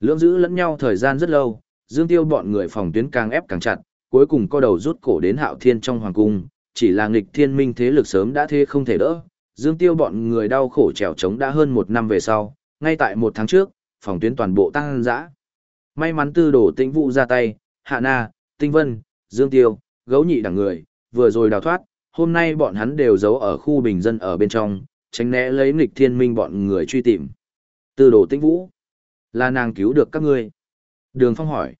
S1: Lưỡng giữ lẫn nhau thời gian rất lâu, Dương Tiêu bọn người phòng tuyến càng ép càng chặt, cuối cùng co đầu rút cổ đến hạo thiên trong hoàng cung, chỉ là nghịch thiên minh thế lực sớm đã thế không thể đỡ. Dương Tiêu bọn người đau khổ trèo trống đã hơn một năm về sau, ngay tại một tháng trước, phòng tuyến toàn bộ tăng dã. May mắn tư đổ tĩnh vụ ra tay, Hạ Na, Tinh Vân, Dương Tiêu, gấu nhị đẳng người, vừa rồi đào thoát, hôm nay bọn hắn đều giấu ở khu bình dân ở bên trong, tránh né lấy nghịch thiên minh bọn người truy tìm. Tư đồ tĩnh vũ, là nàng cứu được các ngươi. Đường Phong hỏi.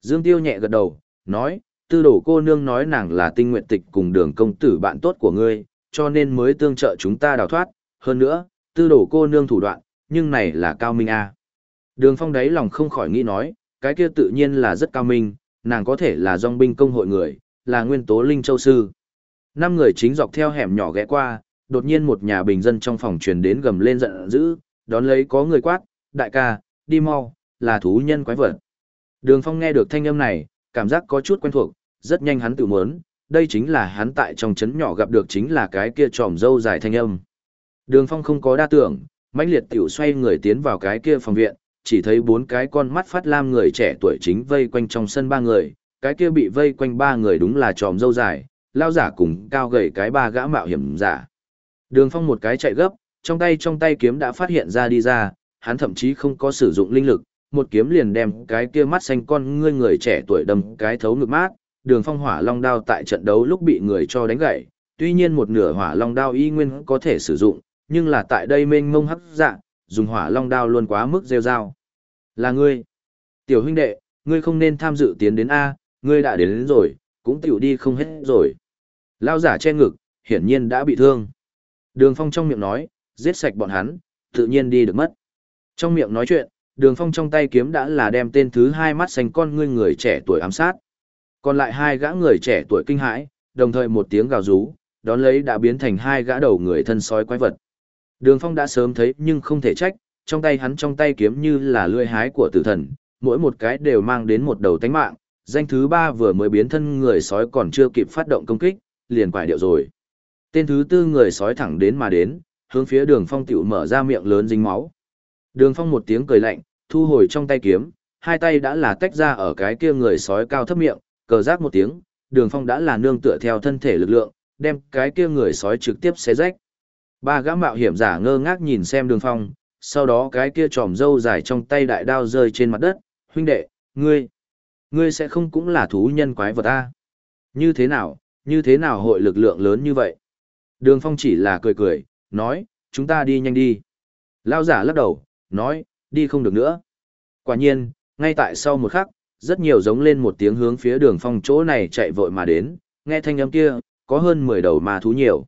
S1: Dương Tiêu nhẹ gật đầu, nói, tư đồ cô nương nói nàng là tinh nguyện tịch cùng đường công tử bạn tốt của ngươi, cho nên mới tương trợ chúng ta đào thoát. Hơn nữa, tư đồ cô nương thủ đoạn, nhưng này là cao minh a. Đường Phong đáy lòng không khỏi nghĩ nói, cái kia tự nhiên là rất cao minh, nàng có thể là dòng binh công hội người, là nguyên tố linh châu sư. Năm người chính dọc theo hẻm nhỏ ghé qua, đột nhiên một nhà bình dân trong phòng truyền đến gầm lên giận dữ, đón lấy có người quát, đại ca, đi mau, là thú nhân quái vật. Đường Phong nghe được thanh âm này, cảm giác có chút quen thuộc, rất nhanh hắn tự muốn, đây chính là hắn tại trong trấn nhỏ gặp được chính là cái kia tròm dâu dài thanh âm. Đường Phong không có đa tưởng, mãnh liệt tiểu xoay người tiến vào cái kia phòng viện, chỉ thấy bốn cái con mắt phát lam người trẻ tuổi chính vây quanh trong sân ba người, cái kia bị vây quanh ba người đúng là tròm dâu dài, lao giả cùng cao gầy cái ba gã mạo hiểm giả. Đường Phong một cái chạy gấp, trong tay trong tay kiếm đã phát hiện ra đi ra, hắn thậm chí không có sử dụng linh lực, một kiếm liền đem cái kia mắt xanh con ngươi người trẻ tuổi đâm cái thấu ngực mát. Đường Phong hỏa long đao tại trận đấu lúc bị người cho đánh gãy, tuy nhiên một nửa hỏa long đao y nguyên có thể sử dụng, nhưng là tại đây mênh mông hấp dạ, dùng hỏa long đao luôn quá mức rêu rao. Là ngươi. Tiểu huynh đệ, ngươi không nên tham dự tiến đến A, ngươi đã đến, đến rồi, cũng tiểu đi không hết rồi. Lao giả che ngực, hiển nhiên đã bị thương. Đường Phong trong miệng nói, giết sạch bọn hắn, tự nhiên đi được mất. Trong miệng nói chuyện, Đường Phong trong tay kiếm đã là đem tên thứ hai mắt xanh con ngươi người trẻ tuổi ám sát. Còn lại hai gã người trẻ tuổi kinh hãi, đồng thời một tiếng gào rú, đón lấy đã biến thành hai gã đầu người thân sói quái vật. Đường Phong đã sớm thấy nhưng không thể trách, trong tay hắn trong tay kiếm như là lưỡi hái của tử thần, mỗi một cái đều mang đến một đầu tánh mạng, danh thứ ba vừa mới biến thân người sói còn chưa kịp phát động công kích, liền quải điệu rồi. Tên thứ tư người sói thẳng đến mà đến, hướng phía đường phong tiểu mở ra miệng lớn dính máu. Đường phong một tiếng cười lạnh, thu hồi trong tay kiếm, hai tay đã là tách ra ở cái kia người sói cao thấp miệng, cờ rác một tiếng, đường phong đã là nương tựa theo thân thể lực lượng, đem cái kia người sói trực tiếp xé rách. Ba gã mạo hiểm giả ngơ ngác nhìn xem đường phong, sau đó cái kia tròm dâu dài trong tay đại đao rơi trên mặt đất, huynh đệ, ngươi, ngươi sẽ không cũng là thú nhân quái vật ta. Như thế nào, như thế nào hội lực lượng lớn như vậy? Đường Phong chỉ là cười cười, nói, chúng ta đi nhanh đi. Lao giả lắc đầu, nói, đi không được nữa. Quả nhiên, ngay tại sau một khắc, rất nhiều giống lên một tiếng hướng phía đường phong chỗ này chạy vội mà đến, nghe thanh âm kia, có hơn 10 đầu ma thú nhiều.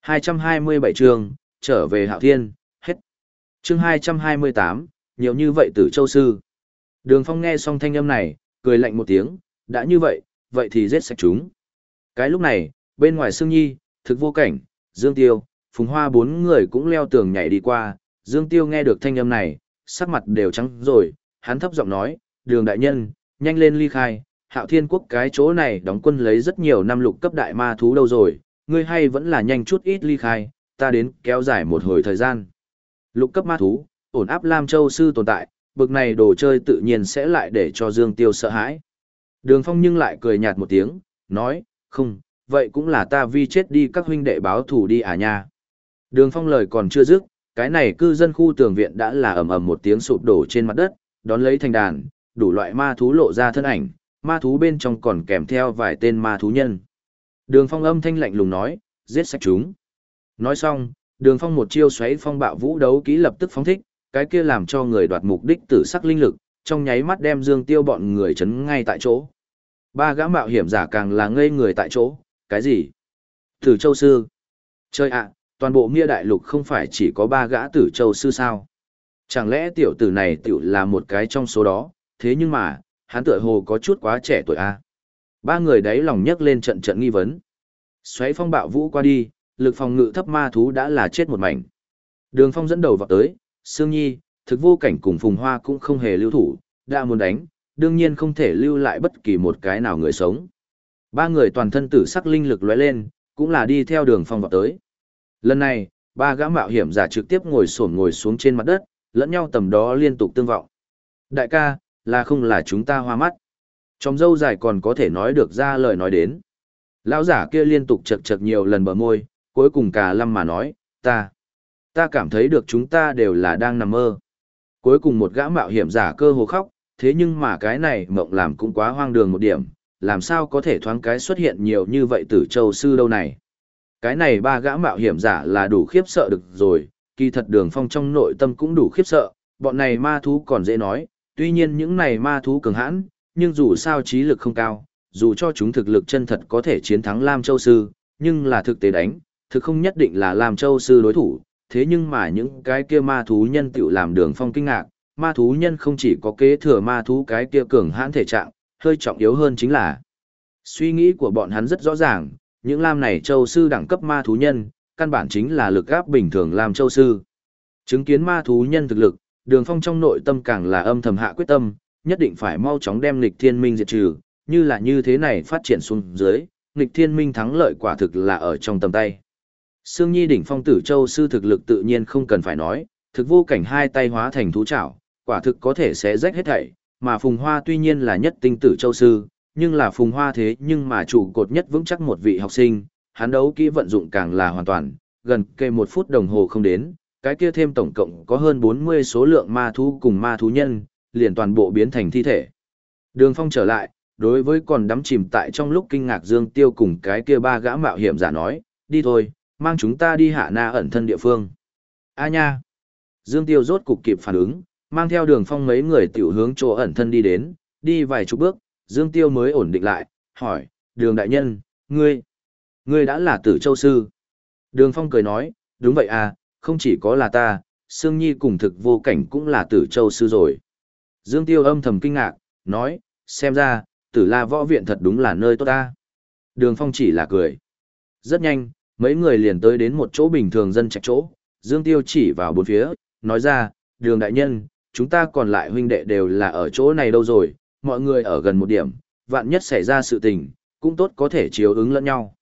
S1: 227 chương, trở về hạo thiên, Chương hai trăm hai mươi tám, nhiều như vậy tử châu sư. Đường phong nghe xong thanh âm này, cười lạnh một tiếng, đã như vậy, vậy thì giết sạch chúng. Cái lúc này, bên ngoài Sương Nhi, thực vô cảnh, Dương Tiêu, Phùng Hoa bốn người cũng leo tường nhảy đi qua. Dương Tiêu nghe được thanh âm này, sắc mặt đều trắng rồi, hắn thấp giọng nói, đường đại nhân, nhanh lên ly khai, hạo thiên quốc cái chỗ này đóng quân lấy rất nhiều năm lục cấp đại ma thú đâu rồi, ngươi hay vẫn là nhanh chút ít ly khai, ta đến kéo dài một hồi thời gian. Lục cấp ma thú, ổn áp Lam Châu sư tồn tại, bực này đồ chơi tự nhiên sẽ lại để cho Dương Tiêu sợ hãi. Đường Phong nhưng lại cười nhạt một tiếng, nói, không, vậy cũng là ta vi chết đi các huynh đệ báo thù đi à nha. Đường phong lời còn chưa dứt, cái này cư dân khu tường viện đã là ầm ầm một tiếng sụp đổ trên mặt đất, đón lấy thành đàn, đủ loại ma thú lộ ra thân ảnh, ma thú bên trong còn kèm theo vài tên ma thú nhân. Đường phong âm thanh lạnh lùng nói, giết sạch chúng. Nói xong, đường phong một chiêu xoáy phong bạo vũ đấu kỹ lập tức phóng thích, cái kia làm cho người đoạt mục đích tử sắc linh lực, trong nháy mắt đem dương tiêu bọn người chấn ngay tại chỗ. Ba gã mạo hiểm giả càng là ngây người tại chỗ, cái gì? Tử châu sư. Chơi ạ, toàn bộ Mia đại lục không phải chỉ có ba gã tử châu sư sao? Chẳng lẽ tiểu tử này tiểu là một cái trong số đó, thế nhưng mà, hắn tựa hồ có chút quá trẻ tuổi a. Ba người đấy lòng nhấc lên trận trận nghi vấn. Xoáy phong bạo vũ qua đi, lực phòng ngự thấp ma thú đã là chết một mảnh. Đường phong dẫn đầu vào tới, Sương Nhi, thực vô cảnh cùng Phùng Hoa cũng không hề lưu thủ, đã muốn đánh, đương nhiên không thể lưu lại bất kỳ một cái nào người sống. Ba người toàn thân tử sắc linh lực lóe lên, cũng là đi theo đường phong vào tới. Lần này, ba gã mạo hiểm giả trực tiếp ngồi xổm ngồi xuống trên mặt đất, lẫn nhau tầm đó liên tục tương vọng. Đại ca, là không là chúng ta hoa mắt. Trong dâu dài còn có thể nói được ra lời nói đến. Lão giả kia liên tục chật chật nhiều lần bờ môi, cuối cùng cả lâm mà nói, ta, ta cảm thấy được chúng ta đều là đang nằm mơ. Cuối cùng một gã mạo hiểm giả cơ hồ khóc, thế nhưng mà cái này mộng làm cũng quá hoang đường một điểm, làm sao có thể thoáng cái xuất hiện nhiều như vậy tử châu sư đâu này. Cái này ba gã mạo hiểm giả là đủ khiếp sợ được rồi, kỳ thật đường phong trong nội tâm cũng đủ khiếp sợ, bọn này ma thú còn dễ nói, tuy nhiên những này ma thú cường hãn, nhưng dù sao trí lực không cao, dù cho chúng thực lực chân thật có thể chiến thắng Lam Châu Sư, nhưng là thực tế đánh, thực không nhất định là làm Châu Sư đối thủ, thế nhưng mà những cái kia ma thú nhân tiểu làm đường phong kinh ngạc, ma thú nhân không chỉ có kế thừa ma thú cái kia cường hãn thể trạng, hơi trọng yếu hơn chính là suy nghĩ của bọn hắn rất rõ ràng, những Lam này Châu Sư đẳng cấp ma thú nhân, căn bản chính là lực gáp bình thường làm Châu Sư. Chứng kiến ma thú nhân thực lực, đường phong trong nội tâm càng là âm thầm hạ quyết tâm, nhất định phải mau chóng đem lịch thiên minh diệt trừ, như là như thế này phát triển xuống dưới, nghịch thiên minh thắng lợi quả thực là ở trong tầm tay. Sương Nhi đỉnh phong tử châu sư thực lực tự nhiên không cần phải nói, thực vô cảnh hai tay hóa thành thú trảo, quả thực có thể sẽ rách hết thảy, mà Phùng Hoa tuy nhiên là nhất tinh tử châu sư, nhưng là Phùng Hoa thế nhưng mà chủ cột nhất vững chắc một vị học sinh, hắn đấu kỹ vận dụng càng là hoàn toàn, gần kề một phút đồng hồ không đến, cái kia thêm tổng cộng có hơn 40 số lượng ma thú cùng ma thú nhân, liền toàn bộ biến thành thi thể. Đường Phong trở lại, đối với còn đắm chìm tại trong lúc kinh ngạc Dương Tiêu cùng cái kia ba gã mạo hiểm giả nói, đi thôi, mang chúng ta đi hạ na ẩn thân địa phương. A nha! Dương Tiêu rốt cục kịp phản ứng, mang theo đường phong mấy người tiểu hướng chỗ ẩn thân đi đến, đi vài chục bước, Dương Tiêu mới ổn định lại, hỏi, đường đại nhân, ngươi, ngươi đã là tử châu sư. Đường phong cười nói, đúng vậy à, không chỉ có là ta, Sương Nhi cùng thực vô cảnh cũng là tử châu sư rồi. Dương Tiêu âm thầm kinh ngạc, nói, xem ra, tử la võ viện thật đúng là nơi tốt ta. Đường phong chỉ là cười. Rất nhanh, mấy người liền tới đến một chỗ bình thường dân trạch chỗ, Dương Tiêu chỉ vào bốn phía, nói ra, đường đại nhân, chúng ta còn lại huynh đệ đều là ở chỗ này đâu rồi, mọi người ở gần một điểm, vạn nhất xảy ra sự tình, cũng tốt có thể chiếu ứng lẫn nhau.